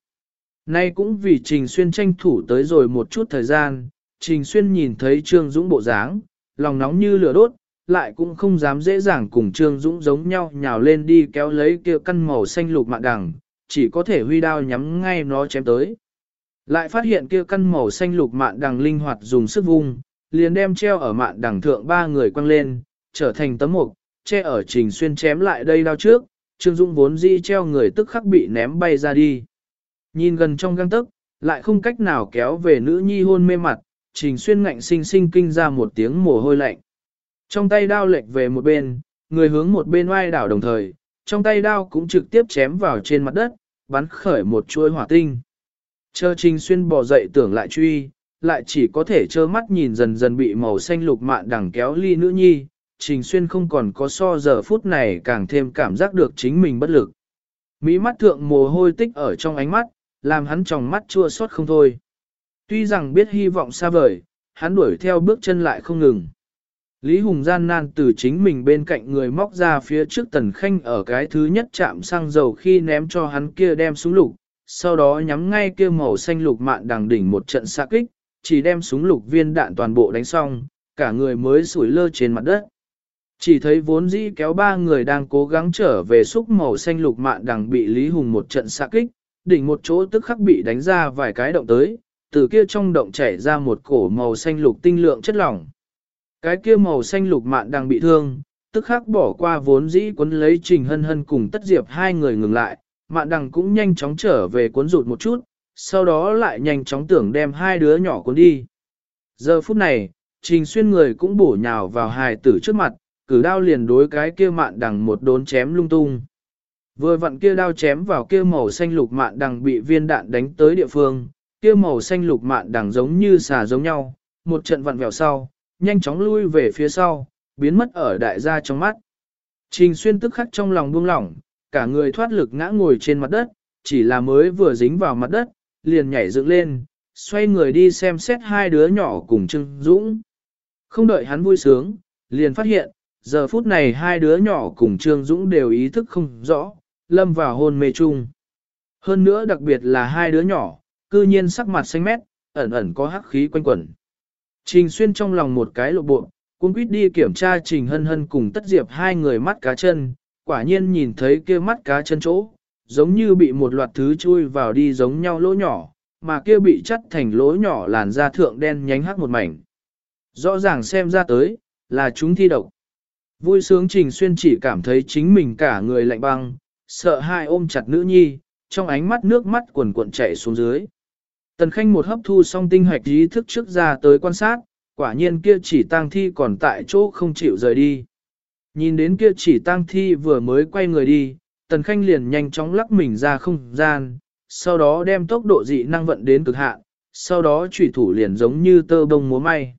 Nay cũng vì Trình Xuyên tranh thủ tới rồi một chút thời gian, Trình Xuyên nhìn thấy Trương Dũng bộ dáng, lòng nóng như lửa đốt, lại cũng không dám dễ dàng cùng Trương Dũng giống nhau nhào lên đi kéo lấy kia căn màu xanh lục mạn đằng, chỉ có thể huy đao nhắm ngay nó chém tới. Lại phát hiện kia căn màu xanh lục mạn đằng linh hoạt dùng sức vung, liền đem treo ở mạn đằng thượng ba người quăng lên, trở thành tấm mục, che ở trình xuyên chém lại đây đao trước, Trương Dũng vốn di treo người tức khắc bị ném bay ra đi. Nhìn gần trong găng tức, lại không cách nào kéo về nữ nhi hôn mê mặt, trình xuyên ngạnh sinh sinh kinh ra một tiếng mồ hôi lạnh. Trong tay đao lệch về một bên, người hướng một bên oai đảo đồng thời, trong tay đao cũng trực tiếp chém vào trên mặt đất, bắn khởi một chuôi hỏa tinh. Chờ Trình Xuyên bò dậy tưởng lại truy, lại chỉ có thể trơ mắt nhìn dần dần bị màu xanh lục mạn đằng kéo ly nữ nhi, Trình Xuyên không còn có so giờ phút này càng thêm cảm giác được chính mình bất lực. Mỹ mắt thượng mồ hôi tích ở trong ánh mắt, làm hắn trong mắt chua xót không thôi. Tuy rằng biết hy vọng xa vời, hắn đuổi theo bước chân lại không ngừng. Lý Hùng gian nan từ chính mình bên cạnh người móc ra phía trước tần khanh ở cái thứ nhất chạm xăng dầu khi ném cho hắn kia đem súng lục, sau đó nhắm ngay kia màu xanh lục mạn đằng đỉnh một trận xạ kích, chỉ đem súng lục viên đạn toàn bộ đánh xong, cả người mới sủi lơ trên mặt đất. Chỉ thấy vốn dĩ kéo ba người đang cố gắng trở về xúc màu xanh lục mạn đằng bị Lý Hùng một trận xạ kích, đỉnh một chỗ tức khắc bị đánh ra vài cái động tới, từ kia trong động chảy ra một cổ màu xanh lục tinh lượng chất lỏng. Cái kia màu xanh lục mạn đang bị thương, tức khắc bỏ qua vốn dĩ cuốn lấy trình hân hân cùng tất diệp hai người ngừng lại, mạn đằng cũng nhanh chóng trở về cuốn rụt một chút, sau đó lại nhanh chóng tưởng đem hai đứa nhỏ cuốn đi. Giờ phút này, trình xuyên người cũng bổ nhào vào hài tử trước mặt, cử đao liền đối cái kia mạn đằng một đốn chém lung tung. Vừa vặn kia đao chém vào kia màu xanh lục mạn đằng bị viên đạn đánh tới địa phương, kia màu xanh lục mạn đằng giống như xà giống nhau, một trận vặn vẹo sau, nhanh chóng lui về phía sau, biến mất ở đại gia trong mắt. Trình xuyên tức khắc trong lòng buông lỏng, cả người thoát lực ngã ngồi trên mặt đất, chỉ là mới vừa dính vào mặt đất, liền nhảy dựng lên, xoay người đi xem xét hai đứa nhỏ cùng Trương Dũng. Không đợi hắn vui sướng, liền phát hiện, giờ phút này hai đứa nhỏ cùng Trương Dũng đều ý thức không rõ, lâm vào hôn mê chung. Hơn nữa đặc biệt là hai đứa nhỏ, cư nhiên sắc mặt xanh mét, ẩn ẩn có hắc khí quanh quẩn. Trình xuyên trong lòng một cái lộ bộ, cũng quyết đi kiểm tra trình hân hân cùng tất diệp hai người mắt cá chân, quả nhiên nhìn thấy kia mắt cá chân chỗ, giống như bị một loạt thứ chui vào đi giống nhau lỗ nhỏ, mà kia bị chắt thành lỗ nhỏ làn da thượng đen nhánh hắc một mảnh. Rõ ràng xem ra tới, là chúng thi độc. Vui sướng trình xuyên chỉ cảm thấy chính mình cả người lạnh băng, sợ hai ôm chặt nữ nhi, trong ánh mắt nước mắt quần cuộn chảy xuống dưới. Tần Khanh một hấp thu xong tinh hoạch ý thức trước ra tới quan sát, quả nhiên kia chỉ tang thi còn tại chỗ không chịu rời đi. Nhìn đến kia chỉ tang thi vừa mới quay người đi, Tần Khanh liền nhanh chóng lắc mình ra không gian, sau đó đem tốc độ dị năng vận đến cực hạn, sau đó chủy thủ liền giống như tơ bông múa may.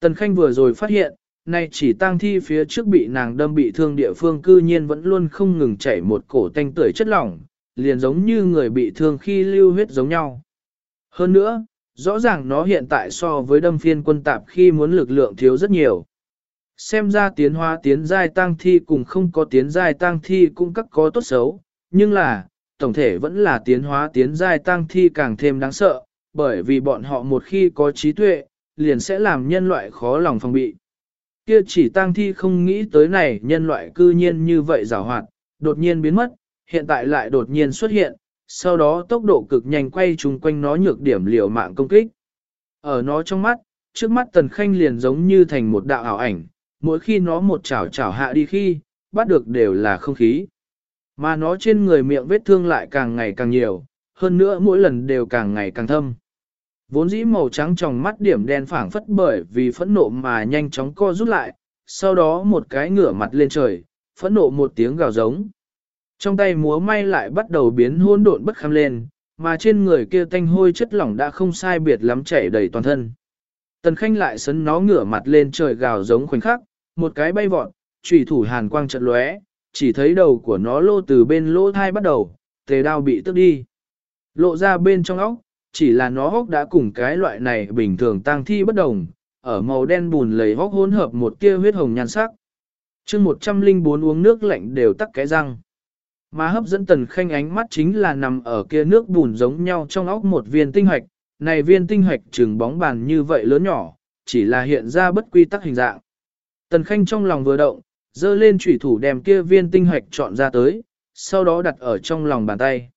Tần Khanh vừa rồi phát hiện, nay chỉ tang thi phía trước bị nàng đâm bị thương địa phương cư nhiên vẫn luôn không ngừng chảy một cổ tanh tưởi chất lỏng, liền giống như người bị thương khi lưu huyết giống nhau. Hơn nữa, rõ ràng nó hiện tại so với đâm phiên quân tạp khi muốn lực lượng thiếu rất nhiều. Xem ra tiến hóa tiến giai tang thi cùng không có tiến giai tang thi cũng các có tốt xấu, nhưng là, tổng thể vẫn là tiến hóa tiến giai tang thi càng thêm đáng sợ, bởi vì bọn họ một khi có trí tuệ, liền sẽ làm nhân loại khó lòng phòng bị. Kia chỉ tang thi không nghĩ tới này nhân loại cư nhiên như vậy rào hoạt, đột nhiên biến mất, hiện tại lại đột nhiên xuất hiện, sau đó tốc độ cực nhanh quay chung quanh nó nhược điểm liều mạng công kích. Ở nó trong mắt, trước mắt tần khanh liền giống như thành một đạo ảo ảnh, mỗi khi nó một chảo chảo hạ đi khi, bắt được đều là không khí. Mà nó trên người miệng vết thương lại càng ngày càng nhiều, hơn nữa mỗi lần đều càng ngày càng thâm. Vốn dĩ màu trắng trong mắt điểm đen phảng phất bởi vì phẫn nộ mà nhanh chóng co rút lại, sau đó một cái ngửa mặt lên trời, phẫn nộ một tiếng gào giống. Trong tay múa may lại bắt đầu biến hỗn độn bất kham lên, mà trên người kia tanh hôi chất lỏng đã không sai biệt lắm chảy đầy toàn thân. Tần Khanh lại sấn nó ngửa mặt lên trời gào giống khoảnh khắc, một cái bay vọt, chủy thủ hàn quang trận lóe, chỉ thấy đầu của nó lô từ bên lỗ thai bắt đầu, tề đao bị tức đi. Lộ ra bên trong óc, chỉ là nó hốc đã cùng cái loại này bình thường tang thi bất đồng, ở màu đen bùn lầy hốc hỗn hợp một tia huyết hồng nhan sắc. chương 104 uống nước lạnh đều tắc cái răng. Mà hấp dẫn tần khanh ánh mắt chính là nằm ở kia nước bùn giống nhau trong óc một viên tinh hoạch, này viên tinh hoạch trừng bóng bàn như vậy lớn nhỏ, chỉ là hiện ra bất quy tắc hình dạng. Tần khanh trong lòng vừa động, dơ lên chủy thủ đem kia viên tinh hoạch chọn ra tới, sau đó đặt ở trong lòng bàn tay.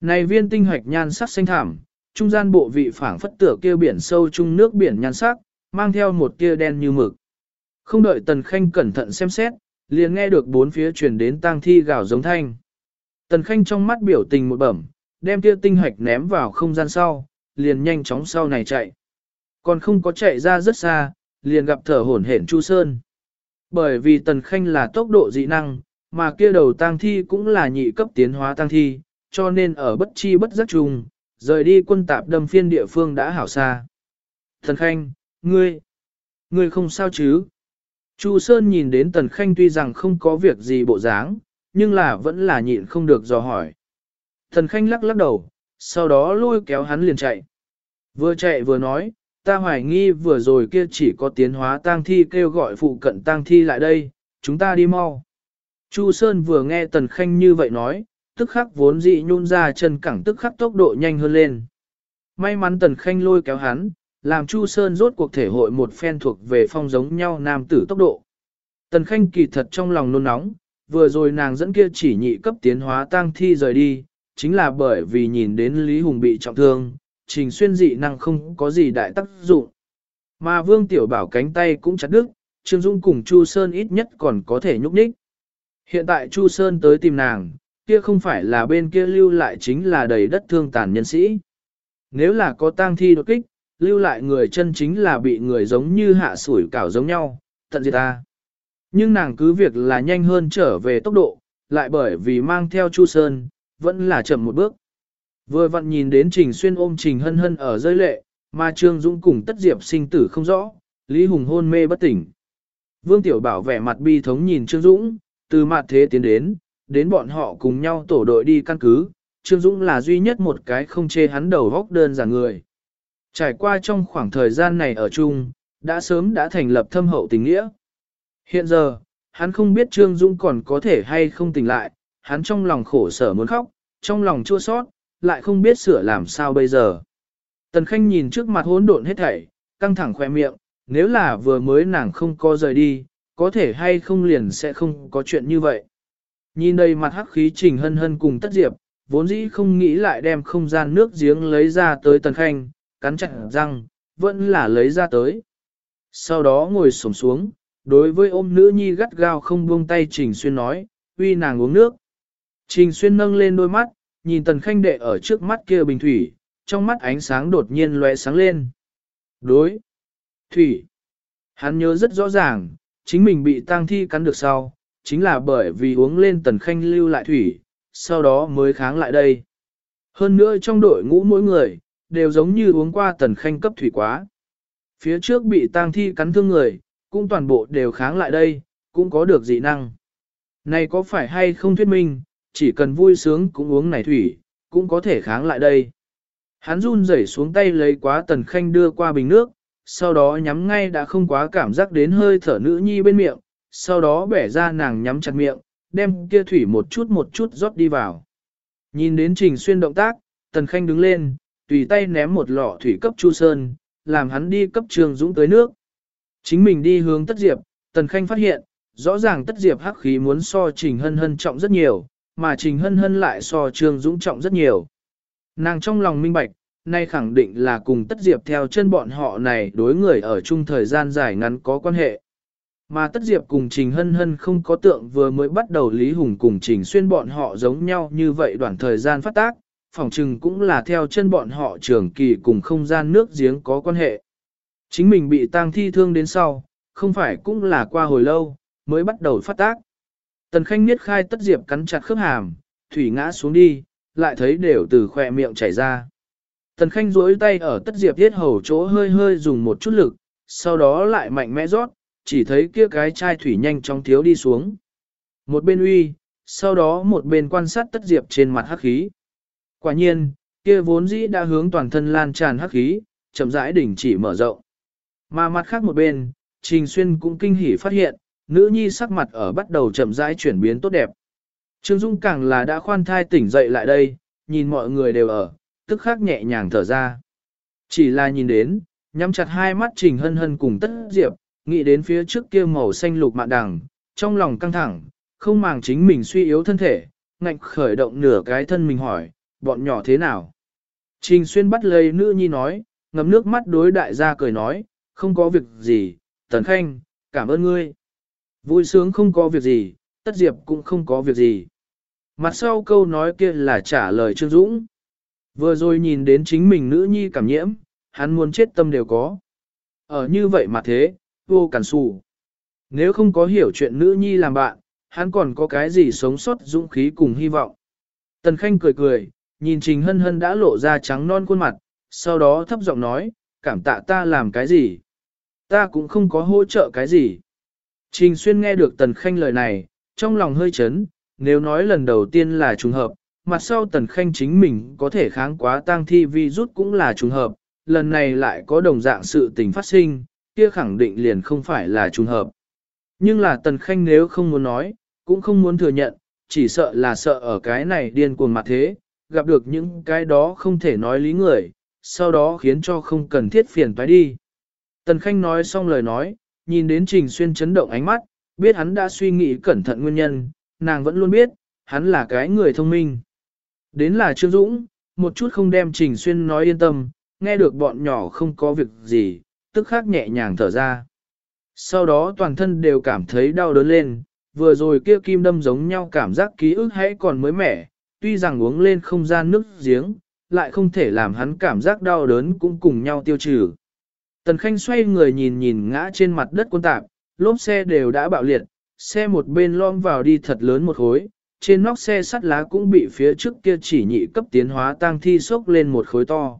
Này viên tinh hoạch nhan sắc xanh thảm, trung gian bộ vị phảng phất tựa kia biển sâu chung nước biển nhan sắc, mang theo một tia đen như mực. Không đợi Tần Khanh cẩn thận xem xét, liền nghe được bốn phía truyền đến tang thi gào giống thanh. Tần Khanh trong mắt biểu tình một bẩm, đem tia tinh hạch ném vào không gian sau, liền nhanh chóng sau này chạy. Còn không có chạy ra rất xa, liền gặp thở hổn hển Chu Sơn. Bởi vì Tần Khanh là tốc độ dị năng, mà kia đầu tang thi cũng là nhị cấp tiến hóa tang thi, cho nên ở bất chi bất giác trùng, rời đi quân tạp đâm phiên địa phương đã hảo xa. Thần Khanh, ngươi, ngươi không sao chứ? Chu Sơn nhìn đến Tần Khanh tuy rằng không có việc gì bộ dáng, nhưng là vẫn là nhịn không được dò hỏi. Tần Khanh lắc lắc đầu, sau đó lôi kéo hắn liền chạy. Vừa chạy vừa nói, ta hoài nghi vừa rồi kia chỉ có tiến hóa tang thi kêu gọi phụ cận tang thi lại đây, chúng ta đi mau. Chu Sơn vừa nghe Tần Khanh như vậy nói, tức khắc vốn dị nhún ra chân cẳng tức khắc tốc độ nhanh hơn lên. May mắn Tần Khanh lôi kéo hắn, làm Chu Sơn rốt cuộc thể hội một phen thuộc về phong giống nhau nam tử tốc độ. Tần Khanh kỳ thật trong lòng nôn nóng, vừa rồi nàng dẫn kia chỉ nhị cấp tiến hóa tang thi rời đi, chính là bởi vì nhìn đến Lý Hùng bị trọng thương, trình xuyên dị năng không có gì đại tác dụng. Mà Vương Tiểu Bảo cánh tay cũng chặt đứt, Trương Dung cùng Chu Sơn ít nhất còn có thể nhúc nhích. Hiện tại Chu Sơn tới tìm nàng, kia không phải là bên kia lưu lại chính là đầy đất thương tàn nhân sĩ. Nếu là có tang thi đột kích, lưu lại người chân chính là bị người giống như hạ sủi cảo giống nhau, tận diệt ta. Nhưng nàng cứ việc là nhanh hơn trở về tốc độ, lại bởi vì mang theo Chu Sơn, vẫn là chậm một bước. Vừa vặn nhìn đến Trình Xuyên ôm Trình Hân Hân ở rơi lệ, mà Trương Dũng cùng Tất Diệp sinh tử không rõ, Lý Hùng hôn mê bất tỉnh. Vương Tiểu Bảo vẻ mặt bi thống nhìn Trương Dũng, từ mặt thế tiến đến, đến bọn họ cùng nhau tổ đội đi căn cứ, Trương Dũng là duy nhất một cái không chê hắn đầu góc đơn giản người. Trải qua trong khoảng thời gian này ở chung, đã sớm đã thành lập thâm hậu tình nghĩa. Hiện giờ, hắn không biết Trương Dũng còn có thể hay không tỉnh lại, hắn trong lòng khổ sở muốn khóc, trong lòng chua sót, lại không biết sửa làm sao bây giờ. Tần Khanh nhìn trước mặt hỗn độn hết thảy, căng thẳng khoe miệng, nếu là vừa mới nàng không có rời đi, có thể hay không liền sẽ không có chuyện như vậy. Nhìn đây mặt hắc khí trình hân hân cùng tất diệp, vốn dĩ không nghĩ lại đem không gian nước giếng lấy ra tới Tần Khanh, cắn chặt răng, vẫn là lấy ra tới. Sau đó ngồi xổm xuống, đối với ôm nữ nhi gắt gao không buông tay Trình Xuyên nói, uy nàng uống nước. Trình Xuyên nâng lên đôi mắt, nhìn tần khanh đệ ở trước mắt kia bình thủy, trong mắt ánh sáng đột nhiên lóe sáng lên. Đối. Thủy. Hắn nhớ rất rõ ràng, chính mình bị tang thi cắn được sau, chính là bởi vì uống lên tần khanh lưu lại thủy, sau đó mới kháng lại đây. Hơn nữa trong đội ngũ mỗi người, đều giống như uống qua tần khanh cấp thủy quá. Phía trước bị tang thi cắn thương người, cũng toàn bộ đều kháng lại đây, cũng có được dị năng. Này có phải hay không thuyết minh, chỉ cần vui sướng cũng uống này thủy, cũng có thể kháng lại đây. Hắn run rẩy xuống tay lấy quá tần khanh đưa qua bình nước, sau đó nhắm ngay đã không quá cảm giác đến hơi thở nữ nhi bên miệng, sau đó bẻ ra nàng nhắm chặt miệng, đem kia thủy một chút một chút rót đi vào. Nhìn đến trình xuyên động tác, tần khanh đứng lên, tùy tay ném một lọ thủy cấp chu sơn, làm hắn đi cấp trường dũng tới nước. Chính mình đi hướng tất diệp, tần khanh phát hiện, rõ ràng tất diệp hắc khí muốn so trình hân hân trọng rất nhiều, mà trình hân hân lại so trường dũng trọng rất nhiều. Nàng trong lòng minh bạch, nay khẳng định là cùng tất diệp theo chân bọn họ này đối người ở chung thời gian dài ngắn có quan hệ. Mà tất diệp cùng Trình Hân Hân không có tượng vừa mới bắt đầu Lý Hùng cùng Trình Xuyên bọn họ giống nhau như vậy đoạn thời gian phát tác, phòng trừng cũng là theo chân bọn họ trường kỳ cùng không gian nước giếng có quan hệ. Chính mình bị tang thi thương đến sau, không phải cũng là qua hồi lâu, mới bắt đầu phát tác. Tần Khanh niết khai tất diệp cắn chặt khớp hàm, thủy ngã xuống đi, lại thấy đều từ khỏe miệng chảy ra. Tần Khanh duỗi tay ở tất diệp thiết hầu chỗ hơi hơi dùng một chút lực, sau đó lại mạnh mẽ rót, chỉ thấy kia cái chai thủy nhanh chóng thiếu đi xuống. Một bên uy, sau đó một bên quan sát tất diệp trên mặt hắc khí. Quả nhiên, kia vốn dĩ đã hướng toàn thân lan tràn hắc khí, chậm rãi đỉnh chỉ mở rộng. Mà mặt khác một bên, Trình Xuyên cũng kinh hỉ phát hiện, nữ nhi sắc mặt ở bắt đầu chậm rãi chuyển biến tốt đẹp. Trương Dung càng là đã khoan thai tỉnh dậy lại đây, nhìn mọi người đều ở, tức khắc nhẹ nhàng thở ra. Chỉ là nhìn đến, nhắm chặt hai mắt Trình Hân Hân cùng Tất Diệp, nghĩ đến phía trước kia màu xanh lục mạn đằng, trong lòng căng thẳng, không màng chính mình suy yếu thân thể, ngạnh khởi động nửa cái thân mình hỏi, bọn nhỏ thế nào? Trình Xuyên bắt lấy nữ nhi nói, ngầm nước mắt đối đại gia cười nói, không có việc gì, Tần Khanh, cảm ơn ngươi. Vui sướng không có việc gì, Tất Diệp cũng không có việc gì. Mặt sau câu nói kia là trả lời Trương Dũng. Vừa rồi nhìn đến chính mình nữ nhi cảm nhiễm, hắn muốn chết tâm đều có. Ở như vậy mà thế, vô cản xù. Nếu không có hiểu chuyện nữ nhi làm bạn, hắn còn có cái gì sống sót dũng khí cùng hy vọng. Tần Khanh cười cười, nhìn Trình Hân Hân đã lộ ra trắng non khuôn mặt, sau đó thấp giọng nói, cảm tạ ta làm cái gì. Ta cũng không có hỗ trợ cái gì. Trình Xuyên nghe được Tần Khanh lời này, trong lòng hơi chấn, nếu nói lần đầu tiên là trùng hợp, mặt sau Tần Khanh chính mình có thể kháng quá tang thi vi rút cũng là trùng hợp, lần này lại có đồng dạng sự tình phát sinh, kia khẳng định liền không phải là trùng hợp. Nhưng là Tần Khanh nếu không muốn nói, cũng không muốn thừa nhận, chỉ sợ là sợ ở cái này điên cuồng mặt thế, gặp được những cái đó không thể nói lý người, sau đó khiến cho không cần thiết phiền phải đi. Tần Khanh nói xong lời nói, nhìn đến Trình Xuyên chấn động ánh mắt, biết hắn đã suy nghĩ cẩn thận nguyên nhân, nàng vẫn luôn biết, hắn là cái người thông minh. Đến là Trương Dũng, một chút không đem Trình Xuyên nói yên tâm, nghe được bọn nhỏ không có việc gì, tức khắc nhẹ nhàng thở ra. Sau đó toàn thân đều cảm thấy đau đớn lên, vừa rồi kia kim đâm giống nhau cảm giác ký ức hãy còn mới mẻ, tuy rằng uống lên không gian nước giếng, lại không thể làm hắn cảm giác đau đớn cũng cùng nhau tiêu trừ. Tần Khanh xoay người nhìn nhìn ngã trên mặt đất quân tạp, lốp xe đều đã bạo liệt, xe một bên lom vào đi thật lớn một khối, trên nóc xe sắt lá cũng bị phía trước kia chỉ nhị cấp tiến hóa tang thi sốc lên một khối to.